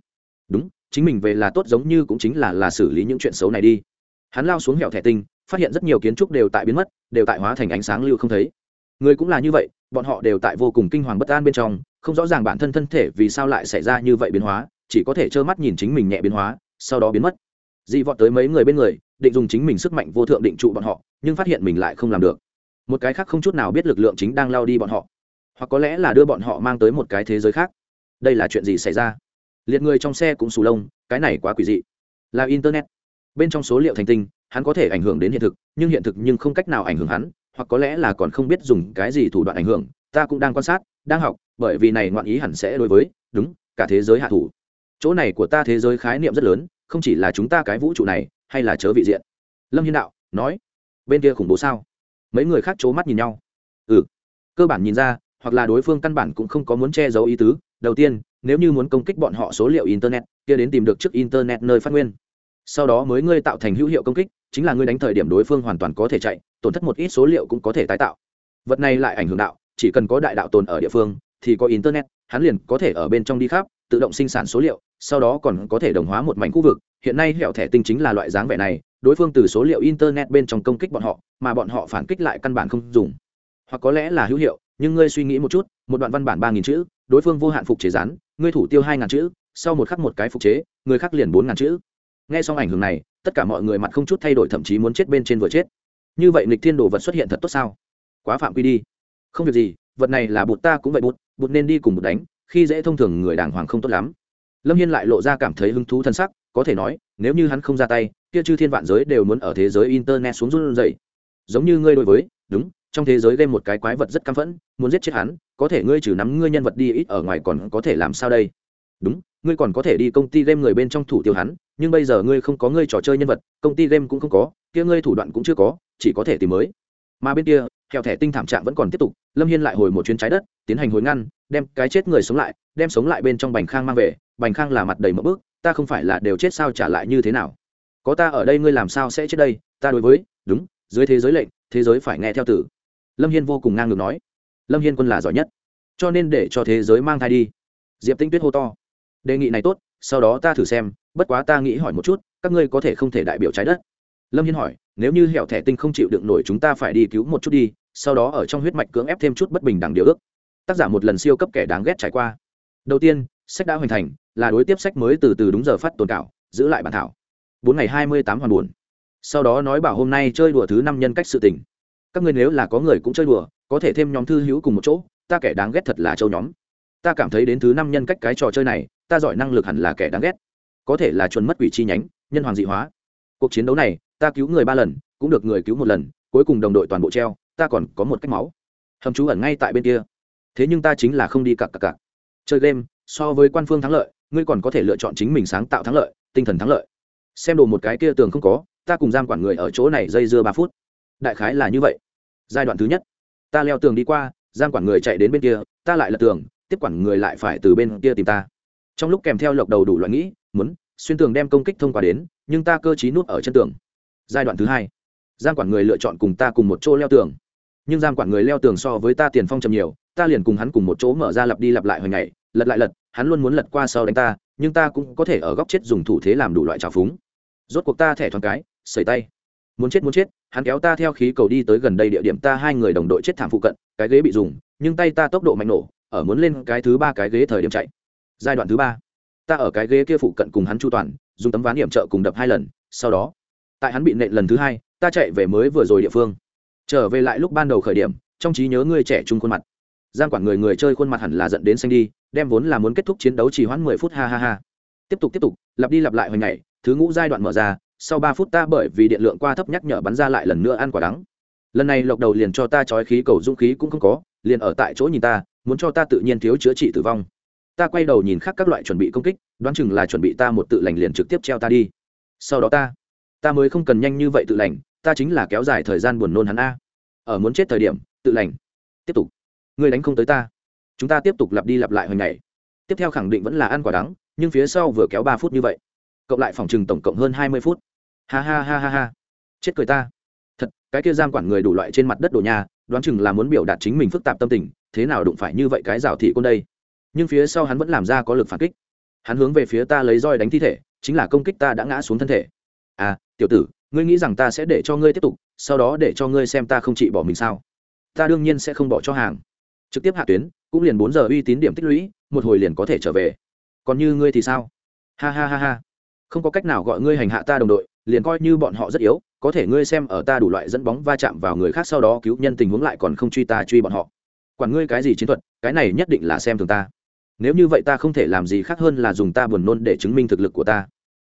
Đúng, chính mình về là tốt giống như cũng chính là là xử lý những chuyện xấu này đi. Hắn lao xuống hẻo thẻ tinh, phát hiện rất nhiều kiến trúc đều tại biến mất, đều tại hóa thành ánh sáng lưu không thấy người cũng là như vậy, bọn họ đều tại vô cùng kinh hoàng bất an bên trong, không rõ ràng bản thân thân thể vì sao lại xảy ra như vậy biến hóa, chỉ có thể trơ mắt nhìn chính mình nhẹ biến hóa, sau đó biến mất. Dị vọt tới mấy người bên người, định dùng chính mình sức mạnh vô thượng định trụ bọn họ, nhưng phát hiện mình lại không làm được. Một cái khác không chút nào biết lực lượng chính đang lao đi bọn họ. Hoặc có lẽ là đưa bọn họ mang tới một cái thế giới khác. Đây là chuyện gì xảy ra? Liệt người trong xe cũng sù lông, cái này quá quỷ dị. Là internet. Bên trong số liệu thành tinh, hắn có thể ảnh hưởng đến hiện thực, nhưng hiện thực nhưng không cách nào ảnh hưởng hắn hoặc có lẽ là còn không biết dùng cái gì thủ đoạn ảnh hưởng, ta cũng đang quan sát, đang học, bởi vì này ngoạn ý hẳn sẽ đối với, đúng, cả thế giới hạ thủ. Chỗ này của ta thế giới khái niệm rất lớn, không chỉ là chúng ta cái vũ trụ này, hay là chớ vị diện. Lâm hiên đạo, nói, bên kia khủng bố sao? Mấy người khác c h ố mắt nhìn nhau. Ừ. Cơ bản nhìn ra, hoặc là đối phương căn bản cũng không có muốn che giấu ý tứ. Đầu tiên, nếu như muốn công kích bọn họ số liệu internet, kia đến tìm được trước internet nơi phát nguyên. Sau đó mới ngươi tạo thành hữu hiệu công kích chính là ngươi đánh thời điểm đối phương hoàn toàn có thể chạy, tổn thất một ít số liệu cũng có thể tái tạo. Vật này lại ảnh hưởng đạo, chỉ cần có đại đạo tồn ở địa phương, thì có internet, hắn liền có thể ở bên trong đi khắp, tự động sinh sản số liệu, sau đó còn có thể đồng hóa một mảnh khu vực. Hiện nay hẹo thẻ tinh chính là loại dáng vẻ này, đối phương từ số liệu internet bên trong công kích bọn họ, mà bọn họ phản kích lại căn bản không dùng. Hoặc có lẽ là hữu hiệu, nhưng ngươi suy nghĩ một chút, một đoạn văn bản ba nghìn chữ, đối phương vô hạn phục chế rán ngươi thủ tiêu hai ngàn chữ, sau một khắc một cái phục chế, người khác liền bốn ngàn chữ nghe xong ảnh hưởng này, tất cả mọi người mặt không chút thay đổi thậm chí muốn chết bên trên vừa chết. Như vậy nghịch thiên đồ vật xuất hiện thật tốt sao? Quá phạm quy đi. Không việc gì, vật này là bụt ta cũng vậy bụt bụt nên đi cùng bụt đánh, khi dễ thông thường người đàng hoàng không tốt lắm. Lâm hiên lại lộ ra cảm thấy hứng thú thân sắc, có thể nói, nếu như hắn không ra tay, kia chư thiên vạn giới đều muốn ở thế giới internet xuống run dậy giống như ngươi đối với, đúng, trong thế giới game một cái quái vật rất căm phẫn, muốn giết chết hắn, có thể ngươi trừ nắm ngươi nhân vật đi ít ở ngoài còn có thể làm sao đây? Đúng, ngươi còn có thể đi công ty game người bên trong thủ tiêu hắn nhưng bây giờ ngươi không có ngươi trò chơi nhân vật, công ty game cũng không có, kia ngươi thủ đoạn cũng chưa có, chỉ có thể tìm mới. Mà bên kia theo thẻ tinh thảm trạng vẫn còn tiếp tục, lâm hiên lại hồi một chuyến trái đất, tiến hành hồi ngăn, đem cái chết người sống lại, đem sống lại bên trong bành khang mang về, bành khang là mặt đầy mỡ bước ta không phải là đều chết sao trả lại như thế nào? Có ta ở đây ngươi làm sao sẽ chết đây? Ta đối với, đúng, dưới thế giới lệnh, thế giới phải nghe theo tử. Lâm hiên vô cùng ngang ngược nói. Lâm hiên quân là giỏi nhất. Cho nên để cho thế giới mang thai đi. Diệp tinh tuyết hô to. Đề nghị này tốt, sau đó ta thử xem bất quá ta nghĩ hỏi một chút, các ngươi có thể không thể đại biểu trái đất? Lâm hiên hỏi, nếu như hẻo thẻ tinh không chịu đựng nổi chúng ta phải đi cứu một chút đi, sau đó ở trong huyết mạch cưỡng ép thêm chút bất bình đẳng điều ước. Tác giả một lần siêu cấp kẻ đáng ghét trải qua. Đầu tiên, sách đã hoàn thành, là đối tiếp sách mới từ từ đúng giờ phát tồn cảo, giữ lại bản thảo. Bốn ngày hai mươi tám hoàn buồn. Sau đó nói bảo hôm nay chơi đùa thứ năm nhân cách sự tình. Các ngươi nếu là có người cũng chơi đùa, có thể thêm nhóm thư hữu cùng một chỗ, ta kẻ đáng ghét thật là châu nhóm. Ta cảm thấy đến thứ năm nhân cách cái trò chơi này, ta giỏi năng lực hẳn là kẻ đáng ghét có thể là chuẩn mất quỷ chi nhánh, nhân hoàng dị hóa. Cuộc chiến đấu này, ta cứu người ba lần, cũng được người cứu một lần, cuối cùng đồng đội toàn bộ treo, ta còn có một cách máu. Hầm chú ẩn ngay tại bên kia. Thế nhưng ta chính là không đi cặp cặp cặp chơi game, so với quan phương thắng lợi, ngươi còn có thể lựa chọn chính mình sáng tạo thắng lợi, tinh thần thắng lợi. Xem đồ một cái kia tường không có, ta cùng giam quản người ở chỗ này dây dưa ba phút. Đại khái là như vậy. Giai đoạn thứ nhất, ta leo tường đi qua, giam quản người chạy đến bên kia, ta lại lật tường, tiếp quản người lại phải từ bên kia tìm ta. Trong lúc kèm theo lộc đầu đủ loại nghĩ muốn, xuyên tường đem công kích thông qua đến, nhưng ta cơ chí nút ở chân tường. Giai đoạn thứ hai. Giam quản người lựa chọn cùng ta cùng một chỗ leo tường. Nhưng giam quản người leo tường so với ta tiền phong chậm nhiều, ta liền cùng hắn cùng một chỗ mở ra lặp đi lặp lại hồi ngày, lật lại lật, hắn luôn muốn lật qua sau đánh ta, nhưng ta cũng có thể ở góc chết dùng thủ thế làm đủ loại trào phúng. Rốt cuộc ta thẻ thoáng cái, sẩy tay. Muốn chết muốn chết, hắn kéo ta theo khí cầu đi tới gần đây địa điểm ta hai người đồng đội chết thảm phụ cận, cái ghế bị dùng, nhưng tay ta tốc độ mạnh nổ, ở muốn lên cái thứ ba cái ghế thời điểm chạy. Giai đoạn thứ ba ta ở cái ghế kia phụ cận cùng hắn chu toàn, dùng tấm ván điểm trợ cùng đập hai lần, sau đó, tại hắn bị nện lần thứ hai, ta chạy về mới vừa rồi địa phương. Trở về lại lúc ban đầu khởi điểm, trong trí nhớ người trẻ trung khuôn mặt. Giang quản người người chơi khuôn mặt hẳn là dẫn đến xanh đi, đem vốn là muốn kết thúc chiến đấu chỉ hoãn mười phút, ha ha ha. Tiếp tục tiếp tục, lặp đi lặp lại hồi ngày, thứ ngũ giai đoạn mở ra, sau ba phút ta bởi vì điện lượng qua thấp nhắc nhở bắn ra lại lần nữa ăn quả đắng. Lần này lộc đầu liền cho ta trói khí, cầu dũng khí cũng không có, liền ở tại chỗ nhìn ta, muốn cho ta tự nhiên thiếu chữa trị tử vong ta quay đầu nhìn khác các loại chuẩn bị công kích, đoán chừng là chuẩn bị ta một tự lành liền trực tiếp treo ta đi. Sau đó ta ta mới không cần nhanh như vậy tự lành, ta chính là kéo dài thời gian buồn nôn hắn a. Ở muốn chết thời điểm, tự lành. Tiếp tục. Ngươi đánh không tới ta. Chúng ta tiếp tục lặp đi lặp lại hồi ngày. Tiếp theo khẳng định vẫn là ăn quả đắng, nhưng phía sau vừa kéo ba phút như vậy. Cộng lại phòng chừng tổng cộng hơn hai mươi phút. Ha ha ha ha ha. Chết cười ta. Thật, cái kia giam quản người đủ loại trên mặt đất đồ nhà, đoán chừng là muốn biểu đạt chính mình phức tạp tâm tình, thế nào đụng phải như vậy cái rào thị côn đây? Nhưng phía sau hắn vẫn làm ra có lực phản kích. Hắn hướng về phía ta lấy roi đánh thi thể, chính là công kích ta đã ngã xuống thân thể. À tiểu tử, ngươi nghĩ rằng ta sẽ để cho ngươi tiếp tục, sau đó để cho ngươi xem ta không trị bỏ mình sao? Ta đương nhiên sẽ không bỏ cho hàng. Trực tiếp hạ tuyến, cũng liền bốn giờ uy tín điểm tích lũy, một hồi liền có thể trở về. Còn như ngươi thì sao? Ha ha ha ha. Không có cách nào gọi ngươi hành hạ ta đồng đội, liền coi như bọn họ rất yếu, có thể ngươi xem ở ta đủ loại dẫn bóng va chạm vào người khác sau đó cứu nhân tình huống lại còn không truy ta truy bọn họ. Quản ngươi cái gì chiến thuật, cái này nhất định là xem thường ta nếu như vậy ta không thể làm gì khác hơn là dùng ta buồn nôn để chứng minh thực lực của ta.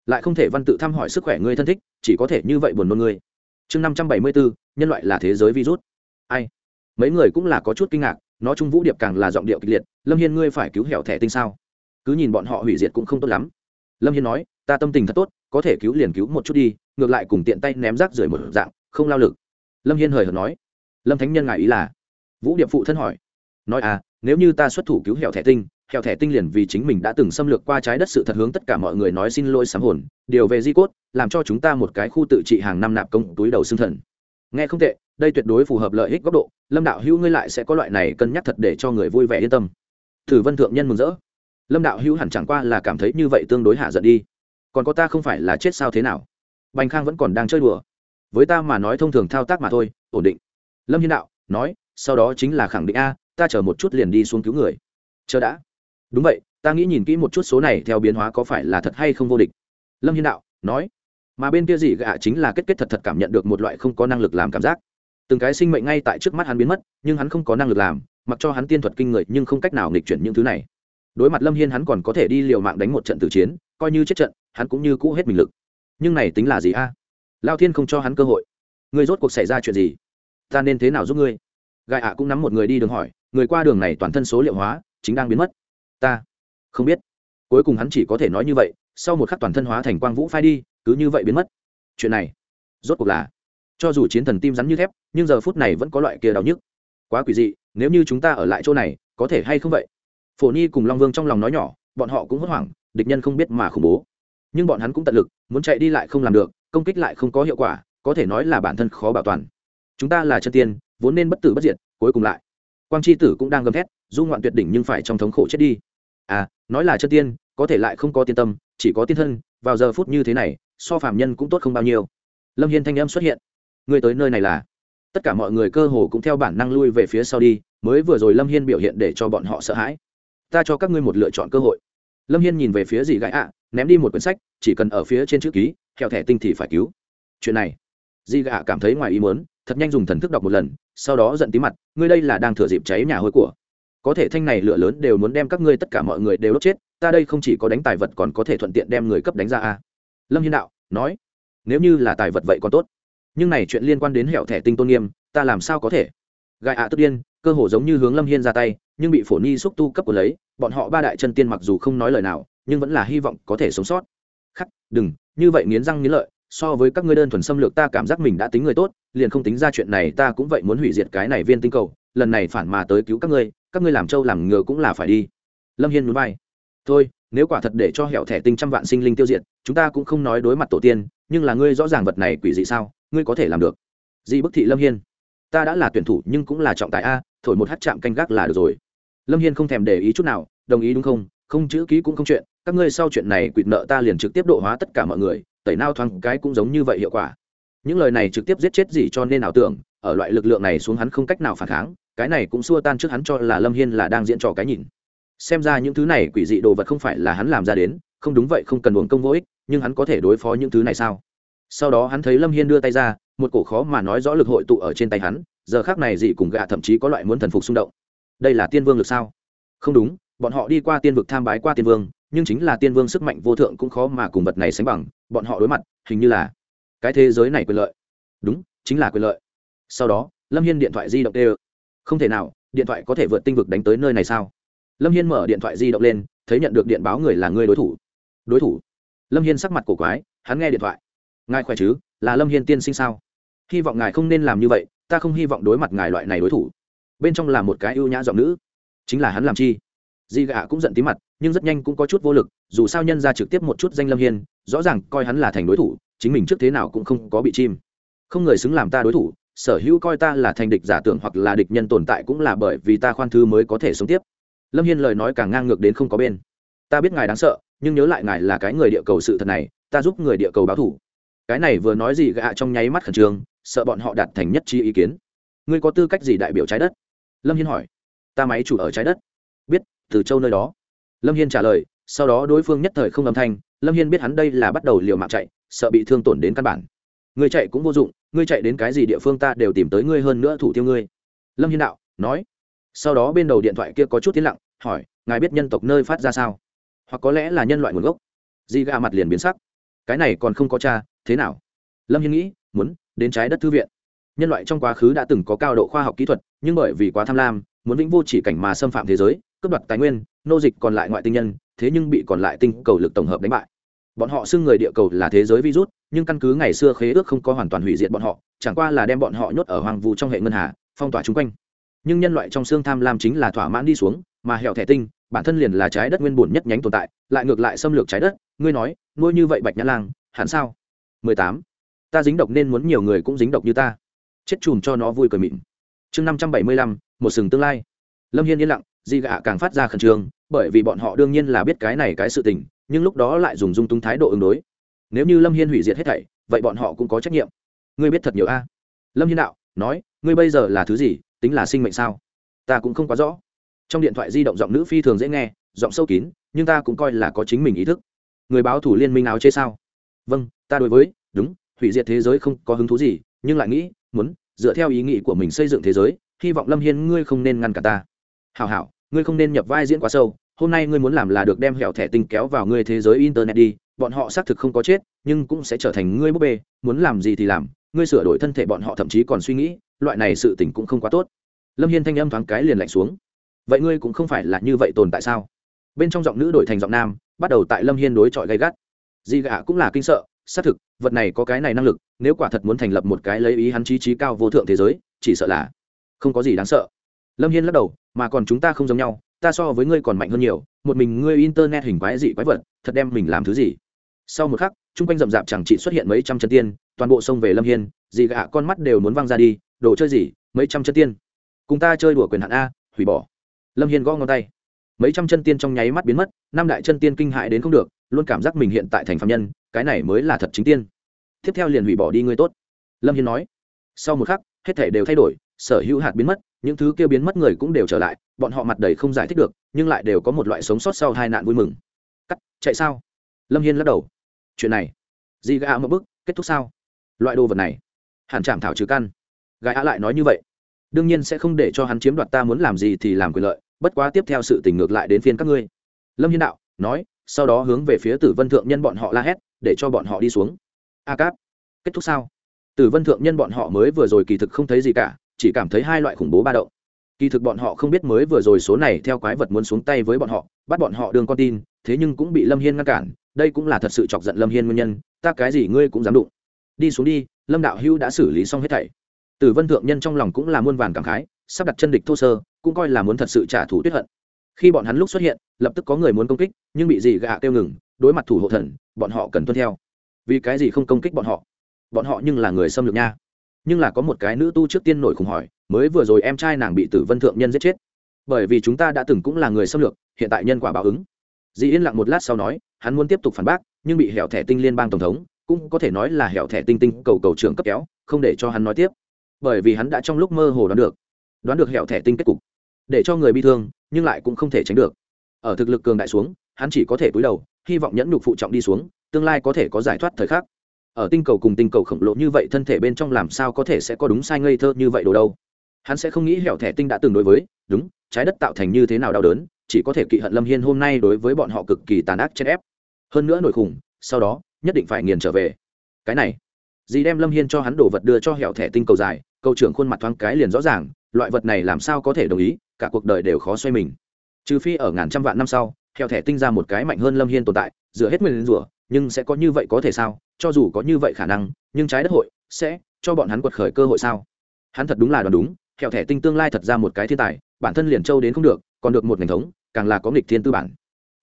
Lại không thể văn tự thăm hỏi sức khỏe ngươi thân thích, chỉ có thể như vậy buồn nôn ngươi. Chương năm trăm bảy mươi bốn nhân loại là thế giới virus. Ai? Mấy người cũng là có chút kinh ngạc, nó trung vũ điệp càng là giọng điệu kịch liệt, lâm hiên ngươi phải cứu hẻo thẻ tinh sao? Cứ nhìn bọn họ hủy diệt cũng không tốt lắm. Lâm hiên nói, ta tâm tình thật tốt, có thể cứu liền cứu một chút đi, ngược lại cùng tiện tay ném rác rưởi một dạng, không lao lực. Lâm hiên hời hợt nói. Lâm thánh nhân ngại ý là, vũ điệp phụ thân hỏi, nói à nếu như ta xuất thủ cứu hẻo thẻ tinh hẻo thẻ tinh liền vì chính mình đã từng xâm lược qua trái đất sự thật hướng tất cả mọi người nói xin lỗi sám hồn. Điều về di cốt, làm cho chúng ta một cái khu tự trị hàng năm nạp công, túi đầu xương thần. Nghe không tệ, đây tuyệt đối phù hợp lợi ích góc độ. Lâm đạo hữu ngươi lại sẽ có loại này cân nhắc thật để cho người vui vẻ yên tâm. Thử vân thượng nhân mừng rỡ. Lâm đạo hữu hẳn chẳng qua là cảm thấy như vậy tương đối hạ giận đi. Còn có ta không phải là chết sao thế nào? Bành khang vẫn còn đang chơi đùa. Với ta mà nói thông thường thao tác mà thôi, ổn định. Lâm hiên đạo, nói, sau đó chính là khẳng định a, ta chờ một chút liền đi xuống cứu người. Chờ đã đúng vậy, ta nghĩ nhìn kỹ một chút số này theo biến hóa có phải là thật hay không vô địch. Lâm hiên đạo, nói, mà bên kia gì gạ chính là kết kết thật thật cảm nhận được một loại không có năng lực làm cảm giác. Từng cái sinh mệnh ngay tại trước mắt hắn biến mất, nhưng hắn không có năng lực làm, mặc cho hắn tiên thuật kinh người nhưng không cách nào nghịch chuyển những thứ này. Đối mặt lâm hiên hắn còn có thể đi liều mạng đánh một trận tử chiến, coi như chết trận, hắn cũng như cũ hết mình lực. Nhưng này tính là gì a? Lao thiên không cho hắn cơ hội. Ngươi rốt cuộc xảy ra chuyện gì? Ta nên thế nào giúp ngươi? Gai ạ cũng nắm một người đi đường hỏi, người qua đường này toàn thân số liệu hóa, chính đang biến mất ta không biết. Cuối cùng hắn chỉ có thể nói như vậy, sau một khắc toàn thân hóa thành quang vũ phai đi, cứ như vậy biến mất. Chuyện này, rốt cuộc là, cho dù chiến thần tim rắn như thép, nhưng giờ phút này vẫn có loại kia đau nhức. Quá quỷ dị, nếu như chúng ta ở lại chỗ này, có thể hay không vậy? Phổ nhi cùng long vương trong lòng nói nhỏ, bọn họ cũng hốt hoảng, địch nhân không biết mà khủng bố. Nhưng bọn hắn cũng tận lực, muốn chạy đi lại không làm được, công kích lại không có hiệu quả, có thể nói là bản thân khó bảo toàn. Chúng ta là chân tiên, vốn nên bất tử bất diệt, cuối cùng lại. Quang tri tử cũng đang gầm thét du ngoạn tuyệt đỉnh nhưng phải trong thống khổ chết đi. À nói là chân tiên, có thể lại không có tiên tâm, chỉ có tiên thân, vào giờ phút như thế này, so phạm nhân cũng tốt không bao nhiêu. Lâm hiên thanh âm xuất hiện. Người tới nơi này là? Tất cả mọi người cơ hồ cũng theo bản năng lui về phía sau đi, mới vừa rồi lâm hiên biểu hiện để cho bọn họ sợ hãi. Ta cho các ngươi một lựa chọn cơ hội. Lâm hiên nhìn về phía dì gãi ạ, ném đi một quyển sách, chỉ cần ở phía trên chữ ký, theo thẻ tinh thì phải cứu. Chuyện này, dì gạ cảm thấy ngoài ý muốn, thật nhanh dùng thần thức đọc một lần, sau đó giận tí mặt, ngươi đây là đang thừa dịp cháy nhà hôi của có thể thanh này lửa lớn đều muốn đem các ngươi tất cả mọi người đều đốt chết, ta đây không chỉ có đánh tài vật còn có thể thuận tiện đem người cấp đánh ra a. Lâm hiên đạo nói, nếu như là tài vật vậy còn tốt, nhưng này chuyện liên quan đến hẹo thẻ tinh tôn nghiêm, ta làm sao có thể? Gai ạ tức điên, cơ hồ giống như hướng lâm hiên ra tay, nhưng bị phổ ni xúc tu cấp của lấy, bọn họ ba đại chân tiên mặc dù không nói lời nào, nhưng vẫn là hy vọng có thể sống sót. Khắc, đừng, như vậy nghiến răng nghiến lợi, so với các ngươi đơn thuần xâm lược ta cảm giác mình đã tính người tốt, liền không tính ra chuyện này ta cũng vậy muốn hủy diệt cái này viên tinh cầu, lần này phản mà tới cứu các ngươi các ngươi làm trâu làm ngựa cũng là phải đi. Lâm hiên muốn bay thôi, nếu quả thật để cho hẻo thẻ tinh trăm vạn sinh linh tiêu diệt, chúng ta cũng không nói đối mặt tổ tiên, nhưng là ngươi rõ ràng vật này quỷ dị sao, ngươi có thể làm được. Dị bức thị lâm hiên. Ta đã là tuyển thủ nhưng cũng là trọng tài a, thổi một hát chạm canh gác là được rồi. Lâm hiên không thèm để ý chút nào, đồng ý đúng không? Không chữ ký cũng không chuyện, các ngươi sau chuyện này quỵt nợ ta liền trực tiếp độ hóa tất cả mọi người, tẩy nao thoáng cái cũng giống như vậy hiệu quả. Những lời này trực tiếp giết chết gì cho nên ảo tưởng, ở loại lực lượng này xuống hắn không cách nào phản kháng cái này cũng xua tan trước hắn cho là lâm hiên là đang diễn trò cái nhìn. Xem ra những thứ này quỷ dị đồ vật không phải là hắn làm ra đến, không đúng vậy không cần uống công vô ích, nhưng hắn có thể đối phó những thứ này sao? Sau đó hắn thấy lâm hiên đưa tay ra, một cổ khó mà nói rõ lực hội tụ ở trên tay hắn, giờ khác này dị cùng gạ thậm chí có loại muốn thần phục xung động. Đây là tiên vương lực sao? Không đúng, bọn họ đi qua tiên vực tham bái qua tiên vương, nhưng chính là tiên vương sức mạnh vô thượng cũng khó mà cùng vật này sánh bằng, bọn họ đối mặt, hình như là cái thế giới này quyền lợi. Đúng, chính là quyền lợi. Sau đó, lâm hiên điện thoại di động đều không thể nào, điện thoại có thể vượt tinh vực đánh tới nơi này sao? Lâm hiên mở điện thoại di động lên, thấy nhận được điện báo người là người đối thủ. Đối thủ? Lâm hiên sắc mặt cổ quái, hắn nghe điện thoại. Ngài khỏe chứ? Là lâm hiên tiên sinh sao? Hy vọng ngài không nên làm như vậy, ta không hy vọng đối mặt ngài loại này đối thủ. Bên trong là một cái ưu nhã giọng nữ. Chính là hắn làm chi? Di gạ cũng giận tí mặt, nhưng rất nhanh cũng có chút vô lực, dù sao nhân ra trực tiếp một chút danh lâm hiên, rõ ràng coi hắn là thành đối thủ, chính mình trước thế nào cũng không có bị chim. Không người xứng làm ta đối thủ sở hữu coi ta là thành địch giả tưởng hoặc là địch nhân tồn tại cũng là bởi vì ta khoan thư mới có thể sống tiếp. Lâm hiên lời nói càng ngang ngược đến không có bên. Ta biết ngài đáng sợ, nhưng nhớ lại ngài là cái người địa cầu sự thật này, ta giúp người địa cầu báo thủ. Cái này vừa nói gì gạ trong nháy mắt khẩn trương, sợ bọn họ đạt thành nhất trí ý kiến. Ngươi có tư cách gì đại biểu trái đất? Lâm hiên hỏi. Ta máy chủ ở trái đất. Biết, từ châu nơi đó. Lâm hiên trả lời, sau đó đối phương nhất thời không âm thanh, lâm hiên biết hắn đây là bắt đầu liều mạng chạy, sợ bị thương tổn đến căn bản ngươi chạy cũng vô dụng, ngươi chạy đến cái gì địa phương ta đều tìm tới ngươi hơn nữa thủ tiêu ngươi. Lâm hiên đạo nói. Sau đó bên đầu điện thoại kia có chút tiến lặng, hỏi, ngài biết nhân tộc nơi phát ra sao? Hoặc có lẽ là nhân loại nguồn gốc? Di gà mặt liền biến sắc. Cái này còn không có cha, thế nào? Lâm hiên nghĩ, muốn, đến trái đất thư viện. Nhân loại trong quá khứ đã từng có cao độ khoa học kỹ thuật, nhưng bởi vì quá tham lam, muốn vĩnh vô chỉ cảnh mà xâm phạm thế giới, cướp đoạt tài nguyên, nô dịch còn lại ngoại tinh nhân, thế nhưng bị còn lại tinh cầu lực tổng hợp đánh bại bọn họ xưng người địa cầu là thế giới virus nhưng căn cứ ngày xưa khế ước không có hoàn toàn hủy diệt bọn họ chẳng qua là đem bọn họ nhốt ở hoàng vu trong hệ ngân hà phong tỏa chung quanh. Nhưng nhân loại trong xương tham lam chính là thỏa mãn đi xuống mà hẹo thẻ tinh bản thân liền là trái đất nguyên bổn nhất nhánh tồn tại lại ngược lại xâm lược trái đất. Ngươi nói nuôi như vậy bạch nhã lang hẳn sao? 18. ta dính độc nên muốn nhiều người cũng dính độc như ta. Chết chùm cho nó vui cười mịn. Chương 575, một sừng tương lai. Lâm hiên yên lặng di gạ càng phát ra khẩn trương bởi vì bọn họ đương nhiên là biết cái này cái sự tình nhưng lúc đó lại dùng dung túng thái độ ứng đối. Nếu như lâm hiên hủy diệt hết thảy, vậy bọn họ cũng có trách nhiệm. Ngươi biết thật nhiều a. Lâm hiên đạo, nói, ngươi bây giờ là thứ gì, tính là sinh mệnh sao? Ta cũng không quá rõ. Trong điện thoại di động giọng nữ phi thường dễ nghe, giọng sâu kín, nhưng ta cũng coi là có chính mình ý thức. Người báo thủ liên minh áo chế sao? Vâng ta đối với, đúng, hủy diệt thế giới không có hứng thú gì, nhưng lại nghĩ, muốn, dựa theo ý nghĩ của mình xây dựng thế giới, hy vọng lâm hiên ngươi không nên ngăn cả ta. Hảo hảo, ngươi không nên nhập vai diễn quá sâu hôm nay ngươi muốn làm là được đem hẻo thẻ tinh kéo vào ngươi thế giới internet đi, bọn họ xác thực không có chết, nhưng cũng sẽ trở thành ngươi búp bê, muốn làm gì thì làm, ngươi sửa đổi thân thể bọn họ thậm chí còn suy nghĩ, loại này sự tình cũng không quá tốt. Lâm hiên thanh âm thoáng cái liền lạnh xuống. Vậy ngươi cũng không phải là như vậy tồn tại sao? Bên trong giọng nữ đổi thành giọng nam, bắt đầu tại lâm hiên đối chọi gay gắt. Di gạ cũng là kinh sợ, xác thực, vật này có cái này năng lực, nếu quả thật muốn thành lập một cái lấy ý hắn trí trí cao vô thượng thế giới, chỉ sợ là không có gì đáng sợ. Lâm hiên lắc đầu, mà còn chúng ta không giống nhau ta so với ngươi còn mạnh hơn nhiều, một mình ngươi internet hình quái dị quái vật, thật đem mình làm thứ gì? Sau một khắc, chung quanh rậm rạp chẳng chị xuất hiện mấy trăm chân tiên, toàn bộ sông về lâm hiên, dì gạ con mắt đều muốn văng ra đi, đồ chơi gì, mấy trăm chân tiên? Cùng ta chơi đùa quyền hạn a, hủy bỏ. Lâm hiên gõ ngón tay. Mấy trăm chân tiên trong nháy mắt biến mất, năm đại chân tiên kinh hại đến không được, luôn cảm giác mình hiện tại thành phạm nhân, cái này mới là thật chính tiên. Tiếp theo liền hủy bỏ đi ngươi tốt. Lâm hiên nói. Sau một khắc, hết thể đều thay đổi, sở hữu hạt biến mất những thứ kia biến mất người cũng đều trở lại, bọn họ mặt đầy không giải thích được, nhưng lại đều có một loại sống sót sau hai nạn vui mừng. Cắt, chạy sao? Lâm hiên lắc đầu. Chuyện này, di gã một bức, kết thúc sao? Loại đồ vật này, hẳn chạm thảo trừ căn. Gã lại nói như vậy. Đương nhiên sẽ không để cho hắn chiếm đoạt ta muốn làm gì thì làm quyền lợi, bất quá tiếp theo sự tình ngược lại đến phiên các ngươi. Lâm hiên đạo, nói, sau đó hướng về phía tử vân thượng nhân bọn họ la hét, để cho bọn họ đi xuống. A cáp, kết thúc sao? Tử vân thượng nhân bọn họ mới vừa rồi kỳ thực không thấy gì cả chỉ cảm thấy hai loại khủng bố ba động. Kỳ thực bọn họ không biết mới vừa rồi số này theo quái vật muốn xuống tay với bọn họ, bắt bọn họ đường con tin, thế nhưng cũng bị lâm hiên ngăn cản. Đây cũng là thật sự chọc giận lâm hiên nguyên nhân, ta cái gì ngươi cũng dám đụng. Đi xuống đi, lâm đạo hữu đã xử lý xong hết thảy. Tử vân thượng nhân trong lòng cũng là muôn vàn cảm khái, sắp đặt chân địch thô sơ, cũng coi là muốn thật sự trả thù tuyết hận. Khi bọn hắn lúc xuất hiện, lập tức có người muốn công kích, nhưng bị gì gạ kêu ngừng, đối mặt thủ hộ thần, bọn họ cần tuân theo. Vì cái gì không công kích bọn họ? Bọn họ nhưng là người xâm lược nha nhưng là có một cái nữ tu trước tiên nổi khủng hỏi mới vừa rồi em trai nàng bị tử vân thượng nhân giết chết. Bởi vì chúng ta đã từng cũng là người xâm lược, hiện tại nhân quả báo ứng. Dì yên lặng một lát sau nói, hắn muốn tiếp tục phản bác, nhưng bị hẻo thẻ tinh liên bang tổng thống, cũng có thể nói là hẻo thẻ tinh tinh cầu cầu trưởng cấp kéo, không để cho hắn nói tiếp. Bởi vì hắn đã trong lúc mơ hồ đoán được đoán được hẻo thẻ tinh kết cục, để cho người bị thương, nhưng lại cũng không thể tránh được. Ở thực lực cường đại xuống, hắn chỉ có thể cúi đầu, hy vọng nhẫn nhục phụ trọng đi xuống, tương lai có thể có giải thoát thời khắc ở tinh cầu cùng tinh cầu khổng lồ như vậy thân thể bên trong làm sao có thể sẽ có đúng sai ngây thơ như vậy đồ đâu? Hắn sẽ không nghĩ hẻo thẻ tinh đã từng đối với, đúng, trái đất tạo thành như thế nào đau đớn, chỉ có thể kỵ hận lâm hiên hôm nay đối với bọn họ cực kỳ tàn ác chen ép. Hơn nữa nổi khủng, sau đó, nhất định phải nghiền trở về. Cái này, dì đem lâm hiên cho hắn đổ vật đưa cho hẻo thẻ tinh cầu dài, câu trưởng khuôn mặt thoáng cái liền rõ ràng, loại vật này làm sao có thể đồng ý, cả cuộc đời đều khó xoay mình. Trừ phi ở ngàn trăm vạn năm sau theo thẻ tinh ra một cái mạnh hơn lâm hiên tồn tại, dựa hết nguyên rủa, nhưng sẽ có như vậy có thể sao? Cho dù có như vậy khả năng, nhưng trái đất hội sẽ cho bọn hắn quật khởi cơ hội sao? Hắn thật đúng là đoán đúng, theo thẻ tinh tương lai thật ra một cái thiên tài, bản thân liền châu đến không được, còn được một ngành thống, càng là có nghịch thiên tư bản.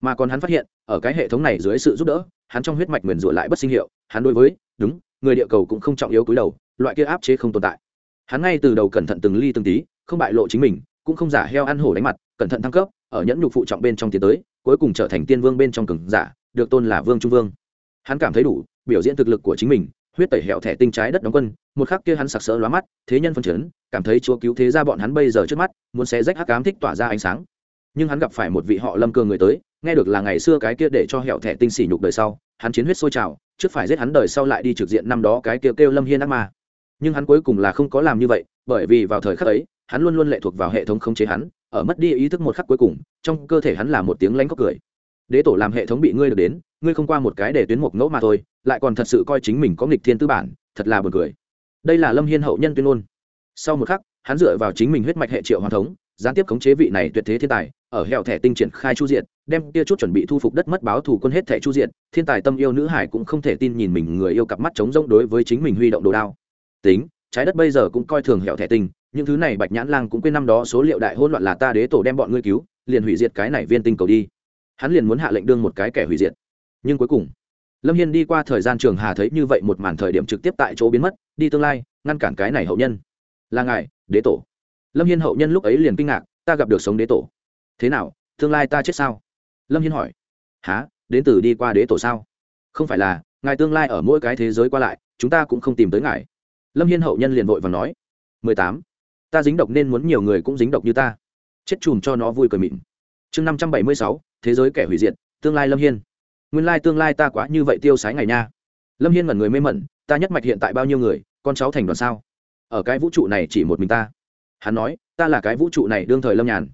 Mà còn hắn phát hiện, ở cái hệ thống này dưới sự giúp đỡ, hắn trong huyết mạch nguyền rủa lại bất sinh hiệu, hắn đối với, đúng, người địa cầu cũng không trọng yếu cúi đầu, loại kia áp chế không tồn tại. Hắn ngay từ đầu cẩn thận từng ly từng tí, không bại lộ chính mình, cũng không giả heo ăn hổ đánh mặt, cẩn thận thăng cấp, ở nhẫn nhục phụ trọng bên trong tiến tới cuối cùng trở thành tiên vương bên trong cường giả được tôn là vương trung vương. Hắn cảm thấy đủ biểu diễn thực lực của chính mình huyết tẩy hẹo thẻ tinh trái đất đóng quân một khắc kia hắn sặc sỡ lóa mắt thế nhân phân chấn cảm thấy chúa cứu thế ra bọn hắn bây giờ trước mắt muốn xé rách hắc ám thích tỏa ra ánh sáng. Nhưng hắn gặp phải một vị họ lâm cường người tới nghe được là ngày xưa cái kia để cho hẹo thẻ tinh xỉ nhục đời sau hắn chiến huyết sôi trào trước phải giết hắn đời sau lại đi trực diện năm đó cái kia kêu, kêu lâm hiên ác ma. Nhưng hắn cuối cùng là không có làm như vậy bởi vì vào thời khắc ấy hắn luôn luôn lệ thuộc vào hệ thống khống chế hắn ở mất đi ý thức một khắc cuối cùng, trong cơ thể hắn là một tiếng lánh có cười. Đế tổ làm hệ thống bị ngươi được đến, ngươi không qua một cái để tuyến một ngẫu mà thôi, lại còn thật sự coi chính mình có nghịch thiên tư bản, thật là buồn cười. Đây là lâm hiên hậu nhân tuyên ngôn. Sau một khắc, hắn dựa vào chính mình huyết mạch hệ triệu hoàng thống, gián tiếp khống chế vị này tuyệt thế thiên tài, ở hẻo thẻ tinh triển khai chu diện đem kia chút chuẩn bị thu phục đất mất báo thủ quân hết thẻ chu diện thiên tài tâm yêu nữ hải cũng không thể tin nhìn mình người yêu cặp mắt trống rỗng đối với chính mình huy động đồ đao. Tính trái đất bây giờ cũng coi thường hẻo thẻ tinh những thứ này bạch nhãn lang cũng quên năm đó số liệu đại hỗn loạn là ta đế tổ đem bọn ngươi cứu, liền hủy diệt cái này viên tinh cầu đi. Hắn liền muốn hạ lệnh đương một cái kẻ hủy diệt. Nhưng cuối cùng, lâm hiên đi qua thời gian trường hà thấy như vậy một màn thời điểm trực tiếp tại chỗ biến mất, đi tương lai, ngăn cản cái này hậu nhân. Là ngài, đế tổ. Lâm hiên hậu nhân lúc ấy liền kinh ngạc, ta gặp được sống đế tổ. Thế nào, tương lai ta chết sao? Lâm hiên hỏi. Há đến từ đi qua đế tổ sao? Không phải là, ngài tương lai ở mỗi cái thế giới qua lại, chúng ta cũng không tìm tới ngài lâm hiên hậu nhân liền vội và nói, mười tám, ta dính độc nên muốn nhiều người cũng dính độc như ta. Chết chùm cho nó vui cười mịn. Chương năm trăm bảy mươi sáu, thế giới kẻ hủy diệt, tương lai lâm hiên. Nguyên lai tương lai ta quá như vậy tiêu sái ngày nha. Lâm hiên ngẩn người mê mẩn, ta nhất mạch hiện tại bao nhiêu người, con cháu thành đoàn sao? Ở cái vũ trụ này chỉ một mình ta. Hắn nói, ta là cái vũ trụ này đương thời lâm nhàn.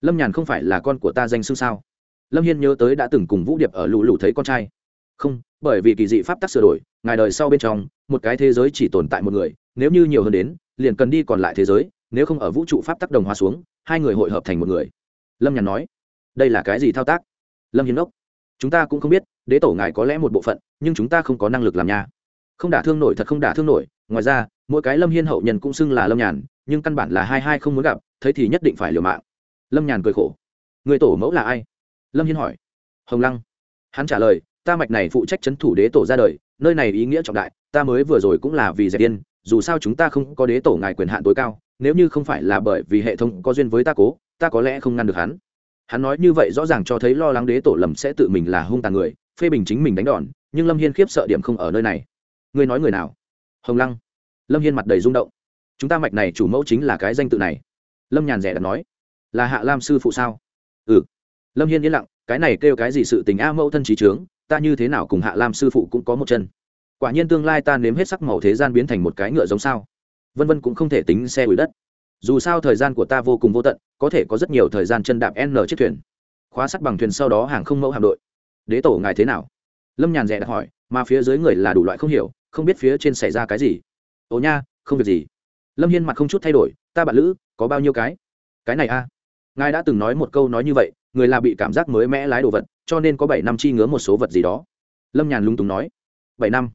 Lâm nhàn không phải là con của ta danh xưng sao? Lâm hiên nhớ tới đã từng cùng vũ điệp ở lũ lũ thấy con trai. Không bởi vì kỳ dị pháp tắc sửa đổi, ngài đời sau bên trong, một cái thế giới chỉ tồn tại một người, nếu như nhiều hơn đến, liền cần đi còn lại thế giới, nếu không ở vũ trụ pháp tắc đồng hóa xuống, hai người hội hợp thành một người. Lâm nhàn nói. Đây là cái gì thao tác? Lâm hiến đốc. Chúng ta cũng không biết, đế tổ ngài có lẽ một bộ phận, nhưng chúng ta không có năng lực làm nha. Không đả thương nổi, thật không đả thương nổi. Ngoài ra, mỗi cái lâm hiên hậu nhân cũng xưng là lâm nhàn, nhưng căn bản là hai hai không muốn gặp, thấy thì nhất định phải liều mạng. Lâm nhàn cười khổ. Người tổ mẫu là ai? Lâm hiên hỏi. Hồng lăng. Hắn trả lời ta mạch này phụ trách c h ấ n thủ đế tổ ra đời, nơi này ý nghĩa trọng đại, ta mới vừa rồi cũng là vì dẹp tiên dù sao chúng ta không có đế tổ ngài quyền hạn tối cao, nếu như không phải là bởi vì hệ thống có duyên với ta cố, ta có lẽ không ngăn được hắn. Hắn nói như vậy rõ ràng cho thấy lo lắng đế tổ lầm sẽ tự mình là hung tàn người, phê bình chính mình đánh đòn, nhưng lâm hiên khiếp sợ điểm không ở nơi này. Ngươi nói người nào? Hồng lăng. Lâm hiên mặt đầy rung động. Chúng ta mạch này chủ mẫu chính là cái danh tự này. Lâm nhàn rẻ đặt nói. Là hạ lam sư phụ sao? Ừ. Lâm hiên yên lặng, cái này kêu cái gì sự tình a mẫu thân trí trướng ta như thế nào cùng hạ lam sư phụ cũng có một chân. Quả nhiên tương lai ta nếm hết sắc màu thế gian biến thành một cái ngựa giống sao. Vân vân cũng không thể tính xe ủi đất. Dù sao thời gian của ta vô cùng vô tận, có thể có rất nhiều thời gian chân đạp n chiếc thuyền. Khóa sắt bằng thuyền sau đó hàng không mẫu hạm đội. Đế tổ ngài thế nào? Lâm nhàn rẻ đặt hỏi, mà phía dưới người là đủ loại không hiểu, không biết phía trên xảy ra cái gì. Ồ nha, không việc gì. Lâm hiên mặt không chút thay đổi, ta bạn lữ, có bao nhiêu cái? Cái này a ngài đã từng nói một câu nói như vậy, người là bị cảm giác mới mẽ lái đồ vật cho nên có bảy năm chi ngứa một số vật gì đó. Lâm nhàn lung túng nói, bảy năm?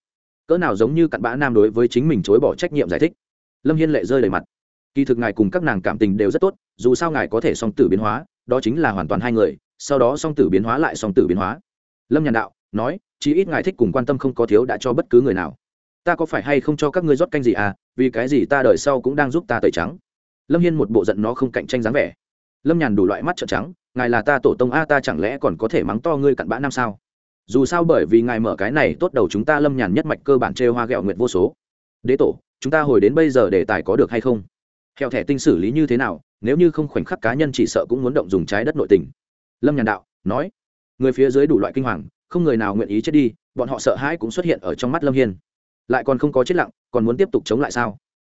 Cỡ nào giống như cặn bã nam đối với chính mình chối bỏ trách nhiệm giải thích. Lâm hiên lệ rơi đầy mặt. Kỳ thực ngài cùng các nàng cảm tình đều rất tốt, dù sao ngài có thể song tử biến hóa, đó chính là hoàn toàn hai người, sau đó song tử biến hóa lại song tử biến hóa. Lâm nhàn đạo, nói, chí ít ngài thích cùng quan tâm không có thiếu đã cho bất cứ người nào. Ta có phải hay không cho các ngươi rót canh gì à vì cái gì ta đợi sau cũng đang giúp ta tẩy trắng. Lâm hiên một bộ giận nó không cạnh tranh dáng vẻ. Lâm nhàn đủ loại mắt trợn trắng ngài là ta tổ tông, a, ta chẳng lẽ còn có thể mắng to ngươi cặn bã năm sao? Dù sao bởi vì ngài mở cái này, tốt đầu chúng ta lâm nhàn nhất mạch cơ bản trêu hoa ghẹo nguyện vô số. Đế tổ, chúng ta hồi đến bây giờ để tài có được hay không? Theo thẻ tinh xử lý như thế nào, nếu như không khoảnh khắc cá nhân chỉ sợ cũng muốn động dùng trái đất nội tình. Lâm nhàn đạo, nói, người phía dưới đủ loại kinh hoàng, không người nào nguyện ý chết đi, bọn họ sợ hãi cũng xuất hiện ở trong mắt lâm hiên. Lại còn không có chết lặng, còn muốn tiếp tục chống lại sao?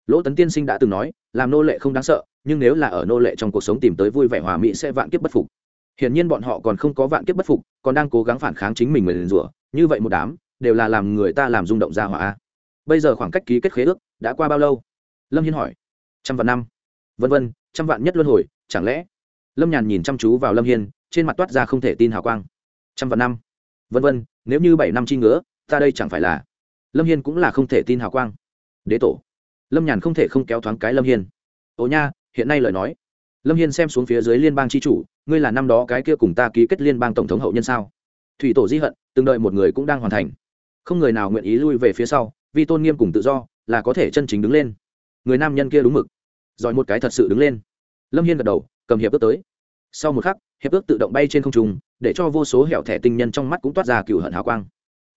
Lỗ tấn tiên sinh đã từng nói, làm nô lệ không đáng sợ, nhưng nếu là ở nô lệ trong cuộc sống tìm tới vui vẻ hòa mỹ sẽ vạn kiếp bất phục. Hiển nhiên bọn họ còn không có vạn kiếp bất phục, còn đang cố gắng phản kháng chính mình mình rủa, như vậy một đám, đều là làm người ta làm rung động ra hỏa bây giờ khoảng cách ký kết khế ước, đã qua bao lâu? Lâm hiên hỏi. Trăm vạn năm. Vân vân, trăm vạn nhất luân hồi, chẳng lẽ? Lâm nhàn nhìn chăm chú vào lâm hiên, trên mặt toát ra không thể tin hào quang. Trăm vạn năm. Vân vân, nếu như bảy năm chi ngứa, ta đây chẳng phải là lâm hiên cũng là không thể tin hào quang. Đế tổ lâm nhàn không thể không kéo thoáng cái lâm hiên. Ồ nha, hiện nay lời nói. Lâm hiên xem xuống phía dưới liên bang tri chủ, ngươi là năm đó cái kia cùng ta ký kết liên bang tổng thống hậu nhân sao? Thủy tổ di hận, từng đợi một người cũng đang hoàn thành. Không người nào nguyện ý lui về phía sau, vì tôn nghiêm cùng tự do, là có thể chân chính đứng lên. Người nam nhân kia đúng mực. Giỏi một cái thật sự đứng lên. Lâm hiên gật đầu, cầm hiệp ước tới. Sau một khắc, hiệp ước tự động bay trên không trung, để cho vô số hẻo thẻ tinh nhân trong mắt cũng toát ra cựu hận hào quang.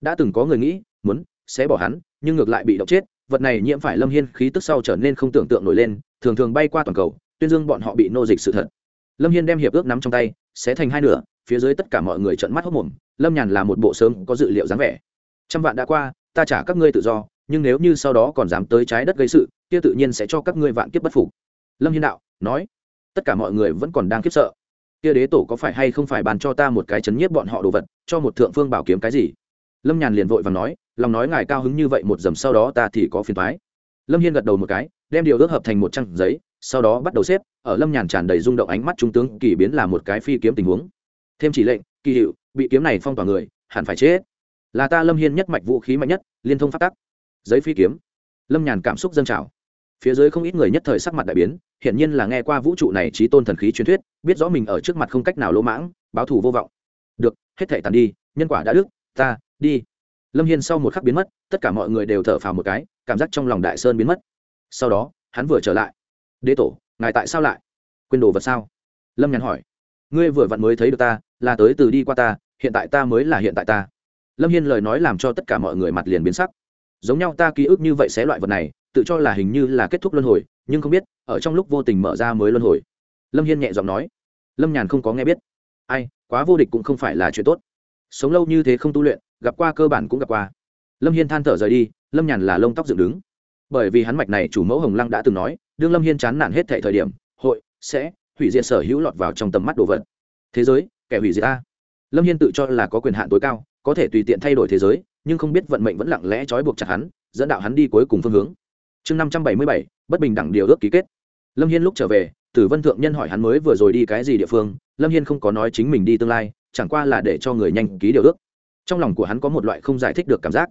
Đã từng có người nghĩ, muốn, sẽ bỏ hắn, nhưng ngược lại bị động chết vật này nhiễm phải lâm hiên khí tức sau trở nên không tưởng tượng nổi lên, thường thường bay qua toàn cầu, tuyên dương bọn họ bị nô dịch sự thật. Lâm hiên đem hiệp ước nắm trong tay sẽ thành hai nửa, phía dưới tất cả mọi người trợn mắt hốc mồm lâm nhàn là một bộ sớm có dự liệu dáng vẻ. Trăm vạn đã qua, ta trả các ngươi tự do, nhưng nếu như sau đó còn dám tới trái đất gây sự, kia tự nhiên sẽ cho các ngươi vạn kiếp bất phục. Lâm hiên đạo, nói, tất cả mọi người vẫn còn đang khiếp sợ. Kia đế tổ có phải hay không phải bàn cho ta một cái chấn nhiếp bọn họ đồ vật, cho một thượng phương bảo kiếm cái gì? Lâm nhàn liền vội và nói lòng nói ngài cao hứng như vậy một dầm sau đó ta thì có phiền thoái. Lâm hiên gật đầu một cái, đem điều ước hợp thành một trang giấy, sau đó bắt đầu xếp, ở lâm nhàn tràn đầy rung động ánh mắt trung tướng kỳ biến là một cái phi kiếm tình huống. Thêm chỉ lệnh, kỳ hiệu, bị kiếm này phong tỏa người, hẳn phải chết. Là ta lâm hiên nhất mạch vũ khí mạnh nhất, liên thông phát tắc. Giấy phi kiếm. Lâm nhàn cảm xúc dâng trào. Phía dưới không ít người nhất thời sắc mặt đại biến, hiển nhiên là nghe qua vũ trụ này trí tôn thần khí truyền thuyết, biết rõ mình ở trước mặt không cách nào lỗ mãng, báo thù vô vọng. Được, hết thể tàn đi, nhân quả đã đức, ta, đi lâm hiên sau một khắc biến mất, tất cả mọi người đều thở phào một cái, cảm giác trong lòng đại sơn biến mất. Sau đó, hắn vừa trở lại. Đế tổ, ngài tại sao lại? Quên đồ vật sao? Lâm nhàn hỏi. Ngươi vừa vặn mới thấy được ta, là tới từ đi qua ta, hiện tại ta mới là hiện tại ta. Lâm hiên lời nói làm cho tất cả mọi người mặt liền biến sắc. Giống nhau ta ký ức như vậy sẽ loại vật này, tự cho là hình như là kết thúc luân hồi, nhưng không biết, ở trong lúc vô tình mở ra mới luân hồi. Lâm hiên nhẹ giọng nói. Lâm nhàn không có nghe biết. Ai, quá vô địch cũng không phải là chuyện tốt. Sống lâu như thế không tu luyện gặp qua cơ bản cũng gặp qua. Lâm hiên than thở rời đi, lâm nhàn là lông tóc dựng đứng. Bởi vì hắn mạch này chủ mẫu hồng lăng đã từng nói, đương lâm hiên chán nản hết thệ thời điểm, hội, sẽ, hủy diệt sở hữu lọt vào trong tầm mắt đồ vật. Thế giới, kẻ hủy diệt ta. lâm hiên tự cho là có quyền hạn tối cao, có thể tùy tiện thay đổi thế giới, nhưng không biết vận mệnh vẫn lặng lẽ trói buộc chặt hắn, dẫn đạo hắn đi cuối cùng phương hướng. Chương năm trăm bảy mươi bảy, bất bình đẳng điều ước ký kết. Lâm hiên lúc trở về, tử vân thượng nhân hỏi hắn mới vừa rồi đi cái gì địa phương, lâm hiên không có nói chính mình đi tương lai, chẳng qua là để cho người nhanh ký điều ước trong lòng của hắn có một loại không giải thích được cảm giác.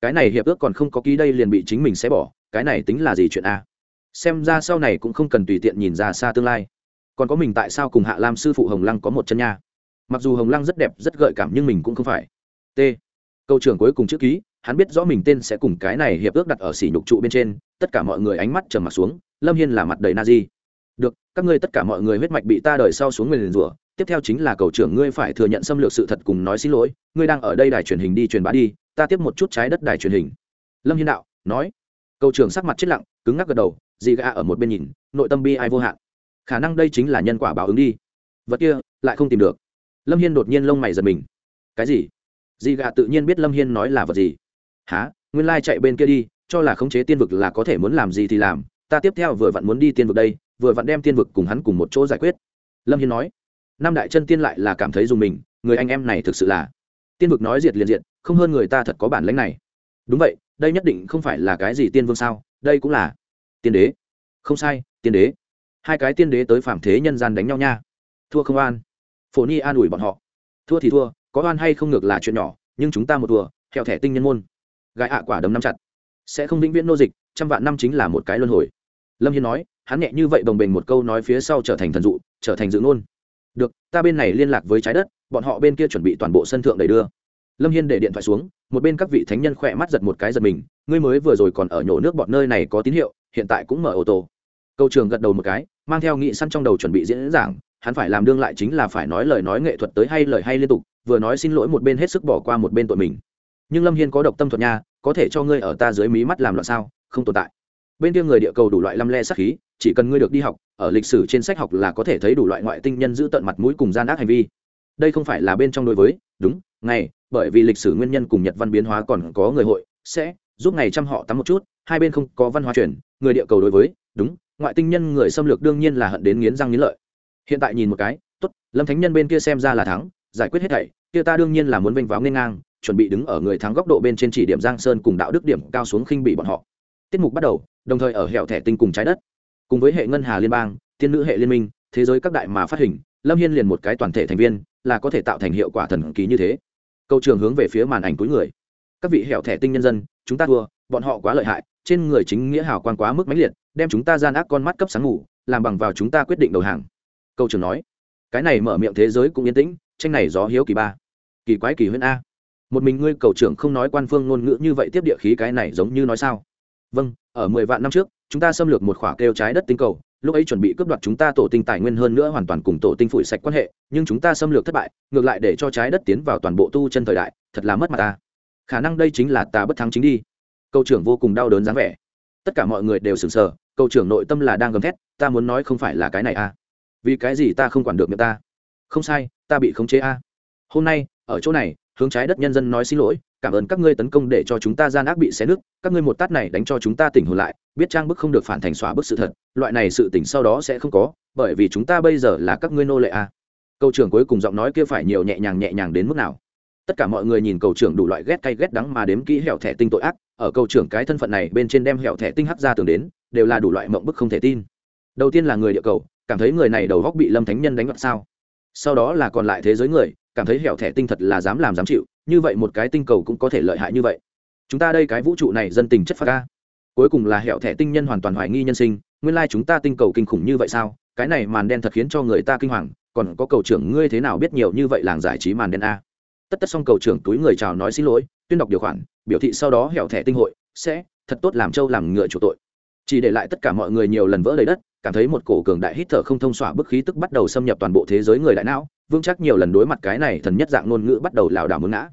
Cái này hiệp ước còn không có ký đây liền bị chính mình sẽ bỏ, cái này tính là gì chuyện a? Xem ra sau này cũng không cần tùy tiện nhìn ra xa tương lai. Còn có mình tại sao cùng hạ lam sư phụ hồng lăng có một chân nha? Mặc dù hồng lăng rất đẹp, rất gợi cảm nhưng mình cũng không phải. T. Câu trưởng cuối cùng chữ ký, hắn biết rõ mình tên sẽ cùng cái này hiệp ước đặt ở xỉ nhục trụ bên trên, tất cả mọi người ánh mắt trầm mặt xuống, lâm hiên là mặt đầy na di các ngươi tất cả mọi người huyết mạch bị ta đời sau xuống người liền rủa, tiếp theo chính là cầu trưởng ngươi phải thừa nhận xâm lược sự thật cùng nói xin lỗi, ngươi đang ở đây đài truyền hình đi truyền bá đi, ta tiếp một chút trái đất đài truyền hình. Lâm hiên đạo nói. Cầu trưởng sắc mặt chết lặng, cứng ngắc gật đầu, dì gà ở một bên nhìn, nội tâm bi ai vô hạn. Khả năng đây chính là nhân quả báo ứng đi. Vật kia, lại không tìm được. Lâm hiên đột nhiên lông mày giật mình. Cái gì? Dì gà tự nhiên biết lâm hiên nói là vật gì. Há nguyên lai chạy bên kia đi, cho là khống chế tiên vực là có thể muốn làm gì thì làm, ta tiếp theo vừa vặn muốn đi tiên vực đây vừa vặn đem tiên vực cùng hắn cùng một chỗ giải quyết. Lâm hiên nói năm đại chân tiên lại là cảm thấy dùng mình, người anh em này thực sự là tiên vực nói diệt liền diệt, không hơn người ta thật có bản lãnh này. Đúng vậy, đây nhất định không phải là cái gì tiên vương sao, đây cũng là tiên đế. Không sai, tiên đế. Hai cái tiên đế tới phạm thế nhân gian đánh nhau nha. Thua không an phổ ni an ủi bọn họ. Thua thì thua, có oan hay không ngược là chuyện nhỏ, nhưng chúng ta một thua theo thẻ tinh nhân môn. Gái ạ quả đấm nắm chặt. Sẽ không vĩnh viễn nô dịch, trăm vạn năm chính là một cái luân hồi. Lâm hiên nói hắn nhẹ như vậy đồng bình một câu nói phía sau trở thành thần dụ, trở thành dự ngôn. Được, ta bên này liên lạc với trái đất, bọn họ bên kia chuẩn bị toàn bộ sân thượng đầy đưa. Lâm hiên để điện thoại xuống, một bên các vị thánh nhân khỏe mắt giật một cái giật mình, ngươi mới vừa rồi còn ở nhổ nước bọn nơi này có tín hiệu, hiện tại cũng mở ô tô. Câu trường gật đầu một cái, mang theo nghị săn trong đầu chuẩn bị diễn giảng, hắn phải làm đương lại chính là phải nói lời nói nghệ thuật tới hay lời hay liên tục, vừa nói xin lỗi một bên hết sức bỏ qua một bên tội mình. Nhưng lâm hiên có độc tâm thuật nha, có thể cho ngươi ở ta dưới mí mắt làm loạn sao, không tồn tại bên kia người địa cầu đủ loại lăm le sắc khí, chỉ cần ngươi được đi học, ở lịch sử trên sách học là có thể thấy đủ loại ngoại tinh nhân giữ tận mặt mũi cùng gian ác hành vi. Đây không phải là bên trong đối với, đúng, ngày, bởi vì lịch sử nguyên nhân cùng nhật văn biến hóa còn có người hội, sẽ giúp ngày chăm họ tắm một chút, hai bên không có văn hóa chuyển người địa cầu đối với, đúng, ngoại tinh nhân người xâm lược đương nhiên là hận đến nghiến răng nghiến lợi. Hiện tại nhìn một cái, tốt, lâm thánh nhân bên kia xem ra là thắng, giải quyết hết thảy, kia ta đương nhiên là muốn vênh váo nên ngang, chuẩn bị đứng ở người thắng góc độ bên trên chỉ điểm giang sơn cùng đạo đức điểm cao xuống khinh bị bọn họ tiết mục bắt đầu, đồng thời ở hẻo thẻ tinh cùng trái đất. Cùng với hệ ngân hà liên bang, tiên nữ hệ liên minh, thế giới các đại mà phát hình, lâm hiên liền một cái toàn thể thành viên, là có thể tạo thành hiệu quả thần kỳ như thế. Câu trường hướng về phía màn ảnh cuối người. Các vị hẻo thẻ tinh nhân dân, chúng ta thua, bọn họ quá lợi hại, trên người chính nghĩa hào quan quá mức mãnh liệt, đem chúng ta gian ác con mắt cấp sáng ngủ, làm bằng vào chúng ta quyết định đầu hàng. Câu trường nói, cái này mở miệng thế giới cũng yên tĩnh, tranh này gió hiếu kỳ ba. Kỳ quái kỳ huyễn a. Một mình ngươi cầu trưởng không nói quan phương ngôn ngữ như vậy tiếp địa khí cái này giống như nói sao? Vâng ở mười vạn năm trước, chúng ta xâm lược một khỏa kêu trái đất tinh cầu, lúc ấy chuẩn bị cướp đoạt chúng ta tổ tinh tài nguyên hơn nữa hoàn toàn cùng tổ tinh phủi sạch quan hệ, nhưng chúng ta xâm lược thất bại, ngược lại để cho trái đất tiến vào toàn bộ tu chân thời đại, thật là mất mặt ta. Khả năng đây chính là ta bất thắng chính đi. Câu trưởng vô cùng đau đớn dáng vẻ. Tất cả mọi người đều sừng sờ, câu trưởng nội tâm là đang gầm thét, ta muốn nói không phải là cái này à? Vì cái gì ta không quản được miệng ta? Không sai, ta bị khống chế a hôm nay, ở chỗ này, hướng trái đất nhân dân nói xin lỗi cảm ơn các ngươi tấn công để cho chúng ta gian ác bị xé nứt, các ngươi một tát này đánh cho chúng ta tỉnh hồn lại, biết trang bức không được phản thành xóa bức sự thật, loại này sự tỉnh sau đó sẽ không có, bởi vì chúng ta bây giờ là các ngươi nô lệ a. Câu trưởng cuối cùng giọng nói kia phải nhiều nhẹ nhàng nhẹ nhàng đến mức nào? Tất cả mọi người nhìn cầu trưởng đủ loại ghét cay ghét đắng mà đếm kỹ hẻo thẻ tinh tội ác, ở cầu trưởng cái thân phận này bên trên đem hẻo thẻ tinh hắc ra tường đến, đều là đủ loại mộng bức không thể tin. Đầu tiên là người địa cầu, cảm thấy người này đầu góc bị lâm thánh nhân đánh vặt sao? Sau đó là còn lại thế giới người, cảm thấy hẻo thẻ tinh thật là dám làm dám chịu như vậy một cái tinh cầu cũng có thể lợi hại như vậy. Chúng ta đây cái vũ trụ này dân tình chất phạt ca. Cuối cùng là hẻo thẻ tinh nhân hoàn toàn hoài nghi nhân sinh, nguyên lai chúng ta tinh cầu kinh khủng như vậy sao? Cái này màn đen thật khiến cho người ta kinh hoàng, còn có cầu trưởng ngươi thế nào biết nhiều như vậy làng giải trí màn đen a? Tất tất xong cầu trưởng túi người chào nói xin lỗi, tuyên đọc điều khoản, biểu thị sau đó hẻo thẻ tinh hội, sẽ thật tốt làm trâu làm ngựa chủ tội. Chỉ để lại tất cả mọi người nhiều lần vỡ đầy đất cảm thấy một cổ cường đại hít thở không thông xỏa bức khí tức bắt đầu xâm nhập toàn bộ thế giới người đại não vương chắc nhiều lần đối mặt cái này thần nhất dạng ngôn ngữ bắt đầu lảo đảo mướn ngã.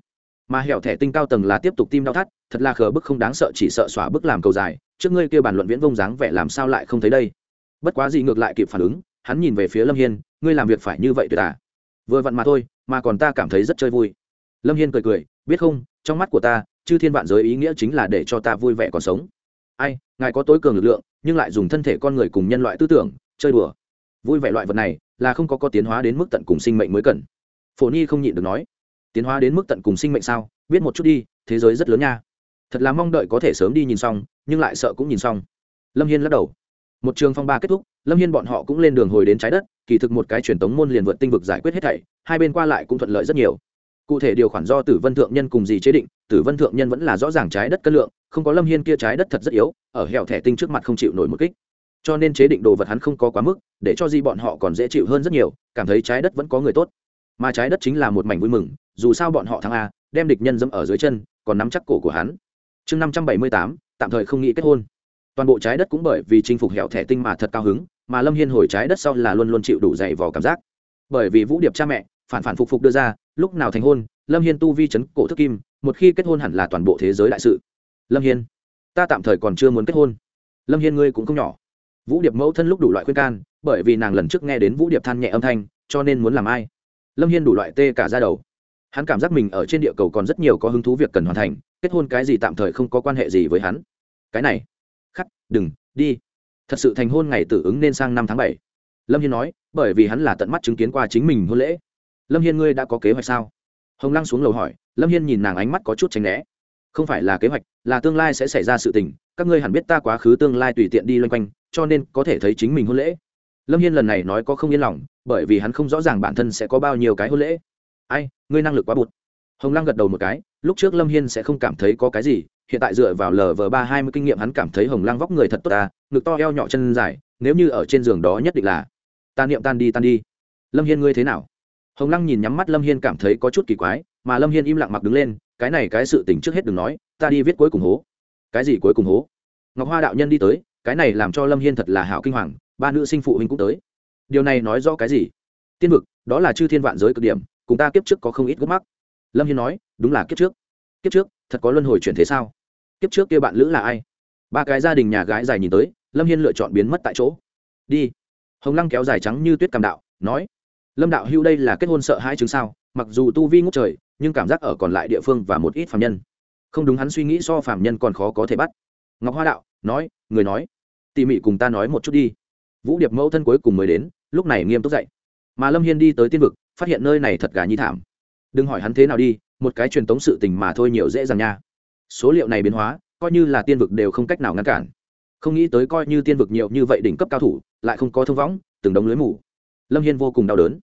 Mà hẻo thẻ tinh cao tầng là tiếp tục tim đau thắt, thật là khờ bức không đáng sợ chỉ sợ xỏa bức làm cầu dài, trước ngươi kia bàn luận viễn vông dáng vẻ làm sao lại không thấy đây. Bất quá gì ngược lại kịp phản ứng, hắn nhìn về phía lâm hiên, ngươi làm việc phải như vậy tuyệt à? Vừa vặn mà thôi, mà còn ta cảm thấy rất chơi vui. Lâm hiên cười cười, biết không, trong mắt của ta, chư thiên vạn giới ý nghĩa chính là để cho ta vui vẻ còn sống. Ai, ngài có tối cường lực lượng nhưng lại dùng thân thể con người cùng nhân loại tư tưởng, chơi đùa. Vui vẻ loại vật này là không có có tiến hóa đến mức tận cùng sinh mệnh mới cần. Phổ nhi không nhịn được nói, tiến hóa đến mức tận cùng sinh mệnh sao? Biết một chút đi, thế giới rất lớn nha. Thật là mong đợi có thể sớm đi nhìn xong, nhưng lại sợ cũng nhìn xong. Lâm hiên lắc đầu. Một trường phong ba kết thúc, lâm hiên bọn họ cũng lên đường hồi đến trái đất, kỳ thực một cái truyền thống môn liền vượt tinh vực giải quyết hết thảy, hai bên qua lại cũng thuận lợi rất nhiều. Cụ thể điều khoản do tử vân thượng nhân cùng gì chế định tử vân thượng nhân vẫn là rõ ràng trái đất cân lượng, không có lâm hiên kia trái đất thật rất yếu, ở hẻo thẻ tinh trước mặt không chịu nổi một kích. Cho nên chế định đồ vật hắn không có quá mức, để cho gì bọn họ còn dễ chịu hơn rất nhiều, cảm thấy trái đất vẫn có người tốt. Mà trái đất chính là một mảnh vui mừng, dù sao bọn họ thắng a, đem địch nhân dẫm ở dưới chân, còn nắm chắc cổ của hắn. Chương năm trăm bảy mươi tám, tạm thời không nghĩ kết hôn. Toàn bộ trái đất cũng bởi vì chinh phục hẻo thẻ tinh mà thật cao hứng, mà lâm hiên hồi trái đất sau là luôn luôn chịu đủ dày vò cảm giác. Bởi vì vũ điệp cha mẹ, phản phản phục phục đưa ra, lúc nào thành hôn, lâm hiên tu vi chấn cổ thức kim một khi kết hôn hẳn là toàn bộ thế giới đại sự. Lâm hiên, ta tạm thời còn chưa muốn kết hôn. Lâm hiên ngươi cũng không nhỏ. Vũ điệp mẫu thân lúc đủ loại khuyên can, bởi vì nàng lần trước nghe đến vũ điệp than nhẹ âm thanh, cho nên muốn làm ai? Lâm hiên đủ loại tê cả ra đầu. Hắn cảm giác mình ở trên địa cầu còn rất nhiều có hứng thú việc cần hoàn thành, kết hôn cái gì tạm thời không có quan hệ gì với hắn. Cái này, khắc, đừng, đi. Thật sự thành hôn ngày tử ứng nên sang năm tháng bảy. Lâm hiên nói, bởi vì hắn là tận mắt chứng kiến qua chính mình hôn lễ. Lâm hiên ngươi đã có kế hoạch sao? Hồng lăng xuống lầu hỏi, lâm hiên nhìn nàng ánh mắt có chút tránh né. Không phải là kế hoạch, là tương lai sẽ xảy ra sự tình, các ngươi hẳn biết ta quá khứ tương lai tùy tiện đi loanh quanh, cho nên có thể thấy chính mình hôn lễ. Lâm hiên lần này nói có không yên lòng, bởi vì hắn không rõ ràng bản thân sẽ có bao nhiêu cái hôn lễ. Ai, ngươi năng lực quá bụt. Hồng lăng gật đầu một cái, lúc trước lâm hiên sẽ không cảm thấy có cái gì, hiện tại dựa vào lv ba hai mươi kinh nghiệm hắn cảm thấy hồng lăng vóc người thật tốt ta ngực to eo nhỏ chân dài, nếu như ở trên giường đó nhất định là, ta niệm tan đi tan đi. Lâm hiên ngươi thế nào? Hồng lăng nhìn nhắm mắt lâm hiên cảm thấy có chút kỳ quái, mà lâm hiên im lặng mặc đứng lên, cái này cái sự tình trước hết đừng nói, ta đi viết cuối cùng hố. Cái gì cuối cùng hố? Ngọc hoa đạo nhân đi tới, cái này làm cho lâm hiên thật là hảo kinh hoàng, ba nữ sinh phụ huynh cũng tới. Điều này nói rõ cái gì? Tiên vực, đó là chư thiên vạn giới cực điểm, cùng ta kiếp trước có không ít gốc mắc. Lâm hiên nói, đúng là kiếp trước. Kiếp trước, thật có luân hồi chuyển thế sao? Kiếp trước kia bạn lữ là ai? Ba cái gia đình nhà gái dài nhìn tới, lâm hiên lựa chọn biến mất tại chỗ. Đi. Hồng lăng kéo dài trắng như tuyết cầm đạo, nói lâm đạo hưu đây là kết hôn sợ hai chứng sao? Mặc dù tu vi ngốc trời, nhưng cảm giác ở còn lại địa phương và một ít phạm nhân. Không đúng hắn suy nghĩ so phạm nhân còn khó có thể bắt. Ngọc hoa đạo, nói, người nói. Tỉ mỉ cùng ta nói một chút đi. Vũ điệp mẫu thân cuối cùng mới đến, lúc này nghiêm túc dậy. Mà lâm hiên đi tới tiên vực, phát hiện nơi này thật gà nhi thảm. Đừng hỏi hắn thế nào đi, một cái truyền thống sự tình mà thôi nhiều dễ dàng nha. Số liệu này biến hóa, coi như là tiên vực đều không cách nào ngăn cản. Không nghĩ tới coi như tiên vực nhiều như vậy đỉnh cấp cao thủ, lại không có thông võng từng đống lưới mù. Lâm hiên vô cùng đau đớn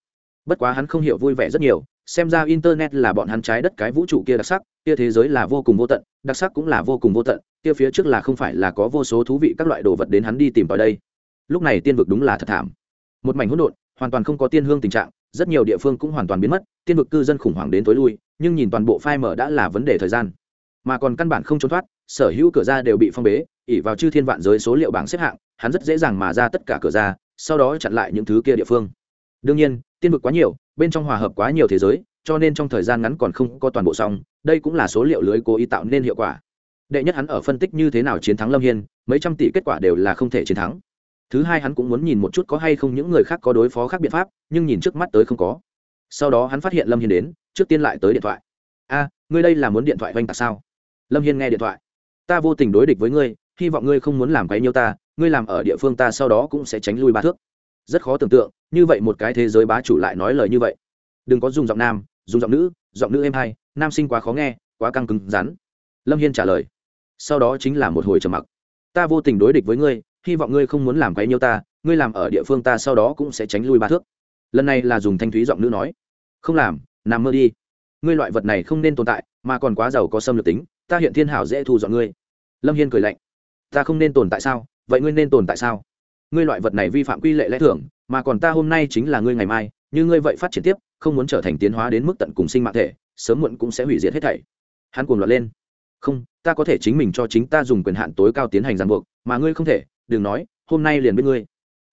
bất quá hắn không hiểu vui vẻ rất nhiều, xem ra internet là bọn hắn trái đất cái vũ trụ kia đặc sắc, kia thế giới là vô cùng vô tận, đặc sắc cũng là vô cùng vô tận, kia phía trước là không phải là có vô số thú vị các loại đồ vật đến hắn đi tìm vào đây. Lúc này tiên vực đúng là thật thảm. Một mảnh hỗn độn, hoàn toàn không có tiên hương tình trạng, rất nhiều địa phương cũng hoàn toàn biến mất, tiên vực cư dân khủng hoảng đến tối lui, nhưng nhìn toàn bộ phai mở đã là vấn đề thời gian. Mà còn căn bản không trốn thoát, sở hữu cửa ra đều bị phong bế ỉ vào chư thiên vạn giới số liệu bảng xếp hạng, hắn rất dễ dàng mà ra tất cả cửa ra, sau đó chặn lại những thứ kia địa phương. Đương nhiên tiên vực quá nhiều, bên trong hòa hợp quá nhiều thế giới, cho nên trong thời gian ngắn còn không có toàn bộ xong, đây cũng là số liệu lưới cố ý tạo nên hiệu quả. Đệ nhất hắn ở phân tích như thế nào chiến thắng lâm hiên, mấy trăm tỷ kết quả đều là không thể chiến thắng. Thứ hai hắn cũng muốn nhìn một chút có hay không những người khác có đối phó khác biện pháp, nhưng nhìn trước mắt tới không có. Sau đó hắn phát hiện lâm hiên đến, trước tiên lại tới điện thoại. A, ngươi đây là muốn điện thoại oanh tạc sao? Lâm hiên nghe điện thoại. Ta vô tình đối địch với ngươi, hy vọng ngươi không muốn làm cái nhiêu ta, ngươi làm ở địa phương ta sau đó cũng sẽ tránh lui ba thước rất khó tưởng tượng, như vậy một cái thế giới bá chủ lại nói lời như vậy. Đừng có dùng giọng nam, dùng giọng nữ giọng nữ êm hay, nam sinh quá khó nghe, quá căng cứng, rắn. Lâm hiên trả lời. Sau đó chính là một hồi trầm mặc. Ta vô tình đối địch với ngươi, hy vọng ngươi không muốn làm quấy nhiêu ta, ngươi làm ở địa phương ta sau đó cũng sẽ tránh lui ba thước. Lần này là dùng thanh thúy giọng nữ nói. Không làm, nằm mơ đi. Ngươi loại vật này không nên tồn tại, mà còn quá giàu có xâm lược tính, ta hiện thiên hảo dễ thu dọn ngươi. Lâm hiên cười lạnh. Ta không nên tồn tại sao? Vậy ngươi nên tồn tại sao? Ngươi loại vật này vi phạm quy lệ lẽ thường, mà còn ta hôm nay chính là ngươi ngày mai như ngươi vậy phát triển tiếp không muốn trở thành tiến hóa đến mức tận cùng sinh mạng thể sớm muộn cũng sẽ hủy diệt hết thảy. Hắn cuồng loạn lên. Không ta có thể chính mình cho chính ta dùng quyền hạn tối cao tiến hành ràng buộc mà ngươi không thể đừng nói hôm nay liền biết ngươi.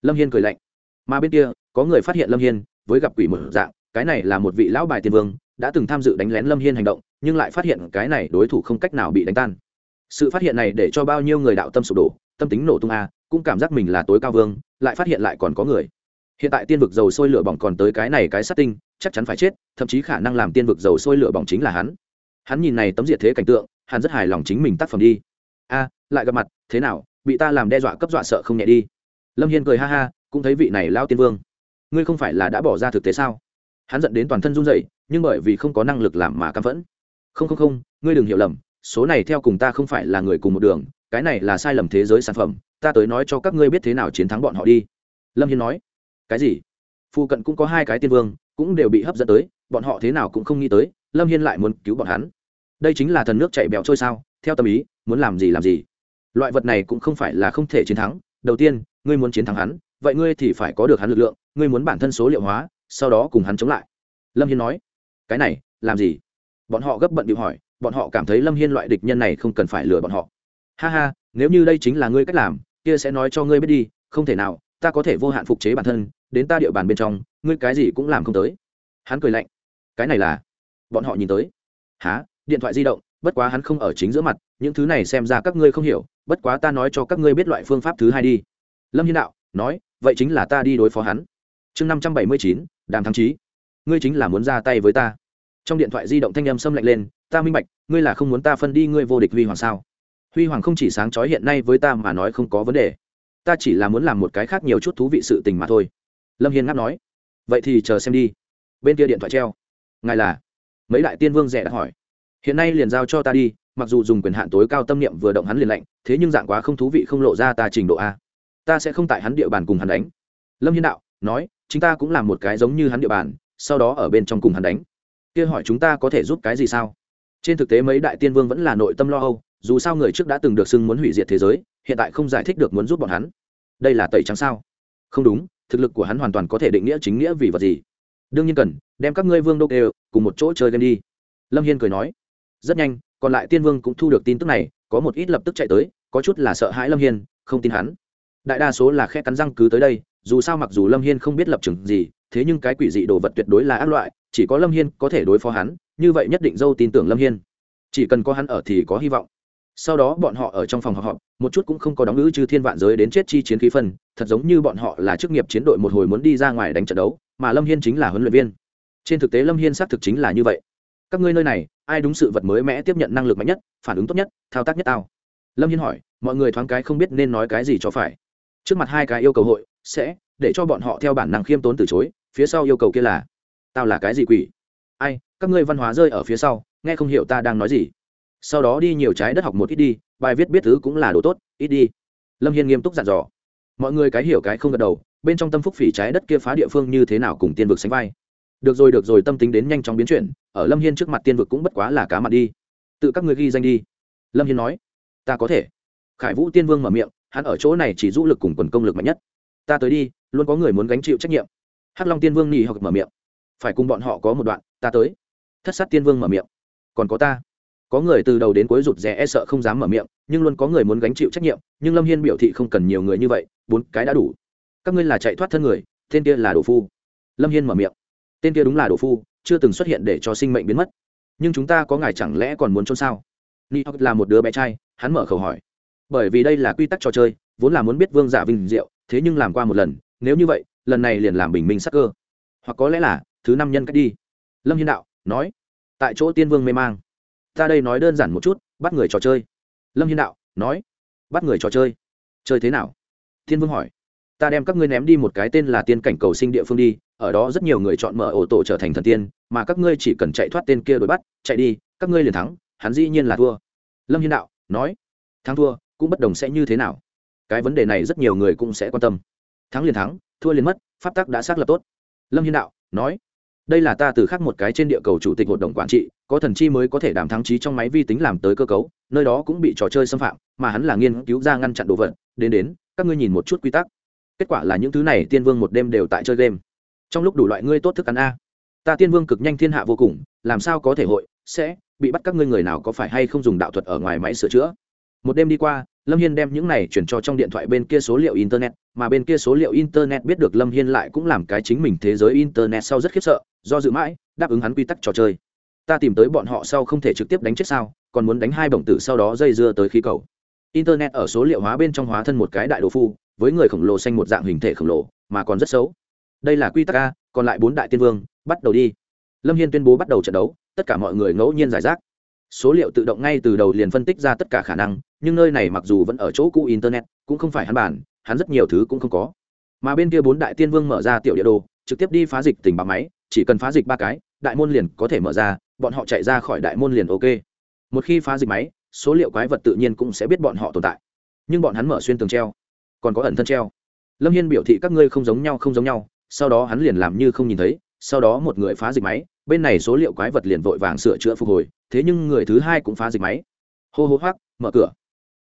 Lâm hiên cười lạnh. Mà bên kia có người phát hiện lâm hiên với gặp quỷ mở dạng cái này là một vị lão bài tiên vương đã từng tham dự đánh lén lâm hiên hành động nhưng lại phát hiện cái này đối thủ không cách nào bị đánh tan. Sự phát hiện này để cho bao nhiêu người đạo tâm sụp đổ tâm tính nổ tung a cũng cảm giác mình là tối cao vương, lại phát hiện lại còn có người. Hiện tại tiên vực dầu sôi lửa bỏng còn tới cái này cái sát tinh, chắc chắn phải chết, thậm chí khả năng làm tiên vực dầu sôi lửa bỏng chính là hắn. Hắn nhìn này tấm diệt thế cảnh tượng, hắn rất hài lòng chính mình tác phẩm đi. A, lại gặp mặt, thế nào, bị ta làm đe dọa cấp dọa sợ không nhẹ đi. Lâm hiên cười ha ha, cũng thấy vị này lao tiên vương. Ngươi không phải là đã bỏ ra thực tế sao? Hắn dẫn đến toàn thân run rẩy, nhưng bởi vì không có năng lực làm mà căm phẫn. Không không không, ngươi đừng hiểu lầm, số này theo cùng ta không phải là người cùng một đường, cái này là sai lầm thế giới sản phẩm ta tới nói cho các ngươi biết thế nào chiến thắng bọn họ đi. Lâm hiên nói. Cái gì? Phụ cận cũng có hai cái tiên vương, cũng đều bị hấp dẫn tới, bọn họ thế nào cũng không nghĩ tới, lâm hiên lại muốn cứu bọn hắn. Đây chính là thần nước chạy bẹo trôi sao, theo tâm ý, muốn làm gì làm gì. Loại vật này cũng không phải là không thể chiến thắng. Đầu tiên, ngươi muốn chiến thắng hắn, vậy ngươi thì phải có được hắn lực lượng, ngươi muốn bản thân số liệu hóa, sau đó cùng hắn chống lại. Lâm hiên nói. Cái này, làm gì? Bọn họ gấp bận điệu hỏi, bọn họ cảm thấy lâm hiên loại địch nhân này không cần phải lừa bọn họ. Ha ha, nếu như đây chính là ngươi cách làm kia sẽ nói cho ngươi biết đi, không thể nào, ta có thể vô hạn phục chế bản thân, đến ta địa bàn bên trong, ngươi cái gì cũng làm không tới. Hắn cười lạnh. Cái này là? Bọn họ nhìn tới. Há điện thoại di động, bất quá hắn không ở chính giữa mặt, những thứ này xem ra các ngươi không hiểu, bất quá ta nói cho các ngươi biết loại phương pháp thứ hai đi. Lâm hiên đạo nói, vậy chính là ta đi đối phó hắn. Chương năm trăm bảy mươi chín, đàm thắng trí ngươi chính là muốn ra tay với ta. Trong điện thoại di động thanh âm xâm lạnh lên, ta minh bạch, ngươi là không muốn ta phân đi ngươi vô địch huy hoàng sao? Huy hoàng không chỉ sáng trói hiện nay với ta mà nói không có vấn đề. Ta chỉ là muốn làm một cái khác nhiều chút thú vị sự tình mà thôi. Lâm hiên ngáp nói. Vậy thì chờ xem đi. Bên kia điện thoại treo. Ngài là? Mấy đại tiên vương rẻ đã hỏi. Hiện nay liền giao cho ta đi, mặc dù dùng quyền hạn tối cao tâm niệm vừa động hắn liền lạnh, thế nhưng dạng quá không thú vị không lộ ra ta trình độ a. Ta sẽ không tại hắn địa bàn cùng hắn đánh. Lâm hiên đạo, nói chúng ta cũng làm một cái giống như hắn địa bàn, sau đó ở bên trong cùng hắn đánh. Kia hỏi chúng ta có thể giúp cái gì sao? Trên thực tế mấy đại tiên vương vẫn là nội tâm lo âu dù sao người trước đã từng được xưng muốn hủy diệt thế giới, hiện tại không giải thích được muốn giúp bọn hắn. Đây là tẩy trắng sao? Không đúng, thực lực của hắn hoàn toàn có thể định nghĩa chính nghĩa vì vật gì? Đương nhiên cần, đem các ngươi vương đô đều cùng một chỗ chơi game đi. Lâm hiên cười nói. Rất nhanh, còn lại tiên vương cũng thu được tin tức này, có một ít lập tức chạy tới, có chút là sợ hãi lâm hiên, không tin hắn. Đại đa số là khe cắn răng cứ tới đây, dù sao mặc dù lâm hiên không biết lập trường gì, thế nhưng cái quỷ dị đồ vật tuyệt đối là ác loại, chỉ có lâm hiên có thể đối phó hắn, như vậy nhất định dâu tin tưởng lâm hiên. Chỉ cần có hắn ở thì có hy vọng sau đó bọn họ ở trong phòng họp họp, một chút cũng không có đóng ngữ chư thiên vạn giới đến chết chi chiến khí phân, thật giống như bọn họ là chức nghiệp chiến đội một hồi muốn đi ra ngoài đánh trận đấu, mà lâm hiên chính là huấn luyện viên. Trên thực tế lâm hiên xác thực chính là như vậy. Các ngươi nơi này, ai đúng sự vật mới mẽ tiếp nhận năng lực mạnh nhất, phản ứng tốt nhất, thao tác nhất tao? Lâm hiên hỏi, mọi người thoáng cái không biết nên nói cái gì cho phải. Trước mặt hai cái yêu cầu hội, sẽ để cho bọn họ theo bản năng khiêm tốn từ chối, phía sau yêu cầu kia là, tao là cái gì quỷ? Ai, các ngươi văn hóa rơi ở phía sau, nghe không hiểu ta đang nói gì sau đó đi nhiều trái đất học một ít đi, bài viết biết thứ cũng là đồ tốt, ít đi. Lâm hiên nghiêm túc dặn dò. Mọi người cái hiểu cái không gật đầu, bên trong tâm phúc phỉ trái đất kia phá địa phương như thế nào cùng tiên vực sánh vai. Được rồi được rồi, tâm tính đến nhanh chóng biến chuyển, ở lâm hiên trước mặt tiên vực cũng bất quá là cá mặt đi. Tự các người ghi danh đi. Lâm hiên nói. Ta có thể. Khải vũ tiên vương mở miệng, hắn ở chỗ này chỉ rũ lực cùng quần công lực mạnh nhất. Ta tới đi, luôn có người muốn gánh chịu trách nhiệm. Hắc long tiên vương nhì hoặc mở miệng. Phải cùng bọn họ có một đoạn, ta tới. Thất sát tiên vương mở miệng. Còn có ta có người từ đầu đến cuối rụt rè e sợ không dám mở miệng, nhưng luôn có người muốn gánh chịu trách nhiệm, nhưng lâm hiên biểu thị không cần nhiều người như vậy, bốn cái đã đủ. Các ngươi là chạy thoát thân người, tên kia là đồ phu. Lâm hiên mở miệng. Tên kia đúng là đồ phu, chưa từng xuất hiện để cho sinh mệnh biến mất. Nhưng chúng ta có ngài chẳng lẽ còn muốn trốn sao? Ni hoặc là một đứa bé trai, hắn mở khẩu hỏi. Bởi vì đây là quy tắc trò chơi, vốn là muốn biết vương giả vinh diệu, thế nhưng làm qua một lần, nếu như vậy, lần này liền làm bình minh sắc cơ. Hoặc có lẽ là, thứ năm nhân cách đi. Lâm hiên đạo, nói, tại chỗ tiên vương mê mang ta đây nói đơn giản một chút, bắt người trò chơi. Lâm hiên đạo, nói, bắt người trò chơi. Chơi thế nào? Thiên vương hỏi. Ta đem các ngươi ném đi một cái tên là tiên cảnh cầu sinh địa phương đi, ở đó rất nhiều người chọn mở ổ tổ trở thành thần tiên, mà các ngươi chỉ cần chạy thoát tên kia đuổi bắt, chạy đi, các ngươi liền thắng, hắn dĩ nhiên là thua. Lâm hiên đạo, nói, thắng thua, cũng bất đồng sẽ như thế nào? Cái vấn đề này rất nhiều người cũng sẽ quan tâm. Thắng liền thắng, thua liền mất, pháp tắc đã xác lập tốt. Lâm hiên đạo, nói đây là ta từ khác một cái trên địa cầu chủ tịch hội đồng quản trị, có thần chi mới có thể đảm thắng trí trong máy vi tính làm tới cơ cấu, nơi đó cũng bị trò chơi xâm phạm, mà hắn là nghiên cứu ra ngăn chặn đồ vật. Đến đến, các ngươi nhìn một chút quy tắc. Kết quả là những thứ này tiên vương một đêm đều tại chơi game. Trong lúc đủ loại ngươi tốt thức ăn a. Ta tiên vương cực nhanh thiên hạ vô cùng, làm sao có thể hội, sẽ bị bắt các ngươi người nào có phải hay không dùng đạo thuật ở ngoài máy sửa chữa. Một đêm đi qua, lâm hiên đem những này chuyển cho trong điện thoại bên kia số liệu internet, mà bên kia số liệu internet biết được lâm hiên lại cũng làm cái chính mình thế giới internet sau rất khiếp sợ do dự mãi, đáp ứng hắn quy tắc trò chơi. Ta tìm tới bọn họ sau không thể trực tiếp đánh chết sao, còn muốn đánh hai bổng tử sau đó dây dưa tới khí cầu. Internet ở số liệu hóa bên trong hóa thân một cái đại đồ phu, với người khổng lồ xanh một dạng hình thể khổng lồ, mà còn rất xấu. Đây là quy tắc a, còn lại bốn đại tiên vương, bắt đầu đi. Lâm hiên tuyên bố bắt đầu trận đấu, tất cả mọi người ngẫu nhiên giải rác. Số liệu tự động ngay từ đầu liền phân tích ra tất cả khả năng, nhưng nơi này mặc dù vẫn ở chỗ cũ internet, cũng không phải hắn bản, hắn rất nhiều thứ cũng không có. Mà bên kia bốn đại tiên vương mở ra tiểu địa đồ, trực tiếp đi phá dịch tình báo máy chỉ cần phá dịch ba cái, đại môn liền có thể mở ra, bọn họ chạy ra khỏi đại môn liền ok. Một khi phá dịch máy, số liệu quái vật tự nhiên cũng sẽ biết bọn họ tồn tại. Nhưng bọn hắn mở xuyên tường treo, còn có ẩn thân treo. Lâm hiên biểu thị các ngươi không giống nhau, không giống nhau, sau đó hắn liền làm như không nhìn thấy, sau đó một người phá dịch máy, bên này số liệu quái vật liền vội vàng sửa chữa phục hồi, thế nhưng người thứ hai cũng phá dịch máy. Hô hô hoác mở cửa.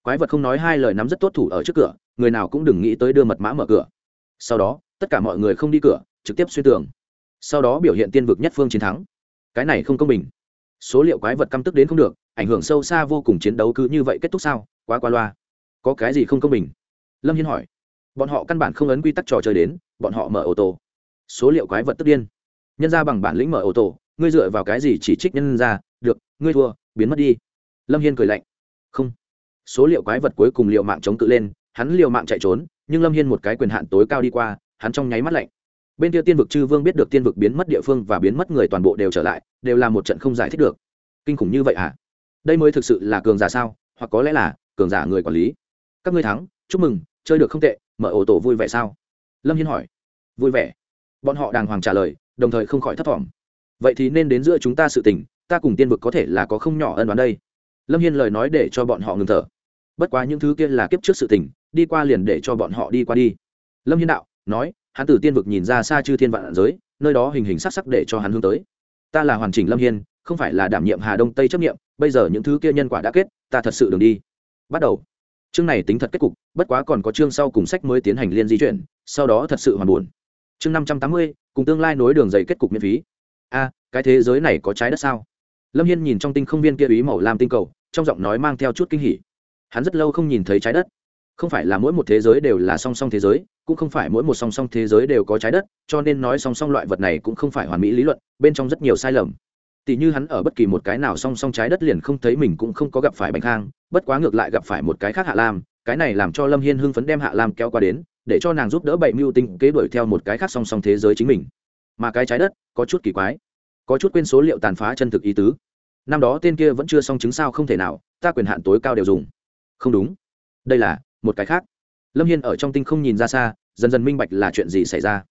Quái vật không nói hai lời nắm rất tốt thủ ở trước cửa, người nào cũng đừng nghĩ tới đưa mật mã mở cửa. Sau đó, tất cả mọi người không đi cửa, trực tiếp xuyên tường sau đó biểu hiện tiên vực nhất phương chiến thắng. Cái này không công bình. Số liệu quái vật căm tức đến không được, ảnh hưởng sâu xa vô cùng chiến đấu cứ như vậy kết thúc sao? Quá qua loa. Có cái gì không công bình? Lâm hiên hỏi. Bọn họ căn bản không ấn quy tắc trò chơi đến, bọn họ mở ô tô. Số liệu quái vật tức điên. Nhân ra bằng bản lĩnh mở ô tô, ngươi dựa vào cái gì chỉ trích nhân ra? Được, ngươi thua, biến mất đi. Lâm hiên cười lạnh. Không. Số liệu quái vật cuối cùng liệu mạng chống cự lên, hắn liều mạng chạy trốn, nhưng lâm hiên một cái quyền hạn tối cao đi qua, hắn trong nháy mắt lạnh bên kia tiên vực chư vương biết được tiên vực biến mất địa phương và biến mất người toàn bộ đều trở lại, đều là một trận không giải thích được. Kinh khủng như vậy à đây mới thực sự là cường giả sao? Hoặc có lẽ là cường giả người quản lý. Các ngươi thắng, chúc mừng, chơi được không tệ, mở ổ tổ vui vẻ sao? Lâm hiên hỏi. Vui vẻ. Bọn họ đàng hoàng trả lời, đồng thời không khỏi thất vọng vậy thì nên đến giữa chúng ta sự tình, ta cùng tiên vực có thể là có không nhỏ ân đoán đây. Lâm hiên lời nói để cho bọn họ ngừng thở. Bất quá những thứ kia là kiếp trước sự tình, đi qua liền để cho bọn họ đi qua đi. Lâm hiên đạo, nói hắn từ tiên vực nhìn ra xa chư thiên vạn giới, nơi đó hình hình sắc sắc để cho hắn hướng tới. Ta là hoàn chỉnh lâm hiên, không phải là đảm nhiệm hà đông tây chấp nghiệm bây giờ những thứ kia nhân quả đã kết, ta thật sự đường đi. Bắt đầu. Chương này tính thật kết cục, bất quá còn có chương sau cùng sách mới tiến hành liên di chuyển, sau đó thật sự hoàn buồn. Chương năm trăm tám mươi, cùng tương lai nối đường dày kết cục miễn phí. A, cái thế giới này có trái đất sao? Lâm hiên nhìn trong tinh không viên kia ý màu lam tinh cầu, trong giọng nói mang theo chút kinh hỉ. Hắn rất lâu không nhìn thấy trái đất. Không phải là mỗi một thế giới đều là song song thế giới cũng không phải mỗi một song song thế giới đều có trái đất, cho nên nói song song loại vật này cũng không phải hoàn mỹ lý luận, bên trong rất nhiều sai lầm. Tỷ như hắn ở bất kỳ một cái nào song song trái đất liền không thấy mình cũng không có gặp phải bánh khang bất quá ngược lại gặp phải một cái khác hạ lam, cái này làm cho lâm hiên hưng phấn đem hạ lam kéo qua đến, để cho nàng giúp đỡ bảy mưu tinh kế đuổi theo một cái khác song song thế giới chính mình. Mà cái trái đất, có chút kỳ quái, có chút quên số liệu tàn phá chân thực ý tứ. Năm đó tên kia vẫn chưa xong chứng sao không thể nào, ta quyền hạn tối cao đều dùng. Không đúng. Đây là một cái khác lâm hiên ở trong tinh không nhìn ra xa, dần dần minh bạch là chuyện gì xảy ra.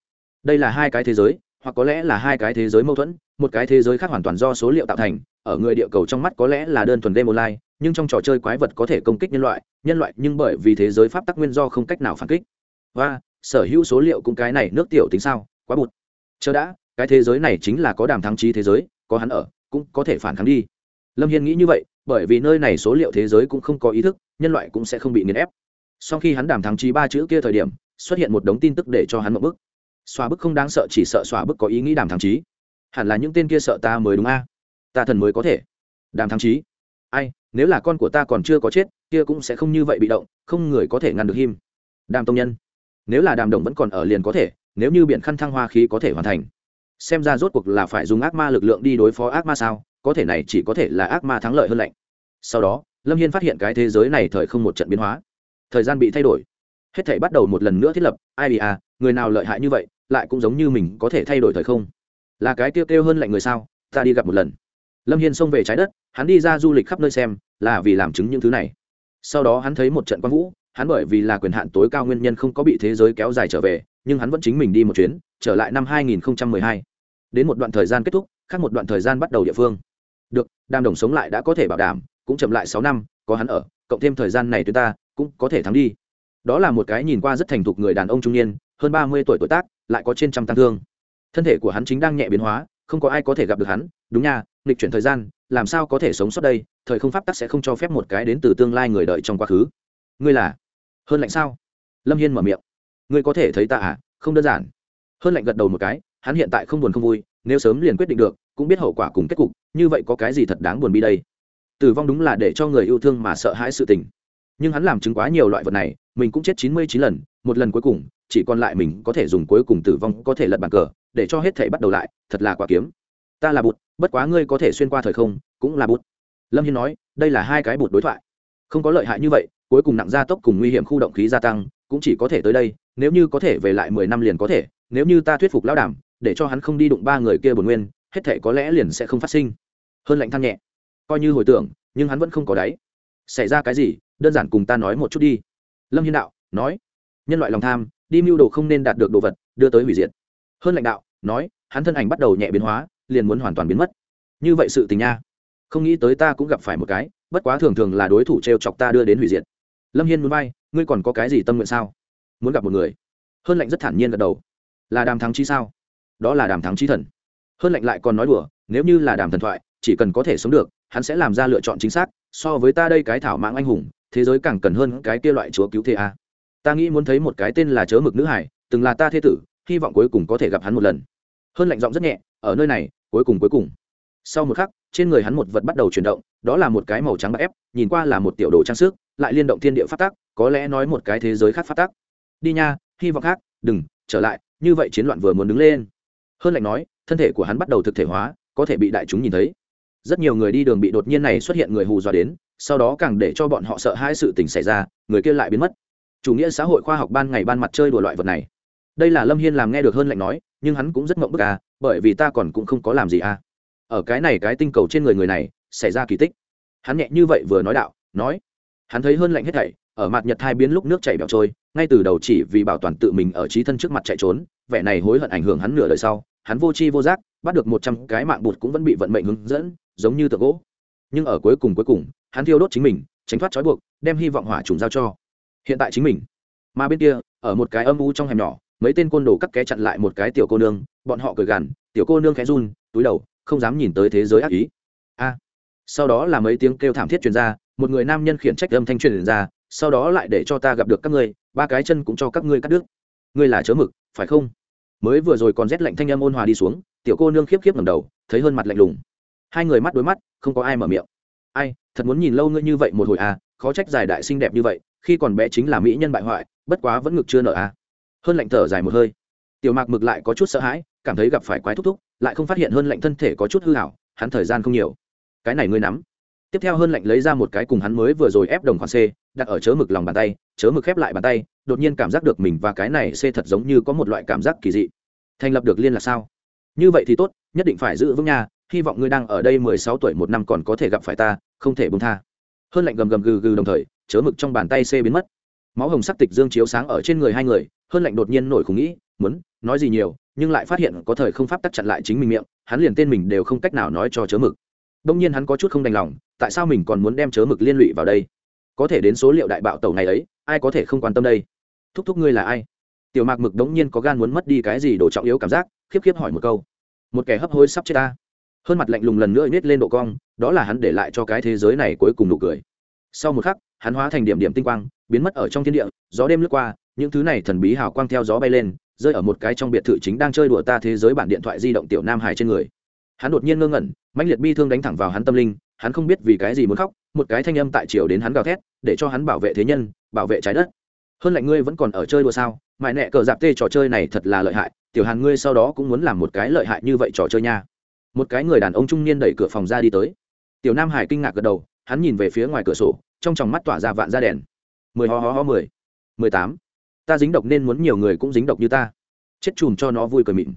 Đây là hai cái thế giới, hoặc có lẽ là hai cái thế giới mâu thuẫn, một cái thế giới khác hoàn toàn do số liệu tạo thành, ở người địa cầu trong mắt có lẽ là đơn thuần game online, nhưng trong trò chơi quái vật có thể công kích nhân loại nhân loại nhưng bởi vì thế giới pháp tắc nguyên do không cách nào phản kích. Và, sở hữu số liệu cũng cái này, nước tiểu tính sao? Quá bụt. Chờ đã, cái thế giới này chính là có đàm thắng trí thế giới, có hắn ở, cũng có thể phản kháng đi. Lâm hiên nghĩ như vậy, bởi vì nơi này số liệu thế giới cũng không có ý thức, nhân loại cũng sẽ không bị nghiền ép sau khi hắn đàm thắng trí ba chữ kia thời điểm, xuất hiện một đống tin tức để cho hắn một bức. Xóa bức không đáng sợ, chỉ sợ xóa bức có ý nghĩ đàm thắng trí. Hẳn là những tên kia sợ ta mới đúng a. Ta thần mới có thể. Đàm thắng trí. Ai, nếu là con của ta còn chưa có chết, kia cũng sẽ không như vậy bị động, không người có thể ngăn được him. Đàm tông nhân. Nếu là đàm đồng vẫn còn ở liền có thể, nếu như biển khăn thăng hoa khí có thể hoàn thành. Xem ra rốt cuộc là phải dùng ác ma lực lượng đi đối phó ác ma sao, có thể này chỉ có thể là ác ma thắng lợi hơn lạnh. Sau đó, lâm hiên phát hiện cái thế giới này thời không một trận biến hóa thời gian bị thay đổi. Hết thể bắt đầu một lần nữa thiết lập, ai bị à người nào lợi hại như vậy, lại cũng giống như mình có thể thay đổi thời không. Là cái kêu kêu hơn lạnh người sao, ta đi gặp một lần. Lâm hiên xông về trái đất, hắn đi ra du lịch khắp nơi xem, là vì làm chứng những thứ này. Sau đó hắn thấy một trận quang vũ, hắn bởi vì là quyền hạn tối cao nguyên nhân không có bị thế giới kéo dài trở về, nhưng hắn vẫn chính mình đi một chuyến, trở lại năm 2012. đến một đoạn thời gian kết thúc, khác một đoạn thời gian bắt đầu địa phương. Được đam đồng sống lại đã có thể bảo đảm, cũng chậm lại sáu năm, có hắn ở, cộng thêm thời gian này tôi ta cũng có thể thắng đi. Đó là một cái nhìn qua rất thành thục người đàn ông trung niên, hơn ba mươi tuổi tuổi tác, lại có trên trăm tăng thương. Thân thể của hắn chính đang nhẹ biến hóa, không có ai có thể gặp được hắn. Đúng nha, nghịch chuyển thời gian, làm sao có thể sống sót đây? Thời không pháp tắc sẽ không cho phép một cái đến từ tương lai người đợi trong quá khứ. Ngươi là? Hơn lạnh sao? Lâm hiên mở miệng. Ngươi có thể thấy ta à? Không đơn giản. Hơn lạnh gật đầu một cái, hắn hiện tại không buồn không vui, nếu sớm liền quyết định được, cũng biết hậu quả cùng kết cục, như vậy có cái gì thật đáng buồn bi đây? Tử vong đúng là để cho người yêu thương mà sợ hãi sự tình nhưng hắn làm chứng quá nhiều loại vật này, mình cũng chết chín mươi chín lần, một lần cuối cùng, chỉ còn lại mình có thể dùng cuối cùng tử vong có thể lật bàn cờ, để cho hết thể bắt đầu lại, thật là quả kiếm. Ta là bụt, bất quá ngươi có thể xuyên qua thời không, cũng là bụt. Lâm hiên nói, đây là hai cái bụt đối thoại. Không có lợi hại như vậy, cuối cùng nặng gia tốc cùng nguy hiểm khu động khí gia tăng, cũng chỉ có thể tới đây, nếu như có thể về lại mười năm liền có thể, nếu như ta thuyết phục lão đảm để cho hắn không đi đụng ba người kia bồn nguyên, hết thể có lẽ liền sẽ không phát sinh. Hơn lạnh than nhẹ. Coi như hồi tưởng, nhưng hắn vẫn không có đáy xảy ra cái gì, đơn giản cùng ta nói một chút đi. Lâm hiên đạo nói, nhân loại lòng tham, đi mưu đồ không nên đạt được đồ vật, đưa tới hủy diệt. Hơn lãnh đạo nói, hắn thân ảnh bắt đầu nhẹ biến hóa, liền muốn hoàn toàn biến mất. Như vậy sự tình nha. Không nghĩ tới ta cũng gặp phải một cái, bất quá thường thường là đối thủ t r e o chọc ta đưa đến hủy diệt. Lâm hiên muốn bay, ngươi còn có cái gì tâm nguyện sao? Muốn gặp một người. Hơn lạnh rất thản nhiên gật đầu. Là đàm thắng chi sao? Đó là đàm thắng chi thần. Hơn lạnh lại còn nói đùa, nếu như là đàm thần thoại, chỉ cần có thể sống được, hắn sẽ làm ra lựa chọn chính xác so với ta đây cái thảo mạng anh hùng, thế giới càng cần hơn cái kia loại chúa cứu thế a. Ta nghĩ muốn thấy một cái tên là chớ mực nữ hải, từng là ta thế tử, hy vọng cuối cùng có thể gặp hắn một lần. Hơn lạnh giọng rất nhẹ, ở nơi này, cuối cùng cuối cùng. Sau một khắc, trên người hắn một vật bắt đầu chuyển động, đó là một cái màu trắng bạc ép, nhìn qua là một tiểu đồ trang sức, lại liên động thiên địa phát tác có lẽ nói một cái thế giới khác phát tác đi nha, hy vọng khác, đừng, trở lại, như vậy chiến loạn vừa muốn đứng lên. Hơn lạnh nói, thân thể của hắn bắt đầu thực thể hóa, có thể bị đại chúng nhìn thấy rất nhiều người đi đường bị đột nhiên này xuất hiện người hù dọa đến, sau đó càng để cho bọn họ sợ hai sự tình xảy ra, người kia lại biến mất. Chủ nghĩa xã hội khoa học ban ngày ban mặt chơi đùa loại vật này. Đây là lâm hiên làm nghe được hơn lạnh nói, nhưng hắn cũng rất mộng bức à bởi vì ta còn cũng không có làm gì à. Ở cái này cái tinh cầu trên người người này, xảy ra kỳ tích. Hắn nhẹ như vậy vừa nói đạo, nói, hắn thấy hơn lạnh hết thảy, ở mặt nhật thai biến lúc nước chảy bẹo trôi, ngay từ đầu chỉ vì bảo toàn tự mình ở trí thân trước mặt chạy trốn, vẻ này hối hận ảnh hưởng hắn nửa đời sau, hắn vô tri vô giác, bắt được một trăm cái mạng bụt cũng vẫn bị vận mệnh hướng dẫn giống như tượng gỗ. Nhưng ở cuối cùng cuối cùng, hắn thiêu đốt chính mình, tránh thoát trói buộc, đem hy vọng hỏa trùng giao cho hiện tại chính mình. Mà bên kia, ở một cái âm u trong hẻm nhỏ, mấy tên côn đồ cắt ké chặn lại một cái tiểu cô nương, bọn họ cười gằn, tiểu cô nương khẽ run, túi đầu, không dám nhìn tới thế giới ác ý. A! Sau đó là mấy tiếng kêu thảm thiết truyền ra, một người nam nhân khiển trách âm thanh truyền ra, sau đó lại để cho ta gặp được các ngươi, ba cái chân cũng cho các ngươi cắt đứt. Ngươi là chớ mực, phải không? Mới vừa rồi còn rét lạnh thanh âm ôn hòa đi xuống, tiểu cô nương khiếp khiếp ngầm đầu, thấy hơn mặt lạnh lùng hai người mắt đối mắt, không có ai mở miệng. Ai, thật muốn nhìn lâu ngươi như vậy một hồi à khó trách dài đại xinh đẹp như vậy, khi còn bé chính là mỹ nhân bại hoại, bất quá vẫn ngực chưa nở à. Hơn lạnh thở dài một hơi. Tiểu mạc mực lại có chút sợ hãi, cảm thấy gặp phải quái thúc thúc, lại không phát hiện hơn lạnh thân thể có chút hư hảo hắn thời gian không nhiều. Cái này ngươi nắm. Tiếp theo hơn lạnh lấy ra một cái cùng hắn mới vừa rồi ép đồng khoản c, đặt ở chớ mực lòng bàn tay, chớ mực khép lại bàn tay, đột nhiên cảm giác được mình và cái này c thật giống như có một loại cảm giác kỳ dị. Thành lập được liên là sao? Như vậy thì tốt, nhất định phải giữ vững nha hy vọng ngươi đang ở đây mười sáu tuổi một năm còn có thể gặp phải ta, không thể bông tha. Hơn lạnh gầm gầm gừ gừ đồng thời, chớ mực trong bàn tay c biến mất. Máu hồng sắc tịch dương chiếu sáng ở trên người hai người, hơn lạnh đột nhiên nổi khủng nghĩ, muốn nói gì nhiều, nhưng lại phát hiện có thời không pháp tắc chặn lại chính mình miệng, hắn liền tên mình đều không cách nào nói cho chớ mực. Đông nhiên hắn có chút không đành lòng, tại sao mình còn muốn đem chớ mực liên lụy vào đây? Có thể đến số liệu đại bạo tàu này ấy, ai có thể không quan tâm đây? Thúc thúc ngươi là ai? Tiểu mạc mực đống nhiên có gan muốn mất đi cái gì đồ trọng yếu cảm giác, khiếp khiếp hỏi một câu. Một kẻ hấp hối sắp chết ta hơn mặt lạnh lùng lần nữa nhét lên độ cong, đó là hắn để lại cho cái thế giới này cuối cùng nụ cười. Sau một khắc, hắn hóa thành điểm điểm tinh quang, biến mất ở trong thiên địa, gió đêm lướt qua, những thứ này thần bí hào quang theo gió bay lên, rơi ở một cái trong biệt thự chính đang chơi đùa ta thế giới bản điện thoại di động tiểu nam hải trên người. Hắn đột nhiên ngơ ngẩn, mãnh liệt bi thương đánh thẳng vào hắn tâm linh, hắn không biết vì cái gì muốn khóc, một cái thanh âm tại chiều đến hắn gào thét, để cho hắn bảo vệ thế nhân, bảo vệ trái đất. Hơn lạnh ngươi vẫn còn ở chơi đùa sao? Mại nẹ cờ dạp tê trò chơi này thật là lợi hại, tiểu hàn ngươi sau đó cũng muốn làm một cái lợi hại như vậy trò chơi nha một cái người đàn ông trung niên đẩy cửa phòng ra đi tới. Tiểu nam hải kinh ngạc gật đầu, hắn nhìn về phía ngoài cửa sổ, trong tròng mắt tỏa ra vạn ra đèn. Mười ho ho ho mười. Mười tám. Ta dính độc nên muốn nhiều người cũng dính độc như ta. Chết chùm cho nó vui cười mịn.